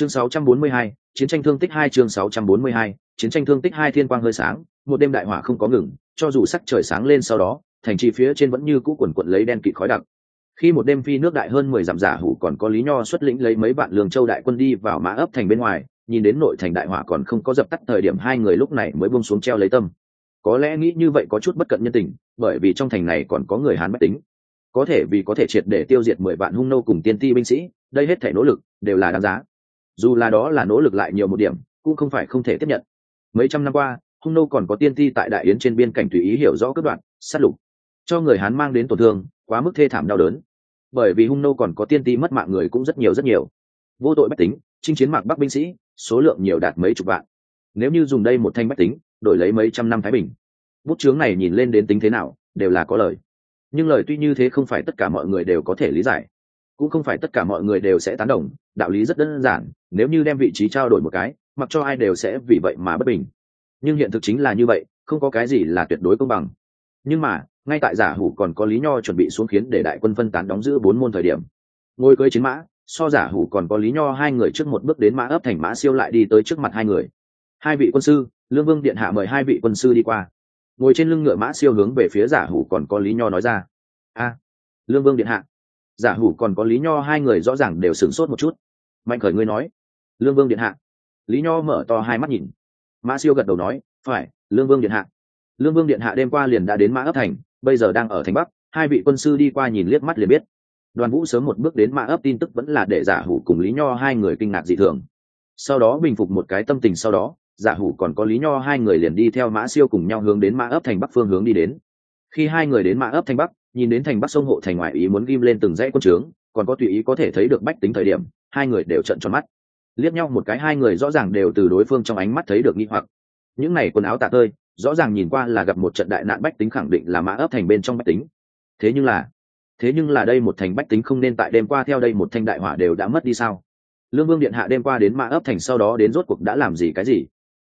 chương 642, chiến tranh thương tích hai chương 642, chiến tranh thương tích hai thiên quang hơi sáng một đêm đại hỏa không có ngừng cho dù sắc trời sáng lên sau đó thành trì phía trên vẫn như cũ quần quật lấy đen kịt khói đặc. Khi một đêm phi nước đại hơn mười dặm giả hủ còn có lý nho xuất lĩnh lấy mấy bạn lương châu đại quân đi vào mã ấp thành bên ngoài nhìn đến nội thành đại hỏa còn không có dập tắt thời điểm hai người lúc này mới buông xuống treo lấy tâm. Có lẽ nghĩ như vậy có chút bất cận nhân tình bởi vì trong thành này còn có người hán bất tính. Có thể vì có thể triệt để tiêu diệt mười vạn hung nô cùng tiên ti binh sĩ đây hết thể nỗ lực đều là đáng giá dù là đó là nỗ lực lại nhiều một điểm, cũng không phải không thể tiếp nhận. Mấy trăm năm qua, hung nô còn có tiên thi tại đại yến trên biên cảnh tùy ý hiểu rõ cướp đoạn sát lục. Cho người hán mang đến tổn thương, quá mức thê thảm đau đớn. Bởi vì hung nô còn có tiên ti mất mạng người cũng rất nhiều rất nhiều. Vô tội bách tính, chinh chiến mạc bắc binh sĩ, số lượng nhiều đạt mấy chục vạn. Nếu như dùng đây một thanh bách tính, đổi lấy mấy trăm năm thái bình, bút chướng này nhìn lên đến tính thế nào, đều là có lời. Nhưng lời tuy như thế không phải tất cả mọi người đều có thể lý giải cũng không phải tất cả mọi người đều sẽ tán đồng, đạo lý rất đơn giản, nếu như đem vị trí trao đổi một cái, mặc cho ai đều sẽ vì vậy mà bất bình. Nhưng hiện thực chính là như vậy, không có cái gì là tuyệt đối công bằng. Nhưng mà, ngay tại giả hủ còn có lý nho chuẩn bị xuống khiến để đại quân phân tán đóng giữ bốn môn thời điểm. Ngồi cưới chiến mã, so giả hủ còn có lý nho hai người trước một bước đến mã ấp thành mã siêu lại đi tới trước mặt hai người. Hai vị quân sư, lương vương điện hạ mời hai vị quân sư đi qua. Ngồi trên lưng ngựa mã siêu hướng về phía giả hủ còn có lý nho nói ra. A, lương vương điện hạ giả hủ còn có lý nho hai người rõ ràng đều sửng sốt một chút. Mạnh khởi ngươi nói. Lương vương điện hạ. Lý nho mở to hai mắt nhìn. Mã siêu gật đầu nói, phải, lương vương điện hạ. Lương vương điện hạ đêm qua liền đã đến mã ấp thành, bây giờ đang ở thành bắc, hai vị quân sư đi qua nhìn liếc mắt liền biết. Đoàn vũ sớm một bước đến mã ấp tin tức vẫn là để giả hủ cùng lý nho hai người kinh ngạc dị thường. Sau đó bình phục một cái tâm tình sau đó, giả hủ còn có lý nho hai người liền đi theo mã siêu cùng nhau hướng đến mã ấp thành bắc phương hướng đi đến. Khi hai người đến mã ấp thành bắc nhìn đến thành bắc sông hộ thành ngoại ý muốn ghim lên từng dãy quân trướng, còn có tùy ý có thể thấy được bách tính thời điểm, hai người đều trận tròn mắt. Liếc nhau một cái, hai người rõ ràng đều từ đối phương trong ánh mắt thấy được nghi hoặc. Những này quần áo tạ tơi, rõ ràng nhìn qua là gặp một trận đại nạn bách tính khẳng định là mã ấp thành bên trong bách tính. Thế nhưng là, thế nhưng là đây một thành bách tính không nên tại đêm qua theo đây một thanh đại hỏa đều đã mất đi sao? Lương vương điện hạ đêm qua đến mã ấp thành sau đó đến rốt cuộc đã làm gì cái gì?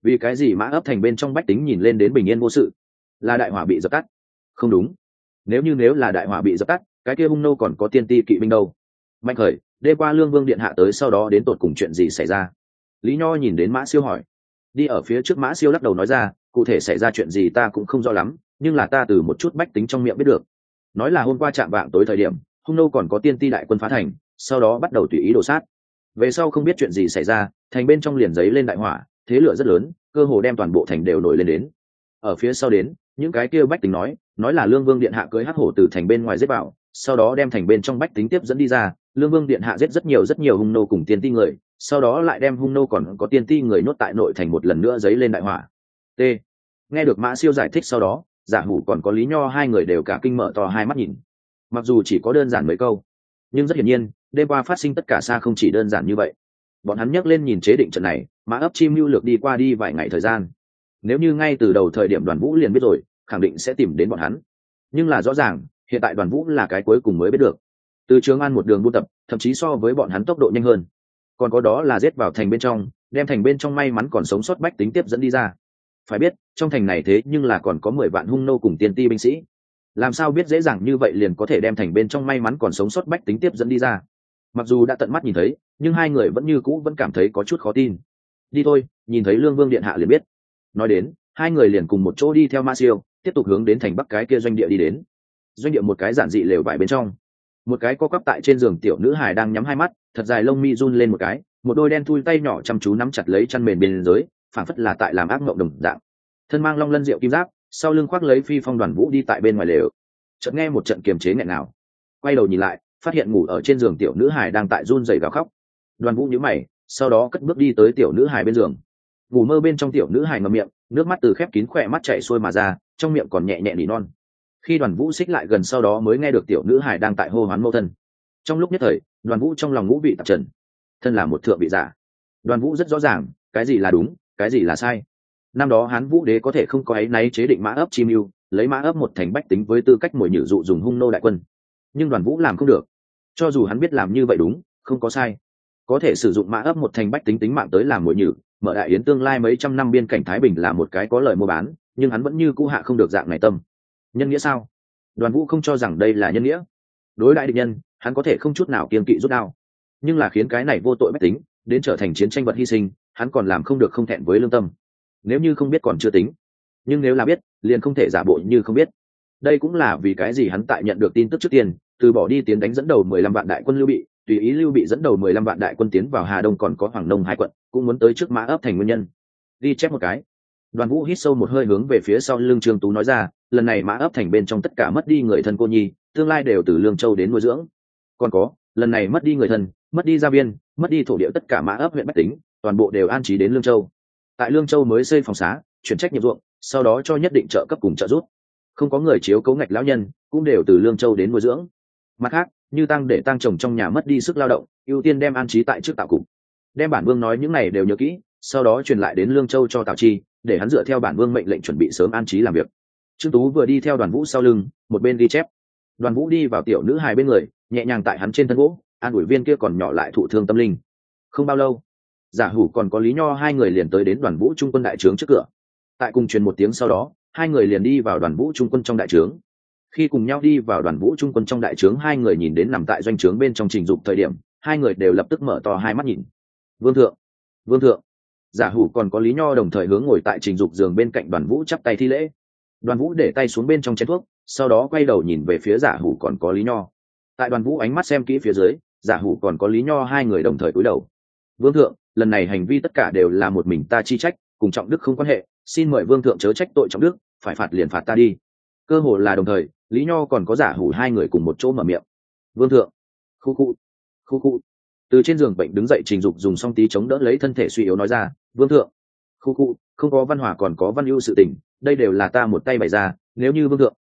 Vì cái gì mã ấp thành bên trong bách tính nhìn lên đến bình yên vô sự? Là đại hỏa bị dập tắt. Không đúng nếu như nếu là đại hỏa bị dập tắt, cái kia hung nô còn có tiên ti kỵ binh đâu? Mạnh khởi, đêm qua lương vương điện hạ tới sau đó đến tột cùng chuyện gì xảy ra? Lý nho nhìn đến mã siêu hỏi. Đi ở phía trước mã siêu lắc đầu nói ra, cụ thể xảy ra chuyện gì ta cũng không rõ lắm, nhưng là ta từ một chút bách tính trong miệng biết được. Nói là hôm qua chạm vạng tối thời điểm, hung nô còn có tiên ti đại quân phá thành, sau đó bắt đầu tùy ý đổ sát. Về sau không biết chuyện gì xảy ra, thành bên trong liền giấy lên đại hỏa, thế lửa rất lớn, cơ hồ đem toàn bộ thành đều nổi lên đến. Ở phía sau đến những cái kia bách tính nói nói là lương vương điện hạ cưới hắc hổ từ thành bên ngoài giết vào, sau đó đem thành bên trong bách tính tiếp dẫn đi ra, lương vương điện hạ giết rất nhiều rất nhiều hung nô cùng tiên ti người, sau đó lại đem hung nô còn có tiên ti người nốt tại nội thành một lần nữa giấy lên đại hỏa t. Nghe được mã siêu giải thích sau đó, giả hủ còn có lý nho hai người đều cả kinh mở to hai mắt nhìn. Mặc dù chỉ có đơn giản mấy câu, nhưng rất hiển nhiên, đêm qua phát sinh tất cả xa không chỉ đơn giản như vậy. Bọn hắn nhắc lên nhìn chế định trận này mã ấp chim lưu lược đi qua đi vài ngày thời gian nếu như ngay từ đầu thời điểm đoàn vũ liền biết rồi, khẳng định sẽ tìm đến bọn hắn. Nhưng là rõ ràng, hiện tại đoàn vũ là cái cuối cùng mới biết được. Từ trường an một đường buôn tập, thậm chí so với bọn hắn tốc độ nhanh hơn. Còn có đó là giết vào thành bên trong, đem thành bên trong may mắn còn sống sót bách tính tiếp dẫn đi ra. Phải biết, trong thành này thế nhưng là còn có mười vạn hung nô cùng tiên ti binh sĩ. Làm sao biết dễ dàng như vậy liền có thể đem thành bên trong may mắn còn sống sót bách tính tiếp dẫn đi ra? Mặc dù đã tận mắt nhìn thấy, nhưng hai người vẫn như cũ vẫn cảm thấy có chút khó tin. Đi thôi, nhìn thấy lương vương điện hạ liền biết nói đến, hai người liền cùng một chỗ đi theo ma siêu, tiếp tục hướng đến thành bắc cái kia doanh địa đi đến. Doanh địa một cái giản dị lều vải bên trong. Một cái co cắp tại trên giường tiểu nữ hài đang nhắm hai mắt, thật dài lông mi run lên một cái, một đôi đen thui tay nhỏ chăm chú nắm chặt lấy chăn mền bên dưới, phảng phất là tại làm ác mộng đồng dạng. Thân mang long lân rượu kim giáp, sau lưng khoác lấy phi phong đoàn vũ đi tại bên ngoài lều. Chợt nghe một trận kiềm chế nghẹn nào quay đầu nhìn lại, phát hiện ngủ ở trên giường tiểu nữ hài đang tại run rẩy gào khóc. Đoàn vũ nhíu mày, sau đó cất bước đi tới tiểu nữ hài bên giường ngủ mơ bên trong tiểu nữ hài ngậm miệng, nước mắt từ khép kín khỏe mắt chảy xuôi mà ra, trong miệng còn nhẹ nhẹ nỉ non. Khi đoàn vũ xích lại gần sau đó mới nghe được tiểu nữ hài đang tại hô hoán mâu thân. Trong lúc nhất thời, đoàn vũ trong lòng ngũ vị tạp trần. Thân là một thượng vị giả. Đoàn vũ rất rõ ràng, cái gì là đúng, cái gì là sai. Năm đó hán vũ đế có thể không có áy náy chế định mã ấp chi mưu, lấy mã ấp một thành bách tính với tư cách mồi nhử dụ dùng hung nô đại quân. Nhưng đoàn vũ làm không được. Cho dù hắn biết làm như vậy đúng, không có sai có thể sử dụng mã ấp một thành bách tính tính mạng tới làm mồi nhử, mở đại yến tương lai mấy trăm năm biên cảnh thái bình là một cái có lời mua bán, nhưng hắn vẫn như cũ hạ không được dạng này tâm. Nhân nghĩa sao? Đoàn vũ không cho rằng đây là nhân nghĩa. Đối đại địch nhân, hắn có thể không chút nào kiên kỵ rút đao. Nhưng là khiến cái này vô tội bách tính, đến trở thành chiến tranh vật hy sinh, hắn còn làm không được không thẹn với lương tâm. Nếu như không biết còn chưa tính. Nhưng nếu là biết, liền không thể giả bộ như không biết. Đây cũng là vì cái gì hắn tại nhận được tin tức trước tiên, từ bỏ đi tiến đánh dẫn đầu mười lăm vạn đại quân lưu bị tùy ý lưu bị dẫn đầu mười lăm vạn đại quân tiến vào hà đông còn có hoàng nông hai quận, cũng muốn tới trước mã ấp thành nguyên nhân. Đi chép một cái. Đoàn vũ hít sâu một hơi hướng về phía sau lưng trương tú nói ra, lần này mã ấp thành bên trong tất cả mất đi người thân cô nhi, tương lai đều từ lương châu đến nuôi dưỡng. Còn có, lần này mất đi người thân, mất đi gia viên mất đi thổ địa tất cả mã ấp huyện bách tính, toàn bộ đều an trí đến lương châu. Tại lương châu mới xây phòng xá, chuyển trách nhiệm ruộng, sau đó cho nhất định trợ cấp cùng trợ giúp. Không có người chiếu cấu ngạch lão nhân, cũng đều từ lương châu đến nuôi dưỡng. Mặt khác như tăng để tăng chồng trong nhà mất đi sức lao động, ưu tiên đem an trí tại trước tạo cục. Đem bản vương nói những này đều nhớ kỹ, sau đó truyền lại đến lương châu cho tào chi, để hắn dựa theo bản vương mệnh lệnh chuẩn bị sớm an trí làm việc. Trương tú vừa đi theo đoàn vũ sau lưng, một bên ghi chép. Đoàn vũ đi vào tiểu nữ hài bên người, nhẹ nhàng tại hắn trên thân gỗ, an ủi viên kia còn nhỏ lại thụ thương tâm linh. Không bao lâu, giả hủ còn có lý nho hai người liền tới đến đoàn vũ trung quân đại trướng trước cửa. Tại cùng truyền một tiếng sau đó, hai người liền đi vào đoàn vũ trung quân trong đại trướng khi cùng nhau đi vào đoàn vũ trung quân trong đại trướng, hai người nhìn đến nằm tại doanh trướng bên trong trình dục thời điểm, hai người đều lập tức mở to hai mắt nhìn. Vương thượng vương thượng. Giả hủ còn có lý nho đồng thời hướng ngồi tại trình dục giường bên cạnh đoàn vũ chắp tay thi lễ. Đoàn vũ để tay xuống bên trong chén thuốc, sau đó quay đầu nhìn về phía giả hủ còn có lý nho. Tại đoàn vũ ánh mắt xem kỹ phía dưới, giả hủ còn có lý nho hai người đồng thời cúi đầu. Vương thượng, lần này hành vi tất cả đều là một mình ta chi trách, cùng trọng đức không quan hệ, xin mời vương thượng chớ trách tội trọng đức, phải phạt liền phạt ta đi. Cơ hồ là đồng thời lý nho còn có giả hủ hai người cùng một chỗ mở miệng. Vương thượng. Khu khu. Khu khu. Từ trên giường bệnh đứng dậy trình dục dùng song tí chống đỡ lấy thân thể suy yếu nói ra vương thượng. Khu khu không có văn hòa còn có văn ưu sự tình đây đều là ta một tay bày ra nếu như vương thượng.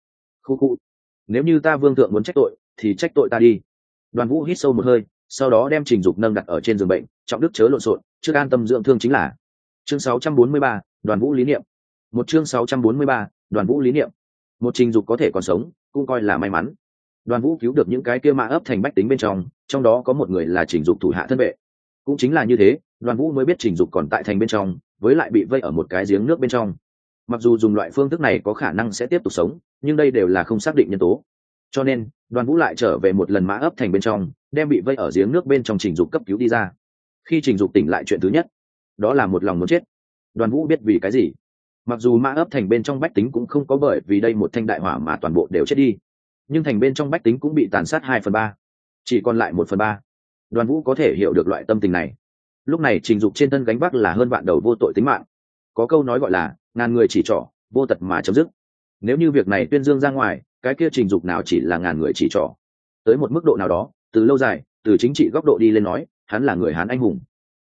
Khu khu. Nếu như ta vương thượng muốn trách tội thì trách tội ta đi. Đoàn vũ hít sâu một hơi sau đó đem trình dục nâng đặt ở trên giường bệnh trọng đức chớ lộn xộn trước an tâm dưỡng thương chính là. Chương 643, đoàn vũ lý niệm. Một chương 643, đoàn vũ lý niệm một trình dục có thể còn sống, cũng coi là may mắn. Đoàn vũ cứu được những cái kia mã ấp thành bách tính bên trong trong đó có một người là trình dục thủ hạ thân vệ. Cũng chính là như thế, đoàn vũ mới biết trình dục còn tại thành bên trong, với lại bị vây ở một cái giếng nước bên trong. Mặc dù dùng loại phương thức này có khả năng sẽ tiếp tục sống, nhưng đây đều là không xác định nhân tố. Cho nên, đoàn vũ lại trở về một lần mã ấp thành bên trong, đem bị vây ở giếng nước bên trong trình dục cấp cứu đi ra. Khi trình dục tỉnh lại chuyện thứ nhất, đó là một lòng muốn chết. Đoàn vũ biết vì cái gì? Mặc dù mã ấp thành bên trong bách tính cũng không có bởi vì đây một thanh đại hỏa mà toàn bộ đều chết đi, nhưng thành bên trong bách tính cũng bị tàn sát hai phần ba, chỉ còn lại một phần ba. Đoàn vũ có thể hiểu được loại tâm tình này. Lúc này trình dục trên thân gánh vác là hơn vạn đầu vô tội tính mạng. Có câu nói gọi là, ngàn người chỉ trỏ, vô tật mà chấm dứt. Nếu như việc này tuyên dương ra ngoài, cái kia trình dục nào chỉ là ngàn người chỉ trỏ? Tới một mức độ nào đó, từ lâu dài, từ chính trị góc độ đi lên nói, hắn là người hán anh hùng.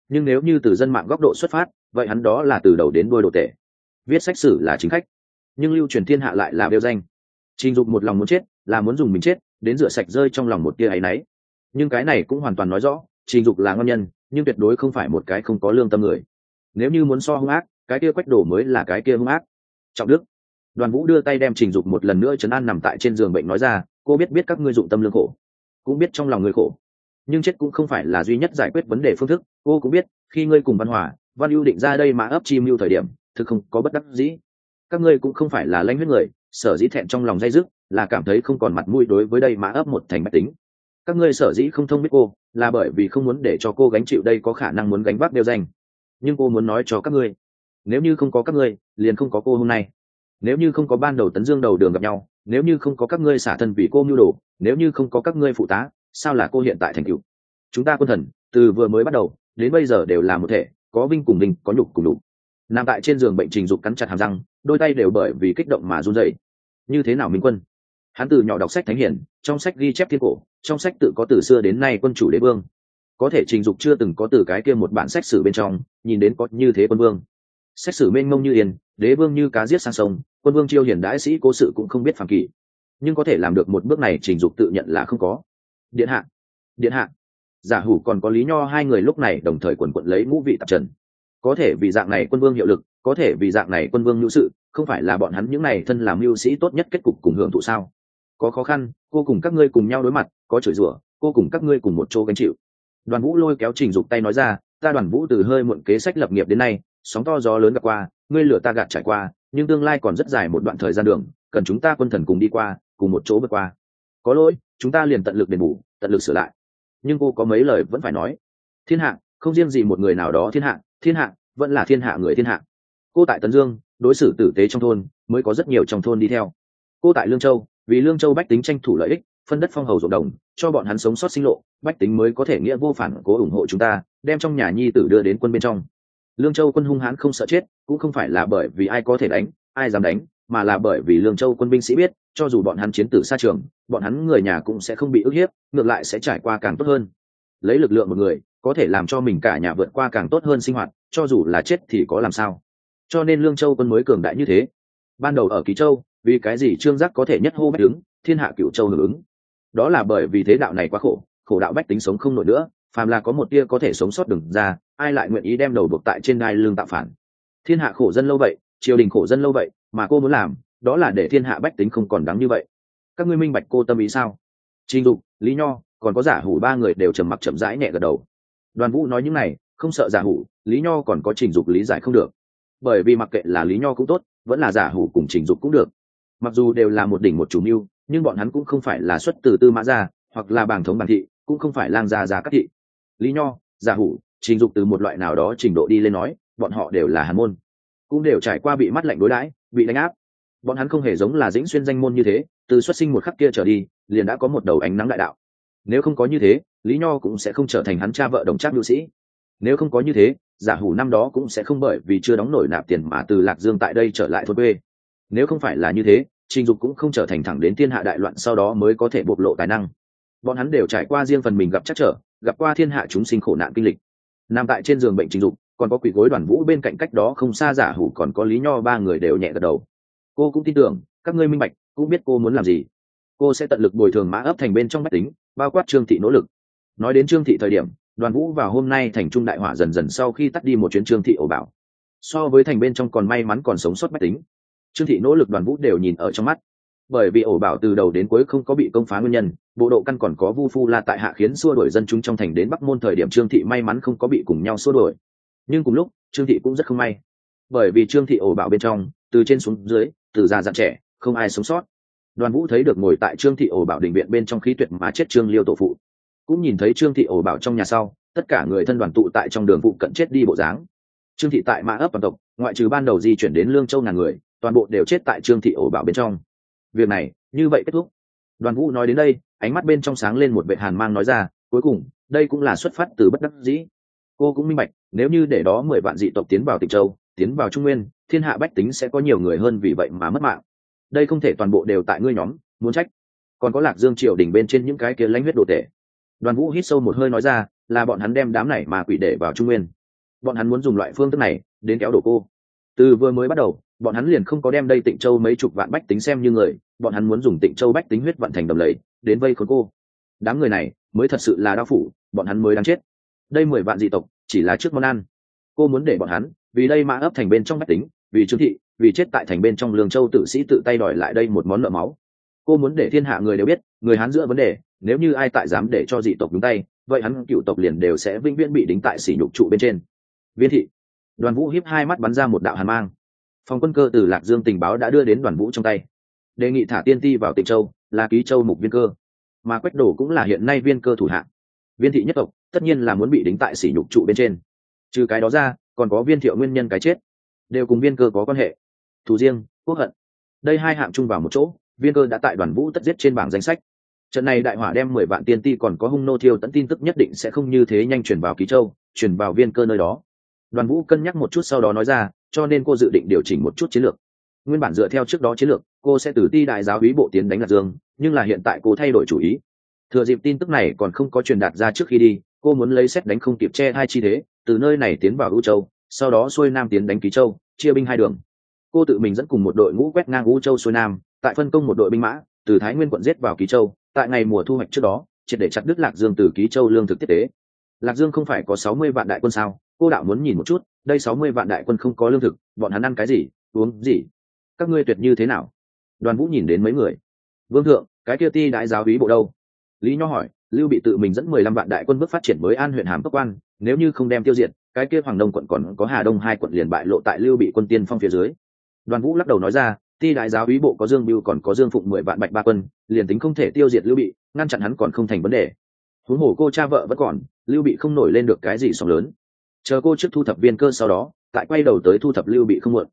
Nhưng nếu như từ dân mạng góc độ xuất phát, vậy hắn đó là từ đầu đến đuôi đồ tệ viết sách sử là chính khách. Nhưng lưu truyền thiên hạ lại là đeo danh. Trình dục một lòng muốn chết, là muốn dùng mình chết, đến rửa sạch rơi trong lòng một tia áy náy. Nhưng cái này cũng hoàn toàn nói rõ, trình dục là ngon nhân, nhưng tuyệt đối không phải một cái không có lương tâm người. Nếu như muốn so hung ác, cái kia quách đổ mới là cái kia hung ác. Trọng đức. Đoàn vũ đưa tay đem trình dục một lần nữa chấn an nằm tại trên giường bệnh nói ra, cô biết biết các ngươi dụng tâm lương khổ. Cũng biết trong lòng người khổ. Nhưng chết cũng không phải là duy nhất giải quyết vấn đề phương thức. Cô cũng biết, khi ngươi cùng văn hòa, văn ưu định ra đây mà ấp chi mưu thời điểm thực không có bất đắc dĩ. Các ngươi cũng không phải là lãnh huyết người, sở dĩ thẹn trong lòng dây dứt, là cảm thấy không còn mặt mũi đối với đây mà ấp một thành mách tính. Các ngươi sở dĩ không thông biết cô, là bởi vì không muốn để cho cô gánh chịu đây có khả năng muốn gánh vác đeo danh. Nhưng cô muốn nói cho các ngươi, nếu như không có các ngươi, liền không có cô hôm nay. Nếu như không có ban đầu tấn dương đầu đường gặp nhau, nếu như không có các ngươi xả thân vì cô mưu đồ, nếu như không có các ngươi phụ tá, sao là cô hiện tại thành cựu chúng ta quân thần, từ vừa mới bắt đầu, đến bây giờ đều là một thể, có vinh cùng vinh có nhục cùng đục nằm tại trên giường bệnh trình dục cắn chặt hàm răng, đôi tay đều bởi vì kích động mà run dậy như thế nào minh quân? Hắn từ nhỏ đọc sách thánh hiển, trong sách ghi chép thiên cổ, trong sách tự có từ xưa đến nay quân chủ đế vương. Có thể trình dục chưa từng có từ cái kia một bản sách sử bên trong, nhìn đến có như thế quân vương. Sách sử mênh mông như yên, đế vương như cá giết sang sông, quân vương chiêu hiển đãi sĩ cố sự cũng không biết phản kỳ. Nhưng có thể làm được một bước này trình dục tự nhận là không có. Điện hạ điện hạ. Giả hủ còn có lý nho hai người lúc này đồng thời quần quận lấy ngũ vị tạp trần có thể vì dạng này quân vương hiệu lực, có thể vì dạng này quân vương hữu sự, không phải là bọn hắn những này thân làm mưu sĩ tốt nhất kết cục cùng hưởng thụ sao? Có khó khăn, cô cùng các ngươi cùng nhau đối mặt, có chửi rủa, cô cùng các ngươi cùng một chỗ gánh chịu. Đoàn vũ lôi kéo trình dục tay nói ra, ta đoàn vũ từ hơi muộn kế sách lập nghiệp đến nay, sóng to gió lớn gặp qua, ngươi lửa ta gạt trải qua, nhưng tương lai còn rất dài một đoạn thời gian đường, cần chúng ta quân thần cùng đi qua, cùng một chỗ vượt qua. Có lỗi, chúng ta liền tận lực đền bù, tận lực sửa lại. Nhưng cô có mấy lời vẫn phải nói. Thiên hạ không riêng gì một người nào đó thiên hạ thiên hạ, vẫn là thiên hạ người thiên hạ. Cô tại tấn dương, đối xử tử tế trong thôn, mới có rất nhiều trong thôn đi theo. Cô tại lương châu, vì lương châu bách tính tranh thủ lợi ích, phân đất phong hầu ruộng đồng, cho bọn hắn sống sót sinh lộ, bách tính mới có thể nghĩa vô phản cố ủng hộ chúng ta, đem trong nhà nhi tử đưa đến quân bên trong. Lương châu quân hung hãn không sợ chết, cũng không phải là bởi vì ai có thể đánh, ai dám đánh, mà là bởi vì lương châu quân binh sĩ biết, cho dù bọn hắn chiến tử xa trường, bọn hắn người nhà cũng sẽ không bị ức hiếp, ngược lại sẽ trải qua càng tốt hơn. Lấy lực lượng một người có thể làm cho mình cả nhà vượt qua càng tốt hơn sinh hoạt, cho dù là chết thì có làm sao? Cho nên lương châu quân mới cường đại như thế. Ban đầu ở kỳ châu, vì cái gì trương giác có thể nhất hô bách đứng thiên hạ cựu châu hưởng ứng? Đó là bởi vì thế đạo này quá khổ khổ đạo bách tính sống không nổi nữa, phàm là có một tia có thể sống sót đừng ra, ai lại nguyện ý đem đầu buộc tại trên đai lương tạo phản? Thiên hạ khổ dân lâu vậy, triều đình khổ dân lâu vậy, mà cô muốn làm, đó là để thiên hạ bách tính không còn đáng như vậy. Các ngươi minh bạch cô tâm ý sao? Trình dục, lý nho, còn có giả hủ ba người đều trầm mặc chậm rãi nhẹ gật đầu đoàn vũ nói những này, không sợ giả hủ, lý nho còn có trình dục lý giải không được. Bởi vì mặc kệ là lý nho cũng tốt, vẫn là giả hủ cùng trình dục cũng được. Mặc dù đều là một đỉnh một chủ mưu, nhưng bọn hắn cũng không phải là xuất từ tư mã gia, hoặc là bàng thống bản thị, cũng không phải lang gia gia các thị. Lý nho, giả hủ, trình dục từ một loại nào đó trình độ đi lên nói, bọn họ đều là hàn môn. Cũng đều trải qua bị mắt lạnh đối đãi, bị đánh áp. Bọn hắn không hề giống là dĩnh xuyên danh môn như thế, từ xuất sinh một khắc kia trở đi, liền đã có một đầu ánh nắng đại đạo nếu không có như thế, lý nho cũng sẽ không trở thành hắn cha vợ đồng trác nhu sĩ. Nếu không có như thế, giả hủ năm đó cũng sẽ không bởi vì chưa đóng nổi nạp tiền mà từ lạc dương tại đây trở lại thôn quê. Nếu không phải là như thế, trình dục cũng không trở thành thẳng đến thiên hạ đại loạn sau đó mới có thể bộc lộ tài năng. Bọn hắn đều trải qua riêng phần mình gặp chắc trở, gặp qua thiên hạ chúng sinh khổ nạn kinh lịch. Nằm tại trên giường bệnh trình dục, còn có quỷ gối đoàn vũ bên cạnh cách đó không xa giả hủ còn có lý nho ba người đều nhẹ gật đầu. Cô cũng tin tưởng, các ngươi minh bạch, cũng biết cô muốn làm gì. Cô sẽ tận lực bồi thường mã ấp thành bên trong bách tính bao quát trương thị nỗ lực. Nói đến trương thị thời điểm, đoàn vũ vào hôm nay thành trung đại hỏa dần dần sau khi tắt đi một chuyến trương thị ổ bảo. So với thành bên trong còn may mắn còn sống sót bách tính. Trương thị nỗ lực đoàn vũ đều nhìn ở trong mắt. Bởi vì ổ bảo từ đầu đến cuối không có bị công phá nguyên nhân, bộ độ căn còn có vu phu la tại hạ khiến xua đuổi dân chúng trong thành đến bắc môn thời điểm trương thị may mắn không có bị cùng nhau xua đuổi. Nhưng cùng lúc, trương thị cũng rất không may. Bởi vì trương thị ổ bảo bên trong, từ trên xuống dưới, từ già dặn trẻ, không ai sống sót đoàn vũ thấy được ngồi tại trương thị ổ bảo đình viện bên trong khí tuyệt mà chết trương liêu tổ phụ. Cũng nhìn thấy trương thị ổ bảo trong nhà sau, tất cả người thân đoàn tụ tại trong đường vụ cận chết đi bộ dáng. Trương thị tại mã ấp toàn tộc, ngoại trừ ban đầu di chuyển đến lương châu ngàn người, toàn bộ đều chết tại trương thị ổ bảo bên trong. Việc này, như vậy kết thúc. Đoàn vũ nói đến đây, ánh mắt bên trong sáng lên một vệ hàn mang nói ra, cuối cùng, đây cũng là xuất phát từ bất đắc dĩ. Cô cũng minh bạch, nếu như để đó mười vạn dị tộc tiến vào tịnh châu, tiến vào trung nguyên, thiên hạ bách tính sẽ có nhiều người hơn vì vậy mà mất mạng đây không thể toàn bộ đều tại ngươi nhóm, muốn trách. Còn có lạc dương triều đình bên trên những cái kia lãnh huyết đồ tể. Đoàn vũ hít sâu một hơi nói ra, là bọn hắn đem đám này mà quỷ để vào trung nguyên. Bọn hắn muốn dùng loại phương thức này, đến kéo đổ cô. Từ vừa mới bắt đầu, bọn hắn liền không có đem đây tịnh châu mấy chục vạn bách tính xem như người, bọn hắn muốn dùng tịnh châu bách tính huyết vận thành đầm lầy, đến vây khốn cô. Đám người này, mới thật sự là đau phủ, bọn hắn mới đáng chết. Đây mười vạn dị tộc, chỉ là trước món ăn. Cô muốn để bọn hắn, vì đây mã ấp thành bên trong bách tính, vì trương thị vì chết tại thành bên trong lương châu tử sĩ tự tay đòi lại đây một món nợ máu. Cô muốn để thiên hạ người đều biết, người hán giữa vấn đề, nếu như ai tại dám để cho dị tộc đúng tay, vậy hắn cựu tộc liền đều sẽ vĩnh viễn bị đính tại sỉ nhục trụ bên trên. Viên thị. Đoàn vũ hiếp hai mắt bắn ra một đạo hàn mang. Phòng quân cơ từ lạc dương tình báo đã đưa đến đoàn vũ trong tay. Đề nghị thả tiên ti vào tịnh châu, là ký châu mục viên cơ. Mà quách đổ cũng là hiện nay viên cơ thủ hạng. Viên thị nhất tộc, tất nhiên là muốn bị đính tại sỉ nhục trụ bên trên. Trừ cái đó ra, còn có viên thiệu nguyên nhân cái chết. Đều cùng viên cơ có quan hệ thù riêng, quốc hận. Đây hai hạng chung vào một chỗ, viên cơ đã tại đoàn vũ tất giết trên bảng danh sách. Trận này đại hỏa đem mười vạn tiên ti còn có hung nô thiêu tận tin tức nhất định sẽ không như thế nhanh chuyển vào ký châu chuyển vào viên cơ nơi đó. Đoàn vũ cân nhắc một chút sau đó nói ra, cho nên cô dự định điều chỉnh một chút chiến lược. Nguyên bản dựa theo trước đó chiến lược, cô sẽ từ ti đại giáo hí bộ tiến đánh lạc dương, nhưng là hiện tại cô thay đổi chủ ý. Thừa dịp tin tức này còn không có truyền đạt ra trước khi đi, cô muốn lấy xét đánh không kịp che hai chi thế, từ nơi này tiến vào u châu, sau đó xuôi nam tiến đánh ký châu, chia binh hai đường cô tự mình dẫn cùng một đội ngũ quét ngang u châu xuôi nam, tại phân công một đội binh mã, từ thái nguyên quận giết vào ký châu, tại ngày mùa thu hoạch trước đó, triệt để chặt đứt lạc dương từ ký châu lương thực tiếp tế lạc dương không phải có sáu mươi vạn đại quân sao? Cô đạo muốn nhìn một chút, đây sáu mươi vạn đại quân không có lương thực, bọn hắn ăn cái gì, uống gì? Các ngươi tuyệt như thế nào? Đoàn vũ nhìn đến mấy người. Vương thượng, cái kia ti đại giáo ý bộ đâu? Lý nho hỏi, lưu bị tự mình dẫn mười lăm vạn đại quân bước phát triển mới an huyện hàm cấp quan, nếu như không đem tiêu diệt, cái kia hoàng đông quận còn có hà đông hai quận liền bại lộ tại lưu bị quân tiên phong phía dưới đoàn vũ lắc đầu nói ra, ti đại giáo ý bộ có dương biêu còn có dương phụng mười vạn bạch ba quân, liền tính không thể tiêu diệt lưu bị, ngăn chặn hắn còn không thành vấn đề. Huống hồ cô cha vợ vẫn còn, lưu bị không nổi lên được cái gì sóng lớn. Chờ cô trước thu thập viên cơ sau đó tại quay đầu tới thu thập lưu bị không muộn.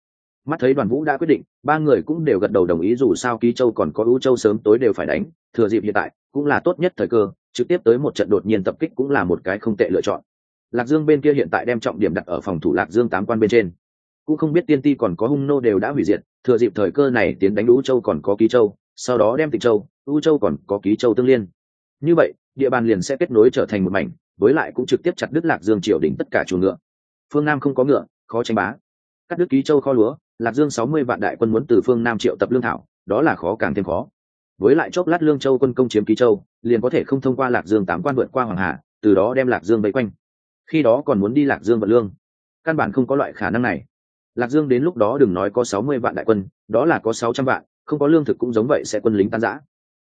Mắt thấy đoàn vũ đã quyết định, ba người cũng đều gật đầu đồng ý dù sao ký châu còn có ưu châu sớm tối đều phải đánh, thừa dịp hiện tại, cũng là tốt nhất thời cơ, trực tiếp tới một trận đột nhiên tập kích cũng là một cái không tệ lựa chọn. Lạc dương bên kia hiện tại đem trọng điểm đặt ở phòng thủ lạc dương tám quan bên trên cũng không biết tiên ti còn có hung nô đều đã hủy diệt, thừa dịp thời cơ này tiến đánh lũ châu còn có ký châu, sau đó đem tịnh châu u châu còn có ký châu tương liên. Như vậy, địa bàn liền sẽ kết nối trở thành một mảnh, với lại cũng trực tiếp chặt đứt lạc dương triều đỉnh tất cả chuồng ngựa. Phương nam không có ngựa, khó tranh bá. Cắt đứt ký châu kho lúa, lạc dương sáu mươi vạn đại quân muốn từ phương nam triệu tập lương thảo, đó là khó càng thêm khó. Với lại chốc lát lương châu quân công chiếm ký châu, liền có thể không thông qua lạc dương tám quan vượt qua hoàng hà, từ đó đem lạc dương vây quanh. Khi đó còn muốn đi lạc dương vận lương. Căn bản không có loại khả năng này lạc dương đến lúc đó đừng nói có sáu mươi vạn đại quân, đó là có sáu trăm vạn, không có lương thực cũng giống vậy sẽ quân lính tan giã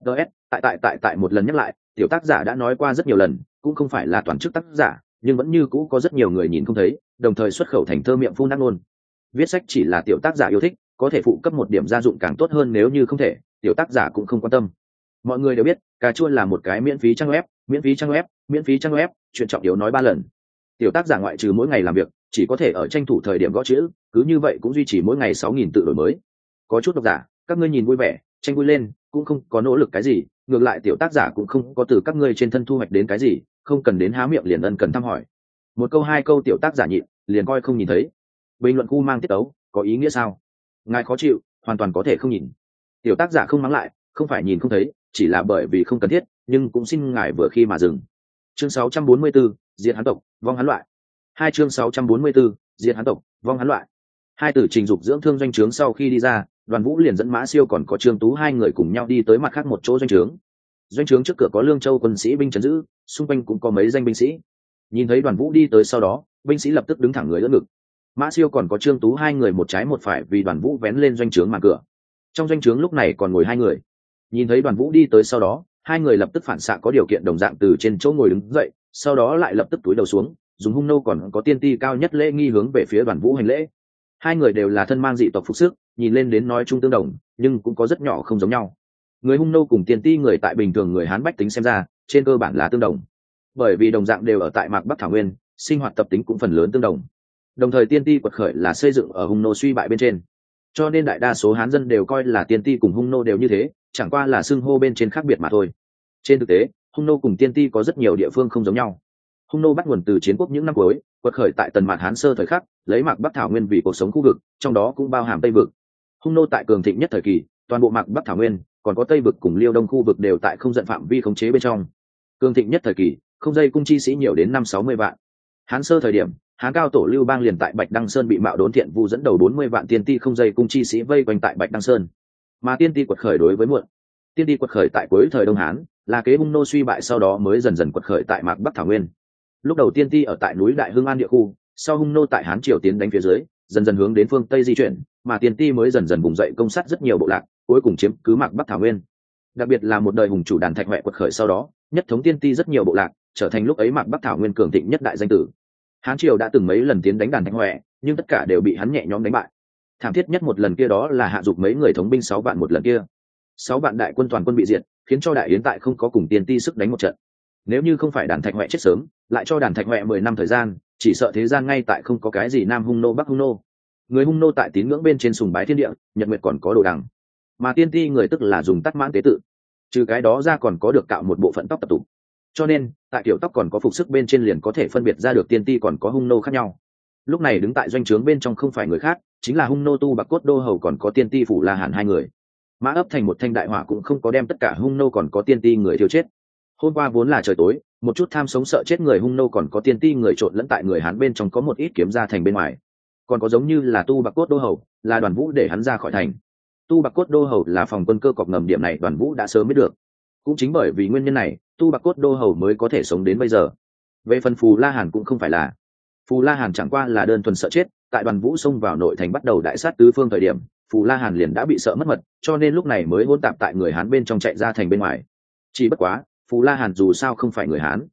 ts tại tại tại tại một lần nhắc lại, tiểu tác giả đã nói qua rất nhiều lần, cũng không phải là toàn chức tác giả, nhưng vẫn như cũ có rất nhiều người nhìn không thấy, đồng thời xuất khẩu thành thơ miệng phun đắc ngôn viết sách chỉ là tiểu tác giả yêu thích, có thể phụ cấp một điểm gia dụng càng tốt hơn nếu như không thể, tiểu tác giả cũng không quan tâm. Mọi người đều biết, cà chua là một cái miễn phí trang web, miễn phí trang web, miễn phí trang web, chuyện trọng yếu nói ba lần. Tiểu tác giả ngoại trừ mỗi ngày làm việc chỉ có thể ở tranh thủ thời điểm gõ chữ cứ như vậy cũng duy trì mỗi ngày sáu nghìn tự đổi mới. Có chút độc giả các ngươi nhìn vui vẻ tranh vui lên cũng không có nỗ lực cái gì ngược lại tiểu tác giả cũng không có từ các ngươi trên thân thu hoạch đến cái gì không cần đến há miệng liền ân cần thăm hỏi. Một câu hai câu tiểu tác giả nhịn liền coi không nhìn thấy. Bình luận khu mang tiết tấu có ý nghĩa sao? Ngài khó chịu hoàn toàn có thể không nhìn. Tiểu tác giả không mắng lại không phải nhìn không thấy chỉ là bởi vì không cần thiết nhưng cũng xin ngài vừa khi mà dừng. Chương 644, diệt hán tộc vong hán loại hai chương 644, diệt hán tộc vong hán loại. Hai tử trình dục dưỡng thương doanh trướng sau khi đi ra đoàn vũ liền dẫn mã siêu còn có trương tú hai người cùng nhau đi tới mặt khác một chỗ doanh trướng. Doanh trướng trước cửa có lương châu quân sĩ binh trấn giữ xung quanh cũng có mấy danh binh sĩ. Nhìn thấy đoàn vũ đi tới sau đó binh sĩ lập tức đứng thẳng người đỡ ngực. Mã siêu còn có trương tú hai người một trái một phải vì đoàn vũ vén lên doanh trướng màn cửa. Trong doanh trướng lúc này còn ngồi hai người. Nhìn thấy đoàn vũ đi tới sau đó hai người lập tức phản xạ có điều kiện đồng dạng từ trên chỗ ngồi đứng dậy sau đó lại lập tức túi đầu xuống dùng hung nô còn có tiên ti cao nhất lễ nghi hướng về phía đoàn vũ hành lễ. Hai người đều là thân mang dị tộc phục sức, nhìn lên đến nói chung tương đồng, nhưng cũng có rất nhỏ không giống nhau. Người hung nô cùng tiên ti người tại bình thường người hán bách tính xem ra, trên cơ bản là tương đồng. Bởi vì đồng dạng đều ở tại mạc bắc thảo nguyên, sinh hoạt tập tính cũng phần lớn tương đồng. Đồng thời tiên ti quật khởi là xây dựng ở hung nô suy bại bên trên. Cho nên đại đa số hán dân đều coi là tiên ti cùng hung nô đều như thế, chẳng qua là xưng hô bên trên khác biệt mà thôi. Trên thực tế, hung nô cùng tiên ti có rất nhiều địa phương không giống nhau hung nô bắt nguồn từ chiến quốc những năm cuối, quật khởi tại tần mạc hán sơ thời khắc, lấy mạc bắc thảo nguyên vì cuộc sống khu vực, trong đó cũng bao hàm tây vực. Hung nô tại cường thịnh nhất thời kỳ, toàn bộ mạc bắc thảo nguyên, còn có tây vực cùng liêu đông khu vực đều tại không giận phạm vi khống chế bên trong. Cường thịnh nhất thời kỳ, không dây cung chi sĩ nhiều đến năm sáu mươi vạn. Hán sơ thời điểm, hán cao tổ lưu bang liền tại bạch đăng sơn bị mạo đốn thiện vu dẫn đầu bốn mươi vạn tiên ti không dây cung chi sĩ vây quanh tại bạch đăng sơn. Mà tiên ti quật khởi đối với muộn. Tiên ti quật khởi tại cuối thời đông hán, là kế hung nô suy bại sau đó mới dần dần quật khởi tại mạc bắc thảo nguyên lúc đầu tiên ti ở tại núi đại hương an địa khu, sau hung nô tại hán triều tiến đánh phía dưới, dần dần hướng đến phương tây di chuyển, mà tiên ti mới dần dần vùng dậy công sát rất nhiều bộ lạc, cuối cùng chiếm cứ mạc bắc thảo nguyên. Đặc biệt là một đời hùng chủ đàn thạch huệ quật khởi sau đó, nhất thống tiên ti rất nhiều bộ lạc, trở thành lúc ấy mạc bắc thảo nguyên cường thịnh nhất đại danh tử. Hán triều đã từng mấy lần tiến đánh đàn thạch huệ nhưng tất cả đều bị hắn nhẹ nhõm đánh bại. Thảm thiết nhất một lần kia đó là hạ dục mấy người thống binh sáu vạn một lần kia. Sáu vạn đại quân toàn quân bị diệt, khiến cho đại yến tại không có cùng tiên ti sức đánh một trận nếu như không phải đàn thạch huệ chết sớm, lại cho đàn thạch huệ mười năm thời gian, chỉ sợ thế gian ngay tại không có cái gì nam hung nô, bắc hung nô. Người hung nô tại tín ngưỡng bên trên sùng bái thiên địa, nhật nguyệt còn có đồ đằng. Mà tiên ti người tức là dùng tắt mãn tế tự. Trừ cái đó ra còn có được cạo một bộ phận tóc tập tục cho nên, tại kiểu tóc còn có phục sức bên trên liền có thể phân biệt ra được tiên ti còn có hung nô khác nhau. Lúc này đứng tại doanh trướng bên trong không phải người khác, chính là hung nô tu bạc cốt đô hầu còn có tiên ti phủ la hàn hai người. Mã ấp thành một thanh đại hỏa cũng không có đem tất cả hung nô còn có tiên ti người thiêu chết hôm qua vốn là trời tối, một chút tham sống sợ chết người hung nô còn có tiên ti người trộn lẫn tại người hán bên trong có một ít kiếm ra thành bên ngoài. Còn có giống như là tu bạc cốt đô hầu, là đoàn vũ để hắn ra khỏi thành. Tu bạc cốt đô hầu là phòng quân cơ cọc ngầm điểm này đoàn vũ đã sớm biết được. Cũng chính bởi vì nguyên nhân này, tu bạc cốt đô hầu mới có thể sống đến bây giờ. Về phần phù la hàn cũng không phải là. Phù la hàn chẳng qua là đơn thuần sợ chết, tại đoàn vũ xông vào nội thành bắt đầu đại sát tứ phương thời điểm, phù la hàn liền đã bị sợ mất mật, cho nên lúc này mới hôn tạp tại người hán bên trong chạy ra thành bên ngoài. Chỉ bất quá phù la hàn dù sao không phải người hán.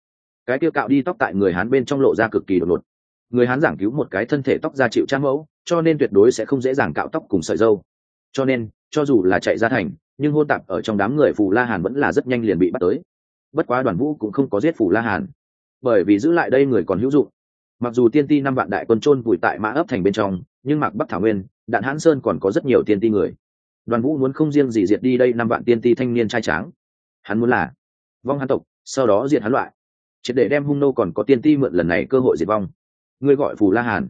Cái tiêu cạo đi tóc tại người hán bên trong lộ ra cực kỳ đột ngột. Người hán giảng cứu một cái thân thể tóc ra chịu trang mẫu, cho nên tuyệt đối sẽ không dễ dàng cạo tóc cùng sợi dâu. Cho nên, cho dù là chạy ra thành, nhưng hôn tạp ở trong đám người phù la hàn vẫn là rất nhanh liền bị bắt tới. Bất quá đoàn vũ cũng không có giết phù la hàn. Bởi vì giữ lại đây người còn hữu dụng. Mặc dù tiên ti năm vạn đại quân chôn vùi tại mã ấp thành bên trong, nhưng mạc bắc thảo nguyên, đạn hãn sơn còn có rất nhiều tiên ti người. Đoàn vũ muốn không riêng gì diệt đi đây năm vạn tiên ti thanh niên trai tráng. Hắn muốn là vong hắn tộc, sau đó diệt hắn loại. Triệt để đem hung nô còn có tiên ti mượn lần này cơ hội diệt vong. Ngươi gọi phù la hàn.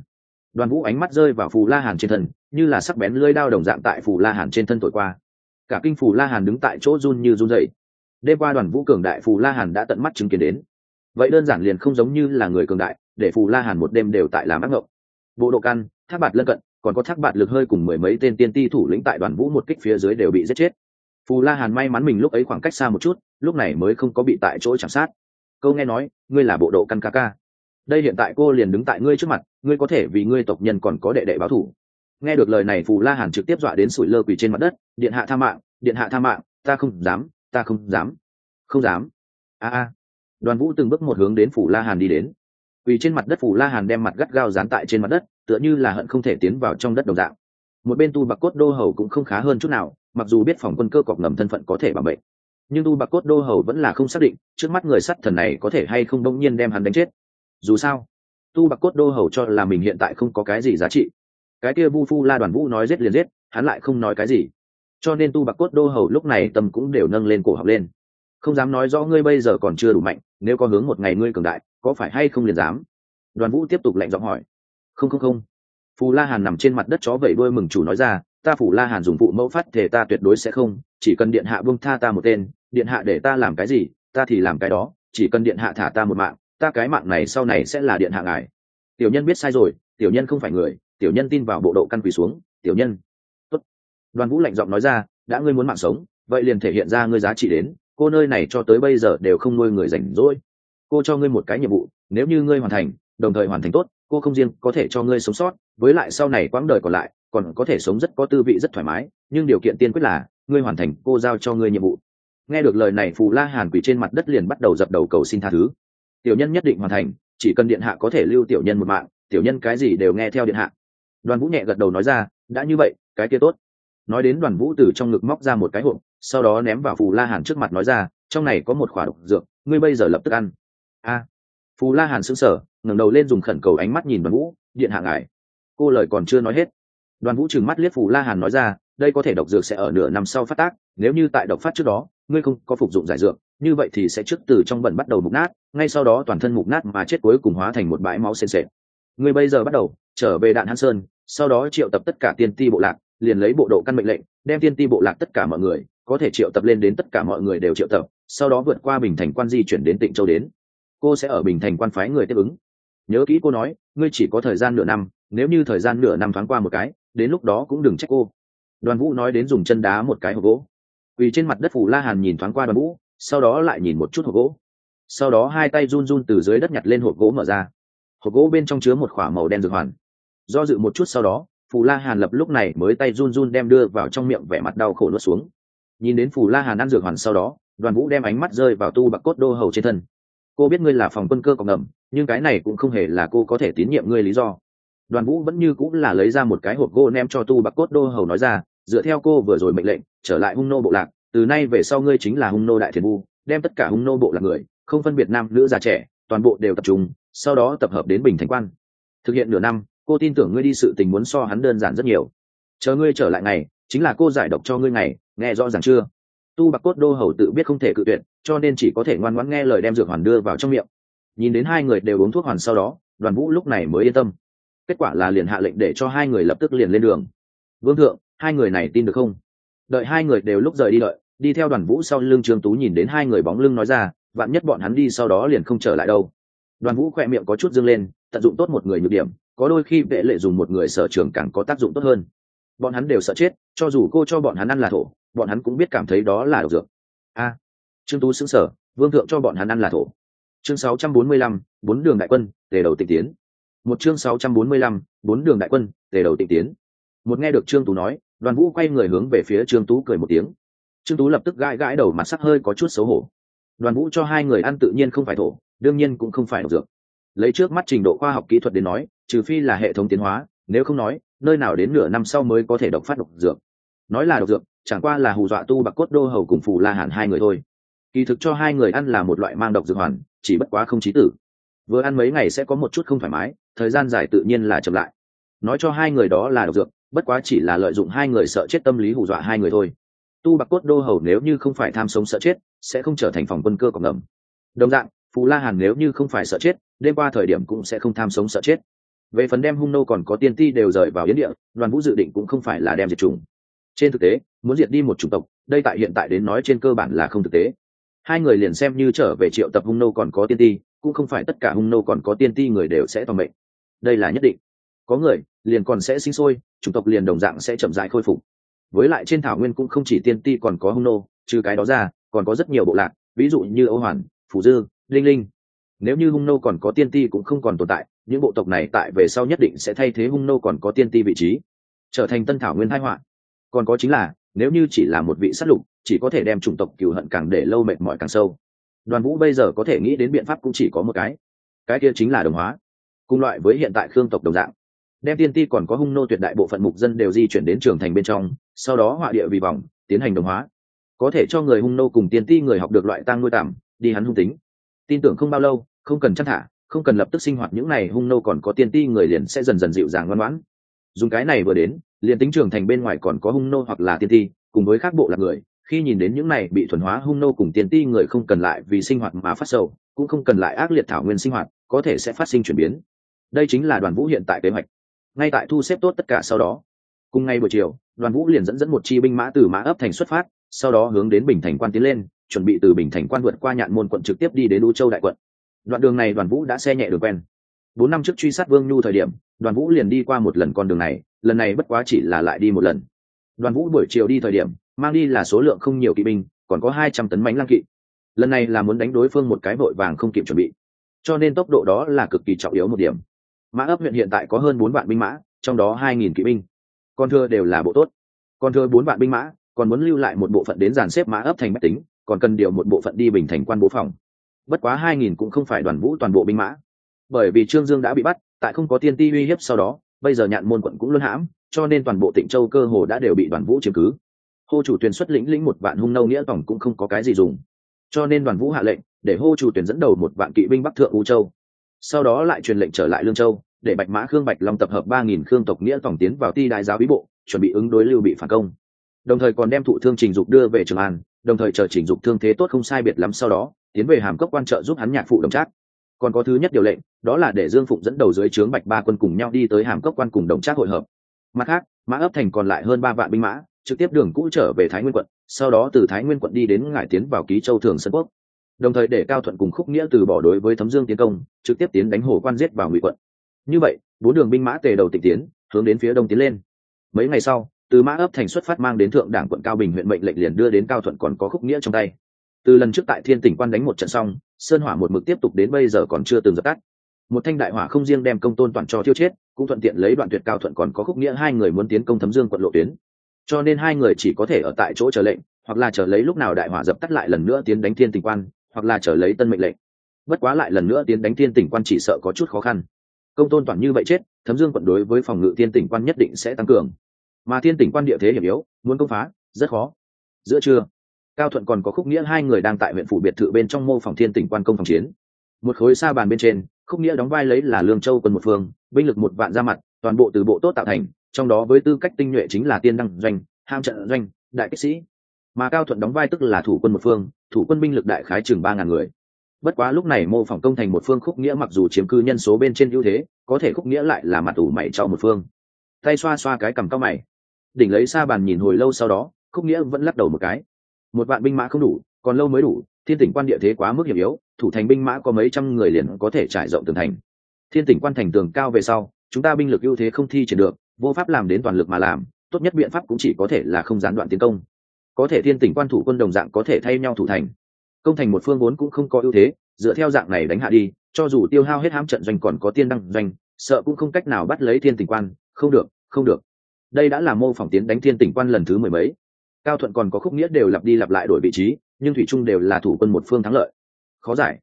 Đoàn vũ ánh mắt rơi vào phù la hàn trên thân, như là sắc bén lưỡi đao đồng dạng tại phù la hàn trên thân thổi qua. Cả kinh phù la hàn đứng tại chỗ run như run dậy đêm qua đoàn vũ cường đại phù la hàn đã tận mắt chứng kiến đến. Vậy đơn giản liền không giống như là người cường đại, để phù la hàn một đêm đều tại làm ác ngộng. Bộ độ căn, thác bạt lân cận, còn có thác bạt lực hơi cùng mười mấy tên tiên ti thủ lĩnh tại đoàn vũ một kích phía dưới đều bị giết chết phù la hàn may mắn mình lúc ấy khoảng cách xa một chút, lúc này mới không có bị tại chỗ chạm sát. Câu nghe nói, ngươi là bộ độ căn ca ca. Đây hiện tại cô liền đứng tại ngươi trước mặt, ngươi có thể vì ngươi tộc nhân còn có đệ đệ báo thủ. Nghe được lời này, phù la hàn trực tiếp dọa đến sủi lơ quỳ trên mặt đất, điện hạ tha mạng, điện hạ tha mạng, ta không dám, ta không dám không dám. A a. Đoàn vũ từng bước một hướng đến Phù la hàn đi đến. Quỳ trên mặt đất, Phù la hàn đem mặt gắt gao dán tại trên mặt đất, tựa như là hận không thể tiến vào trong đất đồng dạng. Một bên tu bạc cốt đô hầu cũng không khá hơn chút nào mặc dù biết phòng quân cơ cọc ngầm thân phận có thể bảo vệ, nhưng tu bạc cốt đô hầu vẫn là không xác định trước mắt người sắt thần này có thể hay không đông nhiên đem hắn đánh chết. Dù sao tu bạc cốt đô hầu cho là mình hiện tại không có cái gì giá trị. Cái kia vu phu la đoàn vũ nói giết liền giết hắn lại không nói cái gì. Cho nên tu bạc cốt đô hầu lúc này tâm cũng đều nâng lên cổ học lên. Không dám nói rõ ngươi bây giờ còn chưa đủ mạnh nếu có hướng một ngày ngươi cường đại có phải hay không liền dám? Đoàn vũ tiếp tục lạnh giọng hỏi. Không không không. Phù la hàn nằm trên mặt đất chó vẩy đuôi mừng chủ nói ra ta phủ la hàn dùng phụ mẫu phát thể ta tuyệt đối sẽ không, chỉ cần điện hạ vương tha ta một tên, điện hạ để ta làm cái gì, ta thì làm cái đó, chỉ cần điện hạ thả ta một mạng, ta cái mạng này sau này sẽ là điện hạ ngài. Tiểu nhân biết sai rồi, tiểu nhân không phải người, tiểu nhân tin vào bộ độ căn quỳ xuống, tiểu nhân. Tốt. đoàn vũ lạnh giọng nói ra, đã ngươi muốn mạng sống, vậy liền thể hiện ra ngươi giá trị đến, cô nơi này cho tới bây giờ đều không nuôi người rảnh rỗi. Cô cho ngươi một cái nhiệm vụ, nếu như ngươi hoàn thành, đồng thời hoàn thành tốt, cô không riêng có thể cho ngươi sống sót, với lại sau này quãng đời còn lại còn có thể sống rất có tư vị rất thoải mái, nhưng điều kiện tiên quyết là, ngươi hoàn thành, cô giao cho ngươi nhiệm vụ. Nghe được lời này, phù la hàn quỷ trên mặt đất liền bắt đầu dập đầu cầu xin tha thứ. Tiểu nhân nhất định hoàn thành, chỉ cần điện hạ có thể lưu tiểu nhân một mạng, tiểu nhân cái gì đều nghe theo điện hạ. Đoàn vũ nhẹ gật đầu nói ra, đã như vậy, cái kia tốt. Nói đến đoàn vũ từ trong ngực móc ra một cái hộp, sau đó ném vào phù la hàn trước mặt nói ra, trong này có một khỏa độc dược, ngươi bây giờ lập tức ăn. A. Phù la hàn sững sờ, ngẩng đầu lên dùng khẩn cầu ánh mắt nhìn đoàn vũ, điện hạ ngài. Cô lời còn chưa nói hết đoàn vũ trừng mắt liếc phù la hàn nói ra, đây có thể độc dược sẽ ở nửa năm sau phát tác, nếu như tại độc phát trước đó, ngươi không có phục dụng giải dược, như vậy thì sẽ trước từ trong bẩn bắt đầu mục nát, ngay sau đó toàn thân mục nát mà chết cuối cùng hóa thành một bãi máu sền sệt ngươi bây giờ bắt đầu, trở về đạn hàn sơn, sau đó triệu tập tất cả tiên ti bộ lạc, liền lấy bộ độ căn mệnh lệnh, đem tiên ti bộ lạc tất cả mọi người, có thể triệu tập lên đến tất cả mọi người đều triệu tập, sau đó vượt qua bình thành quan di chuyển đến tịnh châu đến. Cô sẽ ở bình thành quan phái người tiếp ứng. Nhớ kỹ cô nói, ngươi chỉ có thời gian nửa năm, nếu như thời gian nửa năm thoáng qua một cái đến lúc đó cũng đừng trách cô. Đoàn vũ nói đến dùng chân đá một cái hộp gỗ. Vì trên mặt đất phủ la hàn nhìn thoáng qua đoàn vũ, sau đó lại nhìn một chút hộp gỗ. Sau đó hai tay run run từ dưới đất nhặt lên hộp gỗ mở ra. Hộp gỗ bên trong chứa một k h ỏ a màu đen dược hoàn. Do dự một chút sau đó, phù la hàn lập lúc này mới tay run run đem đưa vào trong miệng vẻ mặt đau khổ nuốt xuống. Nhìn đến phù la hàn ăn dược hoàn sau đó, đoàn vũ đem ánh mắt rơi vào tu bạc cốt đô hầu trên thân. Cô biết ngươi là phòng quân cơ cọc ngầm, nhưng cái này cũng không hề là cô có thể tín nhiệm ngươi lý do đoàn vũ vẫn như cũng là lấy ra một cái hộp gỗ nem cho tu bạc cốt đô hầu nói ra, dựa theo cô vừa rồi mệnh lệnh, trở lại hung nô bộ lạc, từ nay về sau ngươi chính là hung nô đại thiền vu, đem tất cả hung nô bộ lạc người, không phân biệt nam nữ già trẻ, toàn bộ đều tập trung, sau đó tập hợp đến bình thành quan. Thực hiện nửa năm, cô tin tưởng ngươi đi sự tình muốn so hắn đơn giản rất nhiều. Chờ ngươi trở lại ngày, chính là cô giải độc cho ngươi ngày, nghe rõ ràng chưa? Tu bạc cốt đô hầu tự biết không thể cự tuyệt, cho nên chỉ có thể ngoan ngoãn nghe lời đem dược hoàn đưa vào trong miệng. Nhìn đến hai người đều uống thuốc hoàn sau đó, đoàn vũ lúc này mới yên tâm kết quả là liền hạ lệnh để cho hai người lập tức liền lên đường. Vương thượng hai người này tin được không? Đợi hai người đều lúc rời đi đợi đi theo đoàn vũ sau lưng trương tú nhìn đến hai người bóng lưng nói ra vạn nhất bọn hắn đi sau đó liền không trở lại đâu. Đoàn vũ khỏe miệng có chút dâng lên tận dụng tốt một người nhược điểm có đôi khi vệ lệ dùng một người sở trường càng có tác dụng tốt hơn. Bọn hắn đều sợ chết cho dù cô cho bọn hắn ăn là thổ bọn hắn cũng biết cảm thấy đó là độc dược. A. Trương tú xứng sở vương thượng cho bọn hắn ăn là thổ. Chương 645, bốn đường đại quân tề đầu tịnh tiến một chương 645, bốn đường đại quân tề đầu tịnh tiến. Một nghe được trương tú nói đoàn vũ quay người hướng về phía trương tú cười một tiếng. Trương tú lập tức gãi gãi đầu mặt sắc hơi có chút xấu hổ. Đoàn vũ cho hai người ăn tự nhiên không phải thổ đương nhiên cũng không phải độc dược. Lấy trước mắt trình độ khoa học kỹ thuật đến nói trừ phi là hệ thống tiến hóa nếu không nói nơi nào đến nửa năm sau mới có thể độc phát độc dược. Nói là độc dược chẳng qua là hù dọa tu bạc cốt đô hầu cùng phù la hàn hai người thôi. Kỳ thực cho hai người ăn là một loại mang độc dược hoàn chỉ bất quá không trí tử vừa ăn mấy ngày sẽ có một chút không thoải mái, thời gian dài tự nhiên là chậm lại. Nói cho hai người đó là độc dược, bất quá chỉ là lợi dụng hai người sợ chết tâm lý hù dọa hai người thôi. Tu bạc cốt đô hầu nếu như không phải tham sống sợ chết, sẽ không trở thành phòng quân cơ còn ngầm đồng dạng, phù la hàn nếu như không phải sợ chết, đêm qua thời điểm cũng sẽ không tham sống sợ chết. Về phần đem hung nô còn có tiên ti đều rời vào yến địa, đoàn vũ dự định cũng không phải là đem diệt chủng. Trên thực tế, muốn diệt đi một chủng tộc, đây tại hiện tại đến nói trên cơ bản là không thực tế. Hai người liền xem như trở về triệu tập hung nô còn có tiên ti cũng không phải tất cả hung nô còn có tiên ti người đều sẽ toàn mệnh. Đây là nhất định. Có người, liền còn sẽ sinh sôi, chủng tộc liền đồng dạng sẽ chậm rãi khôi phục. Với lại trên thảo nguyên cũng không chỉ tiên ti còn có hung nô, trừ cái đó ra, còn có rất nhiều bộ lạc, ví dụ như âu hoàn, phủ dư linh linh. Nếu như hung nô còn có tiên ti cũng không còn tồn tại, những bộ tộc này tại về sau nhất định sẽ thay thế hung nô còn có tiên ti vị trí, trở thành tân thảo nguyên thái họa. Còn có chính là, nếu như chỉ là một vị sát lục, chỉ có thể đem chủng tộc cừu hận càng để lâu mệt mỏi càng sâu đoàn vũ bây giờ có thể nghĩ đến biện pháp cũng chỉ có một cái. Cái kia chính là đồng hóa. Cùng loại với hiện tại khương tộc đồng dạng. Đem tiên ti còn có hung nô tuyệt đại bộ phận mục dân đều di chuyển đến trường thành bên trong, sau đó họa địa vì vòng tiến hành đồng hóa. Có thể cho người hung nô cùng tiên ti người học được loại tăng nuôi tạm, đi hắn hung tính. Tin tưởng không bao lâu, không cần chăn thả, không cần lập tức sinh hoạt những này hung nô còn có tiên ti người liền sẽ dần dần dịu dàng ngoan ngoãn. Dùng cái này vừa đến, liền tính trường thành bên ngoài còn có hung nô hoặc là tiên ti, cùng với các bộ là người khi nhìn đến những này bị thuần hóa hung nô cùng tiên ti người không cần lại vì sinh hoạt mà phát sầu, cũng không cần lại ác liệt thảo nguyên sinh hoạt, có thể sẽ phát sinh chuyển biến. Đây chính là đoàn vũ hiện tại kế hoạch. Ngay tại thu xếp tốt tất cả sau đó, cùng ngay buổi chiều, đoàn vũ liền dẫn dẫn một chi binh mã từ mã ấp thành xuất phát, sau đó hướng đến bình thành quan tiến lên, chuẩn bị từ bình thành quan vượt qua nhạn môn quận trực tiếp đi đến u châu đại quận. Đoạn đường này đoàn vũ đã xe nhẹ đường quen. Bốn năm trước truy sát vương nhu thời điểm, đoàn vũ liền đi qua một lần con đường này, lần này bất quá chỉ là lại đi một lần. Đoàn vũ buổi chiều đi thời điểm mang đi là số lượng không nhiều kỵ binh, còn có hai trăm tấn bánh lăng kỵ. Lần này là muốn đánh đối phương một cái vội vàng không kịp chuẩn bị. Cho nên tốc độ đó là cực kỳ trọng yếu một điểm. Mã ấp huyện hiện tại có hơn bốn vạn binh mã, trong đó hai nghìn kỵ binh. Con thưa đều là bộ tốt. Con thưa bốn vạn binh mã, còn muốn lưu lại một bộ phận đến dàn xếp mã ấp thành máy tính, còn cần điều một bộ phận đi bình thành quan bố phòng. Bất quá hai nghìn cũng không phải đoàn vũ toàn bộ binh mã. Bởi vì trương dương đã bị bắt, tại không có tiên ti uy hiếp sau đó, bây giờ nhạn môn quận cũng luân hãm, cho nên toàn bộ tịnh châu cơ hồ đã đều bị đoàn vũ chiếm cứ hô chủ tuyển xuất lĩnh lĩnh một vạn hung nâu nghĩa tổng cũng không có cái gì dùng. Cho nên đoàn vũ hạ lệnh, để hô chủ tuyển dẫn đầu một vạn kỵ binh bắc thượng u châu. Sau đó lại truyền lệnh trở lại lương châu, để bạch mã khương bạch long tập hợp ba nghìn khương tộc nghĩa tổng tiến vào ti đại giáo bí bộ, chuẩn bị ứng đối lưu bị phản công. Đồng thời còn đem thụ thương trình dục đưa về trường an, đồng thời chờ trình dục thương thế tốt không sai biệt lắm sau đó, tiến về hàm cốc quan trợ giúp hắn nhạc phụ đồng trác. Còn có thứ nhất điều lệnh, đó là để dương phụng dẫn đầu dưới trướng bạch ba quân cùng nhau đi tới hàm cốc quan cùng đồng trác hội hợp. Mặt khác, mã ấp thành còn lại hơn ba vạn binh mã trực tiếp đường cũ trở về thái nguyên quận, sau đó từ thái nguyên quận đi đến ngải tiến vào ký châu thường sơn quốc. Đồng thời để cao thuận cùng khúc nghĩa từ bỏ đối với thấm dương tiến công, trực tiếp tiến đánh hồ quan giết vào ngụy quận. Như vậy, bốn đường binh mã tề đầu tịch tiến, hướng đến phía đông tiến lên. Mấy ngày sau, từ mã ấp thành xuất phát mang đến thượng đảng quận cao bình huyện mệnh lệnh liền đưa đến cao thuận còn có khúc nghĩa trong tay. Từ lần trước tại thiên tỉnh quan đánh một trận xong, sơn hỏa một mực tiếp tục đến bây giờ còn chưa từng dập tắt. Một thanh đại hỏa không riêng đem công tôn toàn cho tiêu chết, cũng thuận tiện lấy đoạn tuyệt cao thuận còn có khúc nghĩa hai người muốn tiến công thấm dương quận lộ tuyến cho nên hai người chỉ có thể ở tại chỗ chờ lệnh, hoặc là chờ lấy lúc nào đại hỏa dập tắt lại lần nữa tiến đánh thiên tỉnh quan, hoặc là chờ lấy tân mệnh lệnh. Bất quá lại lần nữa tiến đánh thiên tỉnh quan chỉ sợ có chút khó khăn. Công tôn toàn như vậy chết, thấm dương quận đối với phòng ngự thiên tỉnh quan nhất định sẽ tăng cường. Mà thiên tỉnh quan địa thế hiểm yếu, muốn công phá, rất khó. Giữa trưa, cao thuận còn có khúc nghĩa hai người đang tại huyện phủ biệt thự bên trong mô phòng thiên tỉnh quan công phòng chiến. Một khối sa bàn bên trên, khúc nghĩa đóng vai lấy là lương châu quân một phương, binh lực một vạn ra mặt, toàn bộ từ bộ tốt tạo thành trong đó với tư cách tinh nhuệ chính là tiên đăng doanh, ham trận doanh, đại kích sĩ. Mà cao thuận đóng vai tức là thủ quân một phương, thủ quân binh lực đại khái chừng ba ngàn người. Bất quá lúc này mô phỏng công thành một phương khúc nghĩa mặc dù chiếm cư nhân số bên trên ưu thế, có thể khúc nghĩa lại là mặt ủ mày cho một phương. Tay xoa xoa cái cầm cao mày. Đỉnh lấy xa bàn nhìn hồi lâu sau đó, khúc nghĩa vẫn lắc đầu một cái. Một vạn binh mã không đủ, còn lâu mới đủ, thiên tỉnh quan địa thế quá mức hiểm yếu, thủ thành binh mã có mấy trăm người liền có thể trải rộng tường thành. Thiên tỉnh quan thành tường cao về sau, chúng ta binh lực ưu thế không thi triển được vô pháp làm đến toàn lực mà làm, tốt nhất biện pháp cũng chỉ có thể là không gián đoạn tiến công. Có thể thiên tỉnh quan thủ quân đồng dạng có thể thay nhau thủ thành. Công thành một phương vốn cũng không có ưu thế, dựa theo dạng này đánh hạ đi, cho dù tiêu hao hết hãm trận doanh còn có tiên đăng doanh, sợ cũng không cách nào bắt lấy thiên tỉnh quan, không được không được. Đây đã là mô phỏng tiến đánh thiên tỉnh quan lần thứ mười mấy. Cao thuận còn có khúc nghĩa đều lặp đi lặp lại đổi vị trí, nhưng thủy trung đều là thủ quân một phương thắng lợi. Khó giải.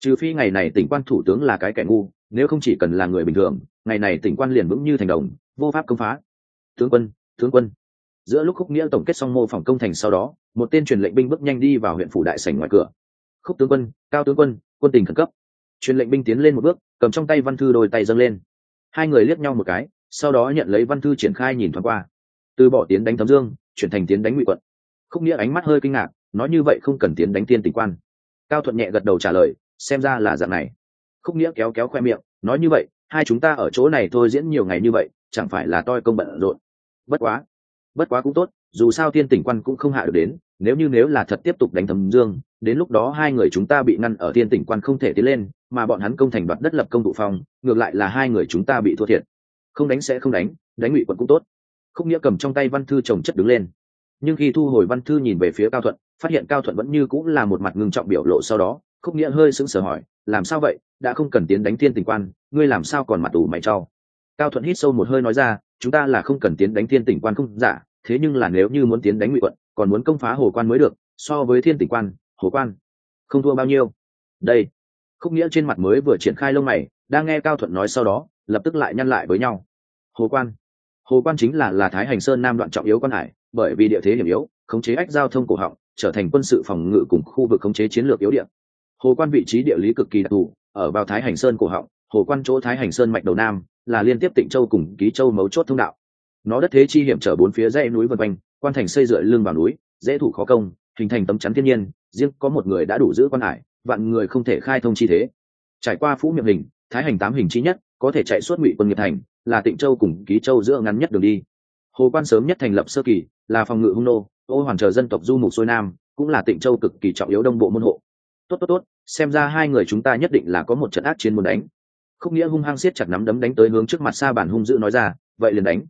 Trừ phi ngày này tỉnh quan thủ tướng là cái kẻ ngu, nếu không chỉ cần là người bình thường, ngày này tỉnh quan liền vững như thành đồng vô pháp công phá. Tướng quân tướng quân. Giữa lúc khúc nghĩa tổng kết xong mô phỏng công thành sau đó, một tên truyền lệnh binh bước nhanh đi vào huyện phủ đại sảnh ngoài cửa. Khúc tướng quân, cao tướng quân quân tình khẩn cấp. Truyền lệnh binh tiến lên một bước, cầm trong tay văn thư đôi tay dâng lên. Hai người liếc nhau một cái, sau đó nhận lấy văn thư triển khai nhìn thoáng qua. Từ bỏ tiến đánh thấm dương, chuyển thành tiến đánh ngụy quận. Khúc nghĩa ánh mắt hơi kinh ngạc, nói như vậy không cần tiến đánh tiên tỉnh quan. Cao thuận nhẹ gật đầu trả lời, xem ra là dạng này. Khúc nghĩa kéo kéo khoe miệng, nói như vậy, hai chúng ta ở chỗ này thôi diễn nhiều ngày như vậy chẳng phải là toi công bận rộn. Bất quá bất quá cũng tốt, dù sao thiên tỉnh quan cũng không hạ được đến, nếu như nếu là thật tiếp tục đánh thấm dương, đến lúc đó hai người chúng ta bị ngăn ở thiên tỉnh quan không thể tiến lên, mà bọn hắn công thành đoạt đất lập công tụ phong ngược lại là hai người chúng ta bị thua thiệt. Không đánh sẽ không đánh đánh ngụy quận cũng tốt. Không nghĩa cầm trong tay văn thư trồng chất đứng lên. Nhưng khi thu hồi văn thư nhìn về phía cao thuận, phát hiện cao thuận vẫn như cũng là một mặt ngưng trọng biểu lộ sau đó không nghĩa hơi sững sờ hỏi, làm sao vậy? Đã không cần tiến đánh thiên tỉnh quan, ngươi làm sao còn mặt ủ mày trao cao thuận hít sâu một hơi nói ra, chúng ta là không cần tiến đánh thiên tỉnh quan không? Giả thế nhưng là nếu như muốn tiến đánh ngụy quận, còn muốn công phá hồ quan mới được, so với thiên tỉnh quan, hồ quan không thua bao nhiêu. Đây không nghĩa trên mặt mới vừa triển khai lông mày, đang nghe cao thuận nói sau đó, lập tức lại nhăn lại với nhau. Hồ quan hồ quan chính là là thái hành sơn nam đoạn trọng yếu quan hải, bởi vì địa thế hiểm yếu, khống chế ách giao thông cổ họng, trở thành quân sự phòng ngự cùng khu vực khống chế chiến lược yếu điện hồ quan vị trí địa lý cực kỳ đặc thù, ở vào thái hành sơn cổ họng hồ quan chỗ thái hành sơn mạch đầu nam, là liên tiếp tịnh châu cùng ký châu mấu chốt thông đạo. Nó đất thế chi hiểm trở bốn phía dãy núi vân quanh, quan thành xây dựa lưng vào núi, dễ thủ khó công, hình thành tấm chắn thiên nhiên, riêng có một người đã đủ giữ quan hải, vạn người không thể khai thông chi thế. Trải qua phú miệng hình, thái hành tám hình chi nhất, có thể chạy suốt ngụy quân nghiệp thành, là tịnh châu cùng ký châu giữa ngắn nhất đường đi. Hồ quan sớm nhất thành lập sơ kỳ, là phòng ngự hung nô, ô hoàn chờ dân tộc du mục xuôi nam, cũng là tịnh châu cực kỳ trọng yếu đông bộ môn hộ. Tốt tốt tốt, xem ra hai người chúng ta nhất định là có một trận ác chiến muốn đánh không nghĩa hung hăng siết chặt nắm đấm đánh tới hướng trước mặt xa bản hung dữ nói ra, vậy liền đánh.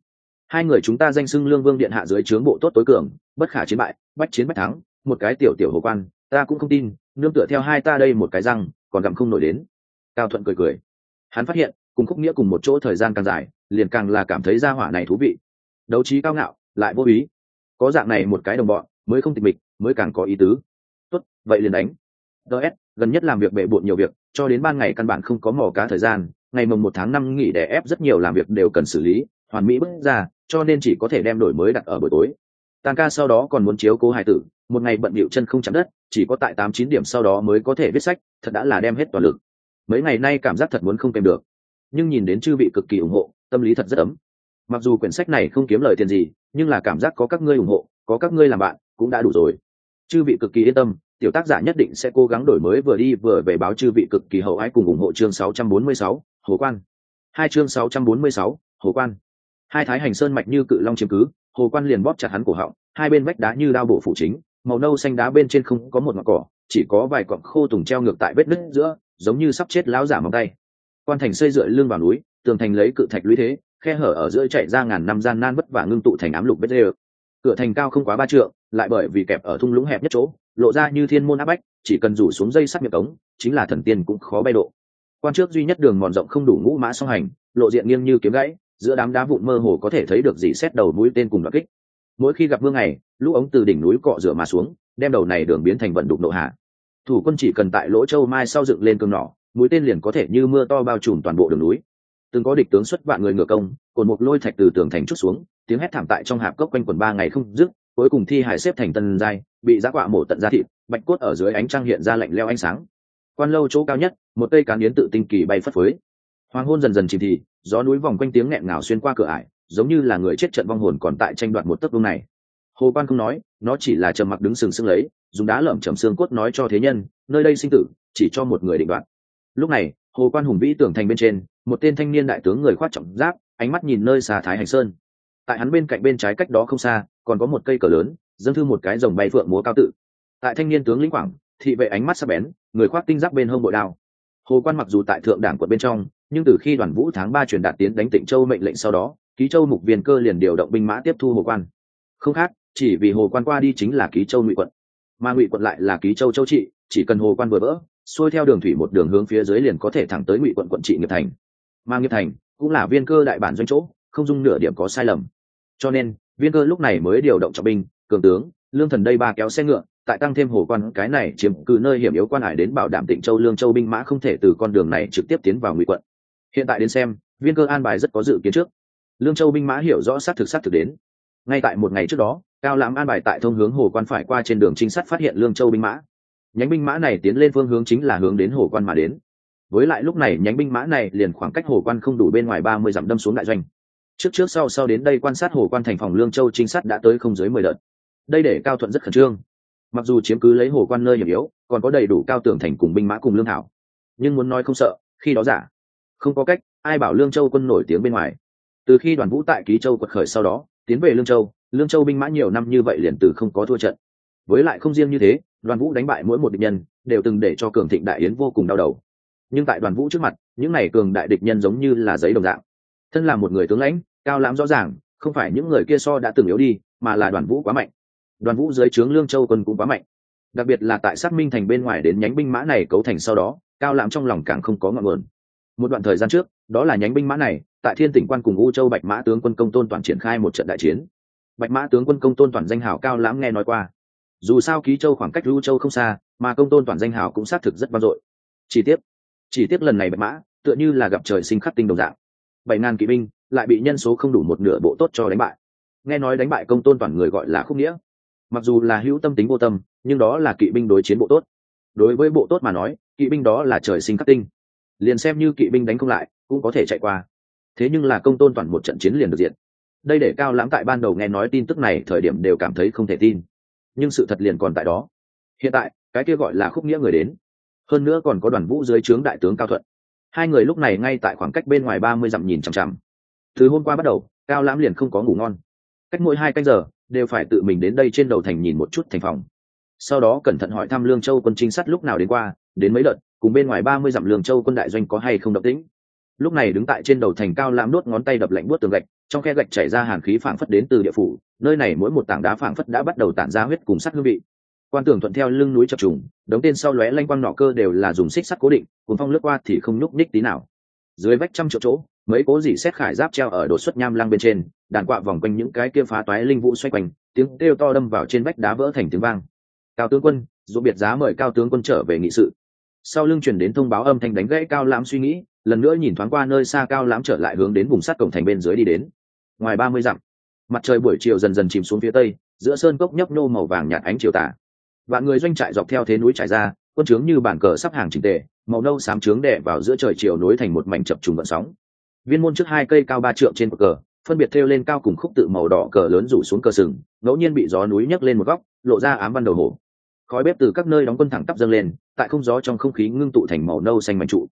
Hai người chúng ta danh xưng lương vương điện hạ dưới trướng bộ tốt tối cường, bất khả chiến bại, bách chiến bách thắng, một cái tiểu tiểu hồ quan, ta cũng không tin, nương tựa theo hai ta đây một cái răng, còn gặm không nổi đến. Cao thuận cười cười. Hắn phát hiện, cùng khúc nghĩa cùng một chỗ thời gian càng dài, liền càng là cảm thấy gia hỏa này thú vị. Đấu trí cao ngạo, lại vô ý. Có dạng này một cái đồng bọn, mới không tịch mịch, mới càng có ý tứ. Tốt, vậy liền đánh. Ts gần nhất làm việc bệ bộn nhiều việc cho đến ban ngày căn bản không có mò cá thời gian, ngày mồng một tháng năm nghỉ để ép rất nhiều làm việc đều cần xử lý, hoàn mỹ bước ra, cho nên chỉ có thể đem đổi mới đặt ở buổi tối. Tan ca sau đó còn muốn chiếu cố hải tử, một ngày bận bịu chân không chạm đất, chỉ có tại tám chín điểm sau đó mới có thể viết sách, thật đã là đem hết toàn lực. Mấy ngày nay cảm giác thật muốn không kèm được. Nhưng nhìn đến chư vị cực kỳ ủng hộ, tâm lý thật rất ấm. Mặc dù quyển sách này không kiếm lời tiền gì, nhưng là cảm giác có các ngươi ủng hộ, có các ngươi làm bạn, cũng đã đủ rồi. Chư vị cực kỳ yên tâm tiểu tác giả nhất định sẽ cố gắng đổi mới vừa đi vừa về báo chư vị cực kỳ hậu ái cùng ủng hộ chương 646, hồ quan. Hai chương 646, hồ quan. Hai thái hành sơn mạch như cự long chiếm cứ hồ quan liền bóp chặt hắn cổ họng hai bên vách đá như đao bổ phủ chính màu nâu xanh đá bên trên không có một ngọn cỏ chỉ có vài cọng khô tùng treo ngược tại vết nứt giữa giống như sắp chết láo giả móng tay. Quan thành xây dựa lưng vào núi tường thành lấy cự thạch lũy thế khe hở ở giữa chạy ra ngàn năm gian nan vất vả ngưng tụ thành ám lục vết đê cửa thành cao không quá ba trượng lại bởi vì kẹp ở thung lũng hẹp nhất chỗ lộ ra như thiên môn áp bách, chỉ cần rủ xuống dây sắt miệng cống, chính là thần tiên cũng khó bay độ. Quan trước duy nhất đường mòn rộng không đủ ngũ mã song hành, lộ diện nghiêng như kiếm gãy, giữa đám đá vụn mơ hồ có thể thấy được dì xét đầu mũi tên cùng đoạn kích. Mỗi khi gặp mưa ngày, lũ ống từ đỉnh núi cọ rửa mà xuống, đem đầu này đường biến thành vận đục nộ hạ. Thủ quân chỉ cần tại lỗ châu mai sau dựng lên cương nỏ, mũi tên liền có thể như mưa to bao trùm toàn bộ đường núi. Từng có địch tướng xuất vạn người ngựa công, cồn một lôi thạch từ tường thành chút xuống, tiếng hét thảm tại trong hạp cốc quanh quần ba ngày không dứt cuối cùng thi hải xếp thành tân giai, bị giã quạ mổ tận ra thịt, bạch cốt ở dưới ánh trăng hiện ra lạnh leo ánh sáng. Quan lâu chỗ cao nhất, một cây cán yến tự tinh kỳ bay phất phới. Hoàng hôn dần dần chìm thì, gió núi vòng quanh tiếng nghẹn ngào xuyên qua cửa ải, giống như là người chết trận vong hồn còn tại tranh đoạt một tấc vương này. Hồ quan không nói, nó chỉ là trầm mặc đứng sừng sững lấy, dùng đá lởm chầm xương cốt nói cho thế nhân, nơi đây sinh tử, chỉ cho một người định đoạt. Lúc này, hồ quan hùng vĩ tưởng thành bên trên, một tên thanh niên đại tướng người khoát trọng giáp, ánh mắt nhìn nơi xa thái hành sơn. Tại hắn bên cạnh bên trái cách đó không xa còn có một cây cờ lớn, dâng thư một cái rồng bay phượng múa cao tự. Tại thanh niên tướng lĩnh quảng, thị vệ ánh mắt sắc bén, người khoác tinh giáp bên hông bội đao. Hồ quan mặc dù tại thượng đảng quận bên trong, nhưng từ khi đoàn vũ tháng ba truyền đạt tiến đánh tịnh châu mệnh lệnh sau đó, ký châu mục viên cơ liền điều động binh mã tiếp thu hồ quan. Không khác, chỉ vì hồ quan qua đi chính là ký châu ngụy quận. Mà ngụy quận lại là ký châu châu trị, chỉ cần hồ quan vừa vỡ, xuôi theo đường thủy một đường hướng phía dưới liền có thể thẳng tới ngụy quận quận trị nghiệp thành. Mà nghiệp thành cũng là viên cơ đại bản doanh chỗ, không dung nửa điểm có sai lầm. Cho nên viên cơ lúc này mới điều động trọng binh, cường tướng, lương thần đây ba kéo xe ngựa, tại tăng thêm hồ quan, cái này chiếm cứ nơi hiểm yếu quan hải đến bảo đảm tịnh châu lương châu binh mã không thể từ con đường này trực tiếp tiến vào ngụy quận. Hiện tại đến xem, viên cơ an bài rất có dự kiến trước. Lương châu binh mã hiểu rõ sát thực sát thực đến. Ngay tại một ngày trước đó, cao lãm an bài tại thông hướng hồ quan phải qua trên đường trinh sát phát hiện lương châu binh mã. Nhánh binh mã này tiến lên phương hướng chính là hướng đến hồ quan mà đến. Với lại lúc này, nhánh binh mã này liền khoảng cách hồ quan không đủ bên ngoài ba mươi dặm đâm xuống đại doanh trước trước sau sau đến đây quan sát hồ quan thành phòng lương châu trinh sát đã tới không dưới mười đợt. Đây để cao thuận rất khẩn trương. Mặc dù chiếm cứ lấy hồ quan nơi hiểm yếu, còn có đầy đủ cao tường thành cùng binh mã cùng lương thảo. Nhưng muốn nói không sợ, khi đó giả, không có cách, ai bảo lương châu quân nổi tiếng bên ngoài. Từ khi đoàn vũ tại ký châu quật khởi sau đó, tiến về lương châu lương châu binh mã nhiều năm như vậy liền từ không có thua trận. Với lại không riêng như thế, đoàn vũ đánh bại mỗi một địch nhân, đều từng để cho cường thịnh đại yến vô cùng đau đầu. Nhưng tại đoàn vũ trước mặt, những n à y cường đại địch nhân giống như là giấy đồng dạng. Thân là một người tướng lãnh cao lãm rõ ràng, không phải những người kia so đã từng yếu đi, mà là đoàn vũ quá mạnh. Đoàn vũ dưới trướng lương châu quân cũng quá mạnh. Đặc biệt là tại xác minh thành bên ngoài đến nhánh binh mã này cấu thành sau đó, cao lãm trong lòng càng không có ngọn nguồn. Một đoạn thời gian trước, đó là nhánh binh mã này, tại thiên tỉnh quan cùng u châu bạch mã tướng quân công tôn toàn triển khai một trận đại chiến. Bạch mã tướng quân công tôn toàn danh hào cao lãm nghe nói qua. Dù sao ký châu khoảng cách u châu không xa, mà công tôn toàn danh hào cũng xác thực rất vang dội. Chỉ tiếc chỉ tiếc lần này bạch mã, tựa như là gặp trời sinh khắc tinh đồng dạng. Bảy ngàn kỵ binh lại bị nhân số không đủ một nửa bộ tốt cho đánh bại. Nghe nói đánh bại công tôn toàn người gọi là khúc nghĩa. Mặc dù là hữu tâm tính vô tâm, nhưng đó là kỵ binh đối chiến bộ tốt. Đối với bộ tốt mà nói, kỵ binh đó là trời sinh khắc tinh. Liền xem như kỵ binh đánh không lại, cũng có thể chạy qua. Thế nhưng là công tôn toàn một trận chiến liền được diện. Đây để cao lãm tại ban đầu nghe nói tin tức này thời điểm đều cảm thấy không thể tin. Nhưng sự thật liền còn tại đó. Hiện tại, cái kia gọi là khúc nghĩa người đến. Hơn nữa còn có đoàn vũ dưới trướng đại tướng cao thuận. Hai người lúc này ngay tại khoảng cách bên ngoài ba mươi dặm nhìn chằm chằm từ hôm qua bắt đầu, cao lãm liền không có ngủ ngon. Cách mỗi hai canh giờ, đều phải tự mình đến đây trên đầu thành nhìn một chút thành phòng. Sau đó cẩn thận hỏi thăm lương châu quân trinh sát lúc nào đến qua, đến mấy đợt, cùng bên ngoài ba mươi dặm lương châu quân đại doanh có hay không động tĩnh. Lúc này đứng tại trên đầu thành cao lãm đốt ngón tay đập lạnh buốt tường gạch, trong khe gạch chảy ra hàn khí phảng phất đến từ địa phủ, nơi này mỗi một tảng đá phảng phất đã bắt đầu tản ra huyết cùng sắt hương vị. Quan tưởng thuận theo lưng núi chập trùng, đống tên sau lóe lanh quang nọ cơ đều là dùng xích sắt cố định cùng phong lướt qua thì không nhúc ních tí nào. Dưới vách trăm triệu chỗ mấy cố dỉ xét khải giáp treo ở đột xuất nham lăng bên trên, đàn quạ vòng quanh những cái kia phá toái linh vũ xoay quanh, tiếng kêu to đâm vào trên vách đá vỡ thành tiếng vang. Cao tướng quân, dù biệt giá mời cao tướng quân trở về nghị sự. Sau lưng chuyển đến thông báo âm thanh đánh gãy cao lãm suy nghĩ, lần nữa nhìn thoáng qua nơi xa cao lãm trở lại hướng đến vùng sắt cổng thành bên dưới đi đến. Ngoài ba mươi dặm, mặt trời buổi chiều dần dần chìm xuống phía tây, giữa sơn cốc nhấp nô màu vàng nhạt ánh chiều tả vạn người doanh trại dọc theo thế núi trải ra, quân trướng như bản cờ sắp hàng trình tề, màu nâu xám trướng đè vào giữa trời chiều nối thành một mảnh chập trùng vận sóng viên môn trước hai cây cao ba trượng trên bậc cờ, phân biệt thêu lên cao cùng khúc tự màu đỏ cờ lớn rủ xuống cờ sừng, ngẫu nhiên bị gió núi nhấc lên một góc, lộ ra ám văn đầu hổ khói bếp từ các nơi đóng quân thẳng tắp dâng lên, tại không gió trong không khí ngưng tụ thành màu nâu xanh mạnh trụ.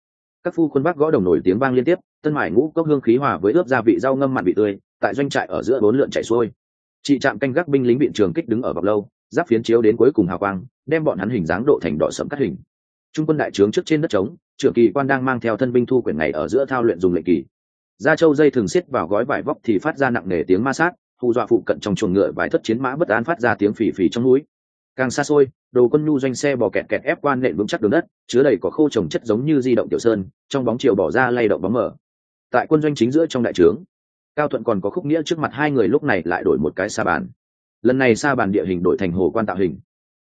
Các phu quân bác gõ đồng nổi tiếng vang liên tiếp, tân mải ngũ cốc hương khí hòa với ướp gia vị rau ngâm mặn vị tươi, tại doanh trại ở giữa bốn lượn chạy xuôi. Chị trạm canh gác binh lính viện trường kích đứng ở vọc lâu, giáp phiến chiếu đến cuối cùng hào quang, đem bọn hắn hình dáng độ thành đỏ sẫm cắt hình. Trung quân đại trướng trước trên đất trống, trưởng kỳ quan đang mang theo thân binh thu quyển ngày ở giữa thao luyện dùng lệnh kỳ gia châu dây thường xiết vào gói vải vóc thì phát ra nặng nề tiếng ma sát, hù dọa phụ cận trong chuồng ngựa vải thất chiến mã bất an phát ra tiếng phì phì trong núi. Càng xa xôi, đồ quân nhu doanh xe bò kẹt kẹt ép quan nện vững chắc đường đất, chứa đầy có khô trồng chất giống như di động tiểu sơn, trong bóng chiều bỏ ra lay động bóng mở. Tại quân doanh chính giữa trong đại trướng, cao thuận còn có khúc nghĩa trước mặt hai người lúc này lại đổi một cái sa bàn. Lần này sa bàn địa hình đổi thành hồ quan tạo hình.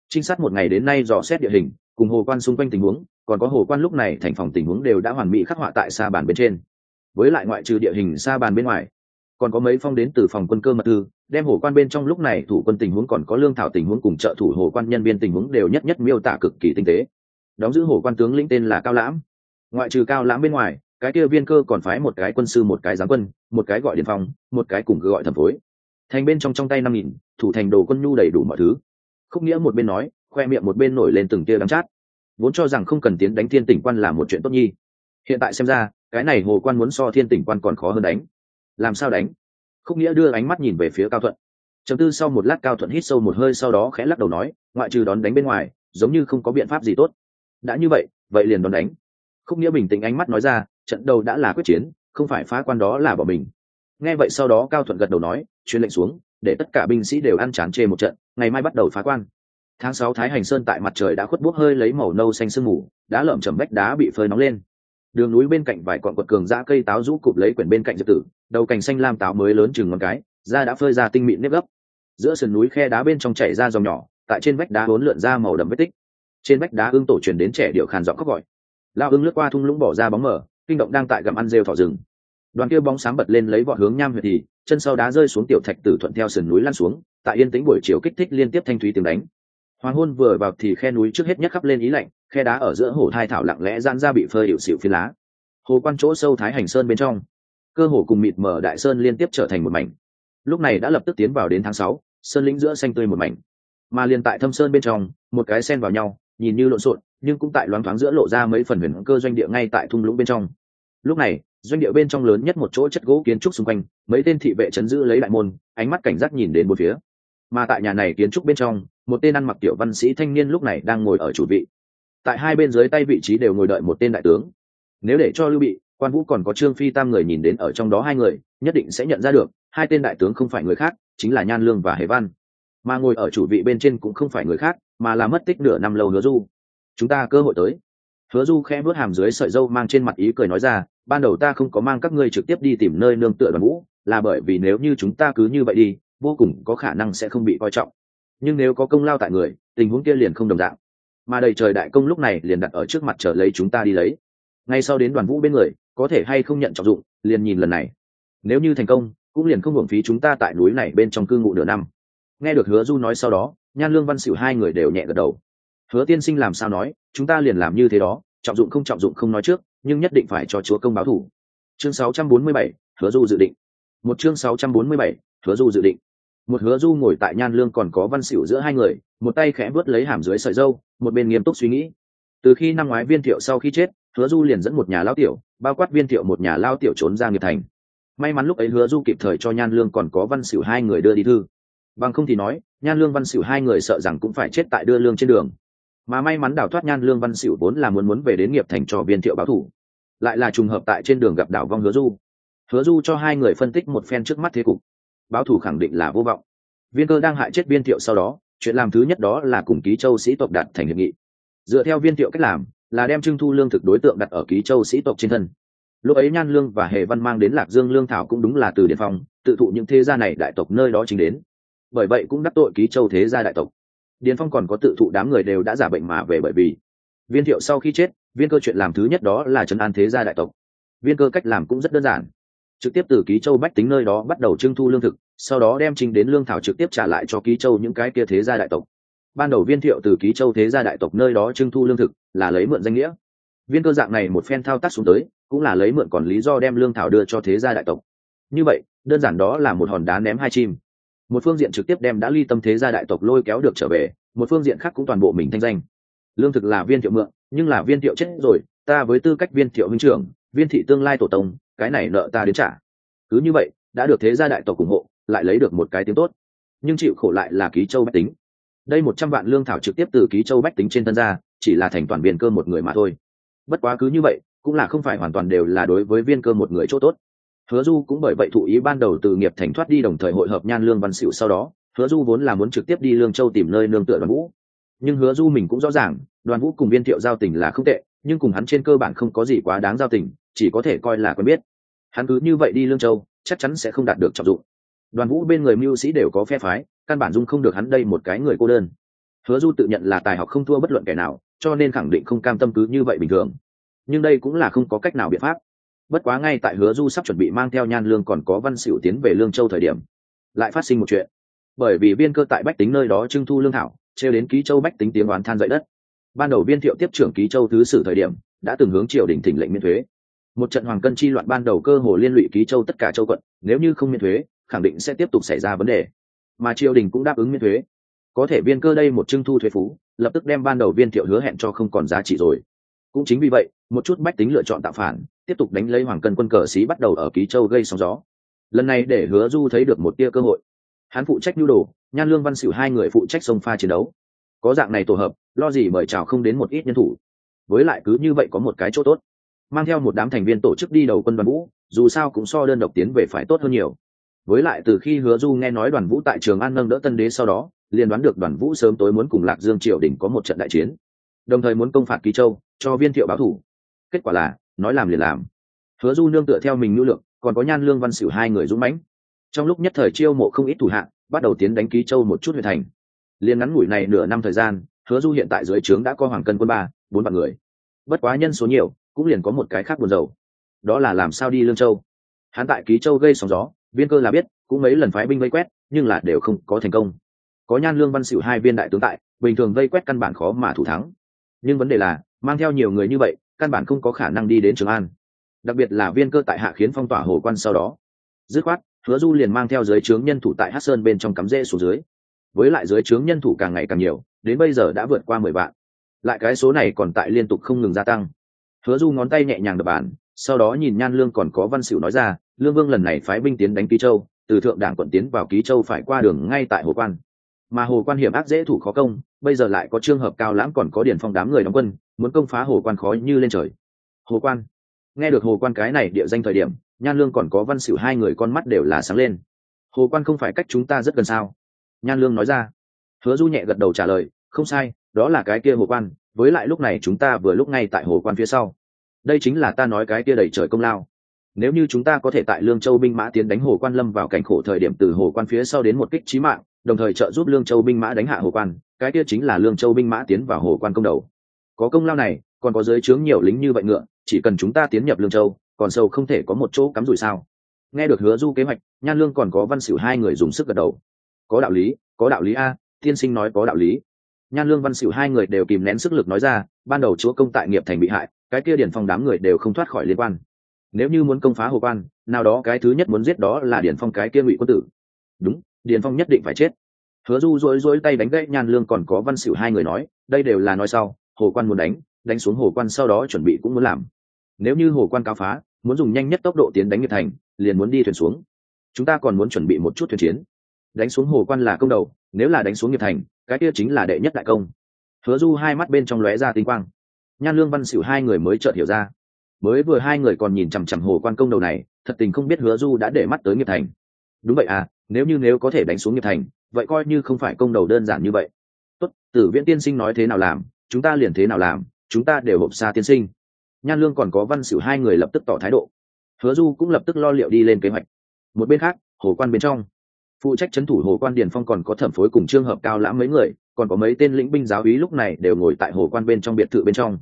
Trinh sát một ngày đến nay dò xét địa hình, cùng hồ quan xung quanh tình huống, còn có hồ quan lúc này thành phòng tình huống đều đã hoàn mỹ khắc họa tại sa bàn bên trên với lại ngoại trừ địa hình xa bàn bên ngoài. Còn có mấy phong đến từ phòng quân cơ mật thư, đem hồ quan bên trong lúc này thủ quân tình huống còn có lương thảo tình huống cùng trợ thủ hồ quan nhân viên tình huống đều nhất nhất miêu tả cực kỳ tinh tế. Đóng giữ hồ quan tướng lĩnh tên là cao lãm. Ngoại trừ cao lãm bên ngoài, cái kia viên cơ còn phái một cái quân sư, một cái giám quân, một cái gọi điện phong một cái cùng cứ gọi thẩm phối. Thành bên trong trong tay năm nghìn, thủ thành đồ quân nhu đầy đủ mọi thứ. Khúc nghĩa một bên nói, khoe miệng một bên nổi lên từng tia đắm chát. Vốn cho rằng không cần tiến đánh thiên tỉnh quan là một chuyện tốt nhi. Hiện tại xem ra cái này hồ quan muốn so thiên tỉnh quan còn khó hơn đánh. Làm sao đánh? Khúc nghĩa đưa ánh mắt nhìn về phía cao thuận. Chấm tư sau một lát cao thuận hít sâu một hơi sau đó khẽ lắc đầu nói, ngoại trừ đón đánh bên ngoài, giống như không có biện pháp gì tốt. Đã như vậy vậy liền đón đánh. Khúc nghĩa bình tĩnh ánh mắt nói ra, trận đầu đã là quyết chiến, không phải phá quan đó là bỏ mình. Nghe vậy sau đó cao thuận gật đầu nói, truyền lệnh xuống, để tất cả binh sĩ đều ăn chán chê một trận, ngày mai bắt đầu phá quan. Tháng sáu thái hành sơn tại mặt trời đã khuất bốc hơi lấy màu nâu xanh sương mù đá lởm chầm bách đá bị phơi nóng lên đường núi bên cạnh vài cọn quật cường giã cây táo rũ cụp lấy quyển bên cạnh diệp tử, đầu cành xanh lam táo mới lớn chừng ngón cái, da đã phơi ra tinh mịn nếp gấp. Giữa sườn núi khe đá bên trong chảy ra dòng nhỏ, tại trên vách đá bốn lượn ra màu đầm vết tích. Trên vách đá ương tổ truyền đến trẻ điệu khàn giọng khóc gọi. Lao ưng lướt qua thung lũng bỏ ra bóng mở kinh động đang tại gặm ăn rêu thỏ rừng. Đoàn kia bóng sáng bật lên lấy vọt hướng nham huyệt thì, chân sau đá rơi xuống tiểu thạch tử thuận theo sườn núi lăn xuống, tại yên tĩnh buổi chiều kích thích liên tiếp thanh thúy tiếng đánh hoàng hôn vừa vào thì khe núi trước hết nhất khắp lên ý lạnh, khe đá ở giữa hồ thai thảo lặng lẽ gian ra bị phơi hiệu xịu phi lá. Hồ quan chỗ sâu thái hành sơn bên trong. Cơ hồ cùng mịt mở đại sơn liên tiếp trở thành một mảnh. Lúc này đã lập tức tiến vào đến tháng sáu, sơn lĩnh giữa xanh tươi một mảnh. Mà liền tại thâm sơn bên trong, một cái sen vào nhau, nhìn như lộn xộn, nhưng cũng tại loáng thoáng giữa lộ ra mấy phần huyền cơ doanh địa ngay tại thung lũng bên trong. Lúc này, doanh địa bên trong lớn nhất một chỗ chất gỗ kiến trúc xung quanh, mấy tên thị vệ chấn giữ lấy đại môn, ánh mắt cảnh giác nhìn đến một phía. Mà tại nhà này kiến trúc bên trong một tên ăn mặc tiểu văn sĩ thanh niên lúc này đang ngồi ở chủ vị. Tại hai bên dưới tay vị trí đều ngồi đợi một tên đại tướng. Nếu để cho lưu bị, quan vũ còn có trương phi tam người nhìn đến ở trong đó hai người, nhất định sẽ nhận ra được, hai tên đại tướng không phải người khác, chính là nhan lương và hề văn. Mà ngồi ở chủ vị bên trên cũng không phải người khác, mà là mất tích nửa năm lâu hứa du. Chúng ta cơ hội tới. Hứa du khẽ vớt hàm dưới sợi dâu mang trên mặt ý cười nói ra, ban đầu ta không có mang các ngươi trực tiếp đi tìm nơi nương tựa đoàn vũ là bởi vì nếu như chúng ta cứ như vậy đi, vô cùng có khả năng sẽ không bị coi trọng nhưng nếu có công lao tại người tình huống kia liền không đồng dạng. Mà đầy trời đại công lúc này liền đặt ở trước mặt trở lấy chúng ta đi lấy. Ngay sau đến đoàn vũ bên người có thể hay không nhận trọng dụng liền nhìn lần này. Nếu như thành công cũng liền không hưởng phí chúng ta tại núi này bên trong cư ngụ nửa năm. Nghe được hứa du nói sau đó nhan lương văn xỉu hai người đều nhẹ gật đầu. Hứa tiên sinh làm sao nói chúng ta liền làm như thế đó trọng dụng không trọng dụng không nói trước nhưng nhất định phải cho chúa công báo thủ. Chương 647, hứa du dự định. Một chương 647, hứa du dự định một hứa du ngồi tại nhan lương còn có văn xỉu giữa hai người, một tay khẽ vớt lấy hàm dưới sợi dâu, một bên nghiêm túc suy nghĩ. Từ khi năm ngoái viên thiệu sau khi chết, hứa du liền dẫn một nhà lao tiểu, bao quát viên thiệu một nhà lao tiểu trốn ra nghiệp thành. May mắn lúc ấy hứa du kịp thời cho nhan lương còn có văn xỉu hai người đưa đi thư. Bằng không thì nói, nhan lương văn xỉu hai người sợ rằng cũng phải chết tại đưa lương trên đường. Mà may mắn đào thoát nhan lương văn xỉu vốn là muốn muốn về đến nghiệp thành cho viên thiệu báo thủ. Lại là trùng hợp tại trên đường gặp đảo vong hứa du. Hứa du cho hai người phân tích một phen trước mắt thế cục báo thủ khẳng định là vô vọng. Viên cơ đang hại chết viên thiệu sau đó, chuyện làm thứ nhất đó là cùng ký châu sĩ tộc đạt thành hiệp nghị. Dựa theo viên thiệu cách làm, là đem trưng thu lương thực đối tượng đặt ở ký châu sĩ tộc trên thân. Lúc ấy nhan lương và hề văn mang đến lạc dương lương thảo cũng đúng là từ điện phòng tự thụ những thế gia này đại tộc nơi đó chính đến. Bởi vậy cũng đắc tội ký châu thế gia đại tộc. Điền phong còn có tự thụ đám người đều đã giả bệnh mà về bởi vì. Viên thiệu sau khi chết, viên cơ chuyện làm thứ nhất đó là trấn an thế gia đại tộc. Viên cơ cách làm cũng rất đơn giản trực tiếp từ ký châu bách tính nơi đó bắt đầu trưng thu lương thực, sau đó đem trình đến lương thảo trực tiếp trả lại cho ký châu những cái kia thế gia đại tộc. Ban đầu viên thiệu từ ký châu thế gia đại tộc nơi đó trưng thu lương thực, là lấy mượn danh nghĩa. Viên cơ dạng này một phen thao tác xuống tới, cũng là lấy mượn còn lý do đem lương thảo đưa cho thế gia đại tộc. Như vậy, đơn giản đó là một hòn đá ném hai chim. Một phương diện trực tiếp đem đã ly tâm thế gia đại tộc lôi kéo được trở về, một phương diện khác cũng toàn bộ mình thanh danh. Lương thực là viên thiệu mượn, nhưng là viên thiệu chết rồi, ta với tư cách viên thiệu huynh trưởng, viên thị tương lai tổ tông cái này nợ ta đến trả. Cứ như vậy, đã được thế gia đại tộc ủng hộ, lại lấy được một cái tiếng tốt. Nhưng chịu khổ lại là ký châu bách tính. Đây một trăm vạn lương thảo trực tiếp từ ký châu bách tính trên thân ra, chỉ là thành toàn viên cơ một người mà thôi. Bất quá cứ như vậy, cũng là không phải hoàn toàn đều là đối với viên cơ một người chỗ tốt. Hứa du cũng bởi vậy thụ ý ban đầu từ nghiệp thành thoát đi đồng thời hội hợp nhan lương văn xịu sau đó, hứa du vốn là muốn trực tiếp đi lương châu tìm nơi nương tựa đoàn vũ. Nhưng hứa du mình cũng rõ ràng, đoàn vũ cùng viên thiệu giao tình là không tệ, nhưng cùng hắn trên cơ bản không có gì quá đáng giao tình chỉ có thể coi là quen biết. Hắn cứ như vậy đi lương châu, chắc chắn sẽ không đạt được trọng dụng. Đoàn vũ bên người mưu sĩ đều có phe phái, căn bản dung không được hắn đây một cái người cô đơn. Hứa du tự nhận là tài học không thua bất luận kẻ nào, cho nên khẳng định không cam tâm cứ như vậy bình thường. Nhưng đây cũng là không có cách nào biện pháp. Bất quá ngay tại hứa du sắp chuẩn bị mang theo nhan lương còn có văn xỉu tiến về lương châu thời điểm, lại phát sinh một chuyện. Bởi vì viên cơ tại bách tính nơi đó trưng thu lương thảo, trêu đến ký châu bách tính tiếng oán than dậy đất. Ban đầu viên thiệu tiếp trưởng ký châu thứ sử thời điểm, đã từng hướng triều đình thỉnh lệnh miễn thuế một trận hoàng cân chi loạn ban đầu cơ hồ liên lụy ký châu tất cả châu quận, nếu như không miễn thuế, khẳng định sẽ tiếp tục xảy ra vấn đề. Mà triều đình cũng đáp ứng miễn thuế. Có thể viên cơ đây một trưng thu thuế phú, lập tức đem ban đầu viên thiệu hứa hẹn cho không còn giá trị rồi. Cũng chính vì vậy, một chút bách tính lựa chọn tạo phản, tiếp tục đánh lấy hoàng cân quân cờ xí bắt đầu ở ký châu gây sóng gió. Lần này để hứa du thấy được một tia cơ hội. Hắn phụ trách nhu đồ, nhan lương văn xỉu hai người phụ trách sông pha chiến đấu. Có dạng này tổ hợp, lo gì mời chào không đến một ít nhân thủ. Với lại cứ như vậy có một cái chỗ tốt mang theo một đám thành viên tổ chức đi đầu quân đoàn vũ, dù sao cũng so đơn độc tiến về phải tốt hơn nhiều. Với lại từ khi hứa du nghe nói đoàn vũ tại trường an nâng đỡ tân đế sau đó, liền đoán được đoàn vũ sớm tối muốn cùng lạc dương triều đình có một trận đại chiến. Đồng thời muốn công phạt ký châu, cho viên thiệu báo thủ. Kết quả là, nói làm liền làm. Hứa du nương tựa theo mình nhu lượng, còn có nhan lương văn xỉu hai người dũng mãnh. Trong lúc nhất thời chiêu mộ không ít thủ hạng bắt đầu tiến đánh ký châu một chút huyện thành. Liền ngắn ngủi này nửa năm thời gian, hứa du hiện tại dưới trướng đã có hoàng cân quân ba, bốn vạn người. Bất quá nhân số nhiều cũng liền có một cái khác buồn rầu, đó là làm sao đi lương châu? Hắn tại ký châu gây sóng gió viên cơ là biết cũng mấy lần phái binh vây quét nhưng là đều không có thành công. Có nhan lương văn xỉu hai viên đại tướng tại bình thường vây quét căn bản khó mà thủ thắng. Nhưng vấn đề là mang theo nhiều người như vậy căn bản không có khả năng đi đến trường an. Đặc biệt là viên cơ tại hạ khiến phong tỏa hồ quan sau đó. Dứt khoát hứa du liền mang theo giới trướng nhân thủ tại hát sơn bên trong cắm rễ xuống dưới. Với lại giới trướng nhân thủ càng ngày càng nhiều đến bây giờ đã vượt qua mười vạn. Lại cái số này còn tại liên tục không ngừng gia tăng hứa du ngón tay nhẹ nhàng đập bàn, sau đó nhìn nhan lương còn có văn xỉu nói ra, lương vương lần này phái binh tiến đánh ký châu, từ thượng đảng quận tiến vào ký châu phải qua đường ngay tại hồ quan. Mà hồ quan hiểm ác dễ thủ khó công, bây giờ lại có trường hợp cao lãm còn có điển phong đám người đóng quân, muốn công phá hồ quan khó như lên trời. Hồ quan? Nghe được hồ quan cái này địa danh thời điểm, nhan lương còn có văn xỉu hai người con mắt đều là sáng lên. Hồ quan không phải cách chúng ta rất gần sao? Nhan lương nói ra. Hứa du nhẹ gật đầu trả lời, không sai, đó là cái kia hồ quan với lại lúc này chúng ta vừa lúc ngay tại hồ quan phía sau. Đây chính là ta nói cái kia đẩy trời công lao. Nếu như chúng ta có thể tại lương châu binh mã tiến đánh hồ quan lâm vào cảnh khổ thời điểm từ hồ quan phía sau đến một kích trí mạng, đồng thời trợ giúp lương châu binh mã đánh hạ hồ quan, cái kia chính là lương châu binh mã tiến vào hồ quan công đầu. Có công lao này, còn có giới chướng nhiều lính như vậy ngựa, chỉ cần chúng ta tiến nhập lương châu, còn sâu không thể có một chỗ cắm rủi sao? Nghe được hứa du kế hoạch, nhan lương còn có văn xỉu hai người dùng sức gật đầu. Có đạo lý, có đạo lý a, tiên sinh nói có đạo lý nhan lương văn xỉu hai người đều kìm nén sức lực nói ra, ban đầu chúa công tại nghiệp thành bị hại, cái kia điển phong đám người đều không thoát khỏi liên quan. Nếu như muốn công phá hồ quan, nào đó cái thứ nhất muốn giết đó là điển phong cái kia ngụy quân tử. Đúng, điển phong nhất định phải chết. Hứa du dối dối tay đánh gãy nhan lương còn có văn xỉu hai người nói, đây đều là nói sau, hồ quan muốn đánh đánh xuống hồ quan sau đó chuẩn bị cũng muốn làm. Nếu như hồ quan cao phá, muốn dùng nhanh nhất tốc độ tiến đánh nghiệp thành, liền muốn đi thuyền xuống. Chúng ta còn muốn chuẩn bị một chút thuyền chiến. Đánh xuống hồ quan là công đầu, nếu là đánh xuống nghiệp thành cái kia chính là đệ nhất đại công. Hứa du hai mắt bên trong lóe ra tinh quang. Nhan lương văn xỉu hai người mới chợt hiểu ra. Mới vừa hai người còn nhìn chằm chằm hồ quan công đầu này, thật tình không biết hứa du đã để mắt tới nghiệp thành. Đúng vậy à nếu như nếu có thể đánh xuống nghiệp thành, vậy coi như không phải công đầu đơn giản như vậy. Tốt, tử viễn tiên sinh nói thế nào làm, chúng ta liền thế nào làm, chúng ta đều hộp xa tiên sinh. Nhan lương còn có văn xỉu hai người lập tức tỏ thái độ. Hứa du cũng lập tức lo liệu đi lên kế hoạch. Một bên khác, hồ quan bên trong phụ trách c h ấ n thủ hồ quan điền phong còn có thẩm phối cùng trường hợp cao lãm mấy người, còn có mấy tên lĩnh binh giáo úy lúc này đều ngồi tại hồ quan bên trong biệt thự bên trong.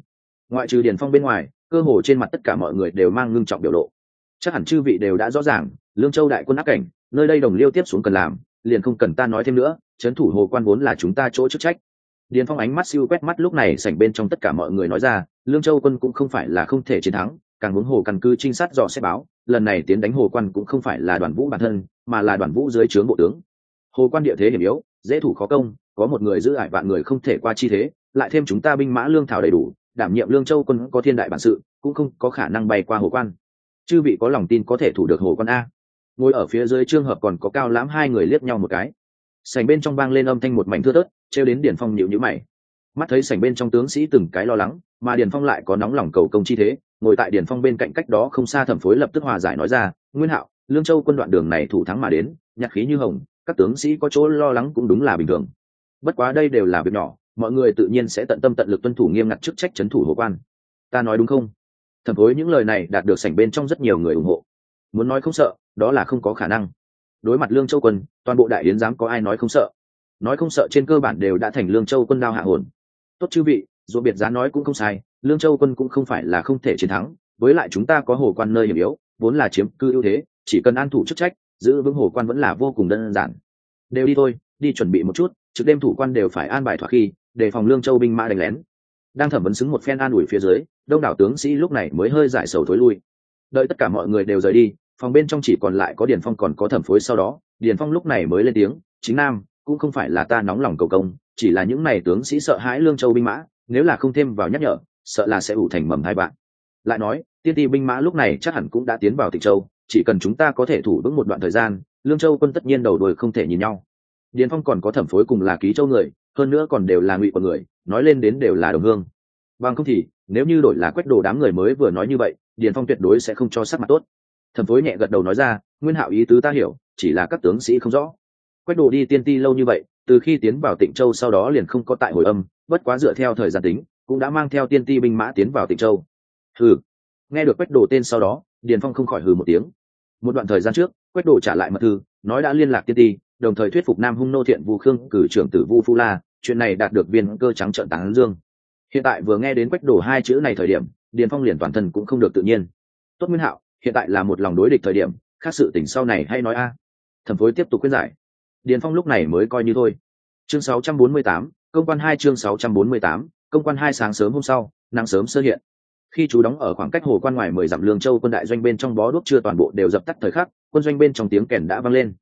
Ngoại trừ điền phong bên ngoài, cơ hồ trên mặt tất cả mọi người đều mang ngưng trọng biểu lộ. Chắc hẳn chư vị đều đã rõ ràng, lương châu đại quân áp cảnh, nơi đây đồng liêu tiếp xuống cần làm, liền không cần ta nói thêm nữa trấn thủ hồ quan vốn là chúng ta chỗ chức trách. Điền phong ánh mắt siêu quét mắt lúc này sảnh bên trong tất cả mọi người nói ra, lương châu quân cũng không phải là không thể chiến thắng, càng muốn hồ căn cứ trinh sát dò xét báo lần này tiến đánh hồ quan cũng không phải là đoàn vũ bản thân, mà là đoàn vũ dưới trướng bộ tướng. Hồ quan địa thế hiểm yếu, dễ thủ khó công, có một người giữ ải vạn người không thể qua chi thế, lại thêm chúng ta binh mã lương thảo đầy đủ, đảm nhiệm lương châu quân có thiên đại bản sự, cũng không có khả năng bay qua hồ quan. Chư vị có lòng tin có thể thủ được hồ quan a? Ngồi ở phía dưới trường hợp còn có cao lãm hai người liếc nhau một cái. Sành bên trong vang lên âm thanh một mảnh thưa tớt trêu đến điển phong nhịu nhữ mày mắt thấy sảnh bên trong tướng sĩ từng cái lo lắng, mà Điền phong lại có nóng lòng cầu công chi thế, ngồi tại Điền phong bên cạnh cách đó không xa thẩm phối lập tức hòa giải nói ra, nguyên hạo, lương châu quân đoạn đường này thủ thắng mà đến, nhạc khí như hồng, các tướng sĩ có chỗ lo lắng cũng đúng là bình thường. Bất quá đây đều là việc nhỏ, mọi người tự nhiên sẽ tận tâm tận lực tuân thủ nghiêm ngặt chức trách c thủ hồ quan. Ta nói đúng không? Thẩm phối những lời này đạt được sảnh bên trong rất nhiều người ủng hộ. Muốn nói không sợ, đó là không có khả năng. Đối mặt lương châu quân, toàn bộ đại yến dám có ai nói không sợ? Nói không sợ trên cơ bản đều đã thành lương châu quân đao hạ hồn tốt chư vị, dù biệt giá nói cũng không sai, lương châu quân cũng không phải là không thể chiến thắng, với lại chúng ta có hồ quan nơi hiểm yếu, vốn là chiếm cư ưu thế, chỉ cần an thủ chức trách, giữ vững hồ quan vẫn là vô cùng đơn giản. Đều đi thôi, đi chuẩn bị một chút, Trực đêm thủ quan đều phải an bài thoạt khi đề phòng lương châu binh mã đánh lén. Đang thẩm vấn xứng một phen an ủi phía dưới, đông đảo tướng sĩ lúc này mới hơi giải sầu thối lui. Đợi tất cả mọi người đều rời đi, phòng bên trong chỉ còn lại có điền phong còn có thẩm phối sau đó, điền phong lúc này mới lên tiếng, chính nam cũng không phải là ta nóng lòng cầu công, chỉ là những này tướng sĩ sợ hãi lương châu binh mã, nếu là không thêm vào nhắc nhở, sợ là sẽ ủ thành mầm hai bạn. Lại nói, tiên ti binh mã lúc này chắc hẳn cũng đã tiến vào tịch châu, chỉ cần chúng ta có thể thủ vững một đoạn thời gian, lương châu quân tất nhiên đầu đuôi không thể nhìn nhau. Điền phong còn có thẩm phối cùng là ký châu người, hơn nữa còn đều là ngụy của người, nói lên đến đều là đồng hương. Bằng không thì, nếu như đổi là quét đồ đám người mới vừa nói như vậy, điền phong tuyệt đối sẽ không cho sắc mặt tốt. Thẩm phối nhẹ gật đầu nói ra, nguyên hạo ý tứ ta hiểu, chỉ là các tướng sĩ không rõ quách đồ đi tiên ti lâu như vậy, từ khi tiến vào tịnh châu sau đó liền không có tại hồi âm, bất quá dựa theo thời gian tính, cũng đã mang theo tiên ti binh mã tiến vào tịnh châu. Hừ. Nghe được quách đồ tên sau đó, điền phong không khỏi hừ một tiếng. Một đoạn thời gian trước, quách đồ trả lại mật thư, nói đã liên lạc tiên ti, đồng thời thuyết phục nam hung nô thiện vu khương cử trưởng tử vu phu la, chuyện này đạt được viên cơ trắng trợn tán dương. Hiện tại vừa nghe đến quách đồ hai chữ này thời điểm, điền phong liền toàn thân cũng không được tự nhiên. Tốt nguyên hạo, hiện tại là một lòng đối địch thời điểm, khác sự tỉnh sau này hay nói a. Thẩm phối tiếp tục khuyên giải điền phong lúc này mới coi như thôi. Chương 648, công quan hai chương 648, công quan hai sáng sớm hôm sau nắng sớm sơ hiện. Khi chú đóng ở khoảng cách hồ quan ngoài mười dặm lương châu quân đại doanh bên trong bó đuốc chưa toàn bộ đều dập tắt thời khắc quân doanh bên trong tiếng kèn đã vang lên.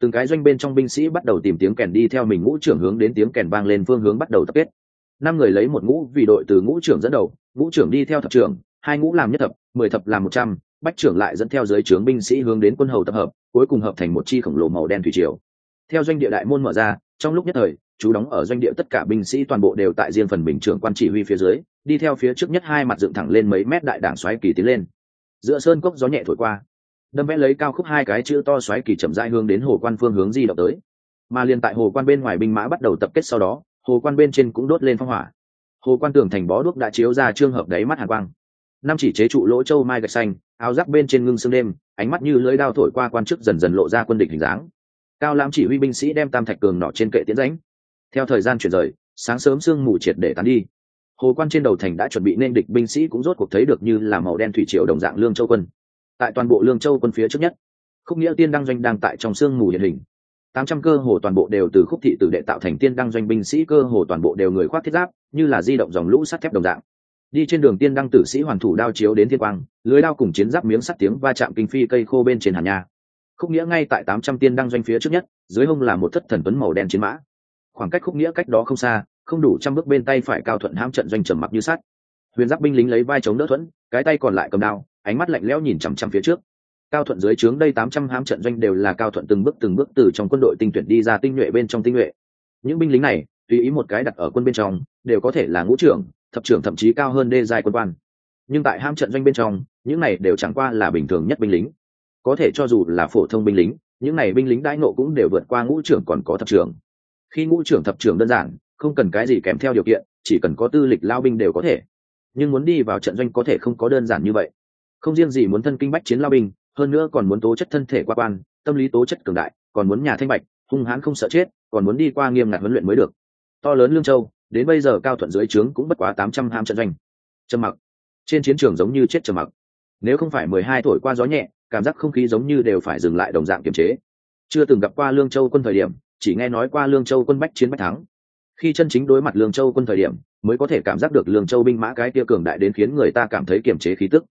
Từng cái doanh bên trong binh sĩ bắt đầu tìm tiếng kèn đi theo mình ngũ trưởng hướng đến tiếng kèn vang lên phương hướng bắt đầu tập kết. Năm người lấy một ngũ vì đội từ ngũ trưởng dẫn đầu ngũ trưởng đi theo thập trưởng hai ngũ làm nhất thập mười thập làm một trăm bách trưởng lại dẫn theo giới trướng binh sĩ hướng đến quân hầu tập hợp cuối cùng hợp thành một chi khổng lồ màu đen thủy triều theo doanh địa đại môn mở ra, trong lúc nhất thời, chú đóng ở doanh địa tất cả binh sĩ toàn bộ đều tại riêng phần bình trưởng quan chỉ huy phía dưới, đi theo phía trước nhất hai mặt dựng thẳng lên mấy mét đại đảng xoáy kỳ tiến lên. Giữa sơn cốc gió nhẹ thổi qua, đâm vẽ lấy cao khúc hai cái chữ to xoáy kỳ chậm rãi hướng đến hồ quan phương hướng di động tới. Mà liền tại hồ quan bên ngoài binh mã bắt đầu tập kết sau đó, hồ quan bên trên cũng đốt lên phong hỏa. Hồ quan tường thành bó đuốc đã chiếu ra trường hợp đáy mắt hàn quang. Năm chỉ chế trụ lỗ châu mai gạch xanh, áo giáp bên trên ngưng sương đêm, ánh mắt như lưỡi đao thổi qua quan chức dần dần lộ ra quân địch hình dáng cao lãm chỉ huy binh sĩ đem tam thạch cường nọ trên kệ tiến ránh theo thời gian chuyển rời, sáng sớm sương mù triệt để tán đi. Hồ quan trên đầu thành đã chuẩn bị nên địch binh sĩ cũng rốt cuộc thấy được như là màu đen thủy triều đồng dạng lương châu quân. Tại toàn bộ lương châu quân phía trước nhất, khúc nghĩa tiên đăng doanh đang tại trong sương mù hiện hình. Tám trăm cơ hồ toàn bộ đều từ khúc thị tử đệ tạo thành tiên đăng doanh binh sĩ cơ hồ toàn bộ đều người khoác thiết giáp, như là di động dòng lũ sắt thép đồng dạng. Đi trên đường tiên đăng tử sĩ hoàn thủ đao chiếu đến thiên quang, lưới đao cùng chiến giáp miếng sắt tiếng va chạm kinh phi cây khô bên trên hàn nhà khúc nghĩa ngay tại tám trăm tiên đăng doanh phía trước nhất, dưới hông là một thất thần tuấn màu đen chiến mã. Khoảng cách khúc nghĩa cách đó không xa, không đủ trăm bước bên tay phải cao thuận ham trận doanh trầm mặc như sắt. Huyền giáp binh lính lấy vai chống đỡ thuẫn, cái tay còn lại cầm đao, ánh mắt lạnh lẽo nhìn chằm chằm phía trước. Cao thuận dưới trướng đây tám trăm ham trận doanh đều là cao thuận từng bước từng bước từ trong quân đội tinh tuyển đi ra tinh nhuệ bên trong tinh nhuệ. Những binh lính này, tùy ý một cái đặt ở quân bên trong, đều có thể là ngũ trưởng, thập trưởng thậm chí cao hơn đê dài quân quan. Nhưng tại ham trận doanh bên trong, những này đều chẳng qua là bình thường nhất binh lính có thể cho dù là phổ thông binh lính, những này binh lính đãi nộ cũng đều vượt qua ngũ trưởng còn có thập trưởng. Khi ngũ trưởng thập trưởng đơn giản, không cần cái gì kèm theo điều kiện, chỉ cần có tư lịch lao binh đều có thể. Nhưng muốn đi vào trận doanh có thể không có đơn giản như vậy. Không riêng gì muốn thân kinh bách chiến lao binh, hơn nữa còn muốn tố chất thân thể qua quan, tâm lý tố chất cường đại, còn muốn nhà thanh bạch, hung hãn không sợ chết, còn muốn đi qua nghiêm ngặt huấn luyện mới được. To lớn lương châu, đến bây giờ cao thuận dưới trướng cũng bất quá tám trăm ham trận doanh. Trầm mặc. Trên chiến trường giống như chết trầm mặc. Nếu không phải mười hai tuổi qua gió nhẹ cảm giác không khí giống như đều phải dừng lại đồng dạng kiềm chế. Chưa từng gặp qua lương châu quân thời điểm, chỉ nghe nói qua lương châu quân bách chiến bách thắng. Khi chân chính đối mặt lương châu quân thời điểm, mới có thể cảm giác được lương châu binh mã cái kia cường đại đến khiến người ta cảm thấy kiềm chế khí tức.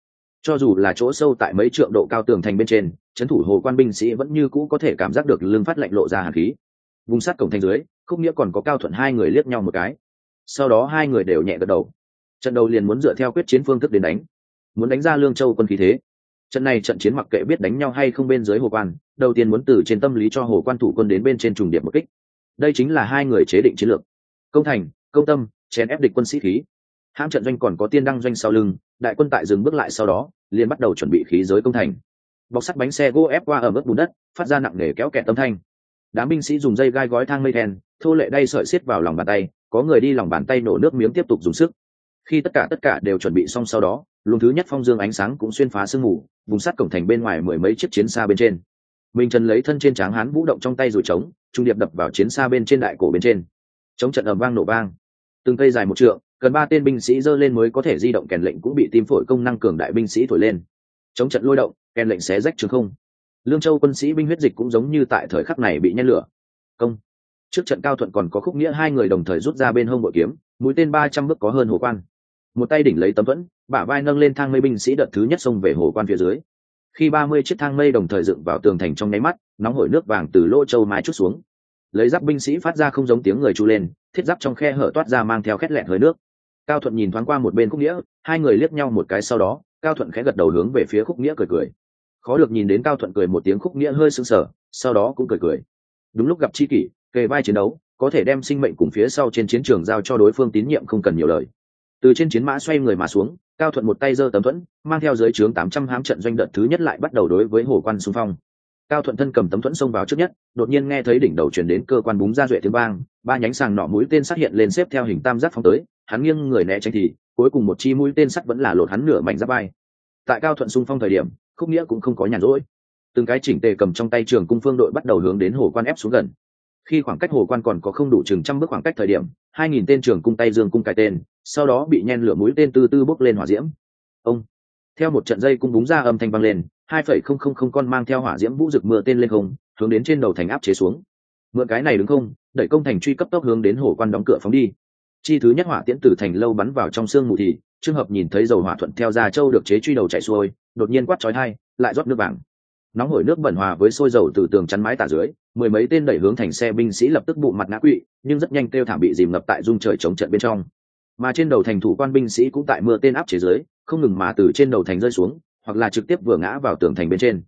Cho dù là chỗ sâu tại mấy trượng độ cao tường thành bên trên, trấn thủ hồ quan binh sĩ vẫn như cũ có thể cảm giác được lương phát lạnh lộ ra hàn khí. Vùng sát cổng thành dưới không nghĩa còn có cao thuận hai người liếc nhau một cái. Sau đó hai người đều nhẹ gật đầu. Trận đầu liền muốn dựa theo quyết chiến phương thức đến đánh. Muốn đánh ra lương châu quân khí thế trận này trận chiến mặc kệ biết đánh nhau hay không bên dưới hồ quan, đầu tiên muốn từ trên tâm lý cho hồ quan thủ quân đến bên trên trùng điểm một kích. Đây chính là hai người chế định chiến lược. Công thành, công tâm, chèn ép địch quân sĩ khí. Hãm trận doanh còn có tiên đăng doanh sau lưng, đại quân tại dừng bước lại sau đó, liền bắt đầu chuẩn bị khí giới công thành. Bọc sắt bánh xe gỗ ép qua ở mức bùn đất, phát ra nặng nề kéo kẹt tâm thanh. Đám binh sĩ dùng dây gai gói thang mây thèn thô lệ đay sợi xiết vào lòng bàn tay, có người đi lòng bàn tay nổ nước miếng tiếp tục dùng sức khi tất cả tất cả đều chuẩn bị xong sau đó, luồng thứ nhất phong dương ánh sáng cũng xuyên phá sương mù vùng sắt cổng thành bên ngoài mười mấy chiếc chiến xa bên trên. Minh trần lấy thân trên tráng hán vũ động trong tay rồi trống trung điệp đập vào chiến xa bên trên đại cổ bên trên. Chống trận ầm vang nổ vang. Từng cây dài một trượng cần ba tên binh sĩ dơ lên mới có thể di động kèn lệnh cũng bị tim phổi công năng cường đại binh sĩ thổi lên. Chống trận lôi động, kèn lệnh xé rách trường không. Lương châu quân sĩ binh huyết dịch cũng giống như tại thời khắc này bị nhen lửa. Công. Trước trận cao thuận còn có khúc nghĩa hai người đồng thời rút ra bên hông bội kiếm, mũi tên ba trăm bước có hơn hồ quan một tay đỉnh lấy tấm vẫn bả vai nâng lên thang mây binh sĩ đợt thứ nhất xông về hồ quan phía dưới. Khi ba mươi chiếc thang mây đồng thời dựng vào tường thành trong nháy mắt, nóng hổi nước vàng từ lỗ châu mái chút xuống. Lấy giáp binh sĩ phát ra không giống tiếng người chu lên, thiết giáp trong khe hở toát ra mang theo khét lẹn hơi nước. Cao thuận nhìn thoáng qua một bên khúc nghĩa, hai người liếc nhau một cái sau đó, cao thuận khẽ gật đầu hướng về phía khúc nghĩa cười cười. Khó được nhìn đến cao thuận cười một tiếng khúc nghĩa hơi sưng sờ, sau đó cũng cười cười. Đúng lúc gặp chi kỷ, kề vai chiến đấu, có thể đem sinh mệnh cùng phía sau trên chiến trường giao cho đối phương tín nhiệm không cần nhiều lời từ trên chiến mã xoay người mà xuống, cao thuận một tay giơ tấm thuẫn, mang theo dưới trướng tám trăm hám trận doanh đợt thứ nhất lại bắt đầu đối với hồ quan xung phong. Cao thuận thân cầm tấm thuẫn xông vào trước nhất, đột nhiên nghe thấy đỉnh đầu chuyển đến cơ quan búng ra duệ tiếng vang, ba nhánh sàng nọ mũi tên sát hiện lên xếp theo hình tam giác phóng tới, hắn nghiêng người né tránh thì, cuối cùng một chi mũi tên sắt vẫn là lột hắn nửa mảnh giáp bay tại cao thuận xung phong thời điểm, khúc nghĩa cũng không có nhàn rỗi. Từng cái chỉnh tề cầm trong tay trường cung phương đội bắt đầu hướng đến hồ quan ép xuống gần khi khoảng cách hồ quan còn có không đủ chừng trăm bước khoảng cách thời điểm, hai nghìn tên trường cung tay dương cung cài tên, sau đó bị nhen lửa mũi tên từ từ bốc lên hỏa diễm. Ông! Theo một trận dây cung búng ra âm thanh vang lên, hai phẩy không không không con mang theo hỏa diễm vũ rực mưa tên lên không, hướng đến trên đầu thành áp chế xuống. Mượn cái này đứng không, đẩy công thành truy cấp tốc hướng đến hồ quan đóng cửa phóng đi. Chi thứ nhất hỏa tiễn từ thành lâu bắn vào trong xương mù thì trường hợp nhìn thấy dầu hỏa thuận theo ra châu được chế truy đầu chạy xuôi, đột nhiên quát chói hai lại rót nước vàng. Nóng hổi nước bẩn hòa với sôi dầu từ tường chắn mái tả dưới mười mấy tên đẩy hướng thành xe binh sĩ lập tức bụng mặt ngã quỵ, nhưng rất nhanh kêu thảm bị dìm ngập tại dung trời chống trận bên trong. Mà trên đầu thành thủ quan binh sĩ cũng tại mưa tên áp chế dưới, không ngừng mà từ trên đầu thành rơi xuống, hoặc là trực tiếp vừa ngã vào tường thành bên trên.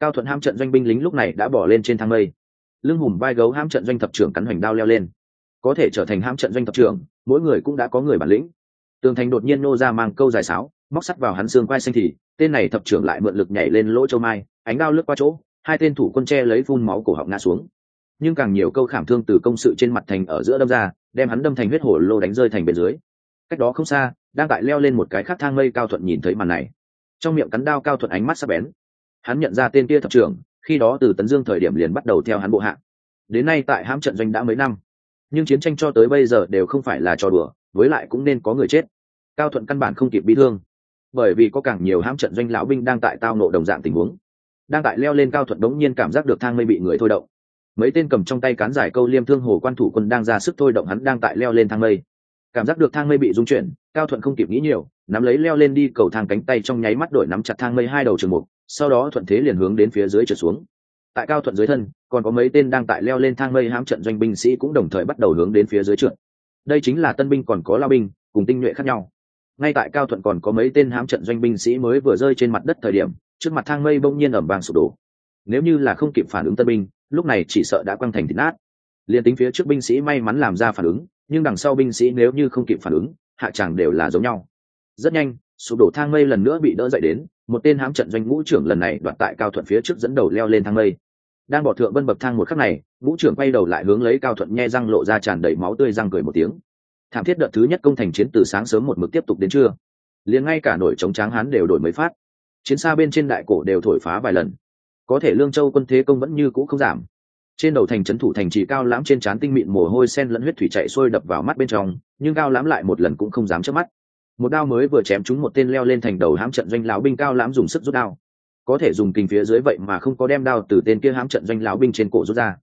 Cao thuận ham trận doanh binh lính lúc này đã bỏ lên trên thang mây. Lưng hùm vai gấu ham trận doanh thập trưởng cắn hoành đao leo lên. Có thể trở thành ham trận doanh thập trưởng, mỗi người cũng đã có người bản lĩnh. Tường thành đột nhiên nô ra mang câu dài sáo, móc sắt vào hắn xương quai xanh thì, tên này thập trưởng lại mượn lực nhảy lên lỗ châu mai, ánh đao lướt qua chỗ hai tên thủ quân tre lấy phun máu cổ họng ngã xuống. Nhưng càng nhiều câu khảm thương từ công sự trên mặt thành ở giữa đâm ra, đem hắn đâm thành huyết hổ lô đánh rơi thành bên dưới. Cách đó không xa, đang tại leo lên một cái khác thang mây cao thuận nhìn thấy màn này. Trong miệng cắn đao cao thuận ánh mắt sắp bén. Hắn nhận ra tên kia thập trưởng, khi đó từ tấn dương thời điểm liền bắt đầu theo hắn bộ hạ đến nay tại hãm trận doanh đã mấy năm. Nhưng chiến tranh cho tới bây giờ đều không phải là trò đùa, với lại cũng nên có người chết. Cao thuận căn bản không kịp bị thương. Bởi vì có càng nhiều hãm trận doanh lão binh đang tại tao nộ đồng dạng tình huống đang tại leo lên cao thuận đống nhiên cảm giác được thang mây bị người thôi động. Mấy tên cầm trong tay cán giải câu liêm thương hồ quan thủ quân đang ra sức thôi động hắn đang tại leo lên thang mây. Cảm giác được thang mây bị rung chuyển, cao thuận không kịp nghĩ nhiều, nắm lấy leo lên đi cầu thang cánh tay trong nháy mắt đổi nắm chặt thang mây hai đầu trường mục, sau đó thuận thế liền hướng đến phía dưới trượt xuống. Tại cao thuận dưới thân, còn có mấy tên đang tại leo lên thang mây hãm trận doanh binh sĩ cũng đồng thời bắt đầu hướng đến phía dưới trượt. Đây chính là tân binh còn có lao binh, cùng tinh nhuệ khác nhau. Ngay tại cao thuận còn có mấy tên hãm trận doanh binh sĩ mới vừa rơi trên mặt đất thời điểm trước mặt thang mây bỗng nhiên ẩm vàng sụp đổ. Nếu như là không kịp phản ứng tân binh, lúc này chỉ sợ đã quăng thành thịt nát. Liền tính phía trước binh sĩ may mắn làm ra phản ứng, nhưng đằng sau binh sĩ nếu như không kịp phản ứng, hạ tràng đều là giống nhau. Rất nhanh, sụp đổ thang mây lần nữa bị đỡ dậy đến, một tên hãm trận doanh ngũ trưởng lần này đoạt tại cao thuận phía trước dẫn đầu leo lên thang mây. Đang bỏ thượng vân bậc thang một khắc này, ngũ trưởng quay đầu lại hướng lấy cao thuận nhe răng lộ ra tràn đầy máu tươi răng cười một tiếng. Thảm thiết đợt thứ nhất công thành chiến từ sáng sớm một mực tiếp tục đến trưa. Liền ngay cả nổi chống tráng hán đều đổi mấy phát chiến xa bên trên đại cổ đều thổi phá vài lần. Có thể lương châu quân thế công vẫn như cũ không giảm. Trên đầu thành trấn thủ thành trì cao lãm trên trán tinh mịn mồ hôi sen lẫn huyết thủy chạy sôi đập vào mắt bên trong, nhưng cao lãm lại một lần cũng không dám chớp mắt. Một đao mới vừa chém trúng một tên leo lên thành đầu hãm trận doanh lão binh cao lãm dùng sức rút đao. Có thể dùng kinh phía dưới vậy mà không có đem đao từ tên kia hãm trận doanh lão binh trên cổ rút ra.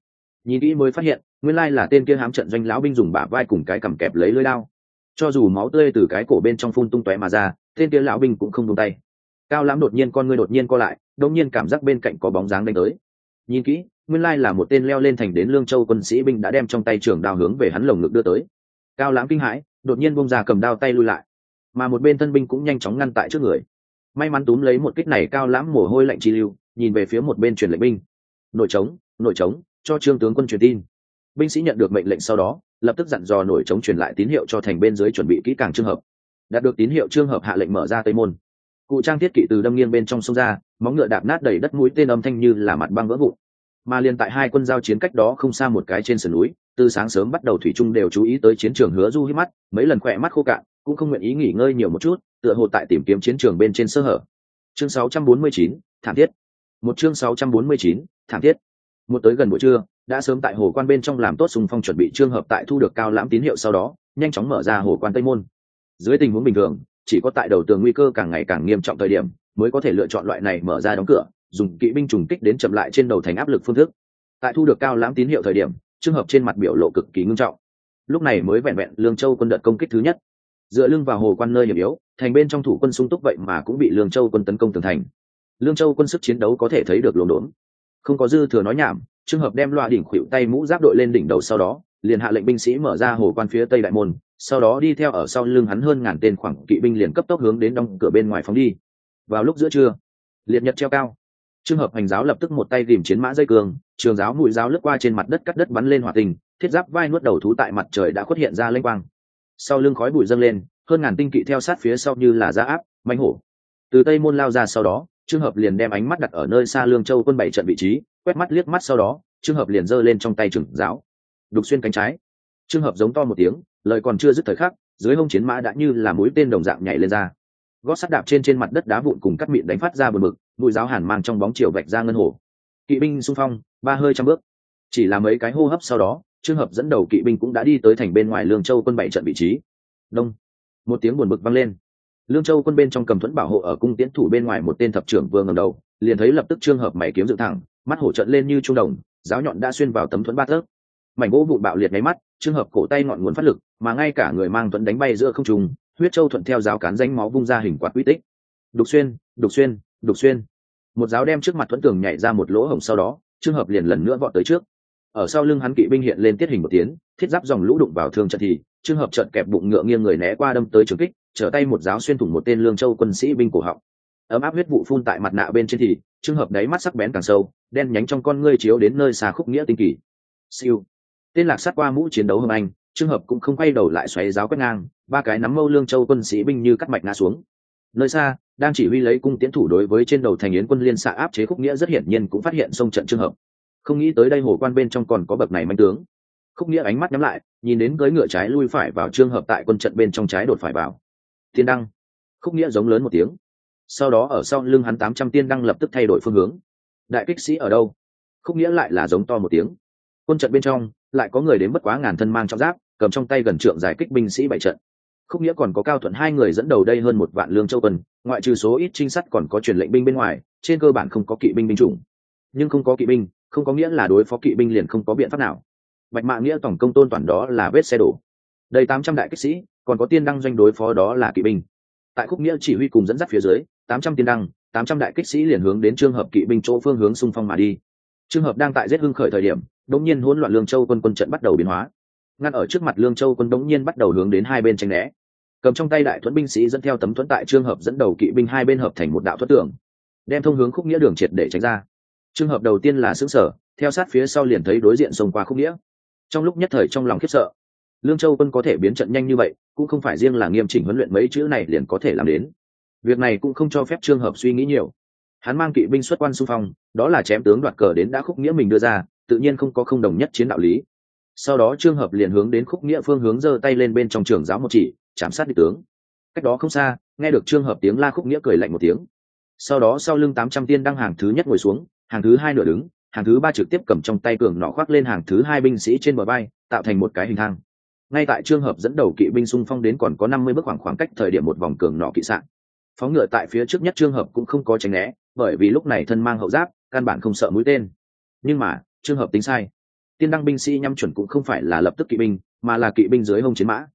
Nhìn kỹ mới phát hiện, nguyên lai là tên kia hãm trận doanh lão binh dùng bả vai cùng cái cầm kẹp lấy lưỡi đao. Cho dù máu tươi từ cái cổ bên trong phun tung tóe mà ra, tên kia lão binh cũng không buông tay cao lãm đột nhiên con ngươi đột nhiên co lại đông nhiên cảm giác bên cạnh có bóng dáng đánh tới. Nhìn kỹ, nguyên lai là một tên leo lên thành đến lương châu quân sĩ binh đã đem trong tay trường đao hướng về hắn lồng ngực đưa tới. Cao lãm kinh hãi, đột nhiên bông ra cầm đao tay lui lại. Mà một bên thân binh cũng nhanh chóng ngăn tại trước người. May mắn túm lấy một kích này, cao lãm mồ hôi lạnh chi lưu, nhìn về phía một bên truyền lệnh binh. Nội trống nội trống, cho trương tướng quân truyền tin. Binh sĩ nhận được mệnh lệnh sau đó, lập tức dặn dò nổi trống truyền lại tín hiệu cho thành bên dưới chuẩn bị kỹ càng trường hợp. Đạt được tín hiệu trường hợp hạ lệnh mở ra tây môn cụ trang thiết kỵ từ đâm nghiêng bên trong sông ra móng ngựa đạp nát đầy đất mũi tên âm thanh như là mặt băng vỡ vụn. Mà liền tại hai quân giao chiến cách đó không xa một cái trên sườn núi từ sáng sớm bắt đầu thủy trung đều chú ý tới chiến trường hứa du hít mắt mấy lần khỏe mắt khô cạn cũng không nguyện ý nghỉ ngơi nhiều một chút tựa hồ tại tìm kiếm chiến trường bên trên sơ hở. Chương 649, thảm thiết. Một chương 649, thảm thiết. Một tới gần buổi trưa đã sớm tại hồ quan bên trong làm tốt sùng phong chuẩn bị trường hợp tại thu được cao lãm tín hiệu sau đó nhanh chóng mở ra hồ quan tây môn. Dưới tình huống bình thường chỉ có tại đầu tường nguy cơ càng ngày càng nghiêm trọng thời điểm mới có thể lựa chọn loại này mở ra đóng cửa, dùng kỵ binh trùng kích đến chậm lại trên đầu thành áp lực phương thức. Tại thu được cao lãm tín hiệu thời điểm, trường hợp trên mặt biểu lộ cực kỳ ngưng trọng. Lúc này mới vẹn vẹn lương châu quân đợt công kích thứ nhất. Dựa lưng vào hồ quan nơi hiểm yếu, thành bên trong thủ quân sung túc vậy mà cũng bị lương châu quân tấn công tường thành. Lương châu quân sức chiến đấu có thể thấy được lồn đốn. Không có dư thừa nói nhảm, trường hợp đem loa đỉnh khuỵu tay mũ giáp đội lên đỉnh đầu sau đó, liền hạ lệnh binh sĩ mở ra hồ quan phía tây đại môn sau đó đi theo ở sau lưng hắn hơn ngàn tên khoảng kỵ binh liền cấp tốc hướng đến đóng cửa bên ngoài phóng đi. Vào lúc giữa trưa, liệt nhật treo cao. Trường hợp hành giáo lập tức một tay tìm chiến mã dây cường, trường giáo mũi giáo lướt qua trên mặt đất cắt đất bắn lên hỏa tình thiết giáp vai nuốt đầu thú tại mặt trời đã xuất hiện ra lênh quang. Sau lưng khói bụi dâng lên, hơn ngàn tinh kỵ theo sát phía sau như là giá áp manh hổ. Từ tây môn lao ra sau đó trường hợp liền đem ánh mắt đặt ở nơi xa lương châu quân bảy trận vị trí, quét mắt liếc mắt sau đó trường hợp liền giơ lên trong tay trưởng giáo. Đục xuyên cánh trái. Trường hợp giống to một tiếng lời còn chưa dứt thời khắc, dưới hông chiến mã đã như là mũi tên đồng dạng nhảy lên ra. Gót sắt đạp trên trên mặt đất đá vụn cùng cắt mịn đánh phát ra bờ mực bụi giáo hàn mang trong bóng chiều vạch ra ngân hồ. Kỵ binh xung phong, ba hơi trăm bước. Chỉ là mấy cái hô hấp sau đó, trường hợp dẫn đầu kỵ binh cũng đã đi tới thành bên ngoài lương châu quân bảy trận vị trí. Đông. Một tiếng buồn bực vang lên. Lương châu quân bên trong cầm thuẫn bảo hộ ở cung tiến thủ bên ngoài một tên thập trưởng vừa ngầm đầu, liền thấy lập tức trường hợp mày kiếm dựng thẳng, mắt hổ trận lên như trung đồng, giáo nhọn đã xuyên vào tấm thuẫn ba tấc. Mảnh gỗ vụn bạo liệt nháy mắt trường hợp cổ tay ngọn nguồn phát lực, mà ngay cả người mang tuấn đánh bay giữa không trung, huyết châu thuận theo giáo cán danh máu vung ra hình quạt quy tích. Đục xuyên đục xuyên đục xuyên. Một giáo đem trước mặt thuẫn tường nhảy ra một lỗ hổng sau đó trường hợp liền lần nữa vọt tới trước. Ở sau lưng hắn kỵ binh hiện lên tiết hình một tiếng, thiết giáp dòng lũ đụng vào thương trận thì trường hợp trận kẹp bụng ngựa nghiêng người né qua đâm tới trường kích, trở tay một giáo xuyên thủng một tên lương châu quân sĩ binh cổ họng. Ấm áp huyết vụ phun tại mặt nạ bên trên thì trường hợp đáy mắt sắc bén càng sâu, đen nhánh trong con ngươi chiếu đến nơi xa khúc nghĩa tinh kỳ. Siêu tên lạc sát qua mũ chiến đấu hầm anh trường hợp cũng không quay đầu lại xoáy giáo quét ngang, ba cái nắm mâu lương châu quân sĩ binh như cắt mạch ngã xuống. Nơi xa, đang chỉ huy lấy cung tiến thủ đối với trên đầu thành yến quân liên xạ áp chế khúc nghĩa rất hiển nhiên cũng phát hiện sông trận trường hợp. Không nghĩ tới đây hồ quan bên trong còn có bậc này manh tướng. Khúc nghĩa ánh mắt nhắm lại, nhìn đến cưỡi ngựa trái lui phải vào trường hợp tại quân trận bên trong trái đột phải vào. Tiên đăng. Khúc nghĩa giống lớn một tiếng. Sau đó ở sau lưng hắn tám trăm tiên đăng lập tức thay đổi phương hướng. Đại kích sĩ ở đâu? Khúc nghĩa lại là giống to một tiếng. Quân trận bên trong lại có người đến bất quá ngàn thân mang trong giáp, cầm trong tay gần trượng giải kích binh sĩ bảy trận. Khúc nghĩa còn có cao thuận hai người dẫn đầu đây hơn một vạn lương châu quân, ngoại trừ số ít trinh sát còn có truyền lệnh binh bên ngoài, trên cơ bản không có kỵ binh binh chủng. Nhưng không có kỵ binh, không có nghĩa là đối phó kỵ binh liền không có biện pháp nào. Bạch mạ nghĩa tổng công tôn toàn đó là vết xe đổ. Đây tám trăm đại kích sĩ, còn có tiên đăng doanh đối phó đó là kỵ binh. Tại khúc nghĩa chỉ huy cùng dẫn dắt phía dưới, tám trăm tiên đăng, tám trăm đại kích sĩ liền hướng đến trường hợp kỵ binh chỗ phương hướng xung phong mà đi trường hợp đang tại giết hưng khởi thời điểm đống nhiên hỗn loạn lương châu quân quân trận bắt đầu biến hóa. Ngăn ở trước mặt lương châu quân đống nhiên bắt đầu hướng đến hai bên tranh né. Cầm trong tay đại thuẫn binh sĩ dẫn theo tấm thuẫn tại trường hợp dẫn đầu kỵ binh hai bên hợp thành một đạo thuẫn tường, đem thông hướng khúc nghĩa đường triệt để tránh ra. Trường hợp đầu tiên là xứng sở theo sát phía sau liền thấy đối diện xông qua khúc nghĩa. Trong lúc nhất thời trong lòng khiếp sợ, lương châu quân có thể biến trận nhanh như vậy, cũng không phải riêng là nghiêm chỉnh huấn luyện mấy chữ này liền có thể làm đến. Việc này cũng không cho phép trường hợp suy nghĩ nhiều hắn mang kỵ binh xuất quan xung phong, đó là chém tướng đoạt cờ đến đã khúc nghĩa mình đưa ra, tự nhiên không có không đồng nhất chiến đạo lý. Sau đó trương hợp liền hướng đến khúc nghĩa phương hướng giơ tay lên bên trong trường giáo một chỉ, chạm sát địch tướng. Cách đó không xa, nghe được trương hợp tiếng la khúc nghĩa cười lạnh một tiếng. Sau đó sau lưng tám trăm tiên đăng hàng thứ nhất ngồi xuống, hàng thứ hai nửa đứng, hàng thứ ba trực tiếp cầm trong tay cường nọ khoác lên hàng thứ hai binh sĩ trên bờ bay tạo thành một cái hình thang. Ngay tại trường hợp dẫn đầu kỵ binh xung phong đến còn có năm mươi bước khoảng khoảng cách thời điểm một vòng cường nọ kỵ sạn. Phóng ngựa tại phía trước nhất trường hợp cũng không có tránh né bởi vì lúc này thân mang hậu giáp, căn bản không sợ mũi tên. Nhưng mà, trường hợp tính sai. Tiên đăng binh sĩ nhắm chuẩn cũng không phải là lập tức kỵ binh, mà là kỵ binh dưới hông chiến mã.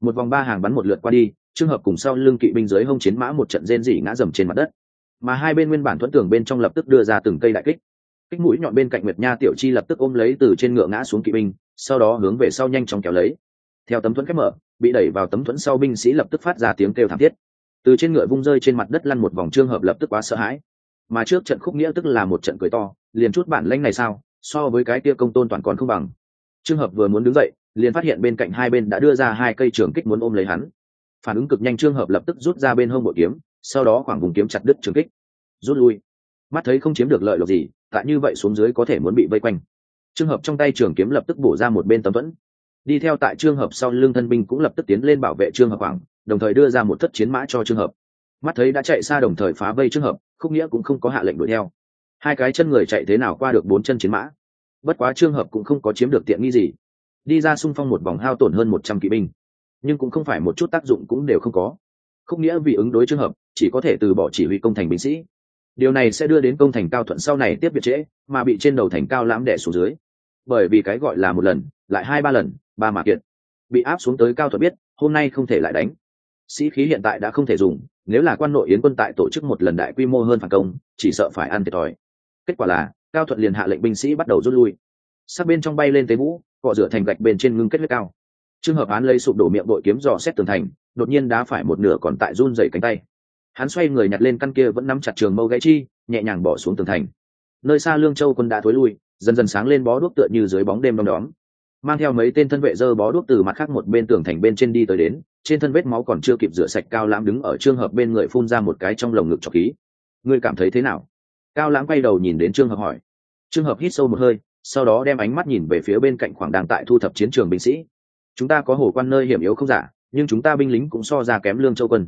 Một vòng ba hàng bắn một lượt qua đi, trường hợp cùng sau lưng kỵ binh dưới hông chiến mã một trận rên rỉ ngã dầm trên mặt đất. Mà hai bên nguyên bản thuẫn tưởng bên trong lập tức đưa ra từng cây đại kích. Kích mũi nhọn bên cạnh nguyệt nha tiểu chi lập tức ôm lấy từ trên ngựa ngã xuống kỵ binh, sau đó hướng về sau nhanh chóng kéo lấy. Theo tấm thuẫn khép mở, bị đẩy vào tấm thuẫn sau binh sĩ lập tức phát ra tiếng kêu thảm thiết. Từ trên ngựa vung rơi trên mặt đất lăn một vòng, trường hợp lập tức quá sợ hãi mà trước trận khúc nghĩa tức là một trận cười to, liền chút bản lãnh này sao, so với cái kia công tôn toàn còn không bằng. Trường hợp vừa muốn đứng dậy, liền phát hiện bên cạnh hai bên đã đưa ra hai cây trường kích muốn ôm lấy hắn. Phản ứng cực nhanh trường hợp lập tức rút ra bên hông bội kiếm, sau đó khoảng vùng kiếm chặt đứt trường kích. Rút lui. Mắt thấy không chiếm được lợi lộc gì, tại như vậy xuống dưới có thể muốn bị vây quanh. Trường hợp trong tay trường kiếm lập tức bổ ra một bên tấm thuẫn. Đi theo tại trường hợp sau lưng thân binh cũng lập tức tiến lên bảo vệ trường hợp khoảng đồng thời đưa ra một thất chiến mã cho trường hợp mắt thấy đã chạy xa đồng thời phá vây trường hợp, khúc nghĩa cũng không có hạ lệnh đuổi theo. Hai cái chân người chạy thế nào qua được bốn chân chiến mã? Bất quá trường hợp cũng không có chiếm được tiện nghi gì. Đi ra xung phong một vòng hao tổn hơn một trăm kỵ binh. Nhưng cũng không phải một chút tác dụng cũng đều không có. Khúc nghĩa vì ứng đối trường hợp, chỉ có thể từ bỏ chỉ huy công thành binh sĩ. Điều này sẽ đưa đến công thành cao thuận sau này tiếp biệt trễ, mà bị trên đầu thành cao lãm đẻ xuống dưới. Bởi vì cái gọi là một lần, lại hai ba lần, ba mà kiện bị áp xuống tới cao thuận biết, hôm nay không thể lại đánh. Sĩ khí hiện tại đã không thể dùng nếu là quan nội yến quân tại tổ chức một lần đại quy mô hơn phản công, chỉ sợ phải ăn thiệt thòi. Kết quả là, cao thuận liền hạ lệnh binh sĩ bắt đầu rút lui. Sát bên trong bay lên tế vũ, cọ rửa thành gạch bên trên ngưng kết huyết cao. Trường hợp án lấy sụp đổ miệng đội kiếm dò xét tường thành, đột nhiên đá phải một nửa còn tại run dày cánh tay. Hắn xoay người nhặt lên căn kia vẫn nắm chặt trường mâu gãy chi, nhẹ nhàng bỏ xuống tường thành. Nơi xa lương châu quân đã thối lui, dần dần sáng lên bó đuốc tựa như dưới bóng đêm đom đóm mang theo mấy tên thân vệ dơ bó đuốc từ mặt khác một bên tường thành bên trên đi tới đến, trên thân vết máu còn chưa kịp rửa sạch cao lãm đứng ở trường hợp bên người phun ra một cái trong lồng ngực trọc khí. Ngươi cảm thấy thế nào? Cao lãm quay đầu nhìn đến trường hợp hỏi. Trường hợp hít sâu một hơi, sau đó đem ánh mắt nhìn về phía bên cạnh khoảng đang tại thu thập chiến trường binh sĩ. Chúng ta có hồ quan nơi hiểm yếu không giả, nhưng chúng ta binh lính cũng so ra kém lương châu quân.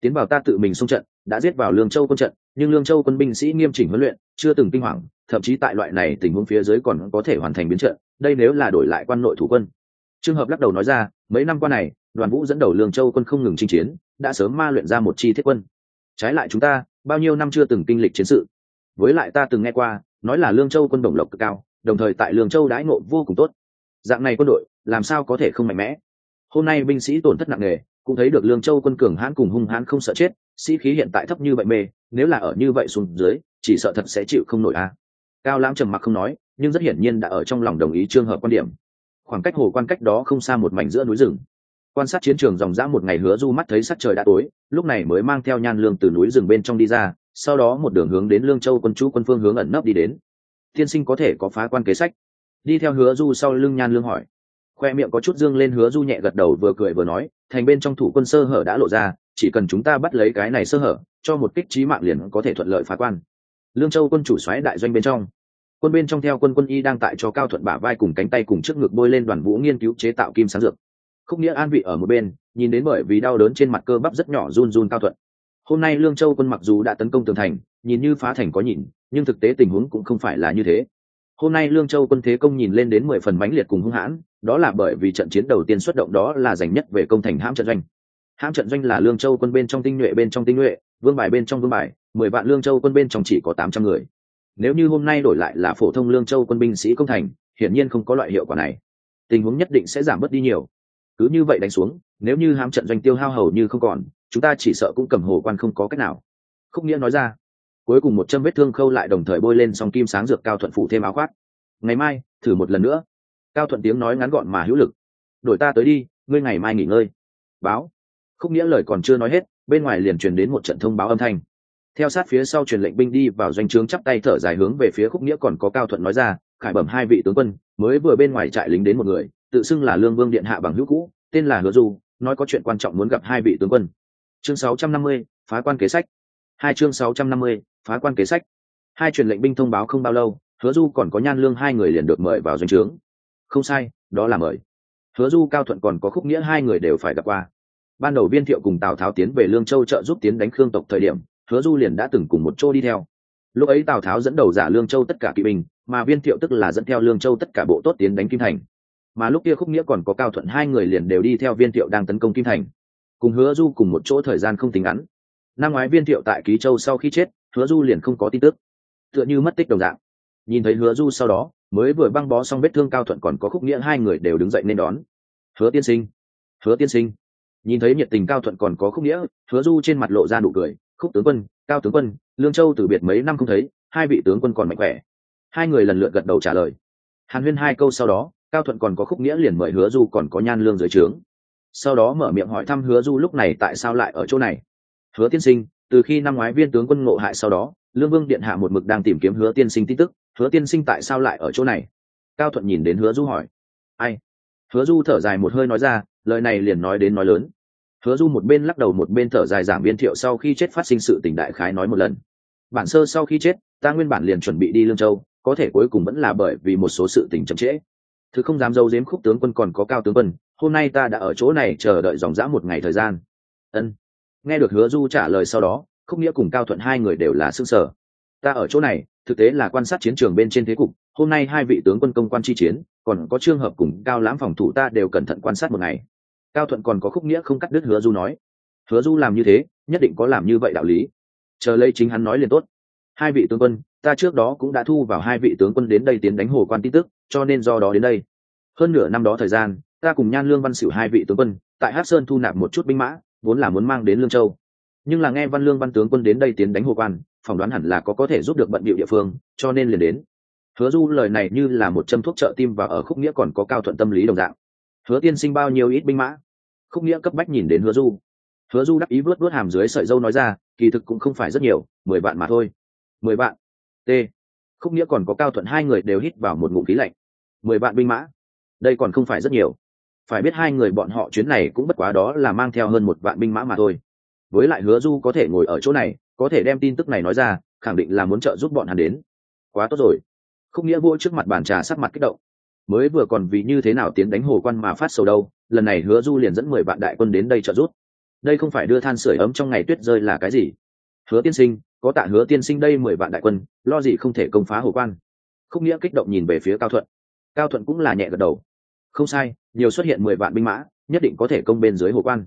Tiến vào ta tự mình xung trận, đã giết vào lương châu quân trận, nhưng lương châu quân binh sĩ nghiêm chỉnh huấn luyện, chưa từng kinh hoàng thậm chí tại loại này tình huống phía dưới còn có thể hoàn thành biến trận, đây nếu là đổi lại quan nội thủ quân. Trường hợp lắc đầu nói ra, mấy năm qua này, đoàn vũ dẫn đầu lương châu quân không ngừng chinh chiến, đã sớm ma luyện ra một chi thiết quân. Trái lại chúng ta, bao nhiêu năm chưa từng kinh lịch chiến sự. Với lại ta từng nghe qua, nói là lương châu quân đồng lộc cực cao, đồng thời tại lương châu đãi ngộ vô cùng tốt. Dạng này quân đội, làm sao có thể không mạnh mẽ? Hôm nay binh sĩ tổn thất nặng nề, cũng thấy được lương châu quân cường hãn cùng hung hãn không sợ chết, sĩ khí hiện tại thấp như vậy mê, nếu là ở như vậy xuống dưới, chỉ sợ thật sẽ chịu không nổi a cao lãm trầm mặc không nói, nhưng rất hiển nhiên đã ở trong lòng đồng ý trường hợp quan điểm. Khoảng cách hồ quan cách đó không xa một mảnh giữa núi rừng. Quan sát chiến trường dòng dã một ngày hứa du mắt thấy sắc trời đã tối, lúc này mới mang theo nhan lương từ núi rừng bên trong đi ra, sau đó một đường hướng đến lương châu quân chú quân phương hướng ẩn nấp đi đến. Tiên sinh có thể có phá quan kế sách? Đi theo hứa du sau lưng nhan lương hỏi. Khoe miệng có chút dương lên hứa du nhẹ gật đầu vừa cười vừa nói, thành bên trong thủ quân sơ hở đã lộ ra, chỉ cần chúng ta bắt lấy cái này sơ hở, cho một kích trí mạng liền có thể thuận lợi phá quan lương châu quân chủ xoáy đại doanh bên trong. Quân bên trong theo quân quân y đang tại cho cao thuận bả vai cùng cánh tay cùng trước ngực bôi lên đoàn vũ nghiên cứu chế tạo kim sáng dược. Khúc nghĩa an vị ở một bên, nhìn đến bởi vì đau đớn trên mặt cơ bắp rất nhỏ run run cao thuận. Hôm nay lương châu quân mặc dù đã tấn công tường thành, nhìn như phá thành có nhìn, nhưng thực tế tình huống cũng không phải là như thế. Hôm nay lương châu quân thế công nhìn lên đến mười phần mãnh liệt cùng hung hãn, đó là bởi vì trận chiến đầu tiên xuất động đó là giành nhất về công thành hãm trận doanh. Hãm trận doanh là lương châu quân bên trong tinh nhuệ bên trong tinh nhuệ, vương bài bên trong vương bài mười vạn lương châu quân bên trong chỉ có tám trăm người. Nếu như hôm nay đổi lại là phổ thông lương châu quân binh sĩ công thành, hiển nhiên không có loại hiệu quả này. Tình huống nhất định sẽ giảm bớt đi nhiều. Cứ như vậy đánh xuống, nếu như hám trận doanh tiêu hao hầu như không còn, chúng ta chỉ sợ cũng cầm hồ quan không có cách nào. Khúc nghĩa nói ra. Cuối cùng một châm vết thương khâu lại đồng thời bôi lên song kim sáng dược cao thuận phủ thêm áo khoác. Ngày mai, thử một lần nữa. Cao thuận tiếng nói ngắn gọn mà hữu lực. Đổi ta tới đi, ngươi ngày mai nghỉ ngơi. Báo. Khúc nghĩa lời còn chưa nói hết, bên ngoài liền truyền đến một trận thông báo âm thanh theo sát phía sau truyền lệnh binh đi vào doanh trướng chắp tay thở dài hướng về phía khúc nghĩa còn có cao thuận nói ra khải bẩm hai vị tướng quân mới vừa bên ngoài trại lính đến một người tự xưng là lương vương điện hạ bằng hữu cũ tên là hứa du nói có chuyện quan trọng muốn gặp hai vị tướng quân. Chương 650, phá quan kế sách. Hai chương 650, phá quan kế sách. Hai truyền lệnh binh thông báo không bao lâu hứa du còn có nhan lương hai người liền được mời vào doanh trướng. Không sai đó là mời. Hứa du cao thuận còn có khúc nghĩa hai người đều phải gặp qua. Ban đầu viên thiệu cùng tào tháo tiến về lương châu trợ giúp tiến đánh khương tộc thời điểm hứa du liền đã từng cùng một chỗ đi theo. Lúc ấy tào tháo dẫn đầu giả lương châu tất cả kỵ binh, mà viên thiệu tức là dẫn theo lương châu tất cả bộ tốt tiến đánh kim thành. Mà lúc kia khúc nghĩa còn có cao thuận, hai người liền đều đi theo viên thiệu đang tấn công kim thành. Cùng hứa du cùng một chỗ thời gian không tính ngắn. Năm ngoái viên thiệu tại ký châu sau khi chết, hứa du liền không có tin tức. Tựa như mất tích đồng dạng. Nhìn thấy hứa du sau đó, mới vừa băng bó xong vết thương cao thuận còn có khúc nghĩa hai người đều đứng dậy nên đón. Hứa tiên sinh. Hứa tiên sinh. Nhìn thấy nhiệt tình cao thuận còn có khúc nghĩa, hứa du trên mặt lộ ra nụ cười khúc tướng quân, cao tướng quân, lương châu từ biệt mấy năm không thấy, hai vị tướng quân còn mạnh khỏe. Hai người lần lượt gật đầu trả lời. Hàn huyên hai câu sau đó, cao thuận còn có khúc nghĩa liền mời hứa du còn có nhan lương dưới trướng. Sau đó mở miệng hỏi thăm hứa du lúc này tại sao lại ở chỗ này. Hứa tiên sinh, từ khi năm ngoái viên tướng quân ngộ hại sau đó, lương vương điện hạ một mực đang tìm kiếm hứa tiên sinh tin tức. Hứa tiên sinh tại sao lại ở chỗ này? Cao thuận nhìn đến hứa du hỏi. Ai? Hứa du thở dài một hơi nói ra, lời này liền nói đến nói lớn hứa du một bên lắc đầu một bên thở dài giảng viên thiệu sau khi chết phát sinh sự tình đại khái nói một lần. Bản sơ sau khi chết, ta nguyên bản liền chuẩn bị đi lương châu, có thể cuối cùng vẫn là bởi vì một số sự tình chậm trễ. Thứ không dám dâu giếm khúc tướng quân còn có cao tướng quân, hôm nay ta đã ở chỗ này chờ đợi dòng dã một ngày thời gian. Ân. Nghe được hứa du trả lời sau đó không nghĩa cùng cao thuận hai người đều là xương sở ta ở chỗ này, thực tế là quan sát chiến trường bên trên thế cục, hôm nay hai vị tướng quân công quan chi chiến, còn có trường hợp cùng cao lãm phòng thủ ta đều cẩn thận quan sát một ngày cao thuận còn có khúc nghĩa không cắt đứt hứa du nói. Hứa du làm như thế, nhất định có làm như vậy đạo lý. Chờ lấy chính hắn nói liền tốt. Hai vị tướng quân, ta trước đó cũng đã thu vào hai vị tướng quân đến đây tiến đánh hồ quan tin tức, cho nên do đó đến đây. Hơn nửa năm đó thời gian, ta cùng nhan lương văn xỉu hai vị tướng quân, tại hát sơn thu nạp một chút binh mã, vốn là muốn mang đến lương châu. Nhưng là nghe văn lương văn tướng quân đến đây tiến đánh hồ quan, phỏng đoán hẳn là có có thể giúp được bận bịu địa phương, cho nên liền đến. Hứa du lời này như là một châm thuốc trợ tim và ở khúc nghĩa còn có cao thuận tâm lý đồng dạng. Hứa tiên sinh bao nhiêu ít binh mã? Khúc nghĩa cấp bách nhìn đến hứa du. Hứa du đắc ý vớt vớt hàm dưới sợi dâu nói ra, kỳ thực cũng không phải rất nhiều, mười vạn mà thôi. Mười vạn? T. Khúc nghĩa còn có cao thuận hai người đều hít vào một ngụm khí lạnh. Mười vạn binh mã? Đây còn không phải rất nhiều. Phải biết hai người bọn họ chuyến này cũng bất quá đó là mang theo hơn một vạn binh mã mà thôi. Với lại hứa du có thể ngồi ở chỗ này, có thể đem tin tức này nói ra, khẳng định là muốn trợ giúp bọn hắn đến. Quá tốt rồi. Khúc nghĩa vua trước mặt bàn trà sắc mặt kích động. Mới vừa còn vì như thế nào tiến đánh hồ quan mà phát sầu đâu lần này hứa du liền dẫn mười vạn đại quân đến đây trợ giúp. Đây không phải đưa than sửa ấm trong ngày tuyết rơi là cái gì? Hứa tiên sinh, có tạ hứa tiên sinh đây mười vạn đại quân, lo gì không thể công phá hồ quan? Khúc nghĩa kích động nhìn về phía cao thuận. Cao thuận cũng là nhẹ gật đầu. Không sai, nhiều xuất hiện mười vạn binh mã, nhất định có thể công bên dưới hồ quan.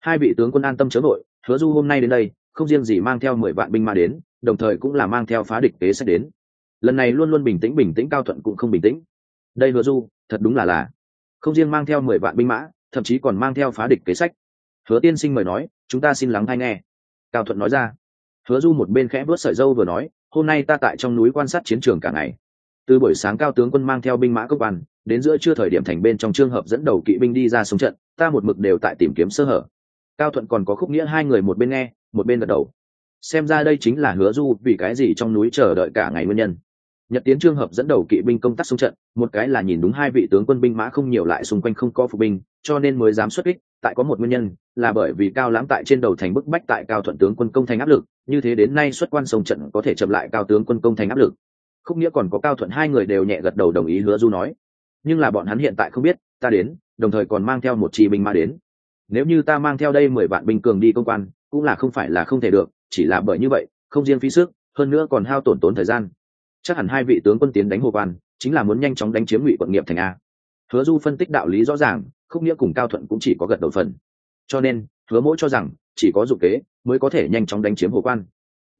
Hai vị tướng quân an tâm chớ nội hứa du hôm nay đến đây, không riêng gì mang theo mười vạn binh mã đến, đồng thời cũng là mang theo phá địch kế sách đến. Lần này luôn luôn bình tĩnh bình tĩnh cao thuận cũng không bình tĩnh. Đây hứa du, thật đúng là là không riêng mang theo mười vạn binh mã, thậm chí còn mang theo phá địch kế sách. Hứa tiên sinh mời nói, chúng ta xin lắng hay nghe. Cao thuận nói ra. Hứa du một bên khẽ vớt sợi dâu vừa nói, hôm nay ta tại trong núi quan sát chiến trường cả ngày. Từ buổi sáng cao tướng quân mang theo binh mã cốc văn, đến giữa trưa thời điểm thành bên trong trường hợp dẫn đầu kỵ binh đi ra xuống trận, ta một mực đều tại tìm kiếm sơ hở. Cao thuận còn có khúc nghĩa hai người một bên nghe, một bên gật đầu. Xem ra đây chính là hứa du vì cái gì trong núi chờ đợi cả ngày nguyên nhân nhật tiến trường hợp dẫn đầu kỵ binh công tác xung trận, một cái là nhìn đúng hai vị tướng quân binh mã không nhiều lại xung quanh không có phục binh, cho nên mới dám xuất kích, tại có một nguyên nhân, là bởi vì cao lãm tại trên đầu thành bức bách tại cao thuận tướng quân công thành áp lực, như thế đến nay xuất quan sông trận có thể chậm lại cao tướng quân công thành áp lực. Không nghĩa còn có cao thuận hai người đều nhẹ gật đầu đồng ý hứa du nói. Nhưng là bọn hắn hiện tại không biết, ta đến, đồng thời còn mang theo một chi binh mã đến. Nếu như ta mang theo đây mười vạn binh cường đi công quan, cũng là không phải là không thể được, chỉ là bởi như vậy, không riêng phí sức, hơn nữa còn hao tổn tốn thời gian chắc hẳn hai vị tướng quân tiến đánh hồ quan chính là muốn nhanh chóng đánh chiếm ngụy quận nghiệp thành a. Hứa du phân tích đạo lý rõ ràng, khúc nghĩa cùng cao thuận cũng chỉ có gật đầu phần. Cho nên, hứa mỗi cho rằng, chỉ có dục kế mới có thể nhanh chóng đánh chiếm hồ quan.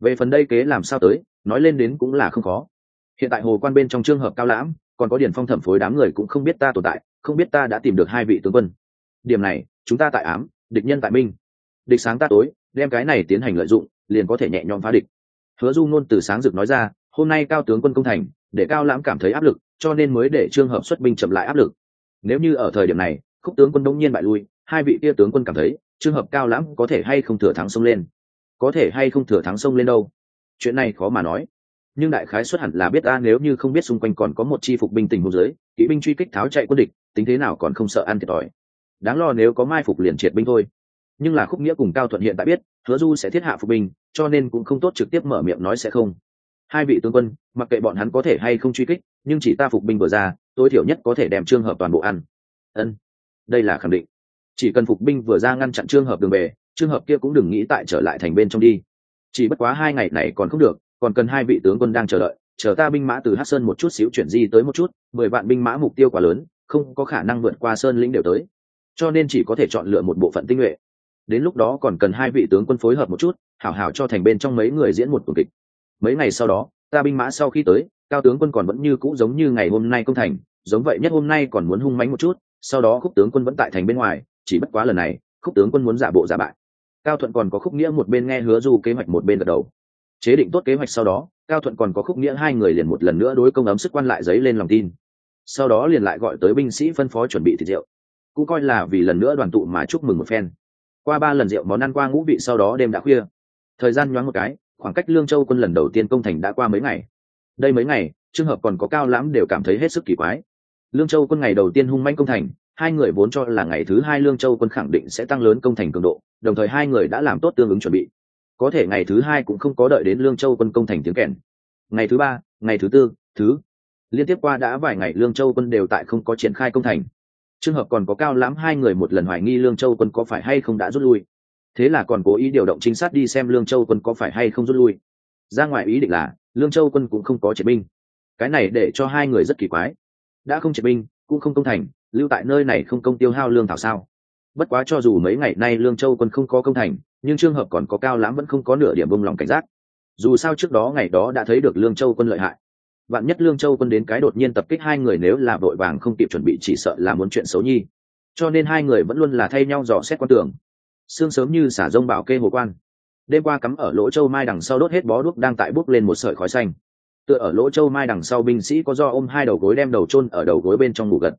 Về phần đây kế làm sao tới, nói lên đến cũng là không khó. Hiện tại hồ quan bên trong trường hợp cao lãm, còn có điển phong thẩm phối đám người cũng không biết ta tồn tại, không biết ta đã tìm được hai vị tướng quân. Điểm này, chúng ta tại ám, địch nhân tại minh. Địch sáng ta tối, đem cái này tiến hành lợi dụng, liền có thể nhẹ nhõm phá địch. Hứa du ngôn từ sáng rực nói ra hôm nay cao tướng quân công thành, để cao lãm cảm thấy áp lực, cho nên mới để trường hợp xuất binh chậm lại áp lực. Nếu như ở thời điểm này, khúc tướng quân đông nhiên bại lui, hai vị kia tướng quân cảm thấy trường hợp cao lãm có thể hay không thừa thắng sông lên? Có thể hay không thừa thắng sông lên đâu? Chuyện này khó mà nói. Nhưng đại khái xuất hẳn là biết a, nếu như không biết xung quanh còn có một chi phục binh tình hồ dưới, kỵ binh truy kích tháo chạy quân địch, tính thế nào còn không sợ ăn thiệt thòi. Đáng lo nếu có mai phục liền triệt binh thôi. Nhưng là khúc nghĩa cùng cao thuận hiện tại biết, hứa du sẽ thiết hạ phục binh, cho nên cũng không tốt trực tiếp mở miệng nói sẽ không hai vị tướng quân, mặc kệ bọn hắn có thể hay không truy kích, nhưng chỉ ta phục binh vừa ra, tối thiểu nhất có thể đem trường hợp toàn bộ ăn. Ân, đây là khẳng định. Chỉ cần phục binh vừa ra ngăn chặn trường hợp đường về trường hợp kia cũng đừng nghĩ tại trở lại thành bên trong đi. Chỉ bất quá hai ngày này còn không được, còn cần hai vị tướng quân đang chờ đợi, chờ ta binh mã từ hát sơn một chút xíu chuyển di tới một chút, mười vạn binh mã mục tiêu quá lớn, không có khả năng vượt qua sơn lĩnh đều tới. Cho nên chỉ có thể chọn lựa một bộ phận tinh nhuệ. Đến lúc đó còn cần hai vị tướng quân phối hợp một chút, hảo hảo cho thành bên trong mấy người diễn một tuần kịch mấy ngày sau đó, ta binh mã sau khi tới, cao tướng quân còn vẫn như cũ giống như ngày hôm nay công thành, giống vậy nhất hôm nay còn muốn hung mánh một chút, sau đó khúc tướng quân vẫn tại thành bên ngoài, chỉ bất quá lần này, khúc tướng quân muốn giả bộ giả bại. Cao thuận còn có khúc nghĩa một bên nghe hứa du kế hoạch một bên gật đầu. Chế định tốt kế hoạch sau đó, cao thuận còn có khúc nghĩa hai người liền một lần nữa đối công ấm sức quan lại giấy lên lòng tin. Sau đó liền lại gọi tới binh sĩ phân phó chuẩn bị thịt rượu. Cũng coi là vì lần nữa đoàn tụ mà chúc mừng một phen. Qua ba lần rượu món ăn qua ngũ vị sau đó đêm đã khuya. Thời gian nhoáng một cái khoảng cách lương châu quân lần đầu tiên công thành đã qua mấy ngày. Đây mấy ngày trường hợp còn có cao lãm đều cảm thấy hết sức kỳ quái. Lương châu quân ngày đầu tiên hung manh công thành, hai người vốn cho là ngày thứ hai lương châu quân khẳng định sẽ tăng lớn công thành cường độ, đồng thời hai người đã làm tốt tương ứng chuẩn bị. Có thể ngày thứ hai cũng không có đợi đến lương châu quân công thành tiếng kèn. Ngày thứ ba, ngày thứ tư, thứ liên tiếp qua đã vài ngày lương châu quân đều tại không có triển khai công thành. Trường hợp còn có cao lắm hai người một lần hoài nghi lương châu quân có phải hay không đã rút lui thế là còn cố ý điều động chính sát đi xem lương châu quân có phải hay không rút lui. Ra ngoài ý định là, lương châu quân cũng không có triệt binh. Cái này để cho hai người rất kỳ quái. Đã không triệt binh, cũng không công thành, lưu tại nơi này không công tiêu hao lương thảo sao? Bất quá cho dù mấy ngày nay lương châu quân không có công thành, nhưng trường hợp còn có cao lãm vẫn không có nửa điểm bông lòng cảnh giác. Dù sao trước đó ngày đó đã thấy được lương châu quân lợi hại. Vạn nhất lương châu quân đến cái đột nhiên tập kích hai người nếu là vội vàng không kịp chuẩn bị chỉ sợ là muốn chuyện xấu nhi. Cho nên hai người vẫn luôn là thay nhau dò xét quan tưởng sương sớm như xả rông bảo kê hồ quan. Đêm qua cắm ở lỗ châu mai đằng sau đốt hết bó đuốc đang tại bốc lên một sợi khói xanh. Tựa ở lỗ châu mai đằng sau binh sĩ có do ôm hai đầu gối đem đầu chôn ở đầu gối bên trong ngủ gật.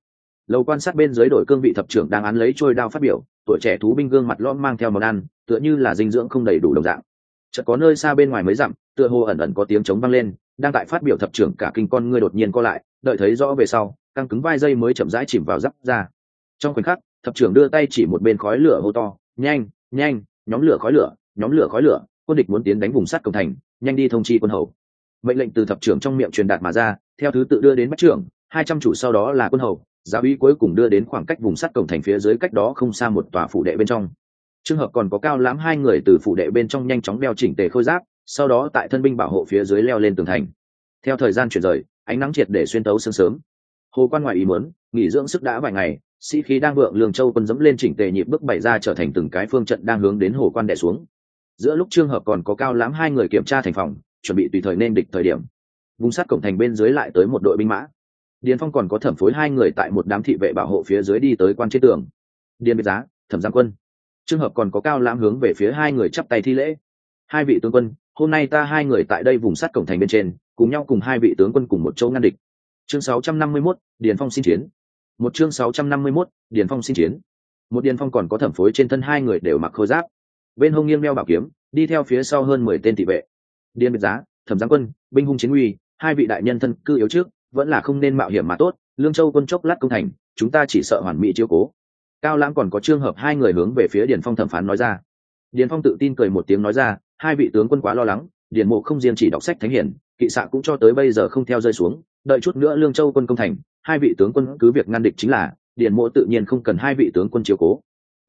Lầu quan sát bên dưới đội cương vị thập trưởng đang án lấy trôi đao phát biểu, tuổi trẻ thú binh gương mặt lõm mang theo món ăn tựa như là dinh dưỡng không đầy đủ đồng dạng. Chợt có nơi xa bên ngoài mới dặm, tựa hồ ẩn ẩn có tiếng chống vang lên, đang tại phát biểu thập trưởng cả kinh con ngươi đột nhiên co lại, đợi thấy rõ về sau, căng cứng vai dây mới chậm rãi chìm vào giáp ra. Trong khoảnh khắc, thập trưởng đưa tay chỉ một bên khói lửa hô to nhanh nhanh, nhóm lửa khói lửa, nhóm lửa khói lửa, quân địch muốn tiến đánh vùng sắt cổng thành, nhanh đi thông chi quân hầu. Mệnh lệnh từ thập trưởng trong miệng truyền đạt mà ra, theo thứ tự đưa đến bắt trưởng, hai trăm chủ sau đó là quân hầu, giáo uy cuối cùng đưa đến khoảng cách vùng sắt cổng thành phía dưới cách đó không xa một tòa phủ đệ bên trong. Trường hợp còn có cao lãm hai người từ phủ đệ bên trong nhanh chóng đeo chỉnh tề khôi giáp, sau đó tại thân binh bảo hộ phía dưới leo lên tường thành. Theo thời gian chuyển rời, ánh nắng triệt để xuyên tấu sương sớm. Hồ quan ngoại ý muốn, nghỉ dưỡng sức đã vài ngày sĩ khí đang vượng lường châu quân dẫm lên chỉnh tề nhịp bước bày ra trở thành từng cái phương trận đang hướng đến hồ quan đệ xuống. Giữa lúc trường hợp còn có cao lãm hai người kiểm tra thành phòng chuẩn bị tùy thời nên địch thời điểm. Vùng sát cổng thành bên dưới lại tới một đội binh mã. Điền phong còn có thẩm phối hai người tại một đám thị vệ bảo hộ phía dưới đi tới quan trên tường. Điền biệt giá thẩm giang quân. Trường hợp còn có cao lãm hướng về phía hai người chắp tay thi lễ. Hai vị tướng quân hôm nay ta hai người tại đây vùng sắt cổng thành bên trên cùng nhau cùng hai vị tướng quân cùng một chỗ ngăn địch. Chương 651, điền phong xin chiến một chương 651, điền phong xin chiến. Một điền phong còn có thẩm phối trên thân hai người đều mặc khôi giáp. Bên hông nghiêng đeo bảo kiếm đi theo phía sau hơn mười tên thị vệ. Điền biệt giá thẩm giáng quân binh hung chiến uy hai vị đại nhân thân cư yếu trước vẫn là không nên mạo hiểm mà tốt lương châu quân chốc lát công thành chúng ta chỉ sợ hoàn mỹ chiếu cố. Cao lãng còn có trường hợp hai người hướng về phía điền phong thẩm phán nói ra. Điền phong tự tin cười một tiếng nói ra hai vị tướng quân quá lo lắng điền mộ không riêng chỉ đọc sách thánh hiển kỵ xạ cũng cho tới bây giờ không theo rơi xuống đợi chút nữa lương châu quân công thành hai vị tướng quân cứ việc ngăn địch chính là, điền mộ tự nhiên không cần hai vị tướng quân chiếu cố.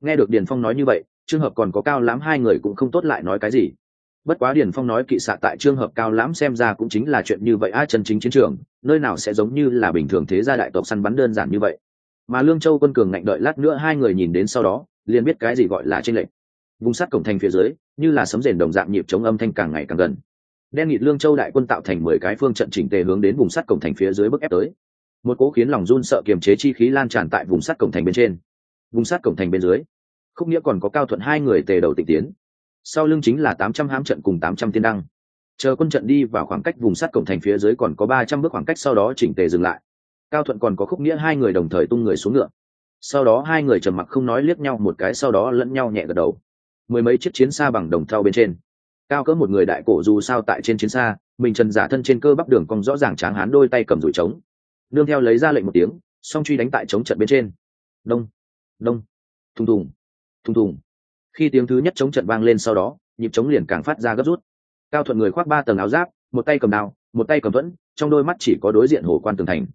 Nghe được điền phong nói như vậy trường hợp còn có cao lãm hai người cũng không tốt lại nói cái gì. Bất quá điền phong nói kỵ xạ tại trường hợp, cao lãm xem ra cũng chính là chuyện như vậy, a, chân chính chiến trường, nơi nào sẽ giống như là bình thường thế gia đại tộc săn bắn đơn giản như vậy. Mà lương châu quân cường ngạnh đợi lát nữa hai người nhìn đến sau đó, liền biết cái gì gọi là trên lệch. Vùng sắt cổng thành phía dưới, như là sấm rền đồng dạng nhịp chống âm thanh càng ngày càng gần. Đen nghịt lương châu đại quân tạo thành mười cái phương trận chỉnh tề hướng đến vùng sắt cổng thành phía dưới bức ép tới một cố khiến lòng run sợ kiềm chế chi khí lan tràn tại vùng sắt cổng thành bên trên. Vùng sắt cổng thành bên dưới, khúc nghĩa còn có cao thuận hai người tề đầu tịnh tiến. Sau lưng chính là tám trăm hám trận cùng tám trăm tiên đăng. Chờ quân trận đi vào khoảng cách vùng sắt cổng thành phía dưới còn có ba trăm bước khoảng cách sau đó chỉnh tề dừng lại. Cao thuận còn có khúc nghĩa hai người đồng thời tung người xuống ngựa. Sau đó hai người trầm mặc không nói liếc nhau một cái sau đó lẫn nhau nhẹ gật đầu. Mười mấy chiếc chiến xa bằng đồng thau bên trên. Cao cỡ một người đại cổ dù sao tại trên chiến xa, mình trần giả thân trên cơ bắp đường cong rõ ràng tráng hán đôi tay cầm rủi trống nương theo lấy ra lệnh một tiếng, song truy đánh tại chống trận bên trên. Đông đông, thùng thùng thùng thùng. Khi tiếng thứ nhất chống trận vang lên sau đó, nhịp chống liền càng phát ra gấp rút. Cao thuận người khoác ba tầng áo giáp, một tay cầm đao, một tay cầm thuẫn, trong đôi mắt chỉ có đối diện hồ quan tường thành.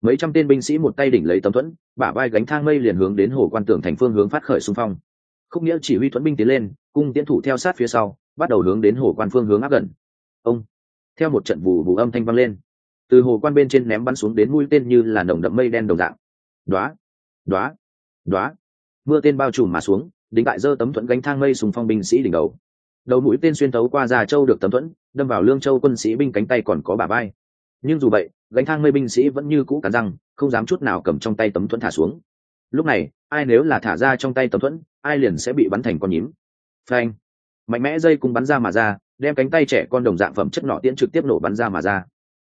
Mấy trăm tên binh sĩ một tay đỉnh lấy tấm thuẫn, bả vai gánh thang mây liền hướng đến hồ quan tường thành phương hướng phát khởi xung phong. Không nghĩa chỉ huy thuẫn binh tiến lên, cung tiến thủ theo sát phía sau, bắt đầu hướng đến hồ quan phương hướng áp gần. Ông, theo một trận vụ vụ âm thanh vang lên từ hồ quan bên trên ném bắn xuống đến mũi tên như là nồng đậm mây đen đồng dạng. Đoá đoá đoá mưa tên bao trùm mà xuống, đính tại dơ tấm thuẫn gánh thang mây sùng phong binh sĩ đỉnh đầu. Đầu mũi tên xuyên tấu qua già châu được tấm thuẫn, đâm vào lương châu quân sĩ binh cánh tay còn có bả vai. Nhưng dù vậy, gánh thang mây binh sĩ vẫn như cũ cắn răng, không dám chút nào cầm trong tay tấm thuẫn thả xuống. Lúc này, ai nếu là thả ra trong tay tấm thuẫn, ai liền sẽ bị bắn thành con nhím. Phanh. Mạnh mẽ dây cung bắn ra mà ra, đem cánh tay trẻ con đồng dạng phẩm chất nọ tiễn trực tiếp nổ bắn ra mà ra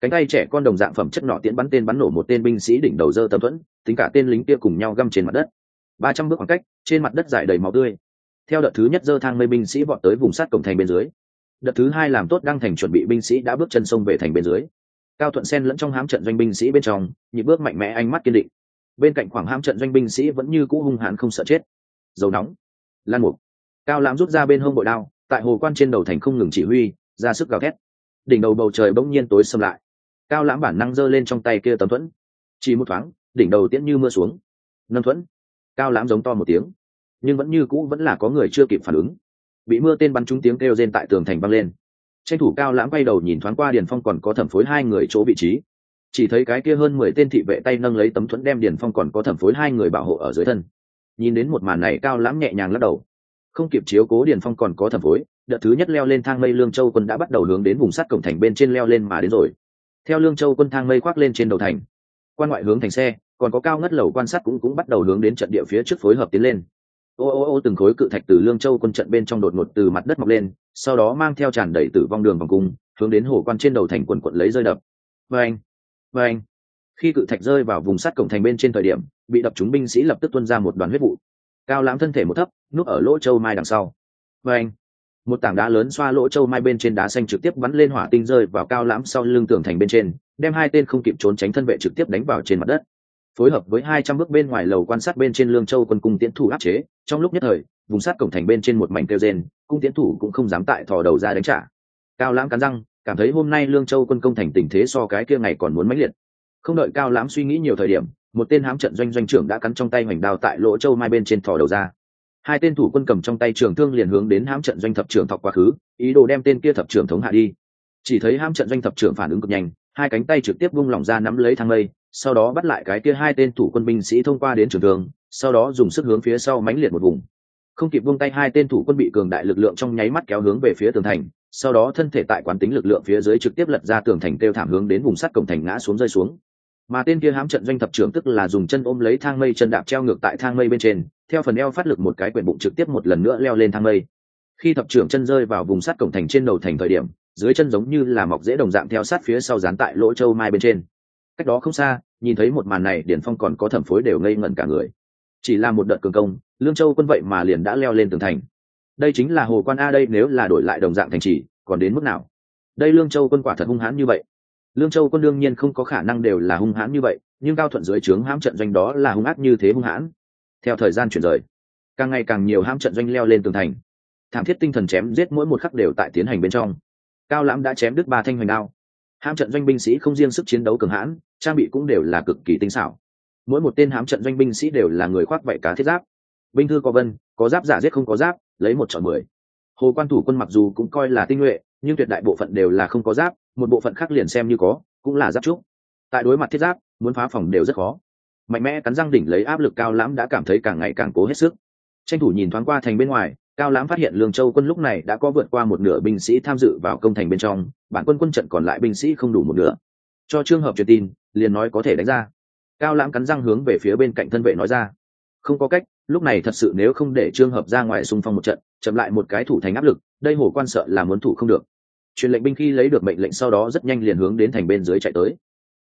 cánh tay trẻ con đồng dạng phẩm chất nọ tiễn bắn tên bắn nổ một tên binh sĩ đỉnh đầu dơ tầm thuẫn, tính cả tên lính kia cùng nhau găm trên mặt đất. Ba trăm bước khoảng cách, trên mặt đất dài đầy máu tươi. Theo đợt thứ nhất dơ thang mây binh sĩ vọt tới vùng sát cổng thành bên dưới, đợt thứ hai làm tốt đăng thành chuẩn bị binh sĩ đã bước chân sông về thành bên dưới. Cao thuận sen lẫn trong hám trận doanh binh sĩ bên trong những bước mạnh mẽ ánh mắt kiên định. Bên cạnh khoảng hám trận doanh binh sĩ vẫn như cũ hung hãn không sợ chết. Dầu nóng, lan mục. Cao lãm rút ra bên hông bội đao, tại hồ quan trên đầu thành không ngừng chỉ huy, ra sức gào thét. Đỉnh đầu bầu trời bỗng nhiên tối xâm lại cao lãm bản năng giơ lên trong tay kia tấm thuẫn. Chỉ một thoáng, đỉnh đầu tiễn như mưa xuống. Nâng thuẫn. Cao lãm giống to một tiếng. Nhưng vẫn như cũ vẫn là có người chưa kịp phản ứng. Bị mưa tên bắn trúng tiếng kêu rên tại tường thành văng lên. Tranh thủ cao lãm quay đầu nhìn thoáng qua điền phong còn có thẩm phối hai người chỗ vị trí. Chỉ thấy cái kia hơn mười tên thị vệ tay nâng lấy tấm thuẫn đem điền phong còn có thẩm phối hai người bảo hộ ở dưới thân. Nhìn đến một màn này, cao lãm nhẹ nhàng lắc đầu. Không kịp chiếu cố điền phong còn có thẩm phối, đợt thứ nhất leo lên thang mây lương châu quân đã bắt đầu hướng đến vùng sắt cổng thành bên trên leo lên mà đến rồi theo lương châu quân thang mây khoác lên trên đầu thành, quan ngoại hướng thành xe, còn có cao ngất lầu quan sát cũng cũng bắt đầu hướng đến trận địa phía trước phối hợp tiến lên. Ô ô ô từng khối cự thạch từ lương châu quân trận bên trong đột ngột từ mặt đất mọc lên, sau đó mang theo tràn đầy tử vong đường vòng cung, hướng đến hồ quan trên đầu thành quần quận lấy rơi đập. Và anh và anh khi cự thạch rơi vào vùng sát cổng thành bên trên thời điểm, bị đập chúng binh sĩ lập tức tuân ra một đoàn huyết vụ. Cao lãm thân thể một thấp, núp ở lỗ châu mai đằng sau. Và anh một tảng đá lớn xoa lỗ châu mai bên trên đá xanh trực tiếp bắn lên hỏa tinh rơi vào cao lãm sau lưng tường thành bên trên, đem hai tên không kịp trốn tránh thân vệ trực tiếp đánh vào trên mặt đất. Phối hợp với hai trăm bước bên ngoài lầu quan sát bên trên lương châu quân cung tiến thủ áp chế, trong lúc nhất thời, vùng sát cổng thành bên trên một mảnh kêu rên, cung tiến thủ cũng không dám tại thò đầu ra đánh trả. Cao lãm cắn răng, cảm thấy hôm nay lương châu quân công thành tình thế so cái kia ngày còn muốn mãnh liệt. Không đợi cao lãm suy nghĩ nhiều thời điểm, một tên hám trận doanh doanh trưởng đã cắn trong tay hoành đao tại lỗ châu mai bên trên thò đầu ra hai tên thủ quân cầm trong tay trường thương liền hướng đến hám trận doanh thập trưởng thọc quá khứ, ý đồ đem tên kia thập trưởng thống hạ đi. Chỉ thấy hám trận doanh thập trưởng phản ứng cực nhanh, hai cánh tay trực tiếp vung lỏng ra nắm lấy thang lây sau đó bắt lại cái kia hai tên thủ quân binh sĩ thông qua đến trường thương, sau đó dùng sức hướng phía sau mãnh liệt một vùng. Không kịp vung tay, hai tên thủ quân bị cường đại lực lượng trong nháy mắt kéo hướng về phía tường thành, sau đó thân thể tại quán tính lực lượng phía dưới trực tiếp lật ra tường thành kêu thảm hướng đến vùng sắt cổng thành ngã xuống rơi xuống mà tên kia hám trận doanh thập trưởng tức là dùng chân ôm lấy thang mây chân đạp treo ngược tại thang mây bên trên, theo phần eo phát lực một cái quyển bụng trực tiếp một lần nữa leo lên thang mây. Khi thập trưởng chân rơi vào vùng sắt cổng thành trên đầu thành thời điểm, dưới chân giống như là mọc dễ đồng dạng theo sát phía sau dán tại lỗ châu mai bên trên. Cách đó không xa, nhìn thấy một màn này điển phong còn có thẩm phối đều ngây ngẩn cả người. Chỉ là một đợt cường công, lương châu quân vậy mà liền đã leo lên tường thành. Đây chính là hồ quan a đây nếu là đổi lại đồng dạng thành trì, còn đến mức nào? Đây lương châu quân quả thật hung hãn như vậy lương châu quân đương nhiên không có khả năng đều là hung hãn như vậy, nhưng cao thuận dưới trướng hãm trận doanh đó là hung ác như thế hung hãn. Theo thời gian chuyển rời, càng ngày càng nhiều hãm trận doanh leo lên tường thành. Thảm thiết tinh thần chém giết mỗi một khắc đều tại tiến hành bên trong. Cao lãm đã chém đứt ba thanh hoành đao. Hãm trận doanh binh sĩ không riêng sức chiến đấu cường hãn, trang bị cũng đều là cực kỳ tinh xảo. Mỗi một tên hãm trận doanh binh sĩ đều là người khoác vạy cá thiết giáp. Binh thư có vân, có giáp giả giết không có giáp, lấy một chọn mười. Hồ quan thủ quân mặc dù cũng coi là tinh nhuệ nhưng tuyệt đại bộ phận đều là không có giáp, một bộ phận khác liền xem như có, cũng là giáp trúc. Tại đối mặt thiết giáp, muốn phá phòng đều rất khó. Mạnh mẽ cắn răng đỉnh lấy áp lực cao lãm đã cảm thấy càng ngày càng cố hết sức. Tranh thủ nhìn thoáng qua thành bên ngoài, cao lãm phát hiện lương châu quân lúc này đã có vượt qua một nửa binh sĩ tham dự vào công thành bên trong, bản quân quân trận còn lại binh sĩ không đủ một nửa. Cho trường hợp truyền tin, liền nói có thể đánh ra. Cao lãm cắn răng hướng về phía bên cạnh thân vệ nói ra. Không có cách, lúc này thật sự nếu không để trường hợp ra ngoài xung phong một trận, chậm lại một cái thủ thành áp lực, đây hồ quan sợ là muốn thủ không được truyền lệnh binh khi lấy được mệnh lệnh sau đó rất nhanh liền hướng đến thành bên dưới chạy tới.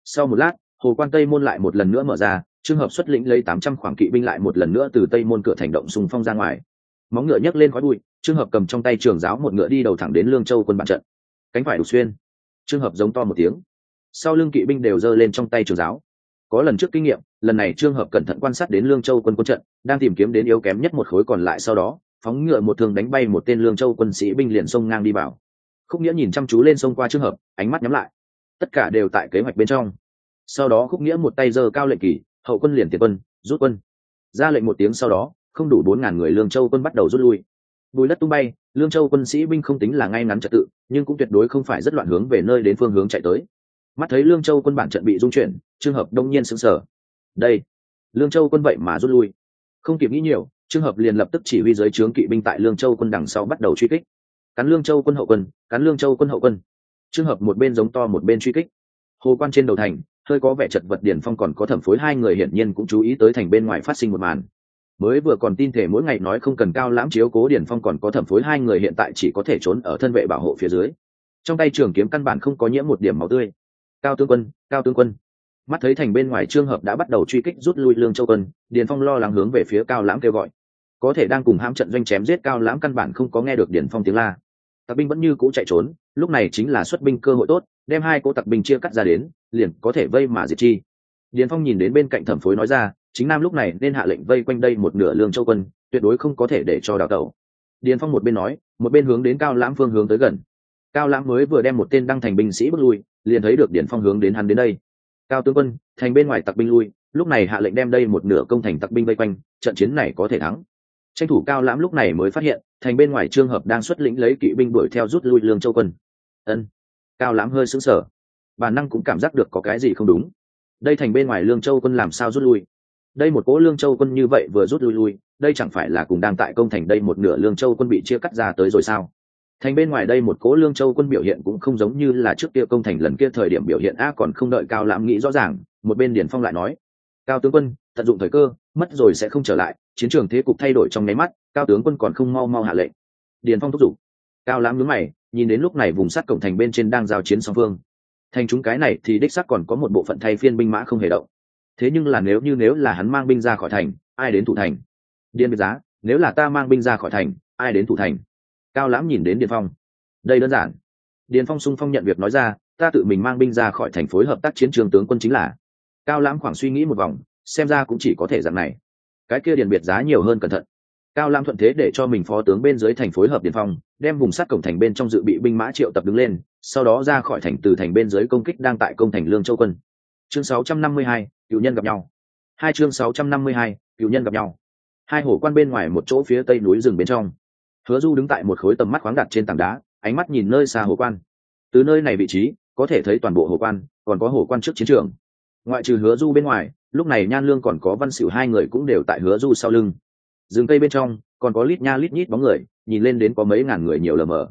Sau một lát, hồ quan tây môn lại một lần nữa mở ra, trường hợp xuất lĩnh lấy tám trăm khoảng kỵ binh lại một lần nữa từ tây môn cửa thành động xung phong ra ngoài. Móng ngựa nhấc lên khói bụi, trường hợp cầm trong tay trường giáo một ngựa đi đầu thẳng đến lương châu quân bản trận. Cánh phải đục xuyên. Trường hợp giống to một tiếng. Sau lương kỵ binh đều giơ lên trong tay trường giáo. Có lần trước kinh nghiệm, lần này trường hợp cẩn thận quan sát đến lương châu quân quân trận, đang tìm kiếm đến yếu kém nhất một khối còn lại sau đó, phóng ngựa một thường đánh bay một tên lương châu quân sĩ binh liền sông ngang đi vào khúc nghĩa nhìn chăm chú lên sông qua trường hợp, ánh mắt nhắm lại. Tất cả đều tại kế hoạch bên trong. Sau đó khúc nghĩa một tay giơ cao lệnh kỳ, hậu quân liền tiệt quân, rút quân. Ra lệnh một tiếng sau đó, không đủ bốn ngàn người lương châu quân bắt đầu rút lui. Bùi đất tung bay, lương châu quân sĩ binh không tính là ngay ngắn trật tự, nhưng cũng tuyệt đối không phải rất loạn hướng về nơi đến phương hướng chạy tới. Mắt thấy lương châu quân bản trận bị dung chuyển, trường hợp đông nhiên sững sờ. Đây, lương châu quân vậy mà rút lui. Không kịp nghĩ nhiều, trường hợp liền lập tức chỉ huy giới trướng kỵ binh tại lương châu quân đằng sau bắt đầu truy kích cắn lương châu quân hậu quân cắn lương châu quân hậu quân. Trường hợp một bên giống to một bên truy kích. Hồ quan trên đầu thành, hơi có vẻ chật vật điển phong còn có thẩm phối hai người hiển nhiên cũng chú ý tới thành bên ngoài phát sinh một màn. Mới vừa còn tin thể mỗi ngày nói không cần cao lãm chiếu cố điển phong còn có thẩm phối hai người hiện tại chỉ có thể trốn ở thân vệ bảo hộ phía dưới. Trong tay trường kiếm căn bản không có nhiễm một điểm máu tươi. Cao tướng quân, cao tướng quân. Mắt thấy thành bên ngoài trường hợp đã bắt đầu truy kích rút lui lương châu quân điền phong lo lắng hướng về phía cao lãm kêu gọi. Có thể đang cùng hãm trận doanh chém giết cao lãm căn bản không có nghe được điền phong tiếng la tặc binh vẫn như cũ chạy trốn, lúc này chính là xuất binh cơ hội tốt, đem hai cỗ tặc binh chia cắt ra đến, liền có thể vây mà diệt chi. Điền phong nhìn đến bên cạnh thẩm phối nói ra, chính nam lúc này nên hạ lệnh vây quanh đây một nửa lương châu quân, tuyệt đối không có thể để cho đào tẩu. Điền phong một bên nói, một bên hướng đến cao lãm phương hướng tới gần. Cao lãm mới vừa đem một tên đăng thành binh sĩ bước lui, liền thấy được điền phong hướng đến hắn đến đây. Cao tướng quân, thành bên ngoài tặc binh lui, lúc này hạ lệnh đem đây một nửa công thành tặc binh vây quanh, trận chiến này có thể thắng tranh thủ cao lãm lúc này mới phát hiện, thành bên ngoài trường hợp đang xuất lĩnh lấy kỵ binh đuổi theo rút lui lương châu quân. Ân, cao lãm hơi sững sờ. Bản năng cũng cảm giác được có cái gì không đúng. Đây thành bên ngoài lương châu quân làm sao rút lui? Đây một cỗ lương châu quân như vậy vừa rút lui lui, đây chẳng phải là cùng đang tại công thành đây một nửa lương châu quân bị chia cắt ra tới rồi sao? Thành bên ngoài đây một cỗ lương châu quân biểu hiện cũng không giống như là trước kia công thành lần kia thời điểm biểu hiện a còn không đợi cao lãm nghĩ rõ ràng, một bên điển phong lại nói, cao tướng quân, tận dụng thời cơ, mất rồi sẽ không trở lại chiến trường thế cục thay đổi trong nháy mắt, cao tướng quân còn không mau mau hạ lệnh. Điền phong thúc giục. Cao lãm nhướng mày, nhìn đến lúc này vùng sắt cổng thành bên trên đang giao chiến song phương. Thành chúng cái này thì đích sắc còn có một bộ phận thay phiên binh mã không hề động. Thế nhưng là nếu như nếu là hắn mang binh ra khỏi thành, ai đến thủ thành? Điền biệt giá, nếu là ta mang binh ra khỏi thành, ai đến thủ thành? Cao lãm nhìn đến điền phong. Đây đơn giản. Điền phong sung phong nhận việc nói ra, ta tự mình mang binh ra khỏi thành phối hợp tác chiến trường tướng quân chính là. Cao lãm khoảng suy nghĩ một vòng, xem ra cũng chỉ có thể dạng này cái kia điền biệt giá nhiều hơn cẩn thận. Cao lam thuận thế để cho mình phó tướng bên dưới thành phối hợp điền phong đem vùng sắt cổng thành bên trong dự bị binh mã triệu tập đứng lên sau đó ra khỏi thành từ thành bên dưới công kích đang tại công thành lương châu quân. Chương 652, cựu nhân gặp nhau. Hai chương 652, cựu nhân gặp nhau. Hai hổ quan bên ngoài một chỗ phía tây núi rừng bên trong. Hứa du đứng tại một khối tầm mắt khoáng đặt trên tảng đá ánh mắt nhìn nơi xa hồ quan. Từ nơi này vị trí có thể thấy toàn bộ hồ quan còn có hồ quan trước chiến trường. Ngoại trừ hứa du bên ngoài lúc này nhan lương còn có văn xỉu hai người cũng đều tại hứa du sau lưng. Rừng cây bên trong, còn có lít nha lít nhít bóng người, nhìn lên đến có mấy ngàn người nhiều lờ mờ.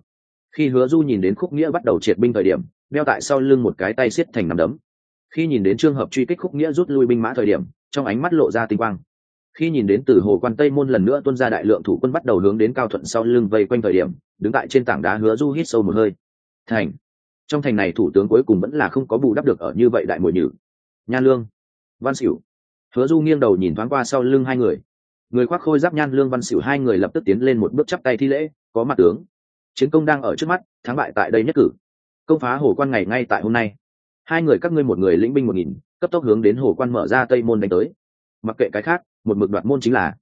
Khi hứa du nhìn đến khúc nghĩa bắt đầu triệt binh thời điểm, đeo tại sau lưng một cái tay xiết thành nắm đấm. Khi nhìn đến trường hợp truy kích khúc nghĩa rút lui binh mã thời điểm, trong ánh mắt lộ ra tinh quang. Khi nhìn đến từ hồ quan tây môn lần nữa tuân ra đại lượng thủ quân bắt đầu hướng đến cao thuận sau lưng vây quanh thời điểm, đứng tại trên tảng đá hứa du hít sâu một hơi. Thành. Trong thành này thủ tướng cuối cùng vẫn là không có bù đắp được ở như vậy đại mùi nhử. Nhan lương văn xỉu hứa du nghiêng đầu nhìn thoáng qua sau lưng hai người. Người khoác khôi giáp nhan lương văn xỉu hai người lập tức tiến lên một bước chắp tay thi lễ, có mặt tướng. Chiến công đang ở trước mắt, thắng bại tại đây nhất cử. Công phá hồ quan ngày ngay tại hôm nay. Hai người các ngươi một người lĩnh binh một nghìn, cấp tốc hướng đến hồ quan mở ra tây môn đánh tới. Mặc kệ cái khác, một mực đoạt môn chính là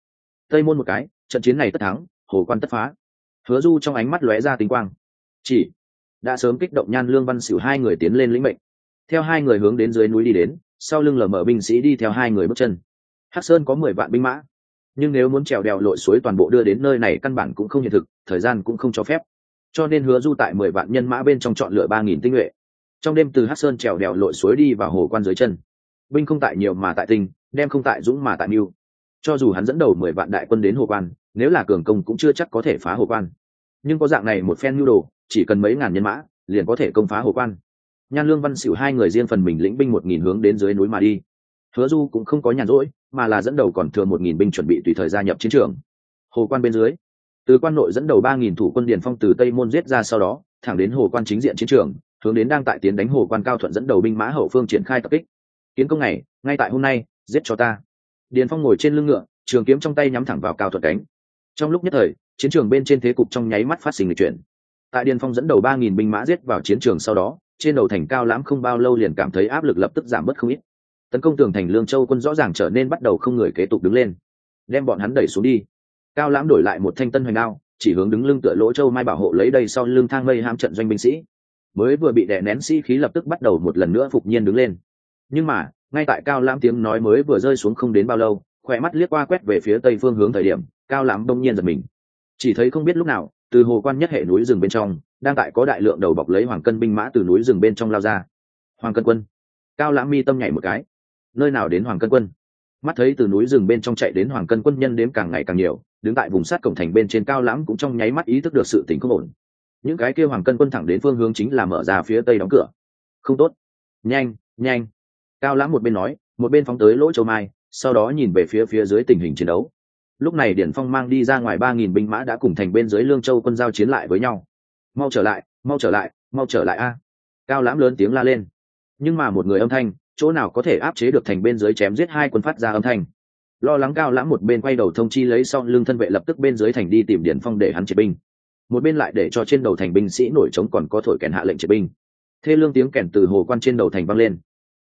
tây môn một cái, trận chiến này tất thắng, hồ quan tất phá. Hứa du trong ánh mắt lóe ra tinh quang. Chỉ đã sớm kích động nhan lương văn xỉu hai người tiến lên lĩnh mệnh. Theo hai người hướng đến dưới núi đi đến sau lưng lở mở binh sĩ đi theo hai người bước chân. Hắc sơn có mười vạn binh mã, nhưng nếu muốn trèo đèo lội suối toàn bộ đưa đến nơi này căn bản cũng không hiện thực, thời gian cũng không cho phép. Cho nên hứa du tại mười vạn nhân mã bên trong chọn lựa ba nghìn tinh nhuệ. Trong đêm từ hắc sơn trèo đèo lội suối đi vào hồ quan dưới chân. Binh không tại nhiều mà tại tinh, đem không tại dũng mà tại mưu. Cho dù hắn dẫn đầu mười vạn đại quân đến hồ quan, nếu là cường công cũng chưa chắc có thể phá hồ quan. Nhưng có dạng này một phen nhu đồ, chỉ cần mấy ngàn nhân mã, liền có thể công phá hồ quan nhan lương văn xỉu hai người riêng phần mình lĩnh binh một nghìn hướng đến dưới núi mà đi. Hứa du cũng không có nhàn rỗi, mà là dẫn đầu còn thừa một nghìn binh chuẩn bị tùy thời gia nhập chiến trường. Hồ quan bên dưới, từ quan nội dẫn đầu ba nghìn thủ quân điền phong từ tây môn giết ra sau đó, thẳng đến hồ quan chính diện chiến trường, hướng đến đang tại tiến đánh hồ quan cao thuận dẫn đầu binh mã hậu phương triển khai tập kích. Kiến công này, ngay tại hôm nay, giết cho ta. Điền phong ngồi trên lưng ngựa, trường kiếm trong tay nhắm thẳng vào cao thuận cánh. Trong lúc nhất thời, chiến trường bên trên thế cục trong nháy mắt phát sinh lịch chuyển. Tại điền phong dẫn đầu ba nghìn binh mã giết vào chiến trường sau đó trên đầu thành cao lãm không bao lâu liền cảm thấy áp lực lập tức giảm bớt không ít. Tấn công tường thành lương châu quân rõ ràng trở nên bắt đầu không người kế tục đứng lên. Đem bọn hắn đẩy xuống đi. Cao lãm đổi lại một thanh tân hoành đao, chỉ hướng đứng lưng tựa lỗ châu mai bảo hộ lấy đây sau lưng thang mây ham trận doanh binh sĩ. Mới vừa bị đè nén sĩ khí lập tức bắt đầu một lần nữa phục nhiên đứng lên. Nhưng mà, ngay tại cao lãm tiếng nói mới vừa rơi xuống không đến bao lâu, khỏe mắt liếc qua quét về phía tây phương hướng thời điểm, cao lãm đông nhiên giật mình. Chỉ thấy không biết lúc nào, từ hồ quan nhất hệ núi rừng bên trong đang tại có đại lượng đầu bọc lấy hoàng cân binh mã từ núi rừng bên trong lao ra. Hoàng cân quân. Cao lãm mi tâm nhảy một cái. Nơi nào đến hoàng cân quân? Mắt thấy từ núi rừng bên trong chạy đến hoàng cân quân nhân đếm càng ngày càng nhiều, đứng tại vùng sát cổng thành bên trên cao lãm cũng trong nháy mắt ý thức được sự tình không ổn. Những cái kêu hoàng cân quân thẳng đến phương hướng chính là mở ra phía tây đóng cửa. Không tốt. Nhanh nhanh. Cao lãm một bên nói, một bên phóng tới lỗ châu mai, sau đó nhìn về phía phía dưới tình hình chiến đấu. Lúc này điển phong mang đi ra ngoài ba nghìn binh mã đã cùng thành bên dưới lương châu quân giao chiến lại với nhau mau trở lại, mau trở lại, mau trở lại a. Cao lãm lớn tiếng la lên. Nhưng mà một người âm thanh, chỗ nào có thể áp chế được thành bên dưới chém giết hai quân phát ra âm thanh. Lo lắng cao lãm một bên quay đầu thông chi lấy sau lưng thân vệ lập tức bên dưới thành đi tìm điển phong để hắn triệt binh. Một bên lại để cho trên đầu thành binh sĩ nổi trống còn có thổi kèn hạ lệnh triệt binh. Thê lương tiếng kèn từ hồ quan trên đầu thành vang lên.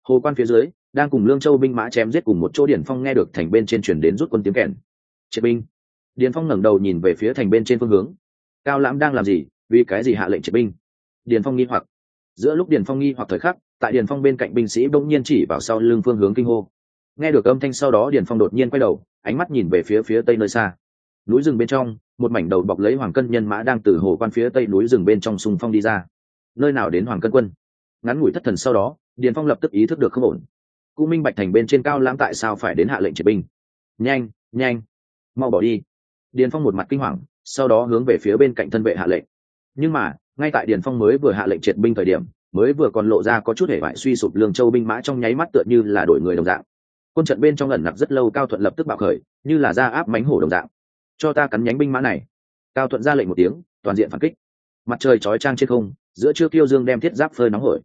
Hồ quan phía dưới, đang cùng lương châu binh mã chém giết cùng một chỗ điển phong nghe được thành bên trên chuyển đến rút quân tiếng kèn. Triệt binh. Điển phong ngẩng đầu nhìn về phía thành bên trên phương hướng. Cao lãm đang làm gì? Vì cái gì hạ lệnh triệt binh? Điền phong nghi hoặc. Giữa lúc Điền phong nghi hoặc thời khắc, tại Điền phong bên cạnh binh sĩ bỗng nhiên chỉ vào sau lưng phương hướng kinh hô. Nghe được âm thanh sau đó, Điền phong đột nhiên quay đầu, ánh mắt nhìn về phía phía tây nơi xa. Núi rừng bên trong, một mảnh đầu bọc lấy hoàng cân nhân mã đang từ hồ quan phía tây núi rừng bên trong sùng phong đi ra. Nơi nào đến hoàng cân quân? Ngắn ngủi thất thần sau đó, điền phong lập tức ý thức được không ổn. Cụ minh bạch thành bên trên cao lãm tại sao phải đến hạ lệnh triệt binh? Nhanh nhanh, mau bỏ đi. Điền phong một mặt kinh hoàng, sau đó hướng về phía bên cạnh thân vệ hạ lệnh nhưng mà, ngay tại điền phong mới vừa hạ lệnh triệt binh thời điểm, mới vừa còn lộ ra có chút hệ vải suy sụp lương châu binh mã trong nháy mắt tựa như là đổi người đồng dạng. Quân trận bên trong ẩn nặc rất lâu cao thuận lập tức bạo khởi, như là ra áp mánh hổ đồng dạng. Cho ta cắn nhánh binh mã này. Cao thuận ra lệnh một tiếng, toàn diện phản kích. Mặt trời chói trang trên không, giữa trưa kiêu dương đem thiết giáp phơi nóng hổi.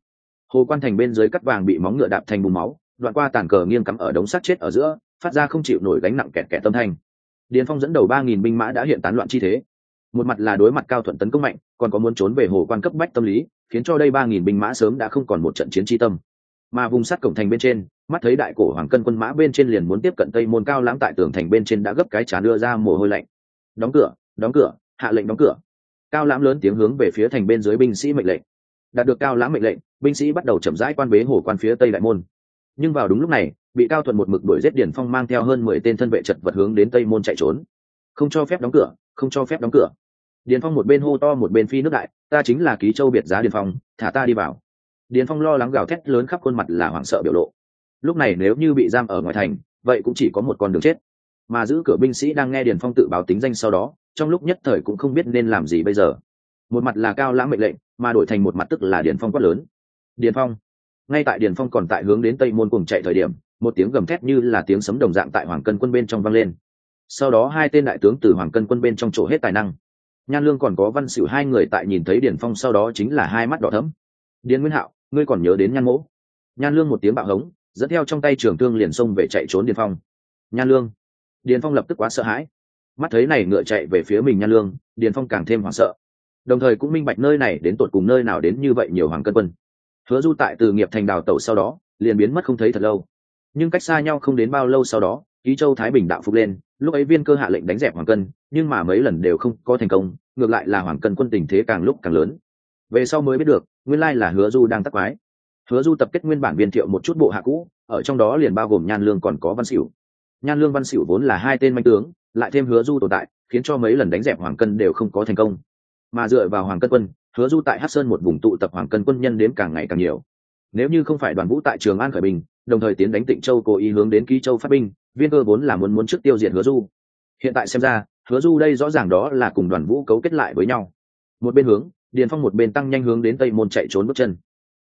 Hồ quan thành bên dưới cắt vàng bị móng ngựa đạp thành bùn máu, đoạn qua tàn cờ nghiêng cắm ở đống sắt chết ở giữa, phát ra không chịu nổi gánh nặng kẹt kẹt tâm thanh. Điền phong dẫn đầu ba nghìn binh mã đã hiện tán loạn chi thế một mặt là đối mặt cao thuận tấn công mạnh, còn có muốn trốn về hồ quan cấp bách tâm lý, khiến cho đây ba nghìn binh mã sớm đã không còn một trận chiến tri tâm. Mà vùng sắt cổng thành bên trên, mắt thấy đại cổ hoàng cân quân mã bên trên liền muốn tiếp cận tây môn cao lãng tại tường thành bên trên đã gấp cái trà đưa ra mồ hôi lạnh. Đóng cửa đóng cửa, hạ lệnh đóng cửa. Cao lãm lớn tiếng hướng về phía thành bên dưới binh sĩ mệnh lệnh. Đạt được cao lãm mệnh lệnh, binh sĩ bắt đầu chậm rãi quan bế hồ quan phía tây đại môn. Nhưng vào đúng lúc này, bị cao thuận một mực đuổi giết điển phong mang theo hơn mười tên thân vệ chật vật hướng đến tây môn chạy trốn. Không cho phép đóng cửa, không cho phép đóng cửa điền phong một bên hô to một bên phi nước đại, ta chính là ký châu biệt giá điền phong, thả ta đi vào. Điền phong lo lắng gào thét lớn khắp khuôn mặt là hoảng sợ biểu lộ. Lúc này nếu như bị giam ở ngoài thành, vậy cũng chỉ có một con đường chết. Mà giữ cửa binh sĩ đang nghe điền phong tự báo tính danh sau đó, trong lúc nhất thời cũng không biết nên làm gì bây giờ. Một mặt là cao lãng mệnh lệnh, mà đổi thành một mặt tức là điền phong quát lớn. Điền phong. Ngay tại điền phong còn tại hướng đến tây môn cùng chạy thời điểm, một tiếng gầm thét như là tiếng sấm đồng dạng tại hoàng cân quân bên trong vang lên. Sau đó hai tên đại tướng từ hoàng cân quân bên trong chỗ hết tài năng nhan lương còn có văn xỉu hai người tại nhìn thấy điền phong sau đó chính là hai mắt đỏ thấm điền nguyên hạo, ngươi còn nhớ đến nhan mỗ? Nhan lương một tiếng bạo hống, dẫn theo trong tay trường thương liền xông về chạy trốn điền phong. Nhan lương, điền phong lập tức quá sợ hãi. Mắt thấy này ngựa chạy về phía mình nhan lương, điền phong càng thêm hoảng sợ. Đồng thời cũng minh bạch nơi này đến tột cùng nơi nào đến như vậy nhiều hoàng cân quân. Hứa du tại từ nghiệp thành đào tẩu sau đó, liền biến mất không thấy thật lâu. Nhưng cách xa nhau không đến bao lâu sau đó, ký châu thái bình đạo phục lên, lúc ấy viên cơ hạ lệnh đánh dẹp hoàng cân nhưng mà mấy lần đều không có thành công, ngược lại là hoàng cân quân tình thế càng lúc càng lớn. Về sau mới biết được, nguyên lai là hứa du đang tắc quái. Hứa du tập kết nguyên bản biên thiệu một chút bộ hạ cũ, ở trong đó liền bao gồm nhan lương còn có văn xỉu nhan lương văn xỉu vốn là hai tên manh tướng, lại thêm hứa du tồn tại, khiến cho mấy lần đánh dẹp hoàng cân đều không có thành công. Mà dựa vào hoàng cân quân, hứa du tại hát sơn một vùng tụ tập hoàng cân quân nhân đến càng ngày càng nhiều. Nếu như không phải đoàn vũ tại trường an khởi bình đồng thời tiến đánh tịnh châu cố ý hướng đến ký châu phát binh, viên cơ vốn là muốn muốn trước tiêu diệt hứa du hiện tại xem ra, hứa du đây rõ ràng đó là cùng đoàn vũ cấu kết lại với nhau. Một bên hướng, điền phong một bên tăng nhanh hướng đến tây môn chạy trốn bước chân.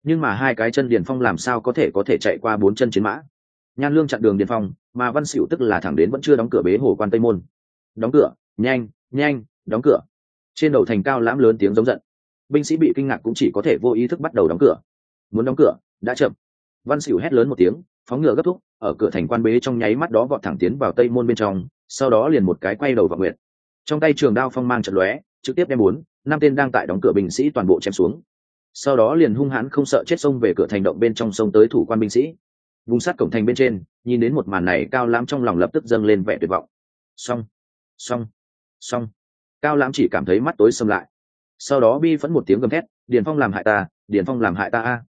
Nhưng mà hai cái chân điền phong làm sao có thể có thể chạy qua bốn chân chiến mã? Nhan lương chặn đường điền phong, mà văn xỉu tức là thẳng đến vẫn chưa đóng cửa bế hồ quan tây môn. Đóng cửa, nhanh nhanh, đóng cửa. Trên đầu thành cao lãm lớn tiếng giống giận. Binh sĩ bị kinh ngạc cũng chỉ có thể vô ý thức bắt đầu đóng cửa. Muốn đóng cửa, đã chậm. Văn xỉu hét lớn một tiếng, phóng ngựa gấp thúc, ở cửa thành quan bế trong nháy mắt đó vọt thẳng tiến vào tây môn bên trong sau đó liền một cái quay đầu vào nguyện trong tay trường đao phong mang trận lóe, trực tiếp đem bốn, năm tên đang tại đóng cửa binh sĩ toàn bộ chém xuống. Sau đó liền hung hãn không sợ chết sông về cửa thành động bên trong sông tới thủ quan binh sĩ. Vùng sát cổng thành bên trên, nhìn đến một màn này, cao lãm trong lòng lập tức dâng lên vẻ tuyệt vọng. Xong xong xong. Cao lãm chỉ cảm thấy mắt tối xâm lại. Sau đó bi phẫn một tiếng gầm thét, điền phong làm hại ta, điền phong làm hại ta a.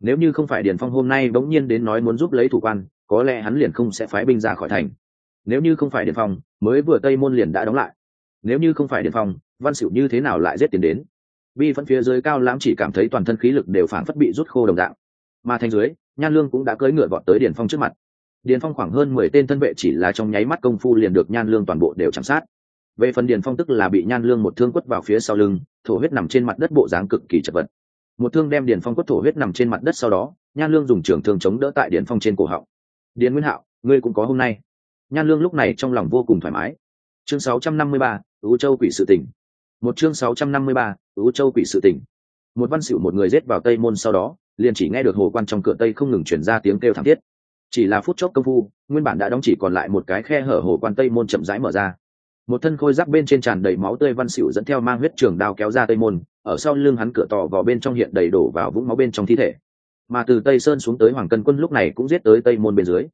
Nếu như không phải điền phong hôm nay bỗng nhiên đến nói muốn giúp lấy thủ quan, có lẽ hắn liền không sẽ phái binh ra khỏi thành nếu như không phải điền phong mới vừa tây môn liền đã đóng lại. Nếu như không phải điền phong văn xỉu như thế nào lại giết tiền đến? Bi phân phía dưới cao lãm chỉ cảm thấy toàn thân khí lực đều phản phất bị rút khô đồng dạng. Mà thành dưới, nhan lương cũng đã cưỡi ngựa vọt tới điền phong trước mặt. Điền phong khoảng hơn mười tên thân vệ chỉ là trong nháy mắt công phu liền được nhan lương toàn bộ đều chạm sát. Về phần điền phong tức là bị nhan lương một thương quất vào phía sau lưng, thổ huyết nằm trên mặt đất bộ dáng cực kỳ chật vật. Một thương đem điền phong quất thổ huyết nằm trên mặt đất sau đó, nhan lương dùng trường thương chống đỡ tại điền phong trên cổ họng. Điền nguyên hạo, ngươi cũng có hôm nay nhan lương lúc này trong lòng vô cùng thoải mái. Chương 653, ứ châu quỷ sự tỉnh. Một chương 653, ứ châu quỷ sự tỉnh. Một văn xỉu một người rết vào tây môn sau đó liền chỉ nghe được hồ quan trong cửa tây không ngừng chuyển ra tiếng kêu thảm thiết. Chỉ là phút chốc công phu nguyên bản đã đóng chỉ còn lại một cái khe hở hồ quan tây môn chậm rãi mở ra. Một thân khôi giáp bên trên tràn đầy máu tươi văn xỉu dẫn theo mang huyết trường đao kéo ra tây môn ở sau lưng hắn cửa tỏ vào bên trong hiện đầy đổ vào vũng máu bên trong thi thể. Mà từ tây sơn xuống tới hoàng cân quân lúc này cũng giết tới tây môn bên dưới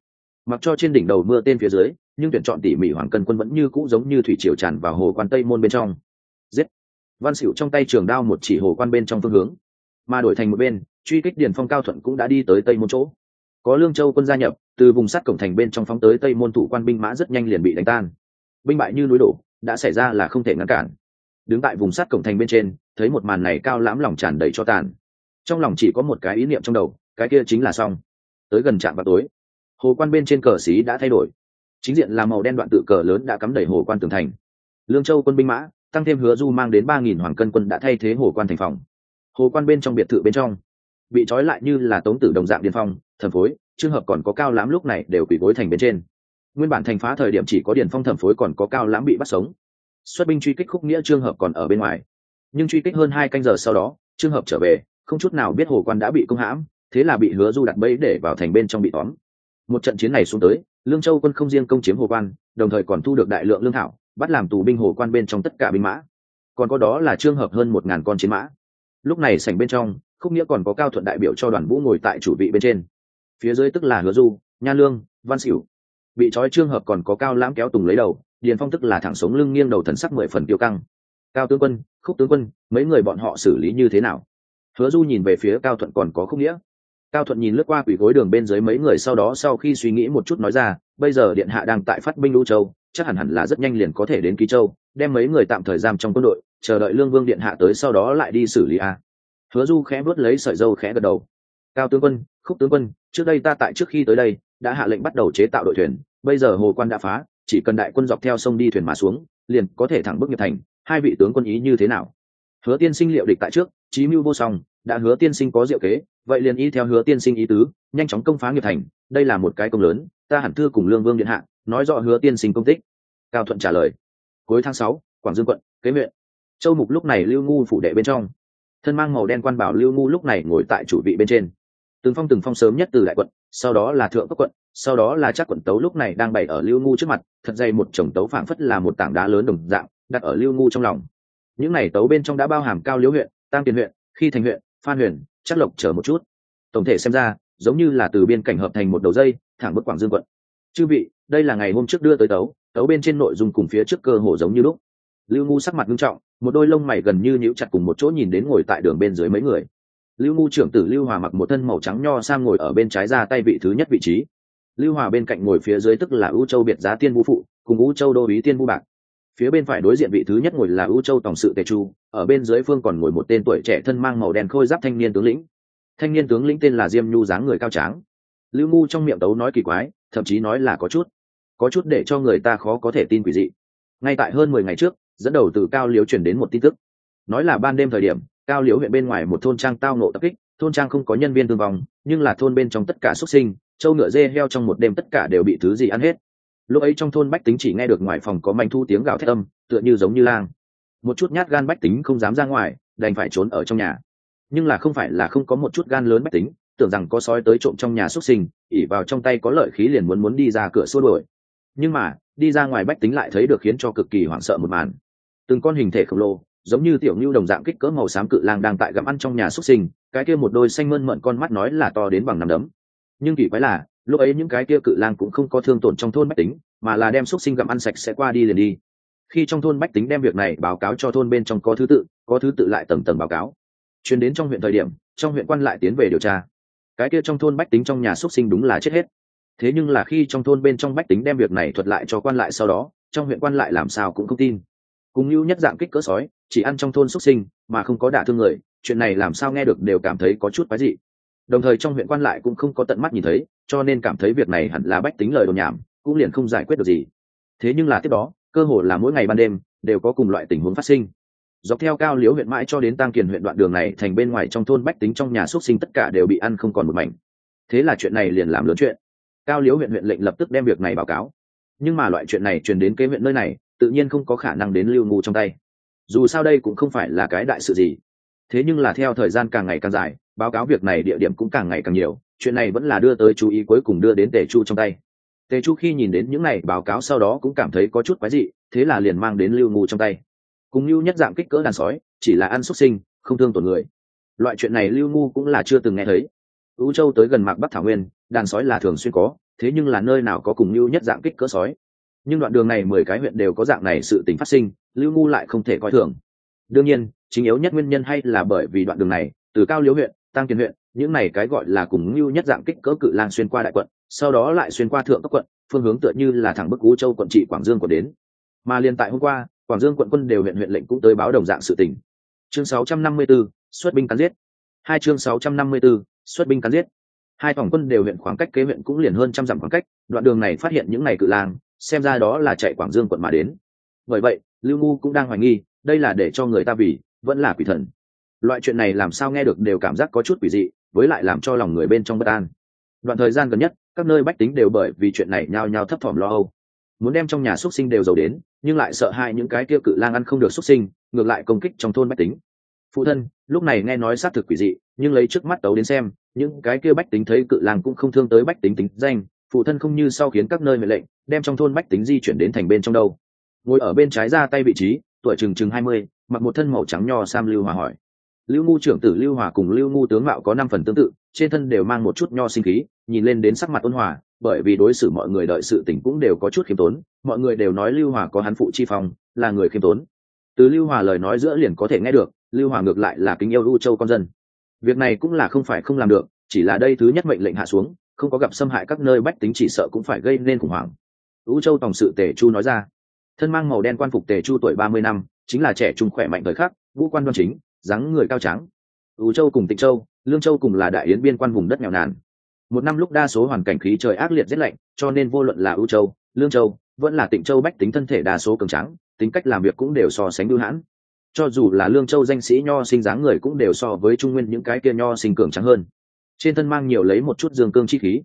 mặc cho trên đỉnh đầu mưa tên phía dưới, nhưng tuyển chọn tỉ mỉ hoàng cân quân vẫn như cũ giống như thủy triều tràn vào hồ quan tây môn bên trong. Giết! Văn xỉu trong tay trường đao một chỉ hồ quan bên trong phương hướng. Mà đổi thành một bên, truy kích điền phong cao thuận cũng đã đi tới tây môn chỗ. Có lương châu quân gia nhập, từ vùng sắt cổng thành bên trong phóng tới tây môn thủ quan binh mã rất nhanh liền bị đánh tan. Binh bại như núi đổ, đã xảy ra là không thể ngăn cản. Đứng tại vùng sắt cổng thành bên trên, thấy một màn này cao lãm lòng tràn đầy cho tàn. Trong lòng chỉ có một cái ý niệm trong đầu, cái kia chính là xong. Tới gần trạm vào tối hồ quan bên trên cờ xí đã thay đổi. Chính diện là màu đen đoạn tự cờ lớn đã cắm đẩy hồ quan tường thành. Lương châu quân binh mã, tăng thêm hứa du mang đến ba nghìn hoàng cân quân đã thay thế hồ quan thành phòng. Hồ quan bên trong biệt thự bên trong, bị trói lại như là tống tử đồng dạng điên phong thần phối, trường hợp còn có cao lãm lúc này đều quỷ gối thành bên trên. Nguyên bản thành phá thời điểm chỉ có điền phong thẩm phối còn có cao lãm bị bắt sống. Xuất binh truy kích khúc nghĩa trường hợp còn ở bên ngoài. Nhưng truy kích hơn hai canh giờ sau đó, trường hợp trở về, không chút nào biết hồ quan đã bị công hãm, thế là bị hứa du đặt bẫy để vào thành bên trong bị tóm một trận chiến này xuống tới, lương châu quân không riêng công chiếm hồ quan, đồng thời còn thu được đại lượng lương thảo, bắt làm tù binh hồ quan bên trong tất cả binh mã. Còn có đó là trường hợp hơn một ngàn con chiến mã. Lúc này sảnh bên trong, khúc nghĩa còn có cao thuận đại biểu cho đoàn vũ ngồi tại chủ vị bên trên. Phía dưới tức là hứa du, nha lương, văn xỉu bị trói trương hợp còn có cao lãm kéo tùng lấy đầu, điền phong tức là thẳng sống lưng nghiêng đầu thần sắc mười phần tiêu căng. Cao tướng quân, khúc tướng quân, mấy người bọn họ xử lý như thế nào? Hứa du nhìn về phía cao thuận còn có khúc nghĩa cao thuận nhìn lướt qua quỷ gối đường bên dưới mấy người sau đó sau khi suy nghĩ một chút nói ra, bây giờ điện hạ đang tại phát binh Lũ châu, chắc hẳn hẳn là rất nhanh liền có thể đến ký châu, đem mấy người tạm thời giam trong quân đội, chờ đợi lương vương điện hạ tới sau đó lại đi xử lý a. Hứa du khẽ vớt lấy sợi dâu khẽ gật đầu. Cao tướng quân, khúc tướng quân, trước đây ta tại trước khi tới đây, đã hạ lệnh bắt đầu chế tạo đội thuyền, bây giờ hồ quan đã phá, chỉ cần đại quân dọc theo sông đi thuyền mà xuống, liền có thể thẳng bước nghiệp thành, hai vị tướng quân ý như thế nào? Hứa tiên sinh liệu địch tại trước trí mưu vô song đã hứa tiên sinh có diệu kế, vậy liền y theo hứa tiên sinh ý tứ, nhanh chóng công phá nghiệp thành, đây là một cái công lớn, ta hẳn thư cùng lương vương điện hạ, nói rõ hứa tiên sinh công tích. Cao thuận trả lời. Cuối tháng sáu, quảng dương quận, kế huyện châu mục lúc này lưu ngu phủ đệ bên trong. Thân mang màu đen quan bảo lưu ngu lúc này ngồi tại chủ vị bên trên. Từng phong từng phong sớm nhất từ đại quận, sau đó là thượng cấp quận, sau đó là chắc quận tấu lúc này đang bày ở lưu ngu trước mặt, thật dày một chồng tấu phảng phất là một tảng đá lớn đồng dạng, đặt ở lưu ngu trong lòng. Những này tấu bên trong đã bao hàm cao liễu huyện tăng tiền huyện, khi thành huyện phan huyền, chắc lộc chờ một chút. Tổng thể xem ra, giống như là từ biên cảnh hợp thành một đầu dây, thẳng bức quảng dương quận. Chư vị, đây là ngày hôm trước đưa tới tấu tấu bên trên nội dung cùng phía trước cơ hồ giống như lúc. Lưu ngu sắc mặt nghiêm trọng, một đôi lông mày gần như nhíu chặt cùng một chỗ nhìn đến ngồi tại đường bên dưới mấy người. Lưu ngu trưởng tử lưu hòa mặc một thân màu trắng nho sang ngồi ở bên trái ra tay vị thứ nhất vị trí. Lưu hòa bên cạnh ngồi phía dưới tức là ưu châu biệt giá tiên vũ phụ, cùng ưu châu đô ý tiên vũ bạc phía bên phải đối diện vị thứ nhất ngồi là ưu châu tổng sự tề chu, ở bên dưới phương còn ngồi một tên tuổi trẻ thân mang màu đen khôi giáp thanh niên tướng lĩnh. Thanh niên tướng lĩnh tên là diêm nhu dáng người cao tráng. Lưu ngu trong miệng tấu nói kỳ quái, thậm chí nói là có chút có chút để cho người ta khó có thể tin quỷ dị. Ngay tại hơn mười ngày trước, dẫn đầu từ cao liếu truyền đến một tin tức. Nói là ban đêm thời điểm, cao liếu huyện bên ngoài một thôn trang tao nộ tập kích, thôn trang không có nhân viên thương vong, nhưng là thôn bên trong tất cả xuất sinh trâu ngựa dê heo trong một đêm tất cả đều bị thứ gì ăn hết lúc ấy trong thôn bách tính chỉ nghe được ngoài phòng có manh thu tiếng gào thét âm, tựa như giống như lang. Một chút nhát gan bách tính không dám ra ngoài, đành phải trốn ở trong nhà. Nhưng là không phải là không có một chút gan lớn bách tính, tưởng rằng có sói tới trộm trong nhà xuất sinh ỉ vào trong tay có lợi khí liền muốn muốn đi ra cửa xua đuổi. Nhưng mà, đi ra ngoài bách tính lại thấy được khiến cho cực kỳ hoảng sợ một màn. Từng con hình thể khổng lồ, giống như tiểu ngưu đồng dạng kích cỡ màu xám cự lang đang tại gặm ăn trong nhà xuất sinh, cái kia một đôi xanh mơn mận con mắt nói là to đến bằng nắm đấm. Nhưng kỳ quái là lúc ấy những cái kia cự lang cũng không có thương tổn trong thôn bách tính, mà là đem xuất sinh gặm ăn sạch sẽ qua đi liền đi. Khi trong thôn bách tính đem việc này báo cáo cho thôn bên trong có thứ tự, có thứ tự lại tầng tầng báo cáo. Chuyển đến trong huyện thời điểm, trong huyện quan lại tiến về điều tra. Cái kia trong thôn bách tính trong nhà xuất sinh đúng là chết hết. Thế nhưng là khi trong thôn bên trong bách tính đem việc này thuật lại cho quan lại sau đó, trong huyện quan lại làm sao cũng không tin. Cùng như nhất dạng kích cỡ sói, chỉ ăn trong thôn xuất sinh, mà không có đả thương người, chuyện này làm sao nghe được đều cảm thấy có chút quái dị đồng thời trong huyện quan lại cũng không có tận mắt nhìn thấy, cho nên cảm thấy việc này hẳn là bách tính lời đồn nhảm, cũng liền không giải quyết được gì. Thế nhưng là tiếp đó, cơ hội là mỗi ngày ban đêm, đều có cùng loại tình huống phát sinh. Dọc theo cao liếu huyện mãi cho đến tăng kiền huyện đoạn đường này, thành bên ngoài trong thôn bách tính trong nhà xuất sinh tất cả đều bị ăn không còn một mảnh. Thế là chuyện này liền làm lớn chuyện. Cao liếu huyện huyện lệnh lập tức đem việc này báo cáo. Nhưng mà loại chuyện này truyền đến kế huyện nơi này, tự nhiên không có khả năng đến lưu ngu trong tay. Dù sao đây cũng không phải là cái đại sự gì thế nhưng là theo thời gian càng ngày càng dài, báo cáo việc này địa điểm cũng càng ngày càng nhiều, chuyện này vẫn là đưa tới chú ý cuối cùng đưa đến tề chu trong tay. Tề chu khi nhìn đến những này báo cáo sau đó cũng cảm thấy có chút quái dị, thế là liền mang đến lưu ngu trong tay. Cùng lưu nhất dạng kích cỡ đàn sói, chỉ là ăn xuất sinh, không thương tổn người. Loại chuyện này lưu ngu cũng là chưa từng nghe thấy. U châu tới gần mạc bắc thảo nguyên, đàn sói là thường xuyên có, thế nhưng là nơi nào có cùng lưu nhất dạng kích cỡ sói. Nhưng đoạn đường này mười cái huyện đều có dạng này sự tình phát sinh, lưu ngu lại không thể coi thường đương nhiên chính yếu nhất nguyên nhân hay là bởi vì đoạn đường này từ cao liễu huyện tăng tiền huyện những này cái gọi là cùng lưu nhất dạng kích cỡ cự lang xuyên qua đại quận sau đó lại xuyên qua thượng các quận phương hướng tựa như là thẳng bức cú châu quận trị quảng dương của đến. Mà liền tại hôm qua quảng dương quận quân đều huyện huyện lệnh cũng tới báo đồng dạng sự tình. Chương 654, xuất binh cắn giết. Hai chương 654, xuất binh cắn giết. Hai tổng quân đều huyện khoảng cách kế huyện cũng liền hơn trăm dặm khoảng cách đoạn đường này phát hiện những này cự lang xem ra đó là chạy quảng dương quận mà đến. Bởi vậy lưu ngu cũng đang hoài nghi đây là để cho người ta vì, vẫn là quỷ thần. Loại chuyện này làm sao nghe được đều cảm giác có chút quỷ dị, với lại làm cho lòng người bên trong bất an. Đoạn thời gian gần nhất, các nơi bách tính đều bởi vì chuyện này nhao nhao thấp thỏm lo âu. Muốn đem trong nhà xuất sinh đều giàu đến, nhưng lại sợ hai những cái kia cự lang ăn không được xuất sinh, ngược lại công kích trong thôn bách tính. Phụ thân, lúc này nghe nói xác thực quỷ dị, nhưng lấy trước mắt tấu đến xem, những cái kia bách tính thấy cự lang cũng không thương tới bách tính tính danh, phụ thân không như sau khiến các nơi mệnh lệnh, đem trong thôn bách tính di chuyển đến thành bên trong đâu. Ngồi ở bên trái ra tay vị trí tuổi chừng chừng hai mươi mặc một thân màu trắng nho sam lưu hòa hỏi. Lưu ngu trưởng tử lưu hòa cùng lưu ngu tướng mạo có năm phần tương tự trên thân đều mang một chút nho sinh khí nhìn lên đến sắc mặt ôn hòa bởi vì đối xử mọi người đợi sự tình cũng đều có chút khiêm tốn mọi người đều nói lưu hòa có hắn phụ chi phòng, là người khiêm tốn. Từ lưu hòa lời nói giữa liền có thể nghe được lưu hòa ngược lại là kính yêu lưu châu con dân. Việc này cũng là không phải không làm được chỉ là đây thứ nhất mệnh lệnh hạ xuống không có gặp xâm hại các nơi bách tính chỉ sợ cũng phải gây nên khủng hoảng. Ưu châu tổng sự tề chu nói ra thân mang màu đen quan phục tề chu tuổi ba mươi năm, chính là trẻ trung khỏe mạnh thời khắc, vũ quan đoan chính, dáng người cao trắng ưu châu cùng tịnh châu, lương châu cùng là đại yến biên quan vùng đất nghèo nàn. Một năm lúc đa số hoàn cảnh khí trời ác liệt rét lạnh, cho nên vô luận là ưu châu, lương châu, vẫn là tịnh châu bách tính thân thể đa số cường trắng tính cách làm việc cũng đều so sánh ưu hãn. Cho dù là lương châu danh sĩ nho sinh dáng người cũng đều so với trung nguyên những cái kia nho sinh cường trắng hơn. Trên thân mang nhiều lấy một chút dương cương chi khí.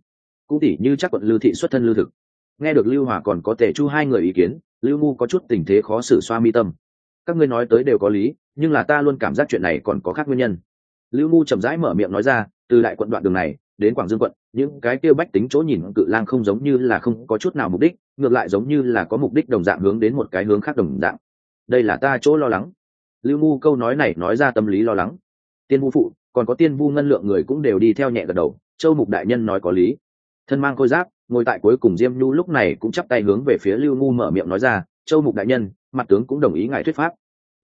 Cũng tỉ như chắc quận lưu thị xuất thân lưu thực. Nghe được lưu hòa còn có tề chu hai người ý kiến lưu ngu có chút tình thế khó xử xoa mi tâm. Các ngươi nói tới đều có lý, nhưng là ta luôn cảm giác chuyện này còn có khác nguyên nhân. Lưu ngu chậm rãi mở miệng nói ra, từ đại quận đoạn đường này, đến quảng dương quận, những cái kia bách tính chỗ nhìn cự lang không giống như là không có chút nào mục đích, ngược lại giống như là có mục đích đồng dạng hướng đến một cái hướng khác đồng dạng. Đây là ta chỗ lo lắng. Lưu ngu câu nói này nói ra tâm lý lo lắng. Tiên vu phụ, còn có tiên vu ngân lượng người cũng đều đi theo nhẹ gật đầu, châu mục đại nhân nói có lý. Thân mang khôi giáp ngồi tại cuối cùng diêm nhu lúc này cũng chắp tay hướng về phía lưu ngu mở miệng nói ra, châu mục đại nhân, mặt tướng cũng đồng ý ngài thuyết pháp.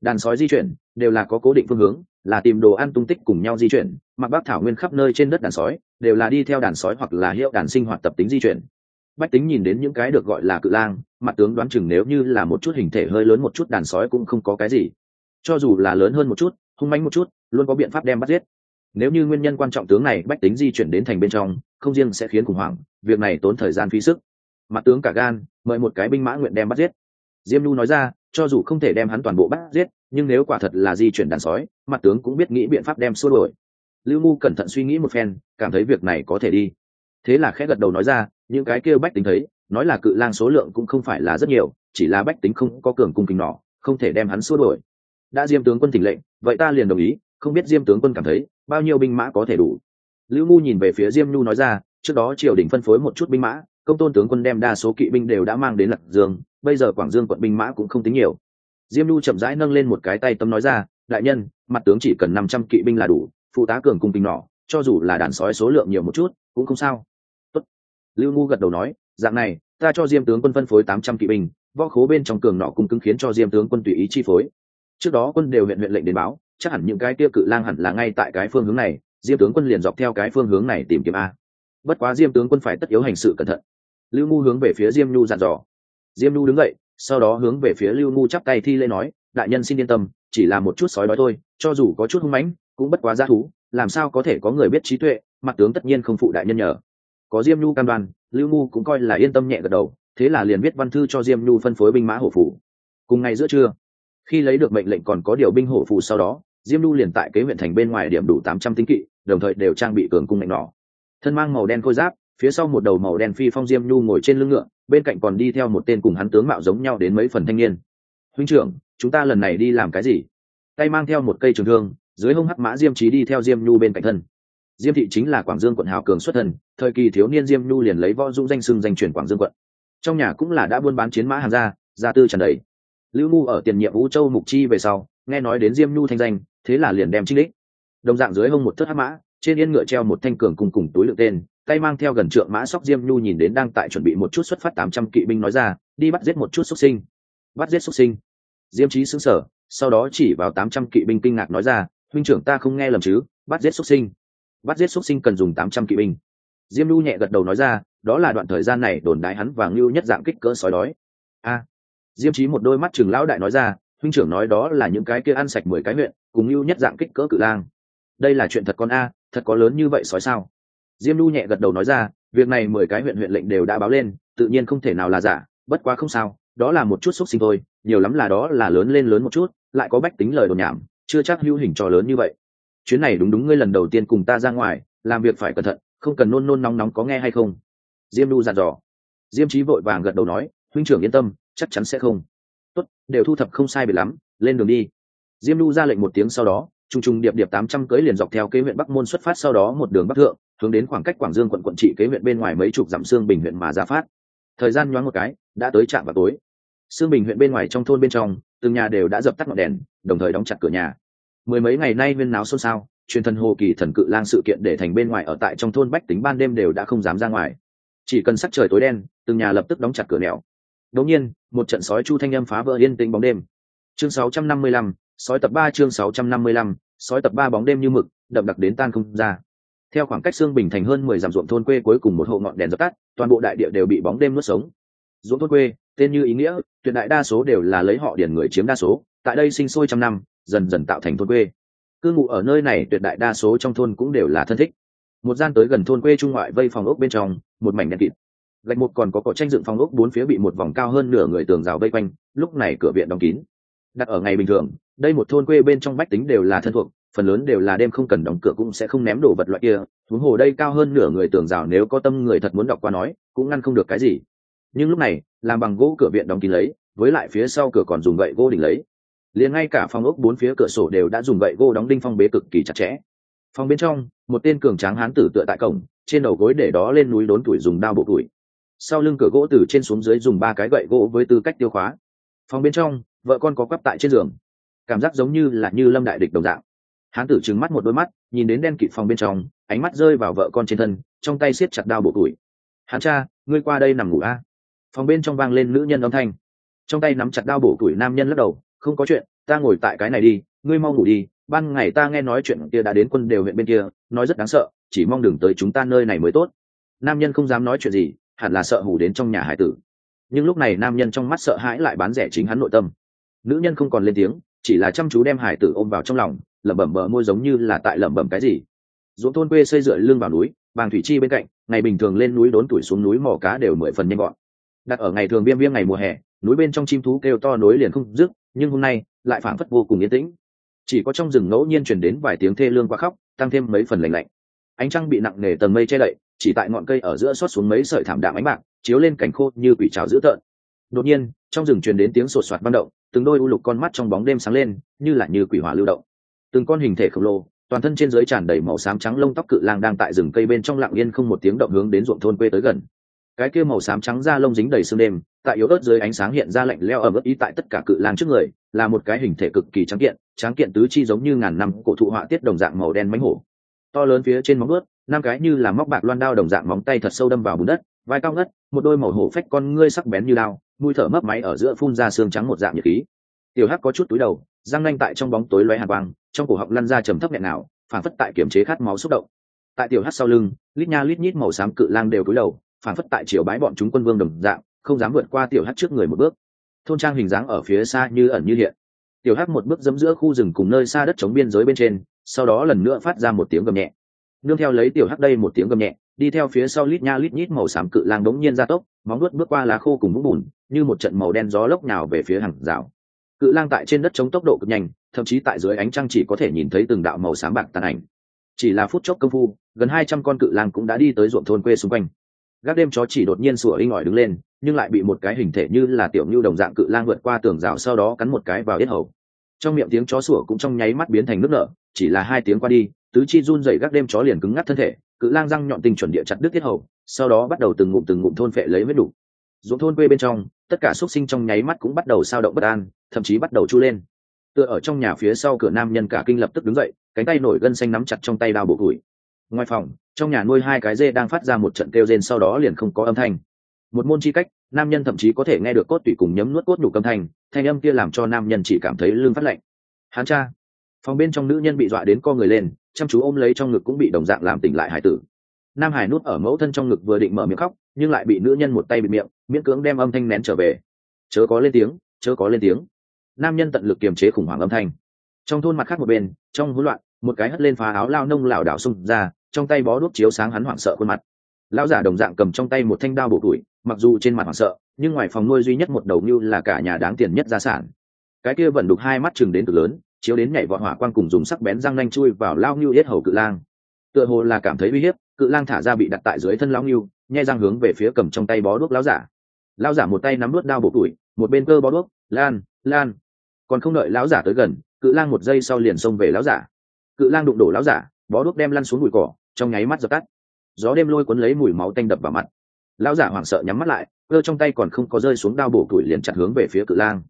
Đàn sói di chuyển, đều là có cố định phương hướng, là tìm đồ ăn tung tích cùng nhau di chuyển, mặc bác thảo nguyên khắp nơi trên đất đàn sói, đều là đi theo đàn sói hoặc là hiệu đàn sinh hoạt tập tính di chuyển. Bách tính nhìn đến những cái được gọi là cự lang, mặt tướng đoán chừng nếu như là một chút hình thể hơi lớn một chút đàn sói cũng không có cái gì. Cho dù là lớn hơn một chút, hung manh một chút, luôn có biện pháp đem bắt giết. Nếu như nguyên nhân quan trọng tướng này bách tính di chuyển đến thành bên trong không riêng sẽ khiến khủng hoảng việc này tốn thời gian phí sức. Mặt tướng cả gan mời một cái binh mã nguyện đem bắt giết. Diêm nhu nói ra cho dù không thể đem hắn toàn bộ bắt giết nhưng nếu quả thật là di chuyển đàn sói mặt tướng cũng biết nghĩ biện pháp đem xua đổi lưu ngu cẩn thận suy nghĩ một phen cảm thấy việc này có thể đi. Thế là khẽ gật đầu nói ra những cái kêu bách tính thấy nói là cự lang số lượng cũng không phải là rất nhiều chỉ là bách tính không có cường cung kính nọ, không thể đem hắn xua đổi đã diêm tướng quân thỉnh lệnh vậy ta liền đồng ý không biết diêm tướng quân cảm thấy bao nhiêu binh mã có thể đủ lưu ngu nhìn về phía diêm nhu nói ra, trước đó triều đình phân phối một chút binh mã, công tôn tướng quân đem đa số kỵ binh đều đã mang đến lạc dương, bây giờ quảng dương quận binh mã cũng không tính nhiều. Diêm nhu chậm rãi nâng lên một cái tay tâm nói ra, đại nhân, mặt tướng chỉ cần năm trăm kỵ binh là đủ, phụ tá cường cung tinh nỏ cho dù là đàn sói số lượng nhiều một chút, cũng không sao. Tốt. lưu ngu gật đầu nói, dạng này, ta cho diêm tướng quân phân phối tám trăm kỵ binh, võ khố bên trong cường nọ cung cứng khiến cho diêm tướng quân tùy ý chi phối. Trước đó quân đều huyện huyện lệnh đến báo, chắc hẳn những cái tiêu cự lang hẳn là ngay tại cái phương hướng này diêm tướng quân liền dọc theo cái phương hướng này tìm kiếm a. Bất quá diêm tướng quân phải tất yếu hành sự cẩn thận. Lưu ngu hướng về phía diêm nhu dặn dò. Diêm nhu đứng dậy, sau đó hướng về phía lưu ngu chắp tay thi lễ nói, đại nhân xin yên tâm, chỉ là một chút sói đói thôi, cho dù có chút hung mãnh, cũng bất quá giá thú, làm sao có thể có người biết trí tuệ, mặt tướng tất nhiên không phụ đại nhân nhờ. Có diêm nhu cam đoan, lưu ngu cũng coi là yên tâm nhẹ gật đầu, thế là liền viết văn thư cho diêm nhu phân phối binh mã hổ phủ. Cùng ngày giữa trưa, khi lấy được mệnh lệnh còn có điều binh hổ phù sau đó, diêm nhu liền tại kế huyện thành bên ngoài điểm đủ tám trăm tinh kỵ đồng thời đều trang bị cường cung mạnh nỏ. Thân mang màu đen khôi giáp phía sau một đầu màu đen phi phong diêm nhu ngồi trên lưng ngựa bên cạnh còn đi theo một tên cùng hắn tướng mạo giống nhau đến mấy phần thanh niên. Huynh trưởng chúng ta lần này đi làm cái gì? Tay mang theo một cây trường thương dưới hông hắc mã diêm trí đi theo diêm nhu bên cạnh thân. Diêm thị chính là quảng dương quận hào cường xuất thần, thời kỳ thiếu niên diêm nhu liền lấy võ dung danh sưng danh chuyển quảng dương quận. Trong nhà cũng là đã buôn bán chiến mã hàng gia gia tư trần đầy. Lưu nhu ở tiền nhiệm vũ châu mục chi về sau nghe nói đến diêm nhu thanh danh thế là liền đem trích đích đồng dạng dưới hông một thất hắc mã, trên yên ngựa treo một thanh cường cùng cùng túi lượng tên, tay mang theo gần trượng mã sóc diêm nhu nhìn đến đang tại chuẩn bị một chút xuất phát tám trăm kỵ binh nói ra, đi bắt giết một chút xuất sinh. Bắt giết xuất sinh. Diêm trí xứng sở sau đó chỉ vào tám trăm kỵ binh kinh ngạc nói ra, huynh trưởng ta không nghe lầm chứ, bắt giết xuất sinh. Bắt giết xuất sinh cần dùng tám trăm kỵ binh. Diêm nhu nhẹ gật đầu nói ra, đó là đoạn thời gian này đồn đại hắn và ngưu nhất dạng kích cỡ sói đói. A. Diêm trí một đôi mắt chừng lão đại nói ra, huynh trưởng nói đó là những cái kia ăn sạch mười cái huyện, cùng ngưu nhất dạng kích cỡ cự lang đây là chuyện thật con a, thật có lớn như vậy sói sao? Diêm lu nhẹ gật đầu nói ra, việc này mười cái huyện huyện lệnh đều đã báo lên, tự nhiên không thể nào là giả, bất quá không sao, đó là một chút xúc sinh thôi, nhiều lắm là đó là lớn lên lớn một chút, lại có bách tính lời đồn nhảm, chưa chắc hữu hình trò lớn như vậy. Chuyến này đúng đúng ngươi lần đầu tiên cùng ta ra ngoài, làm việc phải cẩn thận, không cần nôn nôn nóng nóng có nghe hay không? Diêm lu dặn dò. Diêm trí vội vàng gật đầu nói, huynh trưởng yên tâm, chắc chắn sẽ không. Tốt, đều thu thập không sai biệt lắm, lên đường đi. Diêm lu ra lệnh một tiếng sau đó trùng trùng điệp điệp tám trăm cưới liền dọc theo kế huyện bắc môn xuất phát sau đó một đường bắc thượng hướng đến khoảng cách quảng dương quận quận trị kế huyện bên ngoài mấy chục dặm xương bình huyện mà ra phát. Thời gian nhoáng một cái đã tới trạm vào tối. Xương bình huyện bên ngoài trong thôn bên trong từng nhà đều đã dập tắt ngọn đèn đồng thời đóng chặt cửa nhà. Mười mấy ngày nay viên náo xôn xao truyền thần hồ kỳ thần cự lang sự kiện để thành bên ngoài ở tại trong thôn bách tính ban đêm đều đã không dám ra ngoài. Chỉ cần sắc trời tối đen từng nhà lập tức đóng chặt cửa nẻo. Đột nhiên một trận sói chu thanh âm phá vỡ yên tĩnh bóng đêm. Chương 655, sói tập ba chương 655, sói tập ba bóng đêm như mực đậm đặc đến tan không ra. Theo khoảng cách xương bình thành hơn mười dặm ruộng thôn quê cuối cùng một hộ ngọn đèn dập tắt toàn bộ đại địa đều bị bóng đêm nuốt sống. Ruộng thôn quê tên như ý nghĩa tuyệt đại đa số đều là lấy họ điển người chiếm đa số tại đây sinh sôi trăm năm dần dần tạo thành thôn quê. Cư ngụ ở nơi này tuyệt đại đa số trong thôn cũng đều là thân thích. Một gian tới gần thôn quê trung ngoại vây phòng ốc bên trong một mảnh đèn kịt. Gạch một còn có cỏ tranh dựng phòng ốc bốn phía bị một vòng cao hơn nửa người tường rào vây quanh lúc này cửa viện đóng kín đặt ở ngày bình thường, đây một thôn quê bên trong bách tính đều là thân thuộc, phần lớn đều là đêm không cần đóng cửa cũng sẽ không ném đồ vật loại kia. Huống hồ đây cao hơn nửa người tưởng rào nếu có tâm người thật muốn đọc qua nói, cũng ngăn không được cái gì. Nhưng lúc này, làm bằng gỗ cửa viện đóng kín lấy, với lại phía sau cửa còn dùng gậy gỗ đỉnh lấy. Liền ngay cả phòng ốc bốn phía cửa sổ đều đã dùng gậy gỗ đóng đinh phong bế cực kỳ chặt chẽ. Phòng bên trong, một tên cường tráng hán tử tựa tại cổng, trên đầu gối để đó lên núi đốn tuổi dùng đao bộ tuổi. Sau lưng cửa gỗ từ trên xuống dưới dùng ba cái gậy gỗ với tư cách tiêu khóa. Phòng bên trong vợ con có quắp tại trên giường. Cảm giác giống như là như lâm đại địch đồng dạng. Hán tử trừng mắt một đôi mắt, nhìn đến đen kịt phòng bên trong, ánh mắt rơi vào vợ con trên thân, trong tay siết chặt đao bộ tuổi hắn cha, ngươi qua đây nằm ngủ a. Phòng bên trong vang lên nữ nhân âm thanh. Trong tay nắm chặt đao bổ tuổi nam nhân lắc đầu, không có chuyện, ta ngồi tại cái này đi, ngươi mau ngủ đi, ban ngày ta nghe nói chuyện kia đã đến quân đều huyện bên kia, nói rất đáng sợ, chỉ mong đừng tới chúng ta nơi này mới tốt. Nam nhân không dám nói chuyện gì, hẳn là sợ hủ đến trong nhà hải tử. Nhưng lúc này nam nhân trong mắt sợ hãi lại bán rẻ chính hắn nội tâm nữ nhân không còn lên tiếng, chỉ là chăm chú đem hải tử ôm vào trong lòng, lẩm bẩm bờ môi giống như là tại lẩm bẩm cái gì. Ruộng thôn quê xây dựa lưng vào núi vàng thủy chi bên cạnh, ngày bình thường lên núi đốn tuổi xuống núi mò cá đều mười phần nhanh gọn. Đặt ở ngày thường viêm viêm ngày mùa hè, núi bên trong chim thú kêu to nối liền không dứt, nhưng hôm nay, lại phảng phất vô cùng yên tĩnh. Chỉ có trong rừng ngẫu nhiên chuyển đến vài tiếng thê lương qua khóc, tăng thêm mấy phần lạnh lạnh. Ánh trăng bị nặng nề tầng mây che đậy, chỉ tại ngọn cây ở giữa xót xuống mấy sợi thảm đạm ánh bạc, chiếu lên cảnh khô như quỷ trào dữ tợn. Đột nhiên, trong rừng truyền đến tiếng sột soạt vang động từng đôi u lục con mắt trong bóng đêm sáng lên, như là như quỷ hỏa lưu động. Từng con hình thể khổng lồ, toàn thân trên dưới tràn đầy màu xám trắng lông tóc cự lang đang tại rừng cây bên trong lặng yên không một tiếng động hướng đến ruộng thôn quê tới gần. Cái kia màu xám trắng da lông dính đầy sương đêm, tại yếu ớt dưới ánh sáng hiện ra lạnh leo ở mức ý tại tất cả cự lang trước người, là một cái hình thể cực kỳ trắng kiện tráng kiện tứ chi giống như ngàn năm cổ thụ họa tiết đồng dạng màu đen mánh hổ. To lớn phía trên móng ướt năm cái như là móc bạc loan đao đồng dạng móng tay thật sâu đâm vào bùn đất vai cao ngất, một đôi màu hổ phách con ngươi sắc bén như đao, mũi thở mấp máy ở giữa phun ra xương trắng một dạng nhiệt khí. Tiểu hắc có chút túi đầu, răng nanh tại trong bóng tối loé hàn băng trong cổ họng lăn ra trầm thấp nghẹn nào phản phất tại kiểm chế khát máu xúc động. Tại tiểu hắc sau lưng, lít nha lít nhít màu xám cự lang đều túi đầu, phản phất tại chiều bái bọn chúng quân vương đồng dạng, không dám vượt qua tiểu hắc trước người một bước. Thôn trang hình dáng ở phía xa như ẩn như hiện. Tiểu hắc một bước dẫm giữa khu rừng cùng nơi xa đất chống biên giới bên trên, sau đó lần nữa phát ra một tiếng gầm nhẹ. Nương theo lấy tiểu hắc đây một tiếng gầm nhẹ đi theo phía sau lít nha lít nhít màu xám cự lang đống nhiên ra tốc, móng nuốt bước qua lá khô cùng vũng bùn, như một trận màu đen gió lốc nào về phía hàng rào. Cự lang tại trên đất chống tốc độ cực nhanh, thậm chí tại dưới ánh trăng chỉ có thể nhìn thấy từng đạo màu xám bạc tàn ảnh. Chỉ là phút chốc công phu, gần hai trăm con cự lang cũng đã đi tới ruộng thôn quê xung quanh. Gác đêm chó chỉ đột nhiên sủa inh ỏi đứng lên, nhưng lại bị một cái hình thể như là tiểu nhu đồng dạng cự lang vượt qua tường rào sau đó cắn một cái vào yết hầu. Trong miệng tiếng chó sủa cũng trong nháy mắt biến thành nước nở, chỉ là hai tiếng qua đi, tứ chi run dậy gác đêm chó liền cứng ngắt thân thể cự lang răng nhọn tình chuẩn địa chặt đứt tiết hầu, sau đó bắt đầu từng ngụm từng ngụm thôn phệ lấy huyết đủ Dũng thôn quê bên trong, tất cả xuất sinh trong nháy mắt cũng bắt đầu sao động bất an, thậm chí bắt đầu chu lên. Tựa ở trong nhà phía sau cửa nam nhân cả kinh lập tức đứng dậy, cánh tay nổi gân xanh nắm chặt trong tay đao bộ củi ngoài phòng, trong nhà nuôi hai cái dê đang phát ra một trận kêu rên sau đó liền không có âm thanh. Một môn chi cách, nam nhân thậm chí có thể nghe được cốt tủy cùng nhấm nuốt cốt nhục âm thanh thanh âm kia làm cho nam nhân chỉ cảm thấy lưng phát lạnh. Hán cha, phòng bên trong nữ nhân bị dọa đến co người lên chăm chú ôm lấy trong ngực cũng bị đồng dạng làm tỉnh lại hải tử. Nam hải nút ở mẫu thân trong ngực vừa định mở miệng khóc, nhưng lại bị nữ nhân một tay bị miệng, miễn cưỡng đem âm thanh nén trở về. Chớ có lên tiếng, chớ có lên tiếng. Nam nhân tận lực kiềm chế khủng hoảng âm thanh. Trong thôn mặt khác một bên, trong hỗn loạn, một cái hất lên phá áo lao nông lảo đảo xung ra, trong tay bó đuốc chiếu sáng hắn hoảng sợ khuôn mặt. Lão giả đồng dạng cầm trong tay một thanh đao bổ tuổi, mặc dù trên mặt hoảng sợ, nhưng ngoài phòng nuôi duy nhất một đầu như là cả nhà đáng tiền nhất gia sản. Cái kia vẫn đục hai mắt chừng đến cực lớn chiếu đến nhảy vọt hỏa quang cùng dùng sắc bén răng nanh chui vào lao ngưu yết hầu cự lang. Tựa hồ là cảm thấy uy hiếp, cự lang thả ra bị đặt tại dưới thân lao ngưu nhai răng hướng về phía cầm trong tay bó đuốc lão giả. Lão giả một tay nắm đuốc đao bổ tuổi, một bên cơ bó đuốc, lan lan. Còn không đợi lão giả tới gần, cự lang một giây sau liền xông về lão giả. Cự lang đụng đổ lão giả, bó đuốc đem lăn xuống bụi cỏ, trong nháy mắt dập tắt. Gió đêm lôi cuốn lấy mùi máu tanh đập vào mặt. Lão giả hoảng sợ nhắm mắt lại, cơ trong tay còn không có rơi xuống đao bổ tuổi liền chặt hướng về phía cự lang.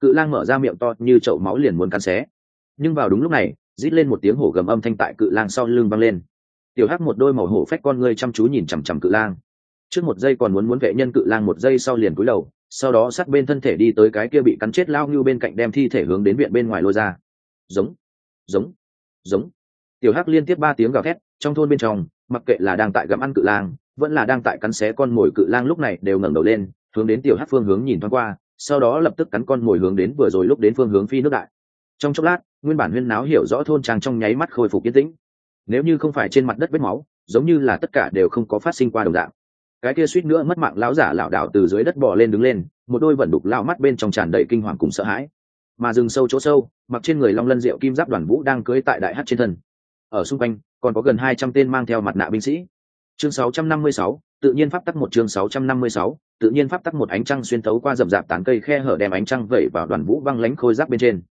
Cự lang mở ra miệng to như chậu máu liền muốn cắn xé nhưng vào đúng lúc này, rít lên một tiếng hổ gầm âm thanh tại cự lang sau lưng văng lên. Tiểu hắc một đôi màu hổ phách con ngươi chăm chú nhìn chằm chằm cự lang. Trước một giây còn muốn muốn vệ nhân cự lang một giây sau liền cúi đầu, sau đó sát bên thân thể đi tới cái kia bị cắn chết lao như bên cạnh đem thi thể hướng đến viện bên ngoài lôi ra. Giống giống giống. Tiểu hắc liên tiếp ba tiếng gào thét, trong thôn bên trong, mặc kệ là đang tại gặm ăn cự lang, vẫn là đang tại cắn xé con mồi cự lang lúc này đều ngẩng đầu lên, hướng đến tiểu hắc phương hướng nhìn thoáng qua, sau đó lập tức cắn con mồi hướng đến vừa rồi lúc đến phương hướng phi nước đại trong chốc lát nguyên bản huyên náo hiểu rõ thôn trang trong nháy mắt khôi phục yên tĩnh. Nếu như không phải trên mặt đất vết máu giống như là tất cả đều không có phát sinh qua đồng dạng. Cái kia suýt nữa mất mạng lão giả lảo đảo từ dưới đất bò lên đứng lên một đôi vận đục lao mắt bên trong tràn đầy kinh hoàng cùng sợ hãi. Mà rừng sâu chỗ sâu mặc trên người long lân diệu kim giáp đoàn vũ đang cưới tại đại hát trên thân. Ở xung quanh còn có gần hai trăm tên mang theo mặt nạ binh sĩ. Chương 656, tự nhiên pháp tắc một chương 656, tự nhiên pháp tắc một ánh trăng xuyên thấu qua rậm rạp tán cây khe hở đem ánh trăng vẩy vào đoàn vũ băng lánh khôi giáp bên trên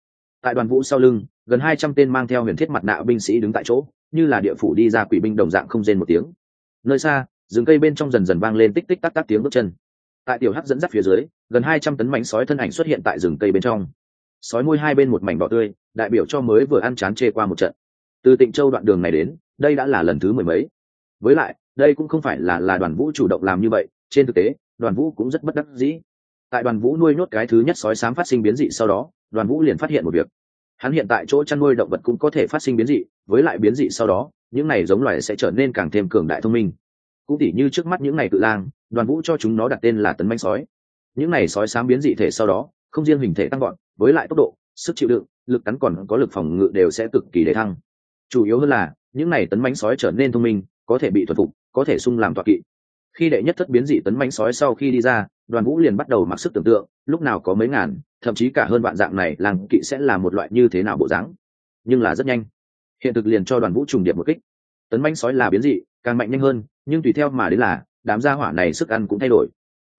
tại đoàn vũ sau lưng, gần hai trăm tên mang theo huyền thiết mặt nạ binh sĩ đứng tại chỗ, như là địa phủ đi ra quỷ binh đồng dạng không rên một tiếng. Nơi xa, rừng cây bên trong dần dần vang lên tích tích tắc tắc tiếng bước chân. Tại tiểu hắc dẫn dắt phía dưới, gần hai trăm tấn mảnh sói thân ảnh xuất hiện tại rừng cây bên trong. Sói môi hai bên một mảnh đỏ tươi, đại biểu cho mới vừa ăn chán chê qua một trận. Từ tịnh châu đoạn đường này đến, đây đã là lần thứ mười mấy. Với lại, đây cũng không phải là là đoàn vũ chủ động làm như vậy, trên thực tế, đoàn vũ cũng rất bất đắc dĩ. Tại đoàn vũ nuôi nhốt cái thứ nhất sói sám phát sinh biến dị sau đó đoàn vũ liền phát hiện một việc. Hắn hiện tại chỗ chăn nuôi động vật cũng có thể phát sinh biến dị, với lại biến dị sau đó, những này giống loài sẽ trở nên càng thêm cường đại thông minh. Cũng tỉ như trước mắt những này cự lang, đoàn vũ cho chúng nó đặt tên là tấn manh sói. Những này sói sáng biến dị thể sau đó, không riêng hình thể tăng gọn với lại tốc độ, sức chịu đựng, lực cắn còn có lực phòng ngự đều sẽ cực kỳ để thăng. Chủ yếu hơn là, những này tấn mánh sói trở nên thông minh, có thể bị thuần phục, có thể sung làm toạc kỵ. Khi đệ nhất thất biến dị tấn mánh sói sau khi đi ra đoàn vũ liền bắt đầu mặc sức tưởng tượng, lúc nào có mấy ngàn, thậm chí cả hơn vạn dạng này làng kỵ sẽ là một loại như thế nào bộ dáng. Nhưng là rất nhanh. Hiện thực liền cho đoàn vũ trùng điệp một kích. Tấn manh sói là biến dị, càng mạnh nhanh hơn, nhưng tùy theo mà đến là, đám gia hỏa này sức ăn cũng thay đổi.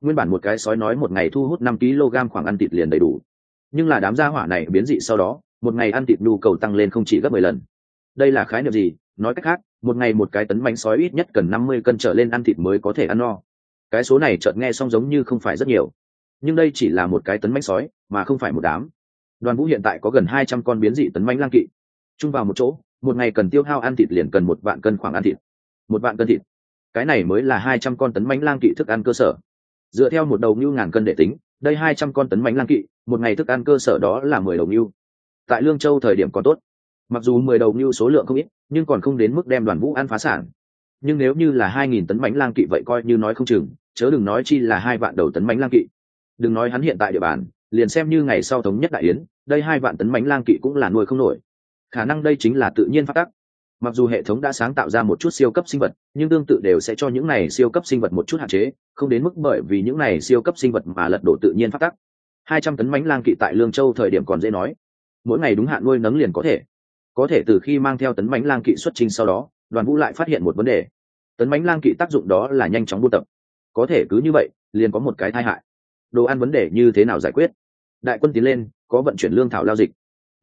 Nguyên bản một cái sói nói một ngày thu hút năm kg khoảng ăn thịt liền đầy đủ. Nhưng là đám gia hỏa này biến dị sau đó, một ngày ăn thịt nhu cầu tăng lên không chỉ gấp mười lần. Đây là khái niệm gì? Nói cách khác, một ngày một cái tấn bánh sói ít nhất cần năm mươi cân trở lên ăn thịt mới có thể ăn no cái số này chợt nghe xong giống như không phải rất nhiều. Nhưng đây chỉ là một cái tấn mánh sói, mà không phải một đám. Đoàn vũ hiện tại có gần hai trăm con biến dị tấn mánh lang kỵ. Chung vào một chỗ, một ngày cần tiêu hao ăn thịt liền cần một vạn cân khoảng ăn thịt. Một vạn cân thịt. Cái này mới là hai trăm con tấn mánh lang kỵ thức ăn cơ sở. Dựa theo một đầu ngưu ngàn cân để tính, đây hai trăm con tấn mánh lang kỵ, một ngày thức ăn cơ sở đó là mười đầu ngưu. Tại lương châu thời điểm còn tốt. Mặc dù mười đầu ngưu số lượng không ít, nhưng còn không đến mức đem đoàn vũ ăn phá sản nhưng nếu như là hai nghìn tấn bánh lang kỵ vậy coi như nói không chừng, chớ đừng nói chi là hai vạn đầu tấn bánh lang kỵ. Đừng nói hắn hiện tại địa bàn, liền xem như ngày sau thống nhất đại yến, đây hai vạn tấn bánh lang kỵ cũng là nuôi không nổi. Khả năng đây chính là tự nhiên phát tắc. Mặc dù hệ thống đã sáng tạo ra một chút siêu cấp sinh vật, nhưng tương tự đều sẽ cho những này siêu cấp sinh vật một chút hạn chế, không đến mức bởi vì những này siêu cấp sinh vật mà lật đổ tự nhiên phát tắc. Hai trăm tấn bánh lang kỵ tại lương châu thời điểm còn dễ nói. Mỗi ngày đúng hạn nuôi nấng liền có thể. Có thể từ khi mang theo tấn bánh lang kỵ xuất trình sau đó đoàn vũ lại phát hiện một vấn đề. Tấn bánh lang kỵ tác dụng đó là nhanh chóng buôn tập. Có thể cứ như vậy, liền có một cái tai hại. Đồ ăn vấn đề như thế nào giải quyết? Đại quân tiến lên, có vận chuyển lương thảo lao dịch.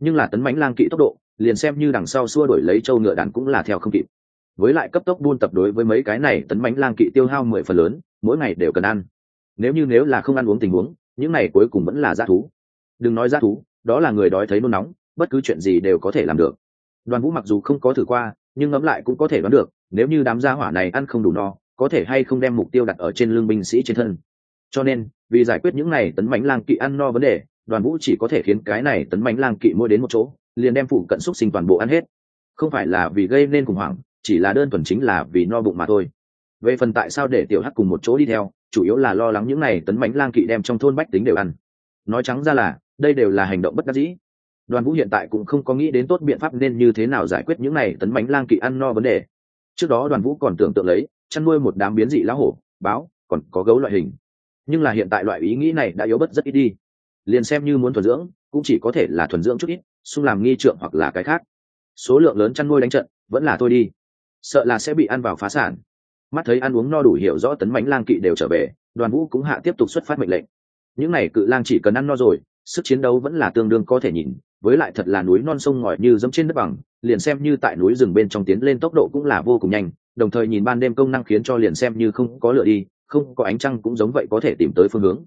Nhưng là tấn bánh lang kỵ tốc độ, liền xem như đằng sau xua đổi lấy châu ngựa đàn cũng là theo không kịp. Với lại cấp tốc buôn tập đối với mấy cái này, tấn bánh lang kỵ tiêu hao mười phần lớn, mỗi ngày đều cần ăn. Nếu như nếu là không ăn uống tình huống, những này cuối cùng vẫn là g thú. Đừng nói g thú, đó là người đói thấy nôn nóng, bất cứ chuyện gì đều có thể làm được. Đoàn vũ mặc dù không có thử qua nhưng ngẫm lại cũng có thể đoán được, nếu như đám gia hỏa này ăn không đủ no, có thể hay không đem mục tiêu đặt ở trên lương binh sĩ trên thân. Cho nên, vì giải quyết những này tấn bánh lang kỵ ăn no vấn đề, đoàn vũ chỉ có thể khiến cái này tấn bánh lang kỵ mỗi đến một chỗ, liền đem phụ cận xúc sinh toàn bộ ăn hết. Không phải là vì gây nên khủng hoảng, chỉ là đơn thuần chính là vì no bụng mà thôi. Về phần tại sao để tiểu hắc cùng một chỗ đi theo, chủ yếu là lo lắng những này tấn bánh lang kỵ đem trong thôn bách tính đều ăn. Nói trắng ra là, đây đều là hành động bất đắc dĩ đoàn vũ hiện tại cũng không có nghĩ đến tốt biện pháp nên như thế nào giải quyết những này tấn bánh lang kỵ ăn no vấn đề. Trước đó đoàn vũ còn tưởng tượng lấy, chăn nuôi một đám biến dị lá hổ, báo, còn có gấu loại hình. Nhưng là hiện tại loại ý nghĩ này đã yếu bất rất ít đi. Liền xem như muốn thuần dưỡng, cũng chỉ có thể là thuần dưỡng chút ít, xung làm nghi trượng hoặc là cái khác. Số lượng lớn chăn nuôi đánh trận, vẫn là thôi đi. Sợ là sẽ bị ăn vào phá sản. Mắt thấy ăn uống no đủ hiểu rõ tấn bánh lang kỵ đều trở về, đoàn vũ cũng hạ tiếp tục xuất phát mệnh lệnh. Những n à y cự lang chỉ cần ăn no rồi sức chiến đấu vẫn là tương đương có thể nhìn, với lại thật là núi non sông ngòi như dẫm trên đất bằng, liền xem như tại núi rừng bên trong tiến lên tốc độ cũng là vô cùng nhanh, đồng thời nhìn ban đêm công năng khiến cho liền xem như không có lửa đi, không có ánh trăng cũng giống vậy có thể tìm tới phương hướng.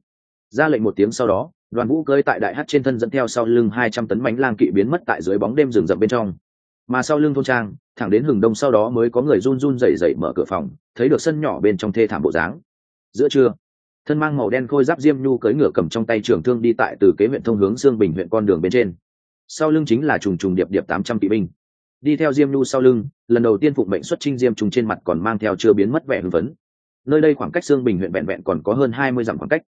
Ra lệnh một tiếng sau đó, đoàn vũ cơi tại đại hát trên thân dẫn theo sau lưng hai trăm tấn bánh lang kỵ biến mất tại dưới bóng đêm rừng rậm bên trong. Mà sau lưng thôn trang, thẳng đến hừng đông sau đó mới có người run run rẩy rẩy mở cửa phòng, thấy được sân nhỏ bên trong thê thảm bộ dáng. Giữa trưa thân mang màu đen khôi giáp diêm nhu cưỡi ngựa cầm trong tay trường thương đi tại từ kế huyện thông hướng dương bình huyện con đường bên trên. Sau lưng chính là trùng trùng điệp điệp tám trăm kỵ binh. Đi theo diêm nhu sau lưng, lần đầu tiên phụng mệnh xuất trinh diêm trùng trên mặt còn mang theo chưa biến mất vẻ hưng phấn. Nơi đây khoảng cách dương bình huyện vẹn vẹn còn có hơn hai mươi dặm khoảng cách.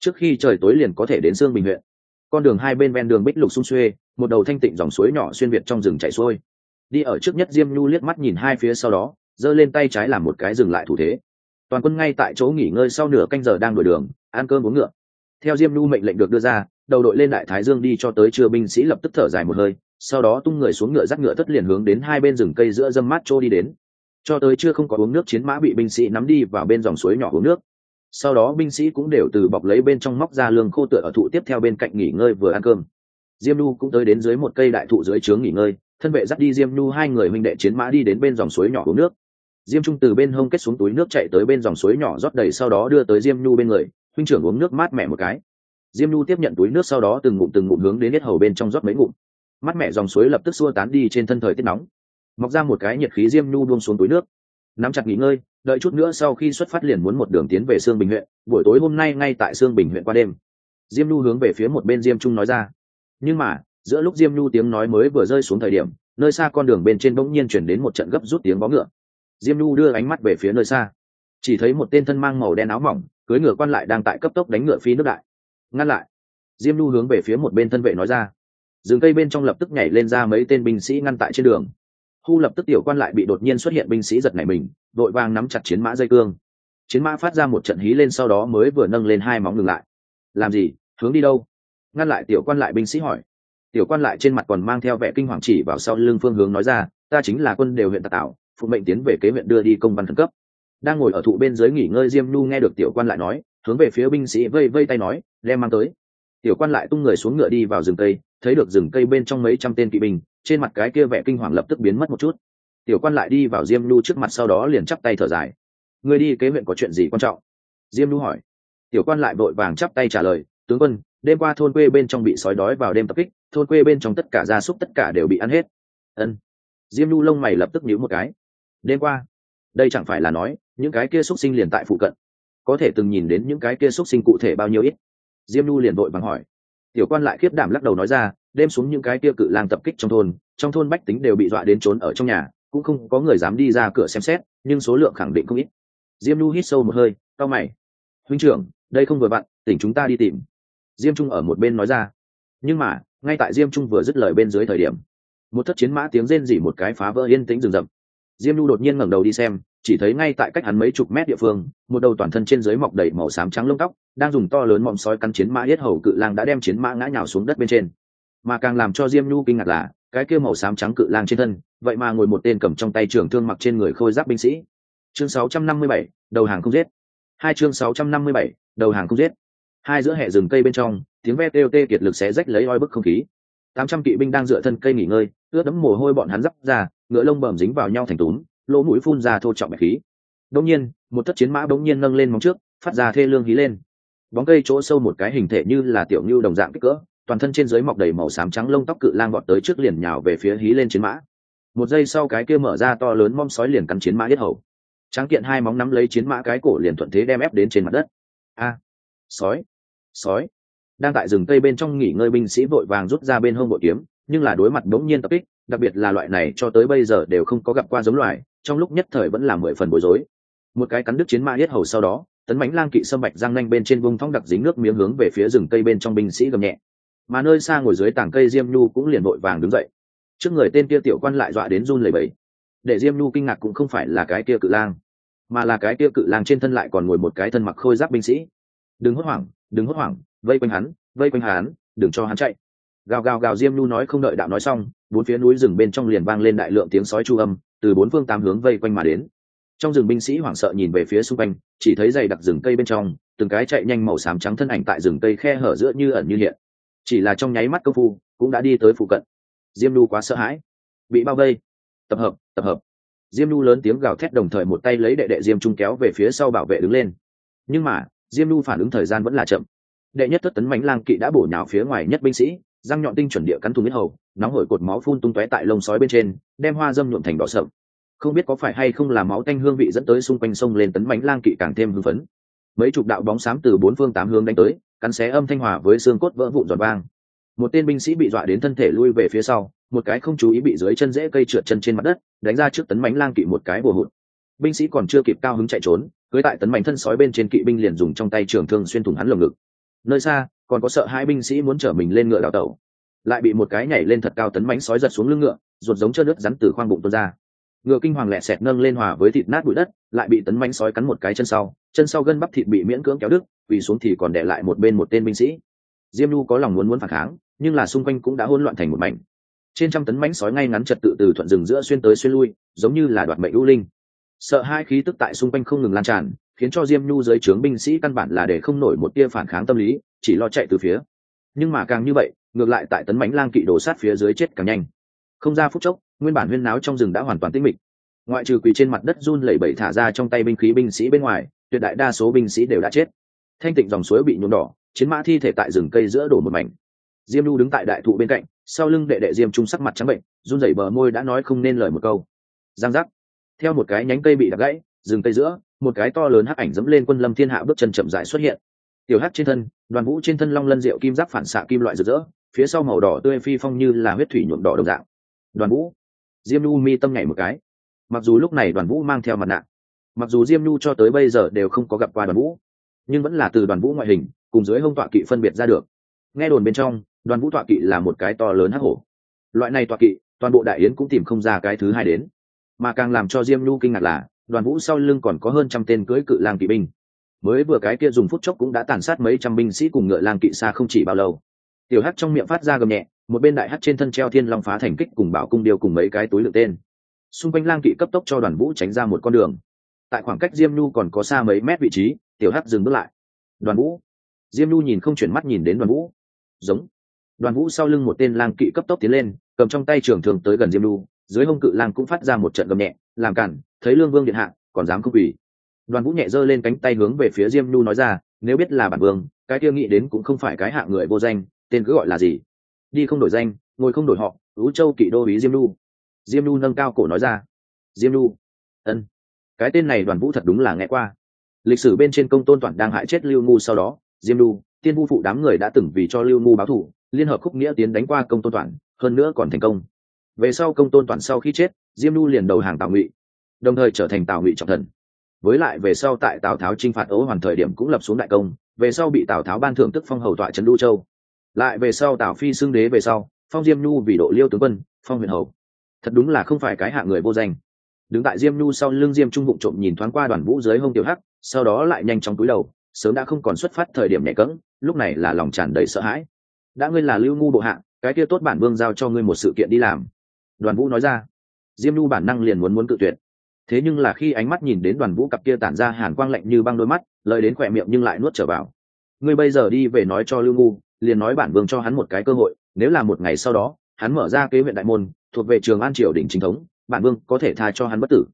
Trước khi trời tối liền có thể đến dương bình huyện. Con đường hai bên ven đường bích lục sung xuê, một đầu thanh tịnh dòng suối nhỏ xuyên việt trong rừng chảy xuôi. Đi ở trước nhất diêm nhu liếc mắt nhìn hai phía sau đó, giơ lên tay trái làm một cái dừng lại thủ thế toàn quân ngay tại chỗ nghỉ ngơi sau nửa canh giờ đang đổi đường, ăn cơm uống ngựa. Theo diêm nhu mệnh lệnh được đưa ra, đầu đội lên đại thái dương đi cho tới trưa binh sĩ lập tức thở dài một hơi, sau đó tung người xuống ngựa dắt ngựa thất liền hướng đến hai bên rừng cây giữa dâm mát chỗ đi đến. Cho tới chưa không có uống nước chiến mã bị binh sĩ nắm đi vào bên dòng suối nhỏ uống nước. Sau đó binh sĩ cũng đều từ bọc lấy bên trong móc ra lương khô tựa ở thụ tiếp theo bên cạnh nghỉ ngơi vừa ăn cơm. Diêm nhu cũng tới đến dưới một cây đại thụ dưới trướng nghỉ ngơi, thân vệ dắt đi diêm nhu hai người huynh đệ chiến mã đi đến bên dòng suối nhỏ uống nước diêm trung từ bên hông kết xuống túi nước chạy tới bên dòng suối nhỏ rót đầy sau đó đưa tới diêm nhu bên người, huynh trưởng uống nước mát mẻ một cái. Diêm nhu tiếp nhận túi nước sau đó từng ngụm từng ngụm hướng đến hết hầu bên trong rót mấy ngụm. Mắt mẹ dòng suối lập tức xua tán đi trên thân thời tiết nóng. Mọc ra một cái nhiệt khí diêm nhu buông xuống túi nước. Nắm chặt nghỉ ngơi, đợi chút nữa sau khi xuất phát liền muốn một đường tiến về sương bình huyện, buổi tối hôm nay ngay tại sương bình huyện qua đêm. Diêm nhu hướng về phía một bên diêm trung nói ra. Nhưng mà, giữa lúc diêm nhu tiếng nói mới vừa rơi xuống thời điểm, nơi xa con đường bên trên bỗng nhiên chuyển đến một trận gấp rút tiếng bó ngựa diêm nhu đưa ánh mắt về phía nơi xa. Chỉ thấy một tên thân mang màu đen áo mỏng, cưới ngựa quan lại đang tại cấp tốc đánh ngựa phi nước đại. Ngăn lại. Diêm nhu hướng về phía một bên thân vệ nói ra. Rừng cây bên trong lập tức nhảy lên ra mấy tên binh sĩ ngăn tại trên đường. Hu lập tức tiểu quan lại bị đột nhiên xuất hiện binh sĩ giật nảy mình vội vàng nắm chặt chiến mã dây cương. Chiến mã phát ra một trận hí lên sau đó mới vừa nâng lên hai móng ngừng lại. Làm gì? Hướng đi đâu? Ngăn lại tiểu quan lại binh sĩ hỏi. Tiểu quan lại trên mặt còn mang theo vẻ kinh hoàng chỉ vào sau lưng phương hướng nói ra, ta chính là quân đều huyện tà tạo phụ mệnh tiến về kế huyện đưa đi công văn khẩn cấp. Đang ngồi ở thụ bên dưới nghỉ ngơi diêm nhu nghe được tiểu quan lại nói, hướng về phía binh sĩ vây vây tay nói, đem mang tới. Tiểu quan lại tung người xuống ngựa đi vào rừng cây, thấy được rừng cây bên trong mấy trăm tên kỵ binh, trên mặt cái kia vẻ kinh hoàng lập tức biến mất một chút. Tiểu quan lại đi vào diêm nhu trước mặt sau đó liền chắp tay thở dài. Người đi, kế huyện có chuyện gì quan trọng? Diêm nhu hỏi. Tiểu quan lại vội vàng chắp tay trả lời, tướng quân, đêm qua thôn quê bên trong bị sói đói vào đêm tập kích, thôn quê bên trong tất cả gia súc tất cả đều bị ăn hết. Ân. Diêm nhu lông mày lập tức nhíu một cái đêm qua. Đây chẳng phải là nói, những cái kia xúc sinh liền tại phụ cận. Có thể từng nhìn đến những cái kia xúc sinh cụ thể bao nhiêu ít. Diêm nhu liền vội vàng hỏi. Tiểu quan lại khiếp đảm lắc đầu nói ra, đêm xuống những cái kia cự lang tập kích trong thôn trong thôn bách tính đều bị dọa đến trốn ở trong nhà, cũng không có người dám đi ra cửa xem xét, nhưng số lượng khẳng định không ít. Diêm nhu hít sâu một hơi cao mày. Huynh trưởng, đây không vừa vặn, tỉnh chúng ta đi tìm. Diêm trung ở một bên nói ra. Nhưng mà, ngay tại diêm trung vừa dứt lời bên dưới thời điểm, một thất chiến mã tiếng rên rỉ một cái phá vỡ yên tĩnh rừng rậm diêm nhu đột nhiên ngẩng đầu đi xem chỉ thấy ngay tại cách hắn mấy chục mét địa phương một đầu toàn thân trên dưới mọc đầy màu xám trắng lông tóc đang dùng to lớn mọng sói cắn chiến mã yết hầu cự lang đã đem chiến mã ngã nhào xuống đất bên trên. Mà càng làm cho diêm nhu kinh ngạc là cái kia màu xám trắng cự lang trên thân vậy mà ngồi một tên cầm trong tay trường thương mặc trên người khôi giáp binh sĩ. Chương 657, đầu hàng không giết. Hai chương 657, đầu hàng không giết. Hai giữa hệ rừng cây bên trong tiếng ve kêu tê kiệt lực xé rách lấy oi bức không khí tám trăm kỵ binh đang dựa thân cây nghỉ ngơi, ướt đẫm mồ hôi bọn hắn dắp ra, ngựa lông bầm dính vào nhau thành túm, lỗ mũi phun ra thô trọng bạch khí. Đông nhiên, một thất chiến mã bỗng nhiên nâng lên móng trước, phát ra thê lương hí lên. Bóng cây chỗ sâu một cái hình thể như là tiểu như đồng dạng kích cỡ, toàn thân trên dưới mọc đầy màu xám trắng lông tóc cự lang gọt tới trước liền nhào về phía hí lên chiến mã. Một giây sau cái kia mở ra to lớn mong sói liền cắn chiến mã yết hầu. Tráng kiện hai móng nắm lấy chiến mã cái cổ liền thuận thế đem ép đến trên mặt đất. A, sói sói đang tại rừng cây bên trong nghỉ ngơi binh sĩ vội vàng rút ra bên hông bội kiếm, nhưng là đối mặt đống nhiên tập kích, đặc biệt là loại này cho tới bây giờ đều không có gặp qua giống loài, trong lúc nhất thời vẫn là mười phần bối rối. Một cái cắn đứt chiến mã yết hầu sau đó, tấn mãnh lang kỵ sâm bạch giang nanh bên trên vùng thong đặc dính nước miếng hướng về phía rừng cây bên trong binh sĩ gầm nhẹ. Mà nơi xa ngồi dưới tảng cây diêm nhu cũng liền vội vàng đứng dậy. Trước người tên kia tiểu quan lại dọa đến run lẩy bẩy. Để diêm nhu kinh ngạc cũng không phải là cái kia cự lang, mà là cái kia cự lang trên thân lại còn ngồi một cái thân mặc khôi giáp binh sĩ. Đừng hốt hoảng, đừng hốt hoảng vây quanh hắn, vây quanh hắn, đừng cho hắn chạy. Gào gào gào diêm nu nói không đợi đạo nói xong, bốn phía núi rừng bên trong liền vang lên đại lượng tiếng sói chu âm, từ bốn phương tám hướng vây quanh mà đến. Trong rừng binh sĩ hoảng sợ nhìn về phía xung quanh, chỉ thấy dày đặc rừng cây bên trong, từng cái chạy nhanh màu xám trắng thân ảnh tại rừng cây khe hở giữa như ẩn như hiện. Chỉ là trong nháy mắt công phu, cũng đã đi tới phụ cận. Diêm nu quá sợ hãi. Bị bao vây. Tập hợp tập hợp. Diêm nu lớn tiếng gào thét đồng thời một tay lấy đệ đệ diêm trung kéo về phía sau bảo vệ đứng lên. Nhưng mà, diêm nu phản ứng thời gian vẫn là chậm đệ nhất thất tấn mánh lang kỵ đã bổ nhào phía ngoài nhất binh sĩ, răng nhọn tinh chuẩn địa cắn thùng huyết hầu, nóng hổi cột máu phun tung tóe tại lông sói bên trên, đem hoa dâm nhuộm thành đỏ sậm. Không biết có phải hay không là máu tanh hương vị dẫn tới xung quanh sông lên tấn mánh lang kỵ càng thêm hưng phấn. Mấy chục đạo bóng xám từ bốn phương tám hướng đánh tới, cắn xé âm thanh hòa với xương cốt vỡ vụn giọt vang. Một tên binh sĩ bị dọa đến thân thể lui về phía sau, một cái không chú ý bị dưới chân rễ cây trượt chân trên mặt đất, đánh ra trước tấn mánh lang kỵ một cái bùa hụt. Binh sĩ còn chưa kịp cao hứng chạy trốn cưới tại tấn mảnh thân sói bên trên kỵ binh liền dùng trong tay trường thương xuyên thủng hắn lồng ngực nơi xa, còn có sợ hai binh sĩ muốn chở mình lên ngựa đào tẩu. Lại bị một cái nhảy lên thật cao tấn mánh sói giật xuống lưng ngựa, ruột giống chơ nước rắn từ khoang bụng tuôn ra. Ngựa kinh hoàng lẹ sẹt nâng lên hòa với thịt nát bụi đất, lại bị tấn mánh sói cắn một cái chân sau chân sau gân bắp thịt bị miễn cưỡng kéo đứt vì xuống thì còn để lại một bên một tên binh sĩ. Diêm nhu có lòng muốn muốn phản kháng, nhưng là xung quanh cũng đã hỗn loạn thành một mảnh. Trên trăm tấn mãnh sói ngay ngắn trật tự từ thuận rừng giữa xuyên tới xuyên lui, giống như là đoạt mệnh ưu linh. Sợ hai khí tức tại xung quanh không ngừng lan tràn khiến cho diêm nhu dưới trướng binh sĩ căn bản là để không nổi một tia phản kháng tâm lý, chỉ lo chạy từ phía. Nhưng mà càng như vậy, ngược lại tại tấn mãnh lang kỵ đổ sát phía dưới chết càng nhanh. Không ra phút chốc, nguyên bản huyên náo trong rừng đã hoàn toàn tĩnh mịch. Ngoại trừ quỳ trên mặt đất run lẩy bẩy thả ra trong tay binh khí binh sĩ bên ngoài, tuyệt đại đa số binh sĩ đều đã chết. Thanh tịnh dòng suối bị nhuộm đỏ, chiến mã thi thể tại rừng cây giữa đổ một mảnh. Diêm lu đứng tại đại thụ bên cạnh, sau lưng đệ đệ diêm trung sắc mặt trắng bệnh, run rẩy bờ môi đã nói không nên lời một câu. Giang giác. Theo một cái nhánh cây bị đập gãy, rừng cây giữa một cái to lớn hắc ảnh dẫm lên quân lâm thiên hạ bước chân chậm rãi xuất hiện. Tiểu hắc trên thân, đoàn vũ trên thân long lân rượu kim giáp phản xạ kim loại rực rỡ, phía sau màu đỏ tươi phi phong như là huyết thủy nhuộm đỏ đồng dạng. Đoàn vũ. Diêm nhu mi tâm nhảy một cái. Mặc dù lúc này đoàn vũ mang theo mặt nạ, mặc dù diêm nhu cho tới bây giờ đều không có gặp qua đoàn vũ, nhưng vẫn là từ đoàn vũ ngoại hình, cùng dưới hông tọa kỵ phân biệt ra được. Nghe đồn bên trong, đoàn vũ tọa kỵ là một cái to lớn hắc hổ. Loại này tọa kỵ, toàn bộ đại yến cũng tìm không ra cái thứ hai đến. Mà càng làm cho diêm nhu kinh ngạc là đoàn vũ sau lưng còn có hơn trăm tên cưới cự lang kỵ binh. Mới vừa cái kia dùng phút chốc cũng đã tàn sát mấy trăm binh sĩ cùng ngựa lang kỵ xa không chỉ bao lâu. Tiểu hắc trong miệng phát ra gầm nhẹ, một bên đại hắc trên thân treo thiên long phá thành kích cùng bảo cung điều cùng mấy cái túi lượng tên. Xung quanh lang kỵ cấp tốc cho đoàn vũ tránh ra một con đường. Tại khoảng cách diêm nhu còn có xa mấy mét vị trí, tiểu hắc dừng bước lại. Đoàn vũ. Diêm nhu nhìn không chuyển mắt nhìn đến đoàn vũ. Giống. Đoàn vũ sau lưng một tên lang kỵ cấp tốc tiến lên, cầm trong tay trường thường tới gần diêm nhu, dưới hông cự lang cũng phát ra một trận gầm nhẹ làm cản, thấy lương vương điện hạ, còn dám không quỳ. Đoàn vũ nhẹ giơ lên cánh tay hướng về phía diêm nhu nói ra, nếu biết là bản vương, cái kia nghĩ đến cũng không phải cái hạ người vô danh, tên cứ gọi là gì? Đi không đổi danh, ngồi không đổi họ ứ châu kỵ đô ý diêm nhu. Diêm nhu nâng cao cổ nói ra, diêm nhu, ân, cái tên này đoàn vũ thật đúng là nghe qua. Lịch sử bên trên công tôn toàn đang hại chết lưu ngu sau đó, diêm nhu, tiên vu phụ đám người đã từng vì cho lưu ngu báo thù liên hợp khúc nghĩa tiến đánh qua công tôn toàn, hơn nữa còn thành công về sau công tôn toàn sau khi chết, diêm nhu liền đầu hàng tào ngụy, đồng thời trở thành tào ngụy trọng thần. Với lại về sau tại tào tháo t r i n h phạt ấu hoàn thời điểm cũng lập xuống đại công, về sau bị tào tháo ban thưởng tức phong hầu tọa trấn đu châu. Lại về sau tào phi xưng đế về sau, phong diêm nhu vì độ liêu tướng quân, phong huyền hầu. Thật đúng là không phải cái hạ người vô danh. Đứng tại diêm nhu sau lưng diêm trung bụng trộm nhìn thoáng qua đoàn vũ dưới hông tiểu hắc, sau đó lại nhanh chóng cúi đầu, sớm đã không còn xuất phát thời điểm nhẹ cỡng lúc này là lòng tràn đầy sợ hãi. Đã ngươi là lưu ngu bộ hạ, cái kia tốt bản vương giao cho ngươi một sự kiện đi làm đoàn vũ nói ra. Diêm nhu bản năng liền muốn muốn cự tuyệt. Thế nhưng là khi ánh mắt nhìn đến đoàn vũ cặp kia tản ra hàn quang lạnh như băng đôi mắt lời đến khỏe miệng nhưng lại nuốt trở vào. Ngươi bây giờ đi về nói cho lưu ngu liền nói bản vương cho hắn một cái cơ hội nếu là một ngày sau đó hắn mở ra kế huyện đại môn thuộc về trường an triều đỉnh chính thống bản vương có thể tha cho hắn bất tử.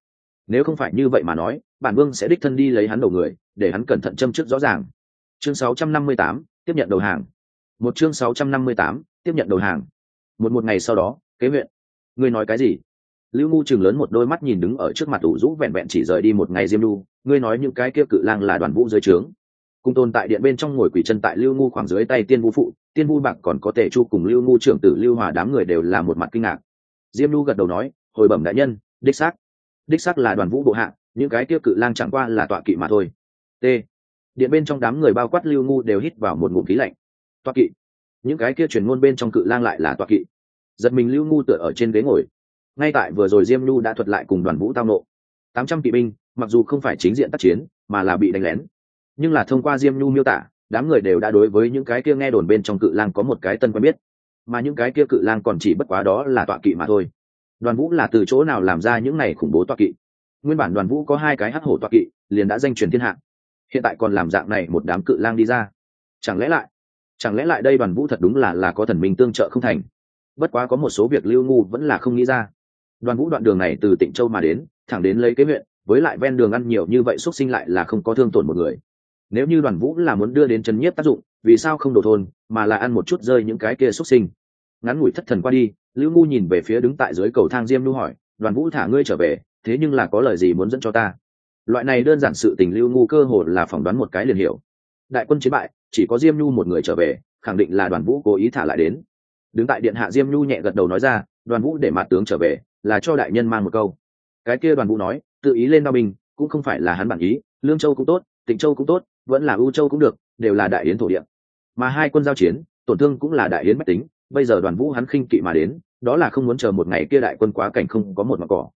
Nếu không phải như vậy mà nói bản vương sẽ đích thân đi lấy hắn đầu người để hắn cẩn thận châm trước rõ ràng. Chương 658, tiếp nhận đầu hàng. Một chương 658, tiếp nhận đầu hàng. Một một ngày sau đó kế huyện ngươi nói cái gì? Lưu ngu chừng lớn một đôi mắt nhìn đứng ở trước mặt ủ rũ vẹn vẹn chỉ rời đi một ngày diêm lu ngươi nói những cái kia cự lang là đoàn vũ dưới trướng. Cung tôn tại điện bên trong ngồi quỷ chân tại lưu ngu khoảng dưới tay tiên vũ phụ, tiên vu bạc còn có tề chu cùng lưu ngu trưởng tử lưu hòa đám người đều là một mặt kinh ngạc. Diêm lu gật đầu nói, hồi bẩm đại nhân, đích xác. Đích xác là đoàn vũ bộ hạ, những cái kia cự lang chẳng qua là tọa kỵ mà thôi. T. Điện bên trong đám người bao quát lưu ngu đều hít vào một ngụm khí lạnh. Tọa kỵ? Những cái kia truyền ngôn bên trong cự lang lại là tọa kỵ? Giật mình lưu ngu tựa ở trên ghế ngồi. Ngay tại vừa rồi diêm nhu đã thuật lại cùng đoàn vũ tao nộ. Tám trăm kỵ binh, mặc dù không phải chính diện tác chiến, mà là bị đánh lén. Nhưng là thông qua diêm nhu miêu tả, đám người đều đã đối với những cái kia nghe đồn bên trong cự lang có một cái tân quen biết. Mà những cái kia cự lang còn chỉ bất quá đó là tọa kỵ mà thôi. Đoàn vũ là từ chỗ nào làm ra những này khủng bố tọa kỵ? Nguyên bản đoàn vũ có hai cái hắc hổ tọa kỵ, liền đã danh truyền thiên hạ. Hiện tại còn làm dạng này một đám cự lang đi ra. Chẳng lẽ lại, chẳng lẽ lại đây đoàn vũ thật đúng là là có thần minh tương trợ không thành? Bất quá có một số việc lưu ngu vẫn là không nghĩ ra. Đoàn vũ đoạn đường này từ tỉnh châu mà đến, thẳng đến lấy kế huyện, với lại ven đường ăn nhiều như vậy x sinh lại là không có thương tổn một người. Nếu như đoàn vũ là muốn đưa đến chân nhiếp tác dụng, vì sao không đổ thôn, mà là ăn một chút rơi những cái kia x sinh? Ngắn ngủi thất thần qua đi, lưu ngu nhìn về phía đứng tại dưới cầu thang diêm nu hỏi, đoàn vũ thả ngươi trở về, thế nhưng là có lời gì muốn dẫn cho ta? Loại này đơn giản sự tình lưu ngu cơ hồ là phỏng đoán một cái liền hiểu. Đại quân chiến bại, chỉ có diêm nhu một người trở về, khẳng định là đoàn vũ cố ý thả lại đến đứng tại điện hạ diêm nhu nhẹ gật đầu nói ra, đoàn vũ để mặt tướng trở về, là cho đại nhân mang một câu. Cái kia đoàn vũ nói, tự ý lên đao binh, cũng không phải là hắn bản ý, lương châu cũng tốt, tịnh châu cũng tốt, vẫn là ưu châu cũng được, đều là đại yến thổ địa. Mà hai quân giao chiến, tổn thương cũng là đại yến mách tính, bây giờ đoàn vũ hắn khinh kỵ mà đến, đó là không muốn chờ một ngày kia đại quân quá cảnh không có một mặt cỏ.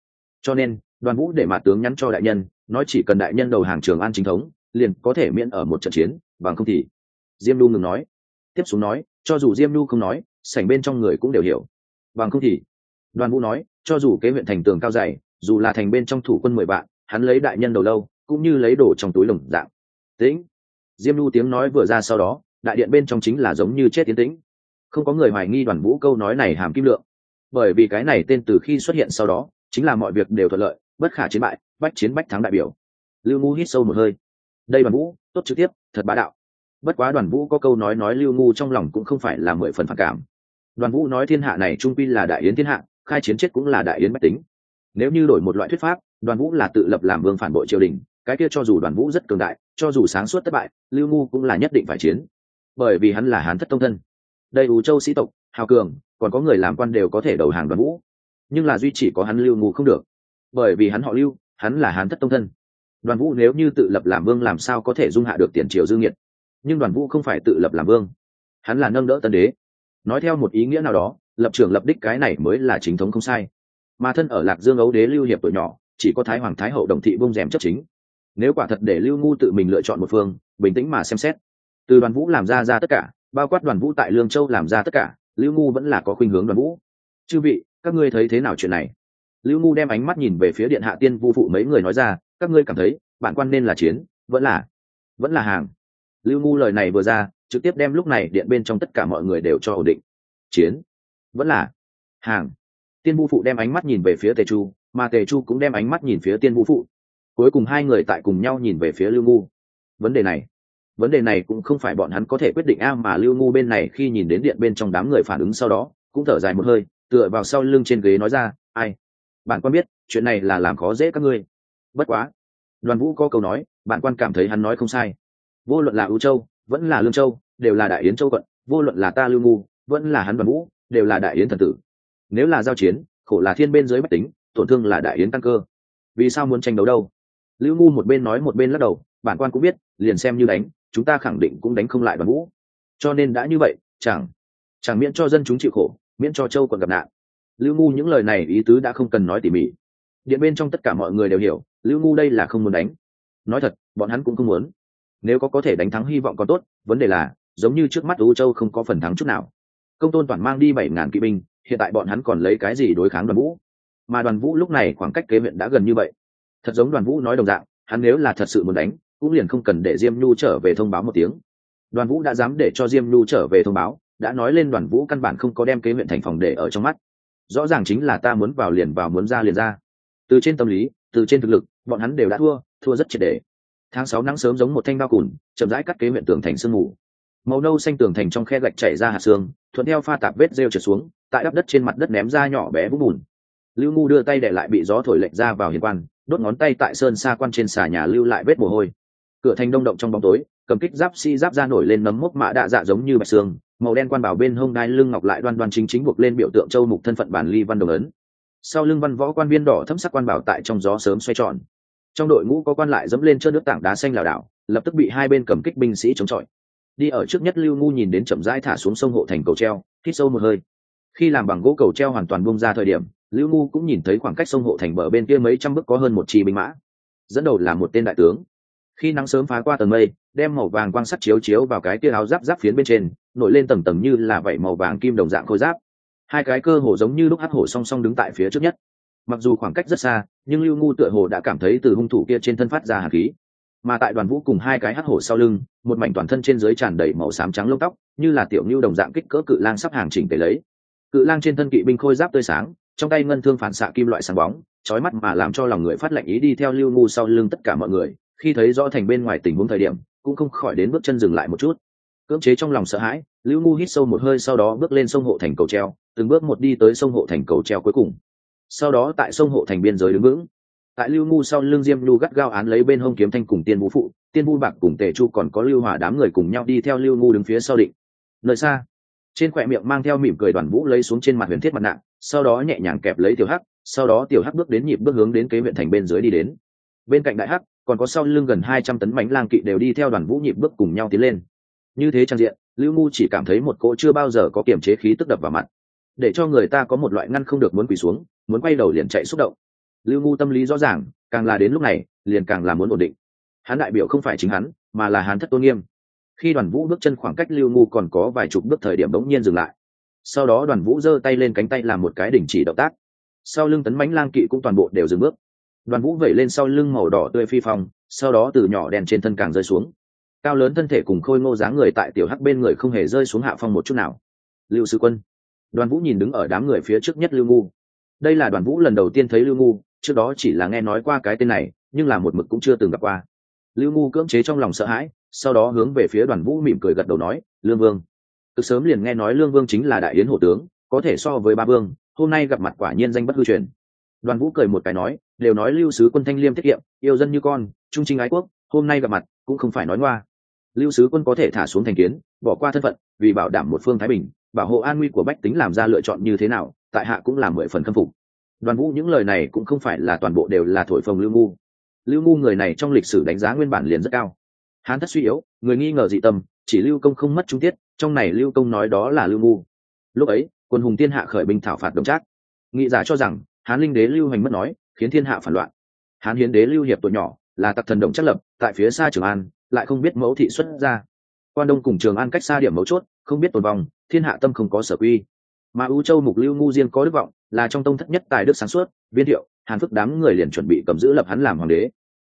Cho nên, đoàn vũ để mặt tướng nhắn cho đại nhân, nói chỉ cần đại nhân đầu hàng trường an chính thống, liền có thể miễn ở một trận chiến, bằng không thì diêm lu ngừng nói. Tiếp xuống nói, cho dù diêm lu không nói sảnh bên trong người cũng đều hiểu. Bằng không thì, đoàn vũ nói, cho dù kế huyện thành tường cao dày, dù là thành bên trong thủ quân mười vạn, hắn lấy đại nhân đầu lâu, cũng như lấy đồ trong túi lồng dạng. Tĩnh. Diêm nhu tiếng nói vừa ra sau đó, đại điện bên trong chính là giống như chết tiến tĩnh. Không có người hoài nghi đoàn vũ câu nói này hàm kim lượng. Bởi vì cái này tên từ khi xuất hiện sau đó, chính là mọi việc đều thuận lợi, bất khả chiến bại, bách chiến bách thắng đại biểu. Lưu ngu hít sâu một hơi. Đây đoàn vũ, tốt trực tiếp, thật bá đạo. Bất quá đoàn vũ có câu nói nói lưu ngu trong lòng cũng không phải là mười phần phản cảm đoàn vũ nói thiên hạ này trung pi là đại yến thiên hạ, khai chiến chết cũng là đại yến bách tính. Nếu như đổi một loại thuyết pháp, đoàn vũ là tự lập làm vương phản bội triều đình, cái kia cho dù đoàn vũ rất cường đại, cho dù sáng suốt thất bại, lưu ngu cũng là nhất định phải chiến. Bởi vì hắn là hán thất tông thân. Đây ủ châu sĩ tộc, hào cường, còn có người làm quan đều có thể đầu hàng đoàn vũ. Nhưng là duy chỉ có hắn lưu ngu không được. Bởi vì hắn họ lưu, hắn là hán thất tông thân. Đoàn vũ nếu như tự lập làm vương làm sao có thể dung hạ được tiền triều dương nhiệt nhưng đoàn vũ không phải tự lập làm vương. Hắn là nâng đỡ tân đế nói theo một ý nghĩa nào đó, lập trường lập đích cái này mới là chính thống không sai. Mà thân ở lạc dương ấu đế lưu hiệp tuổi nhỏ, chỉ có thái hoàng, thái hậu đồng thị vung rèm chấp chính. Nếu quả thật để lưu ngu tự mình lựa chọn một phương, bình tĩnh mà xem xét. Từ đoàn vũ làm ra ra tất cả, bao quát đoàn vũ tại lương châu làm ra tất cả, lưu ngu vẫn là có khuynh hướng đoàn vũ. Chư vị, các ngươi thấy thế nào chuyện này? Lưu ngu đem ánh mắt nhìn về phía điện hạ tiên vu phụ mấy người nói ra, các ngươi cảm thấy, bản quan nên là chiến, vẫn là vẫn là hàng lưu ngu lời này vừa ra, trực tiếp đem lúc này điện bên trong tất cả mọi người đều cho ổn định. Chiến. Vẫn là. Hàng. Tiên vu phụ đem ánh mắt nhìn về phía tề chu, mà tề chu cũng đem ánh mắt nhìn phía tiên vu phụ. Cuối cùng hai người tại cùng nhau nhìn về phía lưu ngu. Vấn đề này. Vấn đề này cũng không phải bọn hắn có thể quyết định a, mà lưu ngu bên này khi nhìn đến điện bên trong đám người phản ứng sau đó, cũng thở dài một hơi, tựa vào sau lưng trên ghế nói ra, ai? Bạn quan biết, chuyện này là làm khó dễ các ngươi. Bất quá. Đoàn vũ có câu nói, bạn quan cảm thấy hắn nói không sai vô luận là ưu châu, vẫn là lương châu, đều là đại yến châu quận, vô luận là ta lưu ngu, vẫn là hắn đoàn vũ đều là đại yến thần tử. Nếu là giao chiến, khổ là thiên bên dưới bách tính, tổn thương là đại yến tăng cơ. Vì sao muốn tranh đấu đâu? Lưu ngu một bên nói một bên lắc đầu, bản quan cũng biết, liền xem như đánh, chúng ta khẳng định cũng đánh không lại đoàn vũ cho nên đã như vậy, chẳng chẳng miễn cho dân chúng chịu khổ, miễn cho châu còn gặp nạn. Lưu ngu những lời này ý tứ đã không cần nói tỉ mỉ. Điện bên trong tất cả mọi người đều hiểu, lưu ngu đây là không muốn đánh. Nói thật, bọn hắn cũng không muốn nếu có có thể đánh thắng hy vọng còn tốt, vấn đề là, giống như trước mắt u châu không có phần thắng chút nào. Công tôn toàn mang đi bảy ngàn kỵ binh, hiện tại bọn hắn còn lấy cái gì đối kháng đoàn vũ? Mà đoàn vũ lúc này khoảng cách kế huyện đã gần như vậy. Thật giống đoàn vũ nói đồng dạng, hắn nếu là thật sự muốn đánh, cũng liền không cần để diêm nhu trở về thông báo một tiếng. Đoàn vũ đã dám để cho diêm nhu trở về thông báo, đã nói lên đoàn vũ căn bản không có đem kế huyện thành phòng để ở trong mắt. Rõ ràng chính là ta muốn vào liền vào, muốn ra liền ra. Từ trên tâm lý, từ trên thực lực, bọn hắn đều đã thua thua rất triệt đề tháng sáu nắng sớm giống một thanh bao cùn, chậm rãi cắt kế huyện tường thành sương mù. Màu nâu xanh tường thành trong khe gạch chảy ra hạt xương, thuận theo pha tạp vết rêu trượt xuống, tại đắp đất trên mặt đất ném ra nhỏ bé vũng bùn. Lưu ngu đưa tay để lại bị gió thổi lệch ra vào hiền quan, đốt ngón tay tại sơn xa quan trên xà nhà lưu lại vết mồ hôi. Cửa thành đông động trong bóng tối, cầm kích giáp si giáp ra nổi lên nấm mốc mạ đạ dạ giống như bạch xương, màu đen quan bảo bên hông đai lưng ngọc lại đoan đoan chính chính buộc lên biểu tượng châu mục thân phận bản ly văn đồng ấn. Sau lưng văn võ quan viên đỏ thấm sắc quan bảo tại trong gió sớm xoay tròn trong đội ngũ có quan lại dẫm lên chân nước tảng đá xanh lảo đảo, lập tức bị hai bên cầm kích binh sĩ chống chọi. Đi ở trước nhất lưu ngu nhìn đến chậm rãi thả xuống sông hộ thành cầu treo, hít sâu một hơi. Khi làm bằng gỗ cầu treo hoàn toàn bung ra thời điểm, lưu ngu cũng nhìn thấy khoảng cách sông hộ thành bờ bên kia mấy trăm bước có hơn một chi binh mã. Dẫn đầu là một tên đại tướng. Khi nắng sớm phá qua tầng mây, đem màu vàng quang sắt chiếu chiếu vào cái tia áo giáp giáp phiến bên trên, nổi lên tầng tầng như là vảy màu vàng kim đồng dạng khôi giáp. Hai cái cơ hồ giống như lúc hắt hổ song song đứng tại phía trước nhất. Mặc dù khoảng cách rất xa nhưng lưu ngu tựa hồ đã cảm thấy từ hung thủ kia trên thân phát ra hạt khí. Mà tại đoàn vũ cùng hai cái hắc hổ sau lưng, một mảnh toàn thân trên dưới tràn đầy màu xám trắng lông tóc, như là tiểu nhu đồng dạng kích cỡ cự lang sắp hàng chỉnh tề lấy. Cự lang trên thân kỵ binh khôi giáp tươi sáng, trong tay ngân thương phản xạ kim loại sáng bóng trói mắt mà làm cho lòng người phát lệnh ý đi theo lưu ngu sau lưng tất cả mọi người, khi thấy rõ thành bên ngoài tình huống thời điểm, cũng không khỏi đến bước chân dừng lại một chút. Cưỡng chế trong lòng sợ hãi, lưu ngu hít sâu một hơi sau đó bước lên sông hộ thành cầu treo, từng bước một đi tới sông hộ thành cầu treo cuối cùng sau đó tại sông hộ thành biên giới đứng vững. Tại lưu ngu sau lưng diêm nhu gắt gao án lấy bên hông kiếm thanh cùng tiên vũ phụ, tiên vũ bạc cùng tề chu còn có lưu hỏa đám người cùng nhau đi theo lưu ngu đứng phía sau định. Nơi xa, trên khỏe miệng mang theo mỉm cười đoàn vũ lấy xuống trên mặt huyền thiết mặt nạ, sau đó nhẹ nhàng kẹp lấy tiểu hắc, sau đó tiểu hắc bước đến nhịp bước hướng đến kế huyện thành bên dưới đi đến. Bên cạnh đại hắc, còn có sau lưng gần hai trăm tấn bánh lang kỵ đều đi theo đoàn vũ nhịp bước cùng nhau tiến lên. Như thế trang diện, lưu ngu chỉ cảm thấy một cỗ chưa bao giờ có kiềm chế khí tức đập vào mặt. Để cho người ta có một loại ngăn không được muốn quỳ xuống muốn quay đầu liền chạy xúc động. Lưu ngu tâm lý rõ ràng, càng là đến lúc này, liền càng là muốn ổn định. Hắn đại biểu không phải chính hắn, mà là hắn thất tôn nghiêm. Khi đoàn vũ bước chân khoảng cách lưu ngu còn có vài chục bước thời điểm bỗng nhiên dừng lại. Sau đó đoàn vũ giơ tay lên cánh tay làm một cái đình chỉ động tác. Sau lưng tấn mánh lang kỵ cũng toàn bộ đều dừng bước. Đoàn vũ vẩy lên sau lưng màu đỏ tươi phi phong, sau đó từ nhỏ đèn trên thân càng rơi xuống. Cao lớn thân thể cùng khôi ngô dáng người tại tiểu hắc bên người không hề rơi xuống hạ phong một chút nào. Lưu sư quân. Đoàn vũ nhìn đứng ở đám người phía trước nhất lưu ngu đây là đoàn vũ lần đầu tiên thấy lưu ngu, trước đó chỉ là nghe nói qua cái tên này, nhưng là một mực cũng chưa từng gặp qua. Lưu ngu cưỡng chế trong lòng sợ hãi, sau đó hướng về phía đoàn vũ mỉm cười gật đầu nói, lương vương. Từ sớm liền nghe nói lương vương chính là đại yến hộ tướng, có thể so với ba vương, hôm nay gặp mặt quả nhiên danh bất hư truyền. Đoàn vũ cười một cái nói, đều nói lưu sứ quân thanh liêm tiết kiệm, yêu dân như con, trung trinh ái quốc, hôm nay gặp mặt cũng không phải nói ngoa. Lưu sứ quân có thể thả xuống thành kiến, bỏ qua thân phận, vì bảo đảm một phương thái bình bảo hộ an nguy của bách tính làm ra lựa chọn như thế nào, tại hạ cũng là mười phần khâm phục. Đoàn vũ những lời này cũng không phải là toàn bộ đều là thổi phồng lưu ngu. Lưu ngu người này trong lịch sử đánh giá nguyên bản liền rất cao. Hán thất suy yếu, người nghi ngờ dị tâm, chỉ lưu công không mất trung tiết, trong này lưu công nói đó là lưu ngu. Lúc ấy, quân hùng thiên hạ khởi binh thảo phạt đồng trác. Nghị giả cho rằng, hán linh đế lưu hành mất nói, khiến thiên hạ phản loạn. Hán hiến đế lưu hiệp tuổi nhỏ, là tặc thần động chất lập, tại phía xa trường an, lại không biết mẫu thị xuất ra quan đông cùng trường an cách xa điểm mấu chốt, không biết tồn vong, thiên hạ tâm không có sở quy. Mà ưu châu mục lưu ngu Diên có đức vọng, là trong tông thất nhất tài đức sáng suốt, viên thiệu, hàn phức đám người liền chuẩn bị cầm giữ lập hắn làm hoàng đế.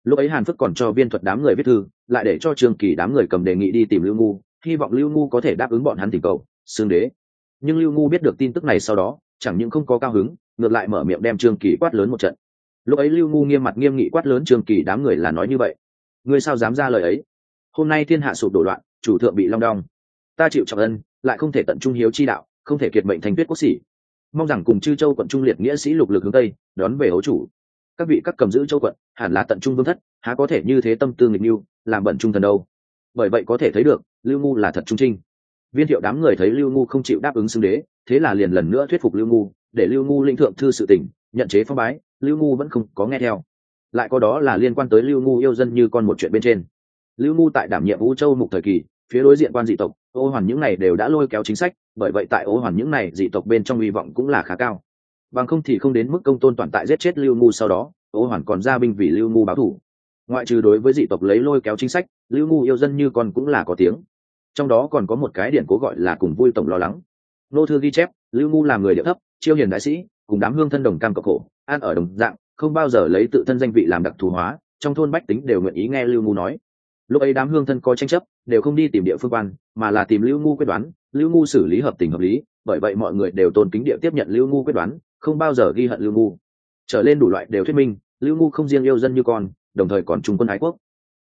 Lúc ấy hàn phức còn cho viên thuật đám người viết thư, lại để cho trường kỳ đám người cầm đề nghị đi tìm lưu ngu, hy vọng lưu ngu có thể đáp ứng bọn hắn tình cầu xương đế. Nhưng lưu ngu biết được tin tức này sau đó, chẳng những không có cao hứng, ngược lại mở miệng đem trương kỳ quát lớn một trận. Lúc ấy lưu ngu nghiêm mặt nghiêm nghị quát lớn trương kỳ đám người là nói như vậy. Ngươi sao dám ra lời ấy? Hôm nay thiên hạ sụp đổ loạn chủ thượng bị long đong. Ta chịu trọng ân, lại không thể tận trung hiếu chi đạo, không thể kiệt mệnh thành tuyết quốc sĩ. Mong rằng cùng chư châu quận trung liệt nghĩa sĩ lục lực hướng tây, đón về hấu chủ. Các vị các cầm giữ châu quận, hẳn là tận trung vương thất, há có thể như thế tâm tư nghịch mưu làm bận trung thần đâu. Bởi vậy có thể thấy được, lưu ngu là thật trung trinh. Viên thiệu đám người thấy lưu ngu không chịu đáp ứng xưng đế, thế là liền lần nữa thuyết phục lưu ngu, để lưu ngu linh thượng thư sự tỉnh, nhận chế phong bái, lưu ngu vẫn không có nghe theo. Lại có đó là liên quan tới lưu ngu yêu dân như con một chuyện bên trên lưu ngu tại đảm nhiệm vũ châu mục thời kỳ, phía đối diện quan dị tộc, ô hoàn những này đều đã lôi kéo chính sách, bởi vậy tại ô hoàn những này dị tộc bên trong hy vọng cũng là khá cao. Bằng không thì không đến mức công tôn toàn tại giết chết lưu ngu sau đó, ô hoàn còn ra binh vì lưu ngu báo thủ. Ngoại trừ đối với dị tộc lấy lôi kéo chính sách, lưu ngu yêu dân như con cũng là có tiếng. Trong đó còn có một cái điển cố gọi là cùng vui tổng lo lắng. Nô thư ghi chép, lưu ngu là người địa thấp, chiêu hiền đại sĩ, cùng đám hương thân đồng cam cộng khổ, an ở đồng dạng, không bao giờ lấy tự thân danh vị làm đặc thù hóa, trong thôn bách tính đều nguyện ý nghe lưu ngu nói lúc ấy đám hương thân có tranh chấp, đều không đi tìm địa phương quan, mà là tìm lưu ngu quyết đoán. Lưu ngu xử lý hợp tình hợp lý, bởi vậy mọi người đều tôn kính địa tiếp nhận lưu ngu quyết đoán, không bao giờ ghi hận lưu ngu. Trở lên đủ loại đều thuyết minh, lưu ngu không riêng yêu dân như con, đồng thời còn trung quân ái quốc.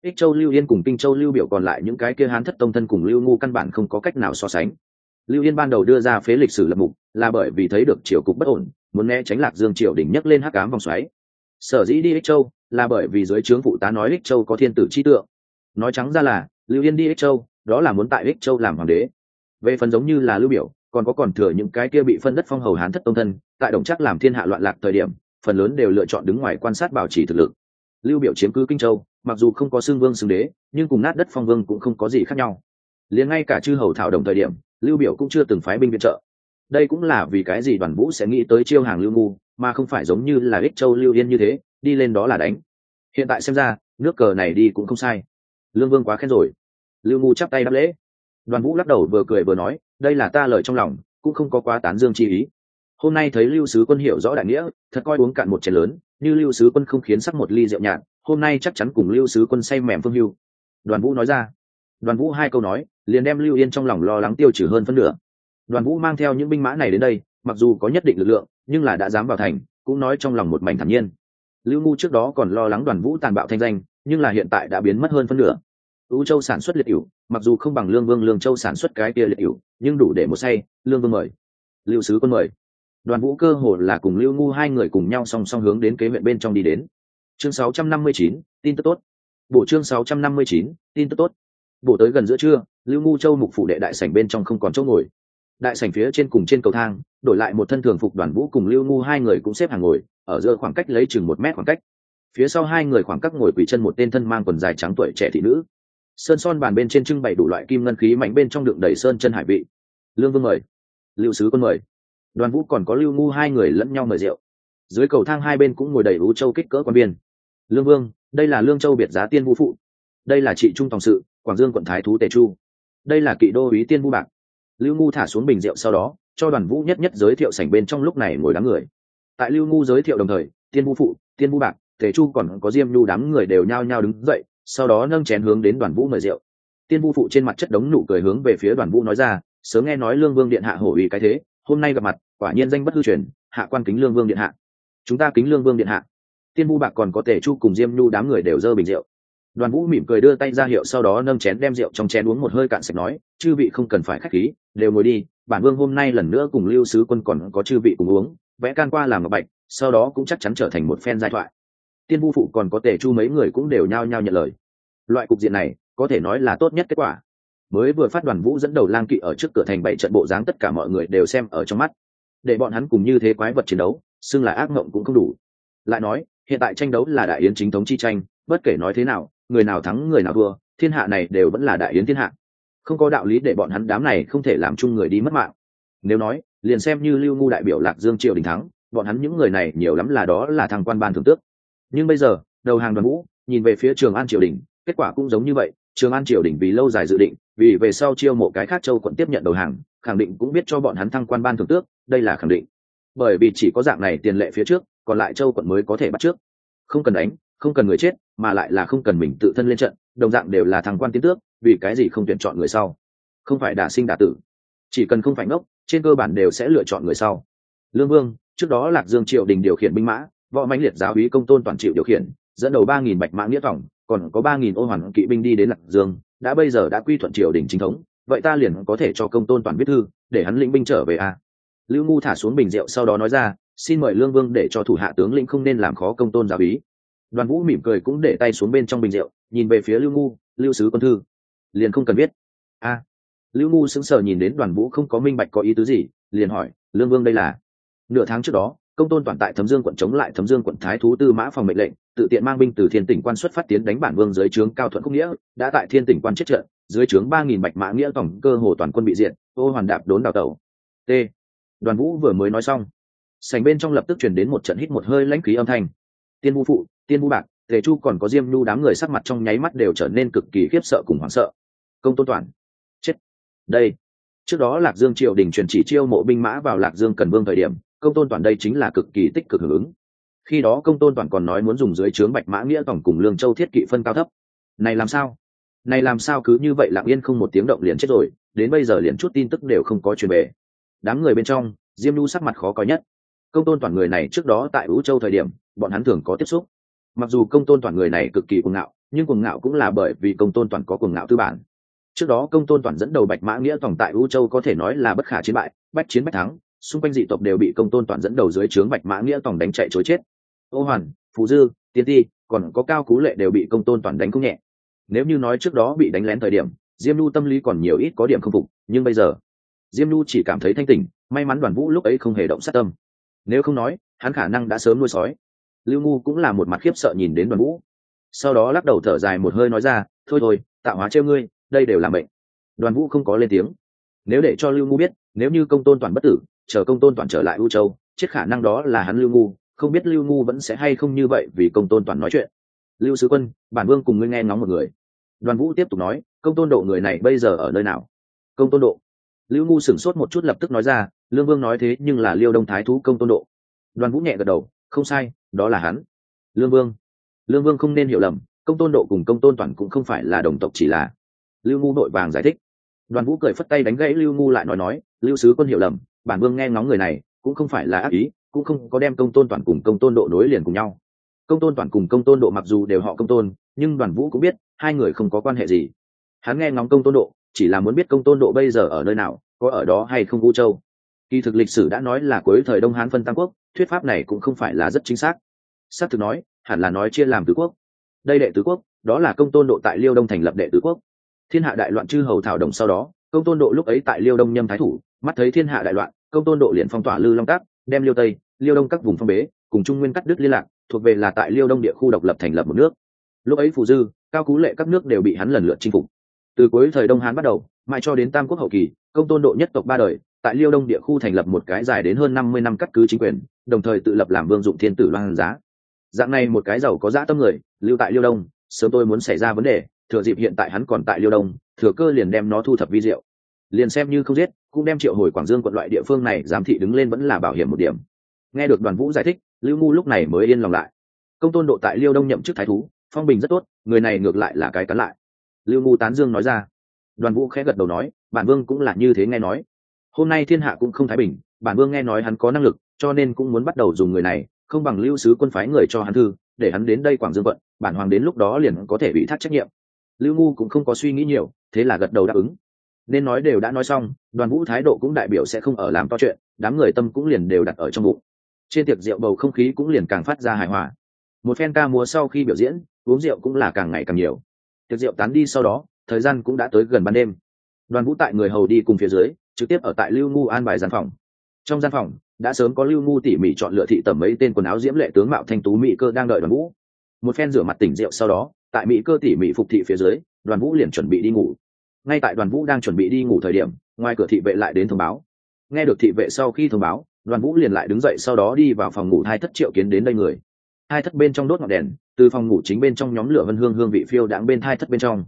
Ích châu lưu yên cùng kinh châu lưu biểu còn lại những cái kia hán thất tông thân cùng lưu ngu căn bản không có cách nào so sánh. Lưu yên ban đầu đưa ra phế lịch sử lập mục, là bởi vì thấy được triều cục bất ổn, muốn né tránh lạc dương triều đỉnh nhấc lên hắc cám vòng xoáy. Sở dĩ đi ích châu, là bởi vì dưới trướng phụ tá nói ích châu có thiên tử chi tượng nói trắng ra là, lưu yên đi ích châu, đó là muốn tại ích châu làm hoàng đế. Về phần giống như là lưu biểu, còn có còn thừa những cái kia bị phân đất phong hầu hán thất tông thân, tại đồng chắc làm thiên hạ loạn lạc thời điểm, phần lớn đều lựa chọn đứng ngoài quan sát bảo trì thực lực. Lưu biểu chiếm cứ kinh châu, mặc dù không có xương vương xương đế, nhưng cùng nát đất phong vương cũng không có gì khác nhau. Liền ngay cả chư hầu thảo đồng thời điểm, lưu biểu cũng chưa từng phái binh viện trợ. Đây cũng là vì cái gì đoàn vũ sẽ nghĩ tới chiêu hàng lưu ngu, mà không phải giống như là ích châu lưu yên như thế, đi lên đó là đánh. Hiện tại xem ra, nước cờ này đi cũng không sai lương vương quá khen rồi. Lưu ngu chắp tay đáp lễ. Đoàn vũ lắc đầu vừa cười vừa nói, đây là ta lời trong lòng, cũng không có quá tán dương chi ý. Hôm nay thấy lưu sứ quân hiểu rõ đại nghĩa, thật coi uống cạn một chén lớn, như lưu sứ quân không khiến sắc một ly rượu nhạt, hôm nay chắc chắn cùng lưu sứ quân say mềm phương hưu. Đoàn vũ nói ra. Đoàn vũ hai câu nói, liền đem lưu yên trong lòng lo lắng tiêu trừ hơn phân nửa. Đoàn vũ mang theo những binh mã này đến đây, mặc dù có nhất định lực lượng, nhưng là đã dám vào thành, cũng nói trong lòng một mảnh thản nhiên. Lưu ngu trước đó còn lo lắng đoàn vũ tàn bạo thanh danh, nhưng là hiện tại đã biến mất hơn phân nửa ưu châu sản xuất liệt cựu mặc dù không bằng lương vương lương châu sản xuất cái kia liệt cựu nhưng đủ để một say lương vương mời. Lưu sứ quân mời. Đoàn vũ cơ hồ là cùng lưu ngu hai người cùng nhau song song hướng đến kế huyện bên trong đi đến. Chương 659, tin tức tốt. Bộ chương 659, tin tức tốt. Bộ tới gần giữa trưa lưu ngu châu mục phủ đệ đại sảnh bên trong không còn chỗ ngồi. Đại sảnh phía trên cùng trên cầu thang đổi lại một thân thường phục đoàn vũ cùng lưu ngu hai người cũng xếp hàng ngồi ở giữa khoảng cách lấy chừng một mét khoảng cách. Phía sau hai người khoảng cách ngồi quỳ chân một tên thân mang quần dài trắng tuổi trẻ thị nữ sơn son bàn bên trên trưng bày đủ loại kim ngân khí mạnh bên trong đựng đầy sơn chân hải vị. Lương vương mời. Lưu sứ quân mời. Đoàn vũ còn có lưu ngu hai người lẫn nhau mời rượu. Dưới cầu thang hai bên cũng ngồi đầy vũ châu kích cỡ quan biên lương vương, đây là lương châu biệt giá tiên vũ phụ. Đây là chị trung tòng sự, quảng dương quận thái thú tề chu. Đây là kỵ đô ý tiên vũ bạc. Lưu ngu thả xuống bình rượu sau đó, cho đoàn vũ nhất nhất giới thiệu sảnh bên trong lúc này ngồi đám người. Tại lưu ngu giới thiệu đồng thời, tiên vũ phụ, tiên vũ bạc, tề chu còn có diêm nhu đám người đều nhao nhao đứng dậy sau đó nâng chén hướng đến đoàn vũ mời rượu. Tiên vu phụ trên mặt chất đống nụ cười hướng về phía đoàn vũ nói ra, sớm nghe nói lương vương điện hạ hổ ủy cái thế, hôm nay gặp mặt, quả nhiên danh bất hư truyền, hạ quan kính lương vương điện hạ. Chúng ta kính lương vương điện hạ. Tiên vu bạc còn có thể chu cùng diêm nhu đám người đều dơ bình rượu. Đoàn vũ mỉm cười đưa tay ra hiệu sau đó nâng chén đem rượu trong chén uống một hơi cạn sạch nói, chư vị không cần phải khách khí, đều ngồi đi, bản vương hôm nay lần nữa cùng lưu sứ quân còn có chư vị cùng uống, vẽ can qua làm ngọc bạch, sau đó cũng chắc chắn trở thành một phen giai thoại tiên vu phụ còn có tề chu mấy người cũng đều nhao nhao nhận lời. Loại cục diện này, có thể nói là tốt nhất kết quả. Mới vừa phát đoàn vũ dẫn đầu lang kỵ ở trước cửa thành bảy trận bộ dáng tất cả mọi người đều xem ở trong mắt. Để bọn hắn cùng như thế quái vật chiến đấu, xưng là ác mộng cũng không đủ. Lại nói, hiện tại tranh đấu là đại yến chính thống chi tranh, bất kể nói thế nào, người nào thắng người nào thua, thiên hạ này đều vẫn là đại yến thiên hạ. Không có đạo lý để bọn hắn đám này không thể làm chung người đi mất mạng. Nếu nói, liền xem như lưu ngu đại biểu lạc dương triều đình thắng, bọn hắn những người này nhiều lắm là đó là thằng quan ban thưởng tước nhưng bây giờ, đầu hàng đoàn vũ nhìn về phía trường an triều đình, kết quả cũng giống như vậy. Trường an triều đình vì lâu dài dự định, vì về sau chiêu mộ cái khác châu quận tiếp nhận đầu hàng, khẳng định cũng biết cho bọn hắn thăng quan ban thưởng tước, đây là khẳng định. Bởi vì chỉ có dạng này tiền lệ phía trước, còn lại châu quận mới có thể bắt trước. Không cần đánh, không cần người chết, mà lại là không cần mình tự thân lên trận, đồng dạng đều là thằng quan tiến tước, vì cái gì không tuyển chọn người sau? Không phải đả sinh đả tử. Chỉ cần không phải ngốc, trên cơ bản đều sẽ lựa chọn người sau. Lương vương, trước đó lạc dương triều đình điều khiển binh mã võ mãnh liệt giáo úy công tôn toàn triệu điều khiển, dẫn đầu ba nghìn bạch mã nghĩa phòng, còn có ba nghìn ô hoàn kỵ binh đi đến lạc dương, đã bây giờ đã quy thuận triều đình chính thống, vậy ta liền có thể cho công tôn toàn viết thư, để hắn lĩnh binh trở về a. Lưu ngu thả xuống bình rượu sau đó nói ra, xin mời lương vương để cho thủ hạ tướng lĩnh không nên làm khó công tôn giáo úy đoàn vũ mỉm cười cũng để tay xuống bên trong bình rượu, nhìn về phía lưu ngu, lưu sứ quân thư. Liền không cần biết a. Lưu ngu sững sờ nhìn đến đoàn vũ không có minh bạch có ý tứ gì, liền hỏi, lương vương đây là? Nửa tháng trước đó công tôn toàn tại thấm dương quận chống lại thấm dương quận thái thú tư mã phòng mệnh lệnh, tự tiện mang binh từ thiên tỉnh quan xuất phát tiến đánh bản vương dưới trướng cao thuận khúc nghĩa, đã tại thiên tỉnh quan chết trận, dưới trướng ba nghìn bạch mã nghĩa tổng cơ hồ toàn quân bị diện ô hoàn đạp đốn đào tẩu. T. Đoàn vũ vừa mới nói xong sành bên trong lập tức chuyển đến một trận hít một hơi lãnh khí âm thanh. Tiên vũ phụ, tiên vũ bạc, tề chu còn có diêm nhu đám người sắc mặt trong nháy mắt đều trở nên cực kỳ khiếp sợ cùng hoảng sợ. Công tôn toàn, chết. Đây. Trước đó lạc dương triều đình truyền chỉ chiêu mộ binh mã vào lạc dương cần vương thời điểm công tôn toàn đây chính là cực kỳ tích cực hưởng ứng. Khi đó công tôn toàn còn nói muốn dùng dưới trướng bạch mã nghĩa tổng cùng lương châu thiết kỵ phân cao thấp. Này làm sao? Này làm sao cứ như vậy lặng yên không một tiếng động liền chết rồi, đến bây giờ liền chút tin tức đều không có truyền về. Đám người bên trong, diêm nhu sắc mặt khó coi nhất. Công tôn toàn người này trước đó tại vũ châu thời điểm, bọn hắn thường có tiếp xúc. Mặc dù công tôn toàn người này cực kỳ cuồng ngạo, nhưng cuồng ngạo cũng là bởi vì công tôn toàn có cuồng ngạo tư bản. Trước đó công tôn toàn dẫn đầu bạch mã nghĩa tổng tại vũ châu có thể nói là bất khả chiến bại, bách chiến bách thắng xung quanh dị tộc đều bị công tôn toàn dẫn đầu dưới trướng bạch mã nghĩa tòng đánh chạy chối chết. Ô hoàn phú dư, tiên ti, còn có cao cú lệ đều bị công tôn toàn đánh không nhẹ. Nếu như nói trước đó bị đánh lén thời điểm, diêm nhu tâm lý còn nhiều ít có điểm không phục, nhưng bây giờ, diêm nhu chỉ cảm thấy thanh tình may mắn đoàn vũ lúc ấy không hề động sát tâm. Nếu không nói, hắn khả năng đã sớm nuôi sói. Lưu ngu cũng là một mặt khiếp sợ nhìn đến đoàn vũ. Sau đó lắc đầu thở dài một hơi nói ra, thôi thôi, tạo hóa treo ngươi, đây đều là bệnh đoàn vũ không có lên tiếng. Nếu để cho lưu ngu biết, nếu như công tôn toàn bất tử chờ công tôn toàn trở lại u châu, chết khả năng đó là hắn lưu ngu, không biết lưu ngu vẫn sẽ hay không như vậy vì công tôn toàn nói chuyện. Lưu sứ quân, bản vương cùng ngươi nghe ngóng một người. Đoàn vũ tiếp tục nói, công tôn độ người này bây giờ ở nơi nào? Công tôn độ. Lưu ngu sửng sốt một chút lập tức nói ra, lương vương nói thế nhưng là liêu đông thái thú công tôn độ. Đoàn vũ nhẹ gật đầu, không sai, đó là hắn. Lương vương. Lương vương không nên hiểu lầm, công tôn độ cùng công tôn toàn cũng không phải là đồng tộc chỉ là. Lưu ngu nội vàng giải thích. Đoàn vũ cười phất tay đánh gãy lưu ngu lại nói nói, lưu sứ quân hiểu lầm bản vương nghe ngóng người này, cũng không phải là ác ý, cũng không có đem công tôn toàn cùng công tôn độ nối liền cùng nhau. Công tôn toàn cùng công tôn độ mặc dù đều họ công tôn, nhưng đoàn vũ cũng biết, hai người không có quan hệ gì. Hắn nghe ngóng công tôn độ, chỉ là muốn biết công tôn độ bây giờ ở nơi nào, có ở đó hay không vũ châu. Kỳ thực lịch sử đã nói là cuối thời đông hán phân tam quốc, thuyết pháp này cũng không phải là rất chính xác. Xác thực nói, hẳn là nói chia làm tứ quốc. Đây đệ tứ quốc, đó là công tôn độ tại liêu đông thành lập đệ tứ quốc. Thiên hạ đại loạn chư hầu thảo đồng sau đó, công tôn độ lúc ấy tại liêu đông nhâm thái thủ, mắt thấy thiên hạ đại loạn công tôn độ liền phong tỏa lư long các, đem liêu tây, liêu đông các vùng phong bế, cùng trung nguyên cắt đứt liên lạc, thuộc về là tại liêu đông địa khu độc lập thành lập một nước. Lúc ấy phù dư, cao cú lệ các nước đều bị hắn lần lượt chinh phục. Từ cuối thời đông hán bắt đầu, mãi cho đến tam quốc hậu kỳ công tôn độ nhất tộc ba đời, tại liêu đông địa khu thành lập một cái dài đến hơn năm mươi năm cắt cứ chính quyền, đồng thời tự lập làm vương dụng thiên tử loan giá. Dạng này một cái giàu có dã tâm người, lưu tại liêu đông, sớm tôi muốn xảy ra vấn đề, thừa dịp hiện tại hắn còn tại liêu đông, thừa cơ liền đem nó thu thập vi diệu. Liền xem như không giết cũng đem triệu hồi quảng dương quận loại địa phương này, giám thị đứng lên vẫn là bảo hiểm một điểm. Nghe được đoàn vũ giải thích, lưu ngu lúc này mới yên lòng lại. Công tôn độ tại liêu đông nhậm chức thái thú, phong bình rất tốt, người này ngược lại là cái cắn lại. Lưu ngu tán dương nói ra. Đoàn vũ khẽ gật đầu nói, bản vương cũng là như thế nghe nói. Hôm nay thiên hạ cũng không thái bình, bản vương nghe nói hắn có năng lực, cho nên cũng muốn bắt đầu dùng người này, không bằng lưu sứ quân phái người cho hắn thư, để hắn đến đây quảng dương quận, bản hoàng đến lúc đó liền có thể bị thác trách nhiệm. Lưu ngu cũng không có suy nghĩ nhiều, thế là gật đầu đáp ứng nên nói đều đã nói xong, đoàn vũ thái độ cũng đại biểu sẽ không ở làm to chuyện, đám người tâm cũng liền đều đặt ở trong bụng. Trên tiệc rượu bầu không khí cũng liền càng phát ra hài hòa. Một phen ca múa sau khi biểu diễn, uống rượu cũng là càng ngày càng nhiều. Tiệc rượu tán đi sau đó, thời gian cũng đã tới gần ban đêm. Đoàn vũ tại người hầu đi cùng phía dưới, trực tiếp ở tại lưu ngu an bài gian phòng. Trong gian phòng, đã sớm có lưu ngu tỉ mỉ chọn lựa thị tẩm mấy tên quần áo diễm lệ tướng mạo thanh tú mỹ cơ đang đợi đoàn vũ. Một phen rửa mặt tỉnh rượu sau đó, tại mỹ cơ tỉ mỉ phục thị phía dưới, đoàn vũ liền chuẩn bị đi ngủ ngay tại đoàn vũ đang chuẩn bị đi ngủ thời điểm, ngoài cửa thị vệ lại đến thông báo. Nghe được thị vệ sau khi thông báo, đoàn vũ liền lại đứng dậy sau đó đi vào phòng ngủ hai thất triệu kiến đến đây người. Hai thất bên trong đốt ngọn đèn, từ phòng ngủ chính bên trong nhóm lửa vân hương hương vị phiêu đáng bên hai thất bên trong.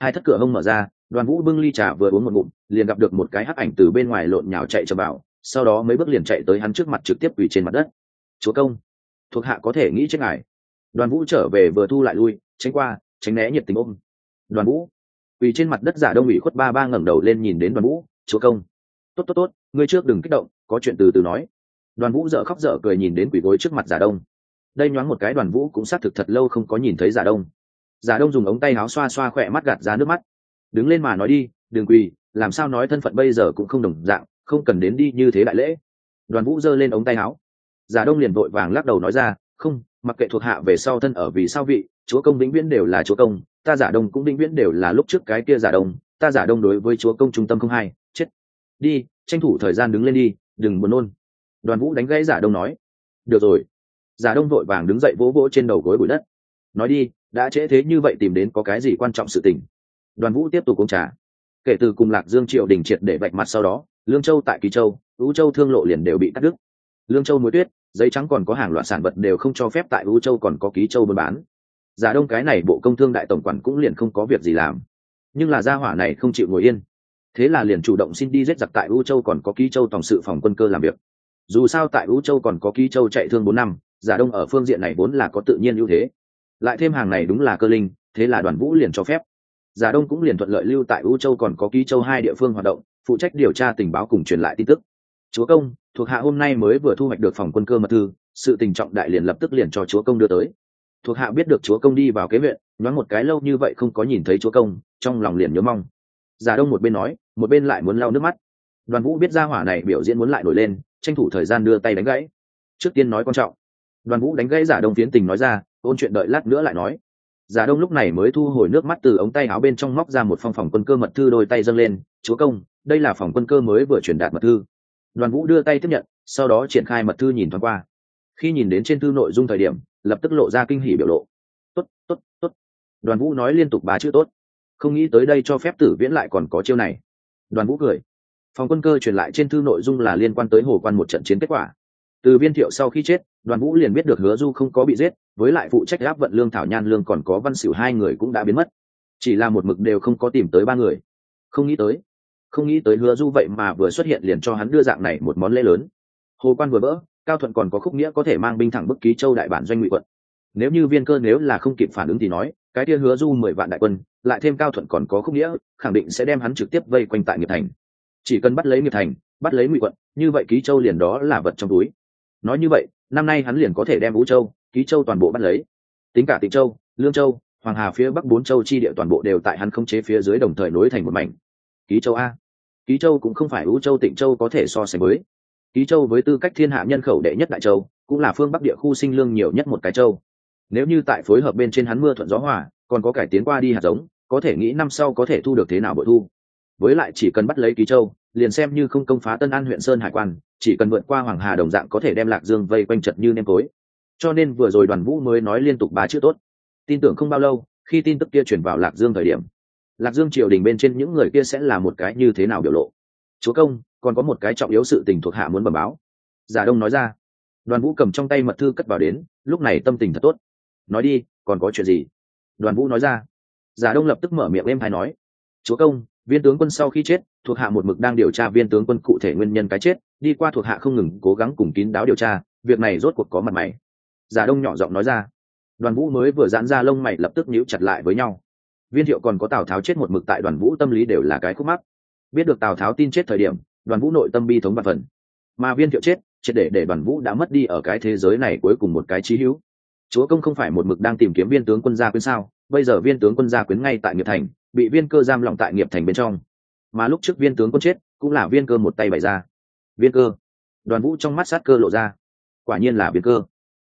Hai thất cửa hông mở ra, đoàn vũ bưng ly trà vừa uống một ngụm, liền gặp được một cái hắc ảnh từ bên ngoài lộn nhào chạy cho vào, sau đó mấy bước liền chạy tới hắn trước mặt trực tiếp quỳ trên mặt đất. Chúa công, thuộc hạ có thể nghĩ chết ngài. Đoàn vũ trở về vừa thu lại lui, tránh qua, tránh né nhiệt tình ôm. Đoàn vũ vì trên mặt đất giả đông ủy khuất ba ba ngẩng đầu lên nhìn đến đoàn vũ, chúa công. Tốt tốt tốt, ngươi trước đừng kích động, có chuyện từ từ nói. Đoàn vũ dợ khóc dở cười nhìn đến quỳ gối trước mặt giả đông. Đây nhoáng một cái đoàn vũ cũng xác thực thật lâu không có nhìn thấy giả đông. Giả đông dùng ống tay áo xoa xoa khỏe mắt gạt ra nước mắt. Đứng lên mà nói đi, đừng quỳ, làm sao nói thân phận bây giờ cũng không đồng dạng, không cần đến đi như thế đại lễ. Đoàn vũ giơ lên ống tay áo. Giả đông liền vội vàng lắc đầu nói ra, không, mặc kệ thuộc hạ về sau thân ở vì sao vị chúa công vĩnh viễn đều là chúa công, ta giả đông cũng vĩnh viễn đều là lúc trước cái kia giả đông, ta giả đông đối với chúa công trung tâm không hay, chết. Đi, tranh thủ thời gian đứng lên đi, đừng buồn nôn. Đoàn vũ đánh gãy giả đông nói. Được rồi. Giả đông vội vàng đứng dậy vỗ vỗ trên đầu gối bụi đất. Nói đi, đã trễ thế như vậy tìm đến có cái gì quan trọng sự tình. Đoàn vũ tiếp tục uống trà. Kể từ cùng lạc dương triệu đình triệt để bạch mặt sau đó, lương châu tại kỳ châu vũ châu thương lộ liền đều bị cắt đứt. Lương châu muối tuyết, giấy trắng còn có hàng loạt sản vật đều không cho phép tại vũ châu còn có ký châu buôn bán giả đông cái này bộ công thương đại tổng quản cũng liền không có việc gì làm. Nhưng là gia hỏa này không chịu ngồi yên. Thế là liền chủ động xin đi giết giặc tại U châu còn có ký châu tổng sự phòng quân cơ làm việc. Dù sao tại U châu còn có ký châu chạy thương bốn năm, giả đông ở phương diện này vốn là có tự nhiên ưu thế. Lại thêm hàng này đúng là cơ linh, thế là đoàn vũ liền cho phép. Giả đông cũng liền thuận lợi lưu tại U châu còn có ký châu hai địa phương hoạt động, phụ trách điều tra tình báo cùng truyền lại tin tức. Chúa công, thuộc hạ hôm nay mới vừa thu hoạch được phòng quân cơ mật thư, sự tình trọng đại liền lập tức liền cho chúa công đưa tới thuộc hạ biết được chúa công đi vào kế huyện nói một cái lâu như vậy không có nhìn thấy chúa công, trong lòng liền nhớ mong. Giả đông một bên nói, một bên lại muốn lau nước mắt. Đoàn vũ biết ra hỏa này biểu diễn muốn lại nổi lên, tranh thủ thời gian đưa tay đánh gãy. Trước tiên nói quan trọng. Đoàn vũ đánh gãy giả đông phiến tình nói ra, ôn chuyện đợi lát nữa lại nói. Giả đông lúc này mới thu hồi nước mắt từ ống tay áo bên trong móc ra một phong phòng quân cơ mật thư đôi tay dâng lên, chúa công, đây là phòng quân cơ mới vừa truyền đạt mật thư. Đoàn vũ đưa tay tiếp nhận, sau đó triển khai mật thư nhìn thoáng qua. Khi nhìn đến trên thư nội dung thời điểm lập tức lộ ra kinh hỉ biểu lộ. Tốt tốt tốt. Đoàn vũ nói liên tục ba chữ tốt. Không nghĩ tới đây cho phép tử viễn lại còn có chiêu này. Đoàn vũ cười. Phòng quân cơ truyền lại trên thư nội dung là liên quan tới hồ quan một trận chiến kết quả. Từ viên thiệu sau khi chết, đoàn vũ liền biết được hứa du không có bị giết, với lại phụ trách áp vận lương thảo nhan lương còn có văn xỉu hai người cũng đã biến mất. Chỉ là một mực đều không có tìm tới ba người. Không nghĩ tới, không nghĩ tới hứa du vậy mà vừa xuất hiện liền cho hắn đưa dạng này một món lễ lớn. Hồ quan vừa bỡ cao thuận còn có khúc nghĩa có thể mang binh thẳng bức ký châu đại bản doanh ngụy quận. Nếu như viên cơ nếu là không kịp phản ứng thì nói, cái kia hứa du mười vạn đại quân, lại thêm cao thuận còn có khúc nghĩa, khẳng định sẽ đem hắn trực tiếp vây quanh tại nghiệp thành. Chỉ cần bắt lấy nghiệp thành, bắt lấy ngụy quận, như vậy ký châu liền đó là vật trong túi. Nói như vậy, năm nay hắn liền có thể đem vũ châu, ký châu toàn bộ bắt lấy. Tính cả tịnh châu, lương châu, hoàng hà phía bắc bốn châu chi địa toàn bộ đều tại hắn không chế phía dưới đồng thời nối thành một mảnh. Ký châu a. Ký châu cũng không phải vũ châu tịnh châu có thể so sánh với ký châu với tư cách thiên hạ nhân khẩu đệ nhất đại châu, cũng là phương bắc địa khu sinh lương nhiều nhất một cái châu. Nếu như tại phối hợp bên trên hắn mưa thuận gió hòa, còn có cải tiến qua đi hạt giống, có thể nghĩ năm sau có thể thu được thế nào bội thu. Với lại chỉ cần bắt lấy ký châu, liền xem như không công phá tân an huyện sơn hải quan, chỉ cần vượt qua hoàng hà đồng dạng có thể đem lạc dương vây quanh chật như nêm tối. Cho nên vừa rồi đoàn vũ mới nói liên tục ba chữ tốt. Tin tưởng không bao lâu, khi tin tức kia chuyển vào lạc dương thời điểm, lạc dương triều đình bên trên những người kia sẽ là một cái như thế nào biểu lộ. Chúa công còn có một cái trọng yếu sự tình thuộc hạ muốn bẩm báo. Giả đông nói ra. Đoàn vũ cầm trong tay mật thư cất vào đến, lúc này tâm tình thật tốt. Nói đi, còn có chuyện gì? Đoàn vũ nói ra. Giả đông lập tức mở miệng em hay nói. Chúa công, viên tướng quân sau khi chết, thuộc hạ một mực đang điều tra viên tướng quân cụ thể nguyên nhân cái chết, đi qua thuộc hạ không ngừng cố gắng cùng kín đáo điều tra, việc này rốt cuộc có mặt mày. Giả đông nhỏ giọng nói ra. Đoàn vũ mới vừa giãn ra lông mày lập tức nhíu chặt lại với nhau. Viên thiệu còn có tào tháo chết một mực tại đoàn vũ tâm lý đều là cái khúc mắc. Biết được tào tháo tin chết thời điểm đoàn vũ nội tâm bi thống và phần. Mà viên thiệu chết, triệt để để đoàn vũ đã mất đi ở cái thế giới này cuối cùng một cái trí hữu. Chúa công không phải một mực đang tìm kiếm viên tướng quân gia quyến sao? Bây giờ viên tướng quân gia quyến ngay tại nghiệp thành, bị viên cơ giam lỏng tại nghiệp thành bên trong. Mà lúc trước viên tướng quân chết, cũng là viên cơ một tay bày ra. Viên cơ. Đoàn vũ trong mắt sát cơ lộ ra. Quả nhiên là viên cơ.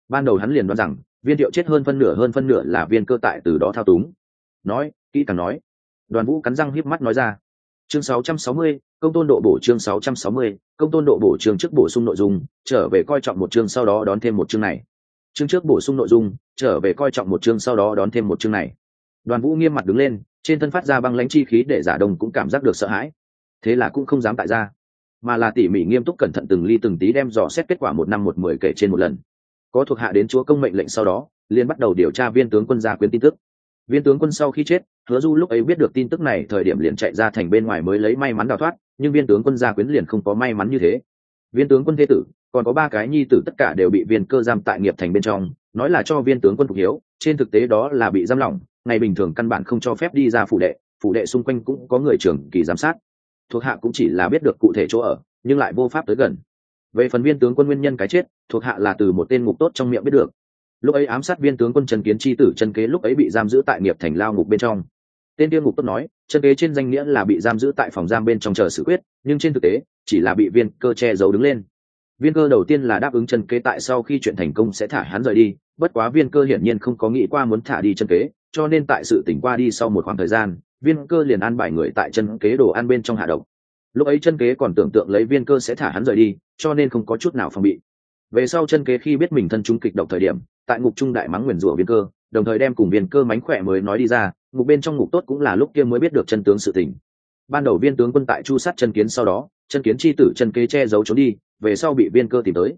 Ban đầu hắn liền đoán rằng, viên thiệu chết hơn phân nửa, hơn phân nửa là viên cơ tại từ đó thao túng. Nói, kỹ càng nói. Đoàn vũ cắn răng híp mắt nói ra chương 660, công tôn độ bổ chương 660, công tôn độ bổ chương trước bổ sung nội dung trở về coi trọng một chương sau đó đón thêm một chương này. Chương trước bổ sung nội dung trở về coi trọng một chương sau đó đón thêm một chương này. Đoàn vũ nghiêm mặt đứng lên trên thân phát ra băng lãnh chi khí để giả đồng cũng cảm giác được sợ hãi. Thế là cũng không dám tại ra mà là tỉ mỉ nghiêm túc cẩn thận từng ly từng tí đem dò xét kết quả một năm một mười kể trên một lần. Có thuộc hạ đến chúa công mệnh lệnh sau đó liền bắt đầu điều tra viên tướng quân gia quyến tin tức viên tướng quân sau khi chết, hứa du lúc ấy biết được tin tức này, thời điểm liền chạy ra thành bên ngoài mới lấy may mắn đào thoát, nhưng viên tướng quân gia quyến liền không có may mắn như thế. Viên tướng quân thế tử, còn có ba cái nhi tử tất cả đều bị viên cơ giam tại nghiệp thành bên trong, nói là cho viên tướng quân phục hiếu, trên thực tế đó là bị giam lỏng, ngày bình thường căn bản không cho phép đi ra phủ đệ phủ đệ xung quanh cũng có người trưởng kỳ giám sát. Thuộc hạ cũng chỉ là biết được cụ thể chỗ ở, nhưng lại vô pháp tới gần. Về phần viên tướng quân nguyên nhân cái chết, thuộc hạ là từ một tên ngục tốt trong miệng biết được lúc ấy ám sát viên tướng quân trần kiến Chi tử chân kế lúc ấy bị giam giữ tại nghiệp thành lao ngục bên trong. Tên tiêu ngục tốt nói chân kế trên danh nghĩa là bị giam giữ tại phòng giam bên trong chờ xử quyết, nhưng trên thực tế, chỉ là bị viên cơ che giấu đứng lên. Viên cơ đầu tiên là đáp ứng chân kế tại sau khi chuyện thành công sẽ thả hắn rời đi, bất quá viên cơ hiển nhiên không có nghĩ qua muốn thả đi chân kế, cho nên tại sự tỉnh qua đi sau một khoảng thời gian, viên cơ liền an bài người tại chân kế đồ ăn bên trong hạ độc. Lúc ấy chân kế còn tưởng tượng lấy viên cơ sẽ thả hắn rời đi, cho nên không có chút nào phòng bị về sau chân kế khi biết mình thân trung kịch độc thời điểm, tại ngục trung đại mắng nguyền rủa viên cơ, đồng thời đem cùng viên cơ mánh khỏe mới nói đi ra, ngục bên trong ngục tốt cũng là lúc kia mới biết được chân tướng sự tình. Ban đầu viên tướng quân tại chu sát chân kiến sau đó, chân kiến chi tử chân kế che giấu trốn đi, về sau bị viên cơ tìm tới.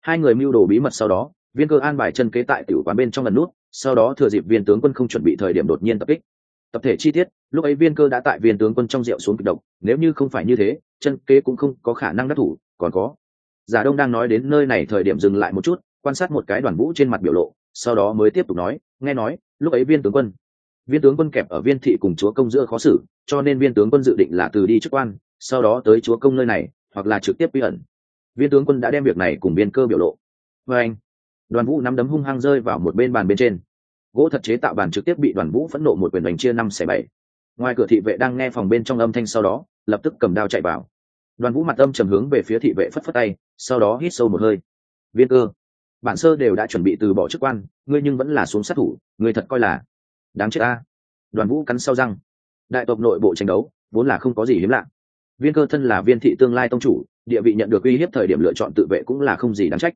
Hai người mưu đồ bí mật sau đó, viên cơ an bài chân kế tại tiểu quán bên trong lần nút, sau đó thừa dịp viên tướng quân không chuẩn bị thời điểm đột nhiên tập kích. Tập thể chi tiết, lúc ấy viên cơ đã tại viên tướng quân trong rượu xuống kịch độc, nếu như không phải như thế, chân kế cũng không có khả năng đắc thủ, còn có giả đông đang nói đến nơi này thời điểm dừng lại một chút, quan sát một cái đoàn vũ trên mặt biểu lộ, sau đó mới tiếp tục nói, nghe nói, lúc ấy viên tướng quân, viên tướng quân kẹp ở viên thị cùng chúa công giữa khó xử, cho nên viên tướng quân dự định là từ đi chức quan, sau đó tới chúa công nơi này, hoặc là trực tiếp bí ẩn. Viên tướng quân đã đem việc này cùng viên cơ biểu lộ. Và anh. Đoàn vũ nắm đấm hung hăng rơi vào một bên bàn bên trên. Gỗ thật chế tạo bàn trực tiếp bị đoàn vũ phẫn nộ một quyền đánh chia năm xẻ bảy. Ngoài cửa thị vệ đang nghe phòng bên trong âm thanh sau đó, lập tức cầm đao chạy vào đoàn vũ mặt âm trầm hướng về phía thị vệ phất phất tay, sau đó hít sâu một hơi. Viên cơ, bản sơ đều đã chuẩn bị từ bỏ chức quan, ngươi nhưng vẫn là xuống sát thủ, ngươi thật coi là đáng chết ta đoàn vũ cắn sau răng. Đại tộc nội bộ tranh đấu, vốn là không có gì hiếm lạ. Viên cơ thân là viên thị tương lai tông chủ, địa vị nhận được uy hiếp thời điểm lựa chọn tự vệ cũng là không gì đáng trách.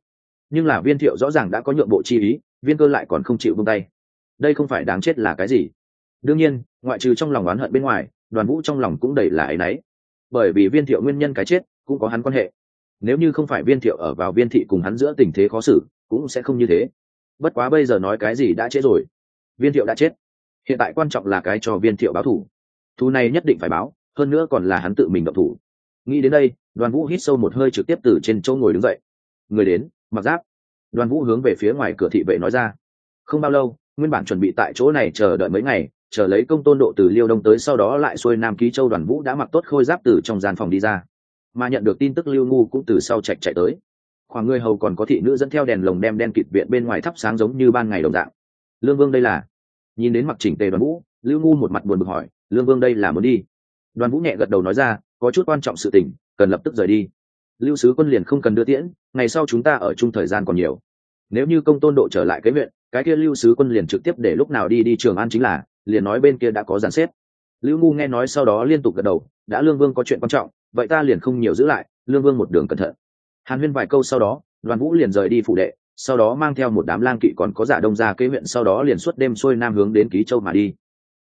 Nhưng là viên thiệu rõ ràng đã có nhượng bộ chi ý, viên cơ lại còn không chịu vung tay. Đây không phải đáng chết là cái gì? Đương nhiên, ngoại trừ trong lòng oán hận bên ngoài, đoàn vũ trong lòng cũng đầy là áy náy bởi vì viên thiệu nguyên nhân cái chết, cũng có hắn quan hệ. Nếu như không phải viên thiệu ở vào viên thị cùng hắn giữa tình thế khó xử, cũng sẽ không như thế. Bất quá bây giờ nói cái gì đã chết rồi. Viên thiệu đã chết. Hiện tại quan trọng là cái cho viên thiệu báo thủ. Thu này nhất định phải báo, hơn nữa còn là hắn tự mình động thủ. Nghĩ đến đây, đoàn vũ hít sâu một hơi trực tiếp từ trên chỗ ngồi đứng dậy. Người đến, mặc giáp. Đoàn vũ hướng về phía ngoài cửa thị vệ nói ra. Không bao lâu, nguyên bản chuẩn bị tại chỗ này chờ đợi mấy ngày chờ lấy công tôn độ từ liêu đông tới sau đó lại xuôi nam ký châu đoàn vũ đã mặc tốt khôi giáp từ trong gian phòng đi ra. Mà nhận được tin tức lưu ngu cũng từ sau chạy chạy tới. Khoảng người hầu còn có thị nữ dẫn theo đèn lồng đem đen kịt viện bên ngoài thắp sáng giống như ban ngày đồng dạng. Lương vương đây là? Nhìn đến mặc chỉnh tề đoàn vũ, lưu ngu một mặt buồn bực hỏi, lương vương đây là muốn đi? Đoàn vũ nhẹ gật đầu nói ra, có chút quan trọng sự tình, cần lập tức rời đi. Lưu sứ quân liền không cần đưa tiễn, ngày sau chúng ta ở chung thời gian còn nhiều. Nếu như công tôn độ trở lại cái huyện cái kia lưu sứ quân liền trực tiếp để lúc nào đi đi trường an chính là liền nói bên kia đã có dàn xếp. Lữ ngu nghe nói sau đó liên tục gật đầu, đã lương vương có chuyện quan trọng, vậy ta liền không nhiều giữ lại, lương vương một đường cẩn thận. Hàn huyên vài câu sau đó, đoàn vũ liền rời đi phụ đệ, sau đó mang theo một đám lang kỵ còn có giả đông ra kế huyện sau đó liền suốt đêm xuôi nam hướng đến ký châu mà đi.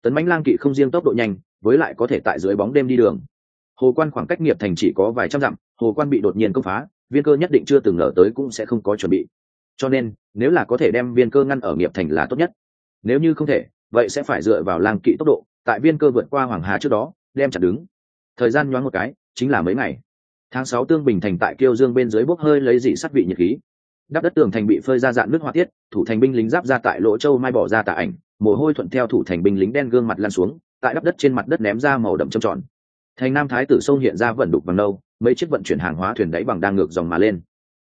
Tấn bánh lang kỵ không riêng tốc độ nhanh, với lại có thể tại dưới bóng đêm đi đường. Hồ quan khoảng cách nghiệp thành chỉ có vài trăm dặm, hồ quan bị đột nhiên công phá, viên cơ nhất định chưa từng ngờ tới cũng sẽ không có chuẩn bị. Cho nên, nếu là có thể đem viên cơ ngăn ở nghiệp thành là tốt nhất. Nếu như không thể vậy sẽ phải dựa vào lang kỵ tốc độ, tại viên cơ vượt qua hoàng hà trước đó, đem chặt đứng. Thời gian nhoáng một cái, chính là mấy ngày. Tháng sáu tương bình thành tại kiêu dương bên dưới bốc hơi lấy dị sắt vị nhiệt khí. Đắp đất tường thành bị phơi ra dạn nước hoa tiết, thủ thành binh lính giáp ra tại lỗ châu mai bỏ ra tạ ảnh, mồ hôi thuận theo thủ thành binh lính đen gương mặt lan xuống, tại đắp đất trên mặt đất ném ra màu đậm trầm tròn. Thành nam thái tử sông hiện ra vận đục bằng lâu mấy chiếc vận chuyển hàng hóa thuyền đáy bằng đang ngược dòng mà lên.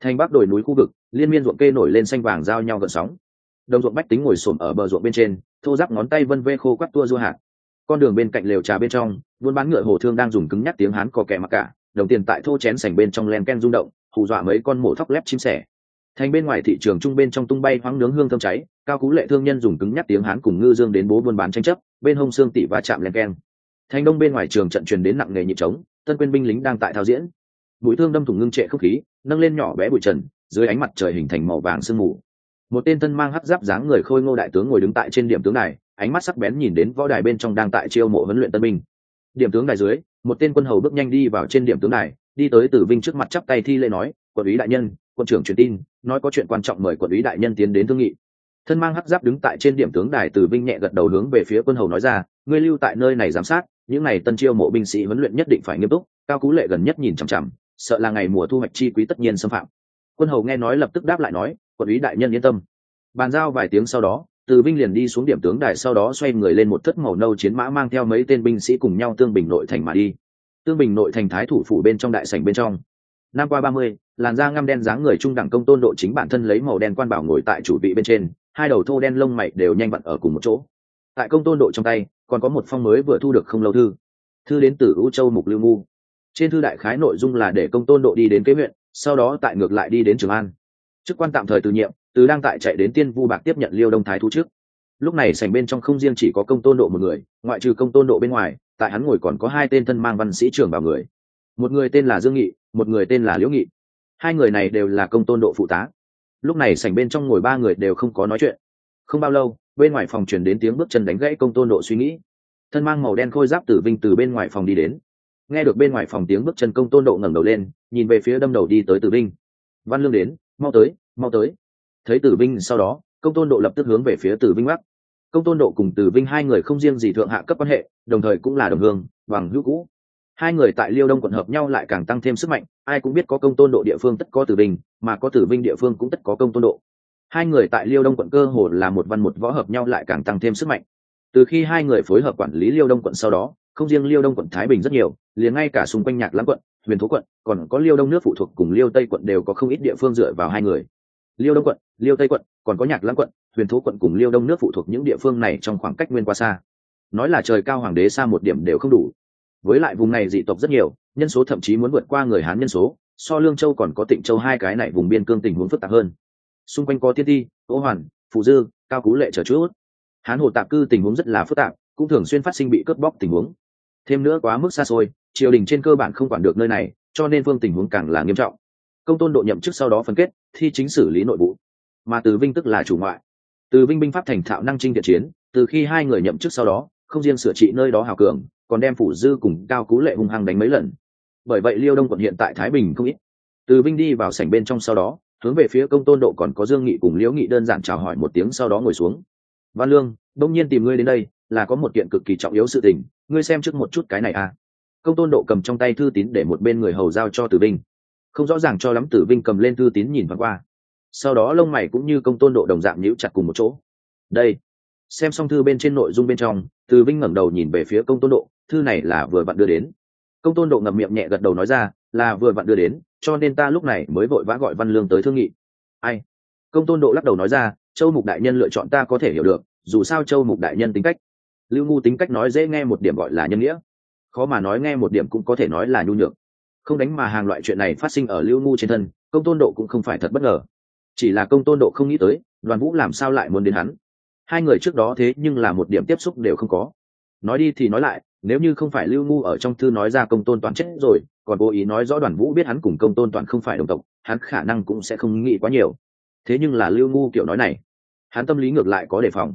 Thành bắc đồi núi khu vực, liên miên ruộng kê nổi lên xanh vàng giao nhau gợn sóng đồng ruộng bách tính ngồi xổm ở bờ ruộng bên trên, thô giáp ngón tay vân vê khô quắt tua du hạt con đường bên cạnh lều trà bên trong, buôn bán ngựa hồ thương đang dùng cứng nhắc tiếng hán có kẻ mặc cả, đồng tiền tại thô chén sành bên trong len ken rung động, hù dọa mấy con mổ thóc lép chim sẻ. Thành bên ngoài thị trường trung bên trong tung bay hoáng nướng hương thơm cháy, cao cú lệ thương nhân dùng cứng nhắc tiếng hán cùng ngư dương đến bố buôn bán tranh chấp, bên hông xương tị va chạm len ken. thành đông bên ngoài trường trận truyền đến nặng nghề nhịp trống, tân quên binh lính đang tại thao diễn. Mũi thương đâm thủng ngưng trệ không khí, nâng lên nhỏ bé bụi trần, dưới ánh mặt trời hình thành màu vàng sương mù một tên thân mang hắc giáp dáng người khôi ngô đại tướng ngồi đứng tại trên điểm tướng này ánh mắt sắc bén nhìn đến võ đài bên trong đang tại chiêu mộ huấn luyện tân binh. Điểm tướng đài dưới, một tên quân hầu bước nhanh đi vào trên điểm tướng đài, đi tới tử vinh trước mặt chắp tay thi lễ nói, quận úy đại nhân, quân trưởng truyền tin, nói có chuyện quan trọng mời quận úy đại nhân tiến đến thương nghị. Thân mang hắc giáp đứng tại trên điểm tướng đài tử vinh nhẹ gật đầu hướng về phía quân hầu nói ra, ngươi lưu tại nơi này giám sát, những n à y tân chiêu mộ binh sĩ huấn luyện nhất định phải nghiêm túc, cao cú lệ gần nhất nhìn chằm chằm, sợ là ngày mùa thu hoạch chi quý tất nhiên xâm phạm. Quân hầu nghe nói lập tức đáp lại nói quận ý đại nhân yên tâm. Bàn giao vài tiếng sau đó, từ vinh liền đi xuống điểm tướng đài sau đó xoay người lên một thất màu nâu chiến mã mang theo mấy tên binh sĩ cùng nhau tương bình nội thành mà đi. Tương bình nội thành thái thủ phủ bên trong đại sảnh bên trong. Năm qua ba mươi, làn da ngăm đen dáng người trung đẳng công tôn độ chính bản thân lấy màu đen quan bảo ngồi tại chủ vị bên trên, hai đầu thô đen lông mày đều nhanh vặn ở cùng một chỗ. Tại công tôn độ trong tay, còn có một phong mới vừa thu được không lâu thư. Thư đến từ u châu mục lưu ngu. Trên thư đại khái nội dung là để công tôn độ đi đến kế huyện, sau đó tại ngược lại đi đến trường an chức quan tạm thời từ nhiệm, từ đang tại chạy đến tiên vu bạc tiếp nhận liêu đông thái thú trước. Lúc này sảnh bên trong không riêng chỉ có công tôn độ một người, ngoại trừ công tôn độ bên ngoài, tại hắn ngồi còn có hai tên thân mang văn sĩ trưởng vào người. Một người tên là dương nghị, một người tên là liễu nghị. Hai người này đều là công tôn độ phụ tá. Lúc này sảnh bên trong ngồi ba người đều không có nói chuyện. Không bao lâu, bên ngoài phòng truyền đến tiếng bước chân đánh gãy công tôn độ suy nghĩ. Thân mang màu đen khôi giáp tử vinh từ bên ngoài phòng đi đến. Nghe được bên ngoài phòng tiếng bước chân công tôn độ ngẩng đầu lên, nhìn về phía đâm đầu đi tới tử vinh. Văn lương đến mau tới mau tới. Thấy tử vinh sau đó, công tôn độ lập tức hướng về phía tử vinh bắc công tôn độ cùng tử vinh hai người không riêng gì thượng hạ cấp quan hệ, đồng thời cũng là đồng hương, bằng hữu cũ. Hai người tại liêu đông quận hợp nhau lại càng tăng thêm sức mạnh, ai cũng biết có công tôn độ địa phương tất có tử vinh, mà có tử vinh địa phương cũng tất có công tôn độ. Hai người tại liêu đông quận cơ hồ là một văn một võ hợp nhau lại càng tăng thêm sức mạnh. Từ khi hai người phối hợp quản lý liêu đông quận sau đó không riêng liêu đông quận thái bình rất nhiều, liền ngay cả xung quanh nhạc lãng quận, huyền thố quận, còn có liêu đông nước phụ thuộc cùng liêu tây quận đều có không ít địa phương dựa vào hai người. Liêu đông quận, liêu tây quận, còn có nhạc lãng quận, huyền thố quận cùng liêu đông nước phụ thuộc những địa phương này trong khoảng cách nguyên qua xa. Nói là trời cao hoàng đế xa một điểm đều không đủ. Với lại vùng này dị tộc rất nhiều, nhân số thậm chí muốn vượt qua người hán nhân số, so lương châu còn có tịnh châu hai cái này vùng biên cương tình huống phức tạp hơn. Xung quanh có tiên ti ô hoàn, phụ dư, cao cú lệ trở chút. Hán hồ tạp cư tình huống rất là phức tạp, cũng thường xuyên phát sinh bị cướp bóc tình huống thêm nữa quá mức xa xôi, triều đình trên cơ bản không quản được nơi này, cho nên vương tình huống càng là nghiêm trọng. Công tôn độ nhậm chức sau đó phân kết, thi chính xử lý nội vụ. mà từ vinh tức là chủ ngoại. Từ vinh binh pháp thành thạo năng trinh thiện chiến, từ khi hai người nhậm chức sau đó, không riêng sửa trị nơi đó hào cường, còn đem phủ dư cùng cao cú lệ hung hăng đánh mấy lần. Bởi vậy liêu đông quận hiện tại thái bình không ít. Từ vinh đi vào sảnh bên trong sau đó, hướng về phía công tôn độ còn có dương nghị cùng liễu nghị đơn giản chào hỏi một tiếng sau đó ngồi xuống. Văn lương, đông nhiên tìm ngươi đến đây, là có một kiện cực kỳ trọng yếu sự tình ngươi xem trước một chút cái này à. Công tôn độ cầm trong tay thư tín để một bên người hầu giao cho tử vinh không rõ ràng cho lắm tử vinh cầm lên thư tín nhìn thoáng qua. Sau đó lông mày cũng như công tôn độ đồng dạng nhíu chặt cùng một chỗ. Đây. Xem xong thư bên trên nội dung bên trong, tử vinh ngẩng đầu nhìn về phía công tôn độ, thư này là vừa vặn đưa đến. Công tôn độ ngậm miệng nhẹ gật đầu nói ra, là vừa vặn đưa đến, cho nên ta lúc này mới vội vã gọi văn lương tới thương nghị. Ai? Công tôn độ lắc đầu nói ra, châu mục đại nhân lựa chọn ta có thể hiểu được, dù sao châu mục đại nhân tính cách lưu ngu tính cách nói dễ nghe một điểm gọi là nhân nghĩa. Khó mà nói nghe một điểm cũng có thể nói là nhu nhược. Không đánh mà hàng loại chuyện này phát sinh ở lưu ngu trên thân, công tôn độ cũng không phải thật bất ngờ. Chỉ là công tôn độ không nghĩ tới, đoàn vũ làm sao lại muốn đến hắn? Hai người trước đó thế nhưng là một điểm tiếp xúc đều không có. Nói đi thì nói lại, nếu như không phải lưu ngu ở trong thư nói ra công tôn toàn chết rồi, còn cố ý nói rõ đoàn vũ biết hắn cùng công tôn toàn không phải đồng tộc, hắn khả năng cũng sẽ không nghĩ quá nhiều. Thế nhưng là lưu ngu kiểu nói này, hắn tâm lý ngược lại có đề phòng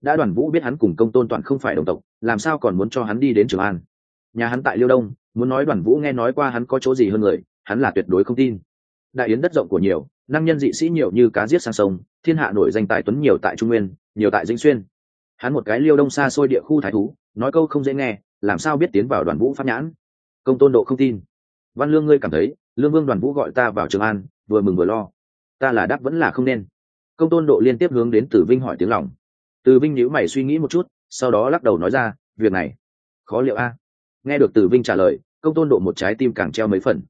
đã đoàn vũ biết hắn cùng công tôn toàn không phải đồng tộc, làm sao còn muốn cho hắn đi đến trường an? Nhà hắn tại liêu đông, muốn nói đoàn vũ nghe nói qua hắn có chỗ gì hơn người, hắn là tuyệt đối không tin. Đại yến đất rộng của nhiều, năng nhân dị sĩ nhiều như cá giết sang sông, thiên hạ nổi danh tài tuấn nhiều tại trung nguyên, nhiều tại dĩnh xuyên. Hắn một cái liêu đông xa xôi địa khu thái thú, nói câu không dễ nghe, làm sao biết tiến vào đoàn vũ pháp nhãn? Công tôn độ không tin. Văn lương ngươi cảm thấy, lương vương đoàn vũ gọi ta vào trường an, vừa mừng vừa lo. Ta là đáp vẫn là không nên. Công tôn độ liên tiếp hướng đến tử vinh hỏi tiếng lòng từ vinh nhíu mày suy nghĩ một chút, sau đó lắc đầu nói ra, việc này, khó liệu a? Nghe được từ vinh trả lời, công tôn độ một trái tim càng treo mấy phần.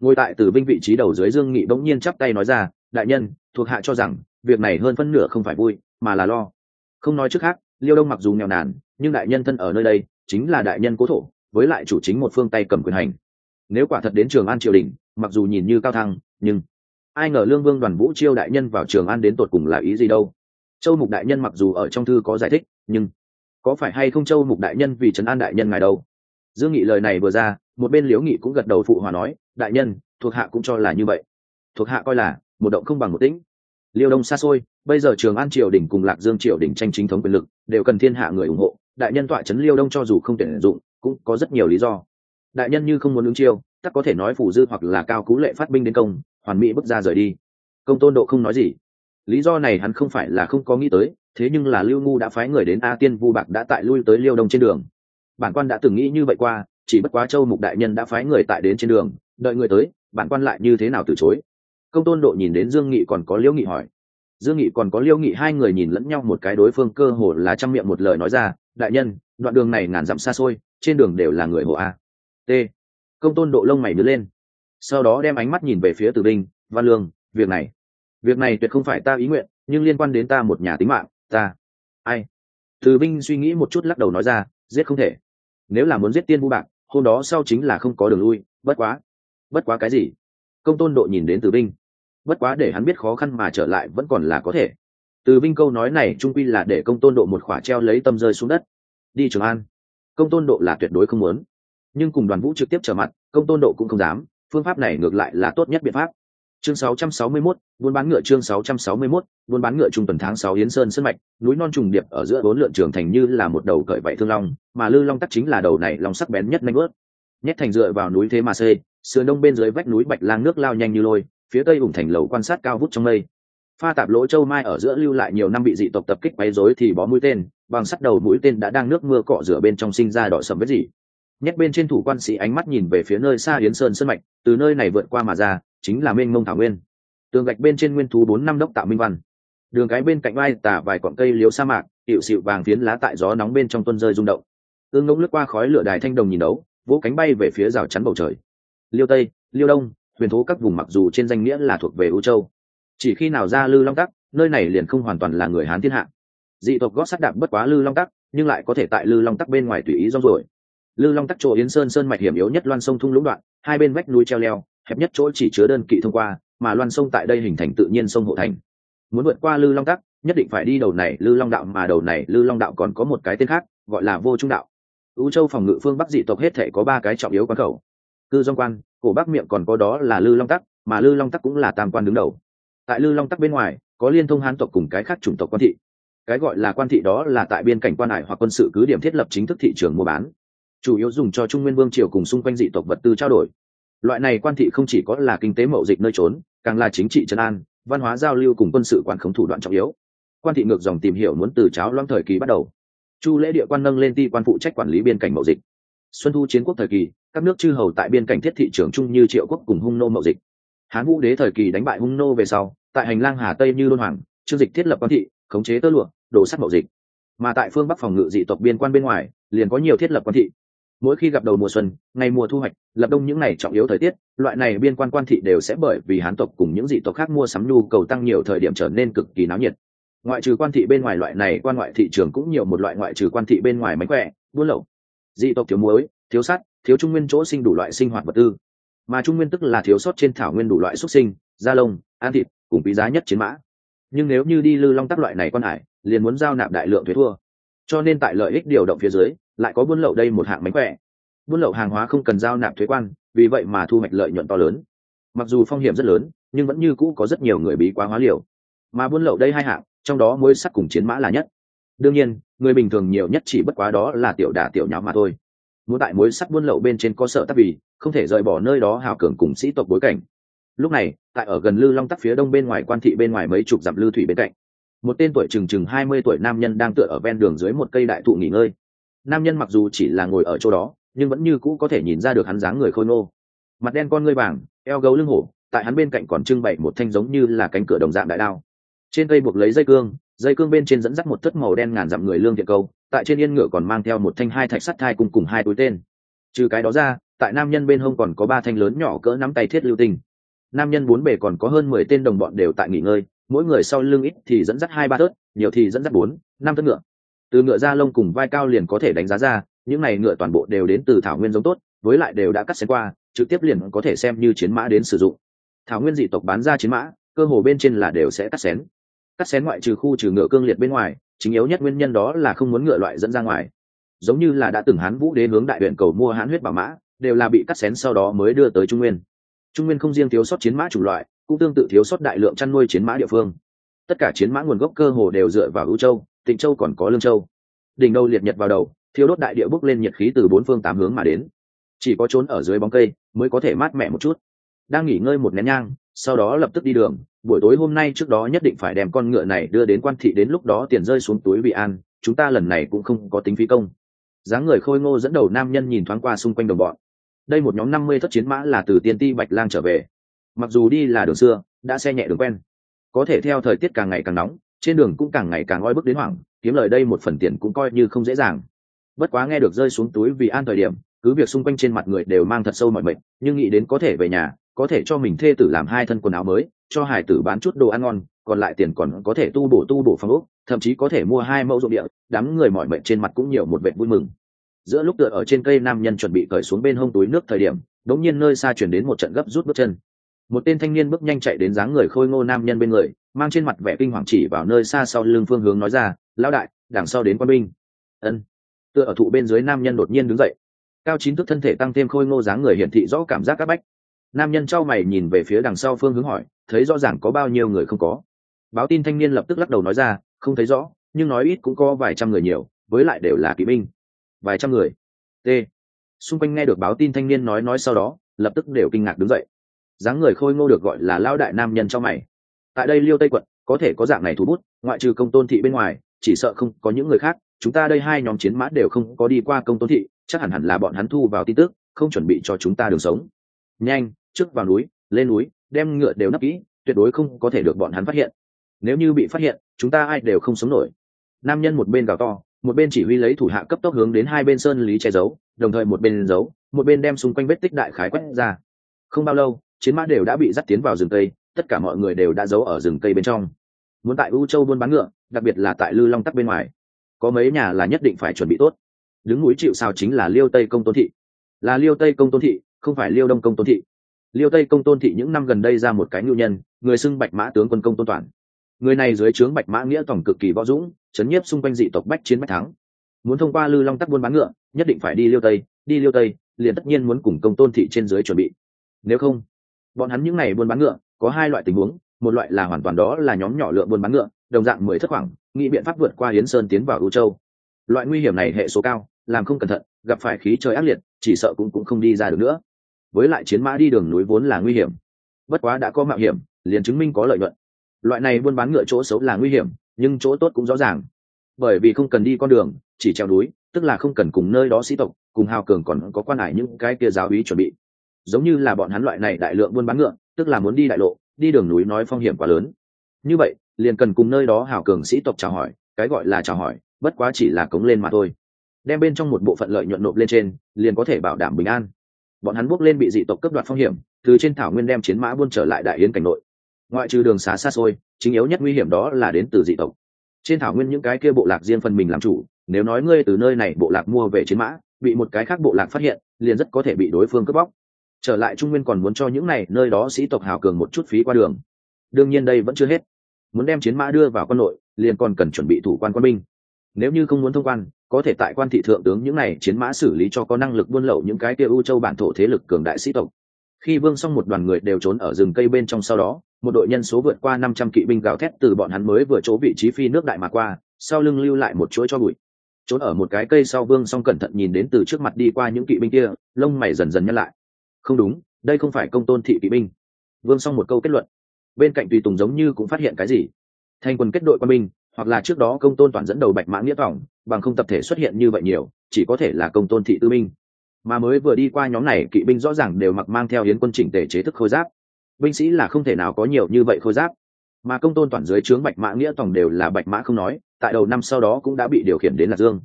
Ngồi tại từ vinh vị trí đầu dưới dương nghị bỗng nhiên chắp tay nói ra, đại nhân, thuộc hạ cho rằng, việc này hơn phân nửa không phải vui, mà là lo. Không nói trước khác, liêu đông mặc dù nghèo nàn, nhưng đại nhân thân ở nơi đây, chính là đại nhân cố thổ, với lại chủ chính một phương tay cầm quyền hành. Nếu quả thật đến trường an triều đình, mặc dù nhìn như cao thăng, nhưng ai ngờ lương vương đoàn vũ chiêu đại nhân vào trường an đến tột cùng là ý gì đâu? Châu mục đại nhân mặc dù ở trong thư có giải thích, nhưng có phải hay không châu mục đại nhân vì trấn an đại nhân ngài đâu? Dương nghị lời này vừa ra, một bên liễu nghị cũng gật đầu phụ hòa nói, đại nhân, thuộc hạ cũng cho là như vậy. Thuộc hạ coi là một động không bằng một tĩnh. Liêu đông xa xôi, bây giờ trường an triều đình cùng lạc dương triều đình tranh chính thống quyền lực, đều cần thiên hạ người ủng hộ. Đại nhân tọa trấn liêu đông cho dù không tuyển dụng, cũng có rất nhiều lý do. Đại nhân như không muốn ứng chiêu tắc có thể nói phủ dư hoặc là cao cú lệ phát binh đến công, hoàn mỹ bước ra rời đi. Công tôn độ không nói gì lý do này hắn không phải là không có nghĩ tới, thế nhưng là lưu ngu đã phái người đến a tiên vu bạc đã tại lui tới liêu đông trên đường. Bản quan đã từng nghĩ như vậy qua, chỉ bất quá châu mục đại nhân đã phái người tại đến trên đường, đợi người tới, bản quan lại như thế nào từ chối? Công tôn độ nhìn đến dương nghị còn có liễu nghị hỏi. Dương nghị còn có liễu nghị hai người nhìn lẫn nhau một cái đối phương cơ hồ là trăm miệng một lời nói ra, đại nhân, đoạn đường này ngàn dặm xa xôi, trên đường đều là người hồ a. T. Công tôn độ lông mày nhớ lên. Sau đó đem ánh mắt nhìn về phía tử binh văn lương, việc này việc này tuyệt không phải ta ý nguyện, nhưng liên quan đến ta một nhà tính mạng, ta, ai? Từ binh suy nghĩ một chút lắc đầu nói ra, giết không thể. Nếu là muốn giết tiên vu bạc, hôm đó sau chính là không có đường lui, bất quá. Bất quá cái gì? Công tôn độ nhìn đến Từ binh bất quá để hắn biết khó khăn mà trở lại vẫn còn là có thể. Từ binh câu nói này trung quy là để công tôn độ một khỏa treo lấy tâm rơi xuống đất. Đi trường an. Công tôn độ là tuyệt đối không muốn. Nhưng cùng đoàn vũ trực tiếp trở mặt, công tôn độ cũng không dám. Phương pháp này ngược lại là tốt nhất biện pháp chương 661, buôn bán ngựa chương 661, buôn bán ngựa trung tuần tháng 6 yến sơn sơn mạch núi non trùng điệp ở giữa bốn lượn trường thành như là một đầu cởi vảy thương long mà lư long tắc chính là đầu này long sắc bén nhất manh bước. nhét thành dựa vào núi thế mà xê sườn đông bên dưới vách núi bạch lang nước lao nhanh như lôi phía tây ủng thành lầu quan sát cao vút trong mây pha tạp lỗ châu mai ở giữa lưu lại nhiều năm bị dị tộc tập kích quấy rối thì bó mũi tên bằng sắt đầu mũi tên đã đang nước mưa cọ rửa bên trong sinh ra đỏ sầm vết gì nhét bên trên thủ quan sĩ ánh mắt nhìn về phía nơi xa yến sơn sơn mạch từ nơi này vượt qua mà ra chính là mênh mông thảo nguyên. Tường gạch bên trên nguyên thú bốn năm đốc tạo minh văn. Đường cái bên cạnh vai tả vài cọn cây liếu sa mạc, hiệu xịu vàng phiến lá tại gió nóng bên trong tuân rơi rung động. Ương ngỗng lướt qua khói lửa đài thanh đồng nhìn đấu, vỗ cánh bay về phía rào chắn bầu trời. Liêu tây, liêu đông, huyền thú các vùng mặc dù trên danh nghĩa là thuộc về ưu châu, chỉ khi nào ra lư long tắc, nơi này liền không hoàn toàn là người hán thiên hạ. Dị tộc gót sắt đạp bất quá lư long tắc, nhưng lại có thể tại lư long tắc bên ngoài tùy ý rong rồi lư long tắc chỗ yến sơn sơn mạch hiểm yếu nhất loan sông thung lũng đoạn, hai bên vách núi treo leo hẹp nhất chỗ chỉ chứa đơn kỵ thông qua, mà loan sông tại đây hình thành tự nhiên sông hộ thành. Muốn vượt qua lư long tắc, nhất định phải đi đầu này lư long đạo, mà đầu này lư long đạo còn có một cái tên khác, gọi là vô trung đạo. Ưu châu phòng ngự phương bắc dị tộc hết thể có ba cái trọng yếu quan khẩu. Cư dông quan, cổ bắc miệng còn có đó là lư long tắc, mà lư long tắc cũng là tam quan đứng đầu. Tại lư long tắc bên ngoài, có liên thông hán tộc cùng cái khác chủng tộc quan thị. Cái gọi là quan thị đó là tại biên cảnh quan hải hoặc quân sự cứ điểm thiết lập chính thức thị trường mua bán. Chủ yếu dùng cho trung nguyên vương triều cùng xung quanh dị tộc vật tư trao đổi loại này quan thị không chỉ có là kinh tế mậu dịch nơi trốn, càng là chính trị trấn an, văn hóa giao lưu cùng quân sự quản khống thủ đoạn trọng yếu. Quan thị ngược dòng tìm hiểu muốn từ cháo loang thời kỳ bắt đầu. Chu lễ địa quan nâng lên ti quan phụ trách quản lý biên cảnh mậu dịch. Xuân thu chiến quốc thời kỳ, các nước chư hầu tại biên cảnh thiết thị trường chung như triệu quốc cùng hung nô mậu dịch. Hán vũ đế thời kỳ đánh bại hung nô về sau, tại hành lang hà tây như đôn hoàng, chương dịch thiết lập quan thị, khống chế tơ lụa, đổ sắt mậu dịch. Mà tại phương bắc phòng ngự dị tộc biên quan bên ngoài, liền có nhiều thiết lập quan thị mỗi khi gặp đầu mùa xuân, ngày mùa thu hoạch, lập đông những ngày trọng yếu thời tiết, loại này biên quan quan thị đều sẽ bởi vì hán tộc cùng những dị tộc khác mua sắm nhu cầu tăng nhiều thời điểm trở nên cực kỳ náo nhiệt. Ngoại trừ quan thị bên ngoài loại này, quan ngoại thị trường cũng nhiều một loại ngoại trừ quan thị bên ngoài mánh khỏe, buôn lậu. Dị tộc thiếu muối, thiếu sắt, thiếu trung nguyên chỗ sinh đủ loại sinh hoạt vật tư. Mà trung nguyên tức là thiếu sót trên thảo nguyên đủ loại xuất sinh, da lông, ăn thịt, cùng quý giá nhất chiến mã. Nhưng nếu như đi lư long tắc loại này quan hải, liền muốn giao nạp đại lượng thuế thua. Cho nên tại lợi ích điều động phía dưới lại có buôn lậu đây một hạng mánh khỏe. Buôn lậu hàng hóa không cần giao nạp thuế quan, vì vậy mà thu hoạch lợi nhuận to lớn. Mặc dù phong hiểm rất lớn, nhưng vẫn như cũ có rất nhiều người bí quá hóa liều. Mà buôn lậu đây hai hạng, trong đó mối sắt cùng chiến mã là nhất. Đương nhiên, người bình thường nhiều nhất chỉ bất quá đó là tiểu đả tiểu nháo mà thôi. Muốn tại mối sắt buôn lậu bên trên có sợ tắc vì, không thể rời bỏ nơi đó hào cường cùng sĩ tộc bối cảnh. Lúc này, tại ở gần lư long tắc phía đông bên ngoài quan thị bên ngoài mấy chục dặm lư thủy bên cạnh, một tên tuổi chừng chừng hai mươi tuổi nam nhân đang tựa ở ven đường dưới một cây đại thụ nghỉ ngơi nam nhân mặc dù chỉ là ngồi ở chỗ đó, nhưng vẫn như cũ có thể nhìn ra được hắn dáng người khôi ngô. Mặt đen con ngươi vàng, eo gấu lưng hổ, tại hắn bên cạnh còn trưng bày một thanh giống như là cánh cửa đồng dạng đại đao. Trên cây buộc lấy dây cương dây cương bên trên dẫn dắt một thất màu đen ngàn dặm người lương thiện câu, tại trên yên ngựa còn mang theo một thanh hai thạch sắt thai cùng cùng hai túi tên. Trừ cái đó ra, tại nam nhân bên hông còn có ba thanh lớn nhỏ cỡ nắm tay thiết lưu tinh. Nam nhân bốn bề còn có hơn mười tên đồng bọn đều tại nghỉ ngơi, mỗi người sau lưng ít thì dẫn dắt hai ba tớt nhiều thì dẫn dắt bốn, năm tớt ngựa từ ngựa da lông cùng vai cao liền có thể đánh giá ra, những này ngựa toàn bộ đều đến từ thảo nguyên giống tốt, với lại đều đã cắt xén qua, trực tiếp liền có thể xem như chiến mã đến sử dụng. Thảo nguyên dị tộc bán ra chiến mã, cơ hồ bên trên là đều sẽ cắt xén. Cắt xén ngoại trừ khu trừ ngựa cương liệt bên ngoài, chính yếu nhất nguyên nhân đó là không muốn ngựa loại dẫn ra ngoài. Giống như là đã từng hán vũ đế hướng đại huyện cầu mua hán huyết bảo mã, đều là bị cắt xén sau đó mới đưa tới trung nguyên. Trung nguyên không riêng thiếu sót chiến mã chủng loại, cũng tương tự thiếu sót đại lượng chăn nuôi chiến mã địa phương. Tất cả chiến mã nguồn gốc cơ hồ đều dựa vào ưu châu tịnh châu còn có lương châu. Đỉnh đầu liệt nhật vào đầu thiếu đốt đại địa bước lên nhiệt khí từ bốn phương tám hướng mà đến. Chỉ có trốn ở dưới bóng cây mới có thể mát mẻ một chút. Đang nghỉ ngơi một nén nhang, sau đó lập tức đi đường. Buổi tối hôm nay trước đó nhất định phải đem con ngựa này đưa đến quan thị đến lúc đó tiền rơi xuống túi bị an, chúng ta lần này cũng không có tính phí công. Dáng người khôi ngô dẫn đầu nam nhân nhìn thoáng qua xung quanh đồng bọn. Đây một nhóm năm mươi thất chiến mã là từ tiên ti, bạch lang trở về. Mặc dù đi là đường xưa, đã xe nhẹ đường quen. Có thể theo thời tiết càng ngày càng nóng trên đường cũng càng ngày càng oi bức đến hoảng, kiếm lời đây một phần tiền cũng coi như không dễ dàng. Bất quá nghe được rơi xuống túi vì an thời điểm, cứ việc xung quanh trên mặt người đều mang thật sâu mọi mệnh, nhưng nghĩ đến có thể về nhà, có thể cho mình thê tử làm hai thân quần áo mới, cho hải tử bán chút đồ ăn ngon, còn lại tiền còn có thể tu bổ tu bổ phong ốc, thậm chí có thể mua hai mẫu ruộng địa, đám người mọi mệnh trên mặt cũng nhiều một vệ vui mừng. Giữa lúc tựa ở trên cây nam nhân chuẩn bị cởi xuống bên hông túi nước thời điểm đống nhiên nơi xa chuyển đến một trận gấp rút bước chân một tên thanh niên bước nhanh chạy đến dáng người khôi ngô nam nhân bên người, mang trên mặt vẻ kinh hoàng chỉ vào nơi xa sau lưng phương hướng nói ra, lão đại, đằng sau đến quân binh. Ân. Tựa ở thụ bên dưới nam nhân đột nhiên đứng dậy. Cao chín thức thân thể tăng thêm khôi ngô dáng người hiển thị rõ cảm giác áp bách. Nam nhân trao mày nhìn về phía đằng sau phương hướng hỏi, thấy rõ ràng có bao nhiêu người không có? Báo tin thanh niên lập tức lắc đầu nói ra, không thấy rõ, nhưng nói ít cũng có vài trăm người nhiều, với lại đều là kỵ binh. Vài trăm người? T. Xung quanh nghe được báo tin thanh niên nói nói sau đó, lập tức đều kinh ngạc đứng dậy dáng người khôi ngô được gọi là lao đại nam nhân cho mày. Tại đây liêu tây quận, có thể có dạng này thu bút, ngoại trừ công tôn thị bên ngoài, chỉ sợ không có những người khác, chúng ta đây hai nhóm chiến mã đều không có đi qua công tôn thị, chắc hẳn hẳn là bọn hắn thu vào tin tức, không chuẩn bị cho chúng ta đường sống. Nhanh, trước vào núi, lên núi, đem ngựa đều nấp kỹ, tuyệt đối không có thể được bọn hắn phát hiện. Nếu như bị phát hiện, chúng ta ai đều không sống nổi. Nam nhân một bên gào to, một bên chỉ huy lấy thủ hạ cấp tốc hướng đến hai bên sơn lý che giấu, đồng thời một bên giấu, một bên đem xung quanh vết tích đại khái quét ra. Không bao lâu chiến mã đều đã bị dắt tiến vào rừng cây, tất cả mọi người đều đã giấu ở rừng cây bên trong. Muốn tại u châu buôn bán ngựa, đặc biệt là tại lư long tắc bên ngoài, có mấy nhà là nhất định phải chuẩn bị tốt. Đứng núi chịu sao chính là liêu tây công tôn thị. Là liêu tây công tôn thị, không phải liêu đông công tôn thị. Liêu tây công tôn thị những năm gần đây ra một cái nhu nhân, người xưng bạch mã tướng quân công tôn toàn. Người này dưới trướng bạch mã nghĩa tổng cực kỳ võ dũng, chấn nhiếp xung quanh dị tộc bách chiến bách thắng. Muốn thông qua lư long tắc buôn bán ngựa, nhất định phải đi liêu tây, đi liêu tây, liền tất nhiên muốn cùng công tôn thị trên dưới chuẩn bị. Nếu không bọn hắn những n à y buôn bán ngựa, có hai loại tình huống, một loại là hoàn toàn đó là nhóm nhỏ lượng buôn bán ngựa, đồng dạng mười thất khoảng, nghĩ biện pháp vượt qua hiến sơn tiến vào ưu châu. Loại nguy hiểm này hệ số cao, làm không cẩn thận, gặp phải khí trời ác liệt, chỉ sợ cũng cũng không đi ra được nữa. Với lại chiến mã đi đường núi vốn là nguy hiểm. Bất quá đã có mạo hiểm, liền chứng minh có lợi nhuận. Loại này buôn bán ngựa chỗ xấu là nguy hiểm, nhưng chỗ tốt cũng rõ ràng. Bởi vì không cần đi con đường, chỉ treo núi, tức là không cần cùng nơi đó sĩ tộc, cùng hào cường còn có quan hải những cái kia giáo ý chuẩn bị giống như là bọn hắn loại này đại lượng buôn bán ngựa, tức là muốn đi đại lộ, đi đường núi nói phong hiểm quá lớn. Như vậy, liền cần cùng nơi đó hào cường sĩ tộc chào hỏi, cái gọi là chào hỏi, bất quá chỉ là cống lên mà thôi. Đem bên trong một bộ phận lợi nhuận nộp lên trên, liền có thể bảo đảm bình an. Bọn hắn bước lên bị dị tộc cấp đoạt phong hiểm, từ trên thảo nguyên đem chiến mã buôn trở lại đại yến cảnh nội. Ngoại trừ đường xá xa xôi, chính yếu nhất nguy hiểm đó là đến từ dị tộc. Trên thảo nguyên những cái kia bộ lạc riêng phần mình làm chủ, nếu nói ngươi từ nơi này bộ lạc mua về chiến mã, bị một cái khác bộ lạc phát hiện, liền rất có thể bị đối phương cướp bóc trở lại trung nguyên còn muốn cho những này nơi đó sĩ tộc hào cường một chút phí qua đường. Đương nhiên đây vẫn chưa hết. Muốn đem chiến mã đưa vào quân nội, liền còn cần chuẩn bị thủ quan quân binh. Nếu như không muốn thông quan, có thể tại quan thị thượng tướng những này chiến mã xử lý cho có năng lực buôn lậu những cái kia ưu châu bản thổ thế lực cường đại sĩ tộc. Khi vương xong một đoàn người đều trốn ở rừng cây bên trong sau đó, một đội nhân số vượt qua năm trăm kỵ binh gào thét từ bọn hắn mới vừa chỗ vị trí phi nước đại mà qua, sau lưng lưu lại một chuỗi cho bụi. Trốn ở một cái cây sau vương xong cẩn thận nhìn đến từ trước mặt đi qua những kỵ binh kia, lông mày dần dần nhăn lại không đúng, đây không phải công tôn thị kỵ binh. Vương xong một câu kết luận. Bên cạnh tùy tùng giống như cũng phát hiện cái gì? Thành quân kết đội quân binh, hoặc là trước đó công tôn toàn dẫn đầu bạch mã nghĩa tỏng bằng không tập thể xuất hiện như vậy nhiều, chỉ có thể là công tôn thị tư binh. Mà mới vừa đi qua nhóm này, kỵ binh rõ ràng đều mặc mang theo hiến quân chỉnh tề chế thức khôi giáp. Binh sĩ là không thể nào có nhiều như vậy khôi giáp. Mà công tôn toàn dưới trướng bạch mã nghĩa tổng đều là bạch mã không nói, tại đầu năm sau đó cũng đã bị điều khiển đến lạc dương.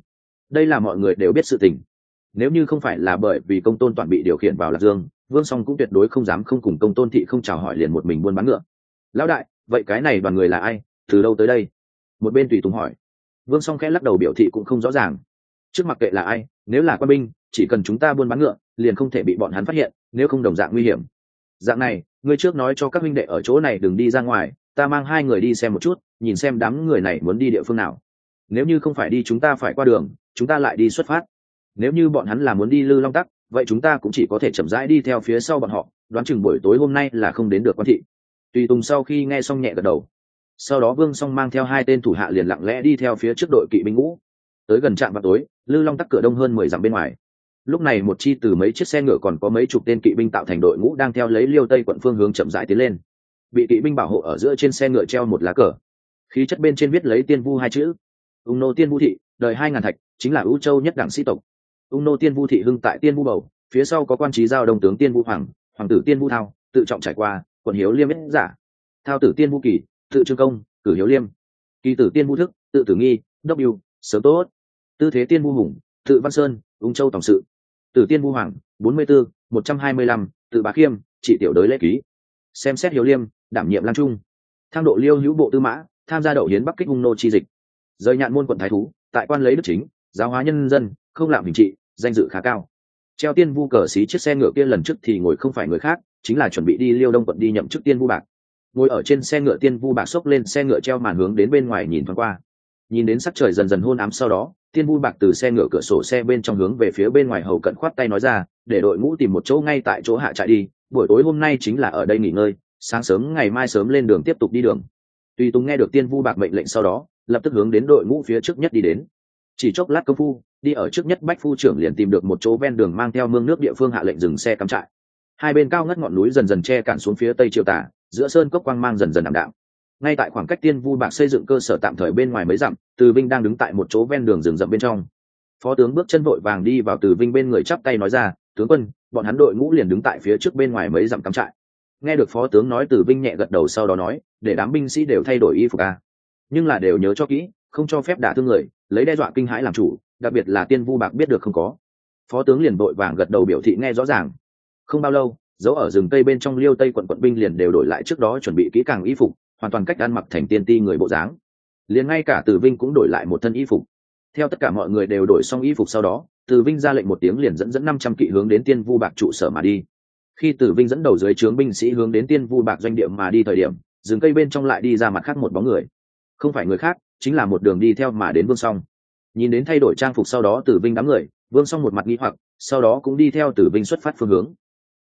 Đây là mọi người đều biết sự tình. Nếu như không phải là bởi vì công tôn toàn bị điều khiển vào lạc dương vương song cũng tuyệt đối không dám không cùng công tôn thị không chào hỏi liền một mình buôn bán ngựa. Lão đại, vậy cái này đoàn người là ai? Từ đâu tới đây? Một bên tùy tùng hỏi. Vương song khẽ lắc đầu biểu thị cũng không rõ ràng. Trước mặc kệ là ai? Nếu là quân binh, chỉ cần chúng ta buôn bán ngựa, liền không thể bị bọn hắn phát hiện, nếu không đồng dạng nguy hiểm. Dạng này, ngươi trước nói cho các huynh đệ ở chỗ này đừng đi ra ngoài, ta mang hai người đi xem một chút, nhìn xem đám người này muốn đi địa phương nào. Nếu như không phải đi chúng ta phải qua đường, chúng ta lại đi xuất phát. Nếu như bọn hắn là muốn đi lư long tắc vậy chúng ta cũng chỉ có thể chậm rãi đi theo phía sau bọn họ, đoán chừng buổi tối hôm nay là không đến được quan thị. Tùy tùng sau khi nghe xong nhẹ gật đầu. Sau đó vương song mang theo hai tên thủ hạ liền lặng lẽ đi theo phía trước đội kỵ binh ngũ. Tới gần trạm vào tối, lư long tắc cửa đông hơn mười dặm bên ngoài. Lúc này một chi từ mấy chiếc xe ngựa còn có mấy chục tên kỵ binh tạo thành đội ngũ đang theo lấy liêu tây quận phương hướng chậm rãi tiến lên. Bị kỵ binh bảo hộ ở giữa trên xe ngựa treo một lá cờ. Khí chất bên trên viết lấy tiên vu hai chữ. Ung nô tiên vũ thị, đời hai ngàn thạch, chính là ưu châu nhất đảng sĩ tộc ung nô tiên vu thị hưng tại tiên vu bầu, phía sau có quan trí giao đồng tướng tiên vu hoàng hoàng tử tiên vu thao, tự trọng trải qua, quận hiếu liêm biết giả. Thao tử tiên vu kỳ, tự trương công, cử hiếu liêm. Kỳ tử tiên vu thức, tự tử nghi, đốc yêu sớm tốt. Tư thế tiên vu hùng, tự văn sơn, ung châu tổng sự. Tử tiên vu hoàng, bốn mươi bốn một trăm hai mươi lăm, tự bá khiêm trị tiểu đới lễ ký. Xem xét hiếu liêm, đảm nhiệm lan trung. Thang độ liêu hữu bộ tư mã, tham gia đậu hiến bắc kích hung nô chi dịch. Rời nhạn môn quận thái thú, tại quan lấy đức chính giáo hóa nhân dân, không làm hình trị, danh dự khá cao. Treo tiên vu cờ xí chiếc xe ngựa kia lần trước thì ngồi không phải người khác, chính là chuẩn bị đi liêu đông quận đi nhậm chức tiên vu bạc. Ngồi ở trên xe ngựa tiên vu bạc xốc lên xe ngựa treo màn hướng đến bên ngoài nhìn thoáng qua. Nhìn đến sắc trời dần dần hôn ám sau đó, tiên vu bạc từ xe ngựa cửa sổ xe bên trong hướng về phía bên ngoài hầu cận khoát tay nói ra, để đội ngũ tìm một chỗ ngay tại chỗ hạ trại đi, buổi tối hôm nay chính là ở đây nghỉ ngơi, sáng sớm ngày mai sớm lên đường tiếp tục đi đường. Tùy tùng nghe được tiên vu bạc mệnh lệnh sau đó, lập tức hướng đến đội ngũ phía trước nhất đi đến chỉ chốc lát công phu, đi ở trước nhất bách phu trưởng liền tìm được một chỗ ven đường mang theo mương nước địa phương hạ lệnh dừng xe cắm trại. Hai bên cao ngất ngọn núi dần dần che cản xuống phía tây triều tả, giữa sơn cốc quang mang dần dần ảm đạm. Ngay tại khoảng cách tiên vu bạc xây dựng cơ sở tạm thời bên ngoài mấy dặm, từ vinh đang đứng tại một chỗ ven đường rừng rậm bên trong. Phó tướng bước chân vội vàng đi vào từ vinh bên người chắp tay nói ra, tướng quân, bọn hắn đội ngũ liền đứng tại phía trước bên ngoài mấy dặm cắm trại. Nghe được phó tướng nói, từ vinh nhẹ gật đầu sau đó nói, để đám binh sĩ đều thay đổi y phục a nhưng là đều nhớ cho kỹ, không cho phép đả thương người lấy đe dọa kinh hãi làm chủ, đặc biệt là tiên vu bạc biết được không có. Phó tướng liền vội vàng gật đầu biểu thị nghe rõ ràng. Không bao lâu, dấu ở rừng tây bên trong liêu tây quận quận binh liền đều đổi lại trước đó chuẩn bị kỹ càng y phục, hoàn toàn cách ăn mặc thành tiên ti người bộ dáng. Liền ngay cả từ vinh cũng đổi lại một thân y phục. Theo tất cả mọi người đều đổi xong y phục sau đó, từ vinh ra lệnh một tiếng liền dẫn dẫn năm trăm kỵ hướng đến tiên vu bạc trụ sở mà đi. Khi tử vinh dẫn đầu dưới trướng binh sĩ hướng đến tiên vu bạc doanh địa mà đi thời điểm, rừng cây bên trong lại đi ra mặt khác một bóng người. Không phải người khác chính là một đường đi theo mà đến vương song. Nhìn đến thay đổi trang phục sau đó tử vinh đám người, vương song một mặt nghĩ hoặc, sau đó cũng đi theo tử vinh xuất phát phương hướng.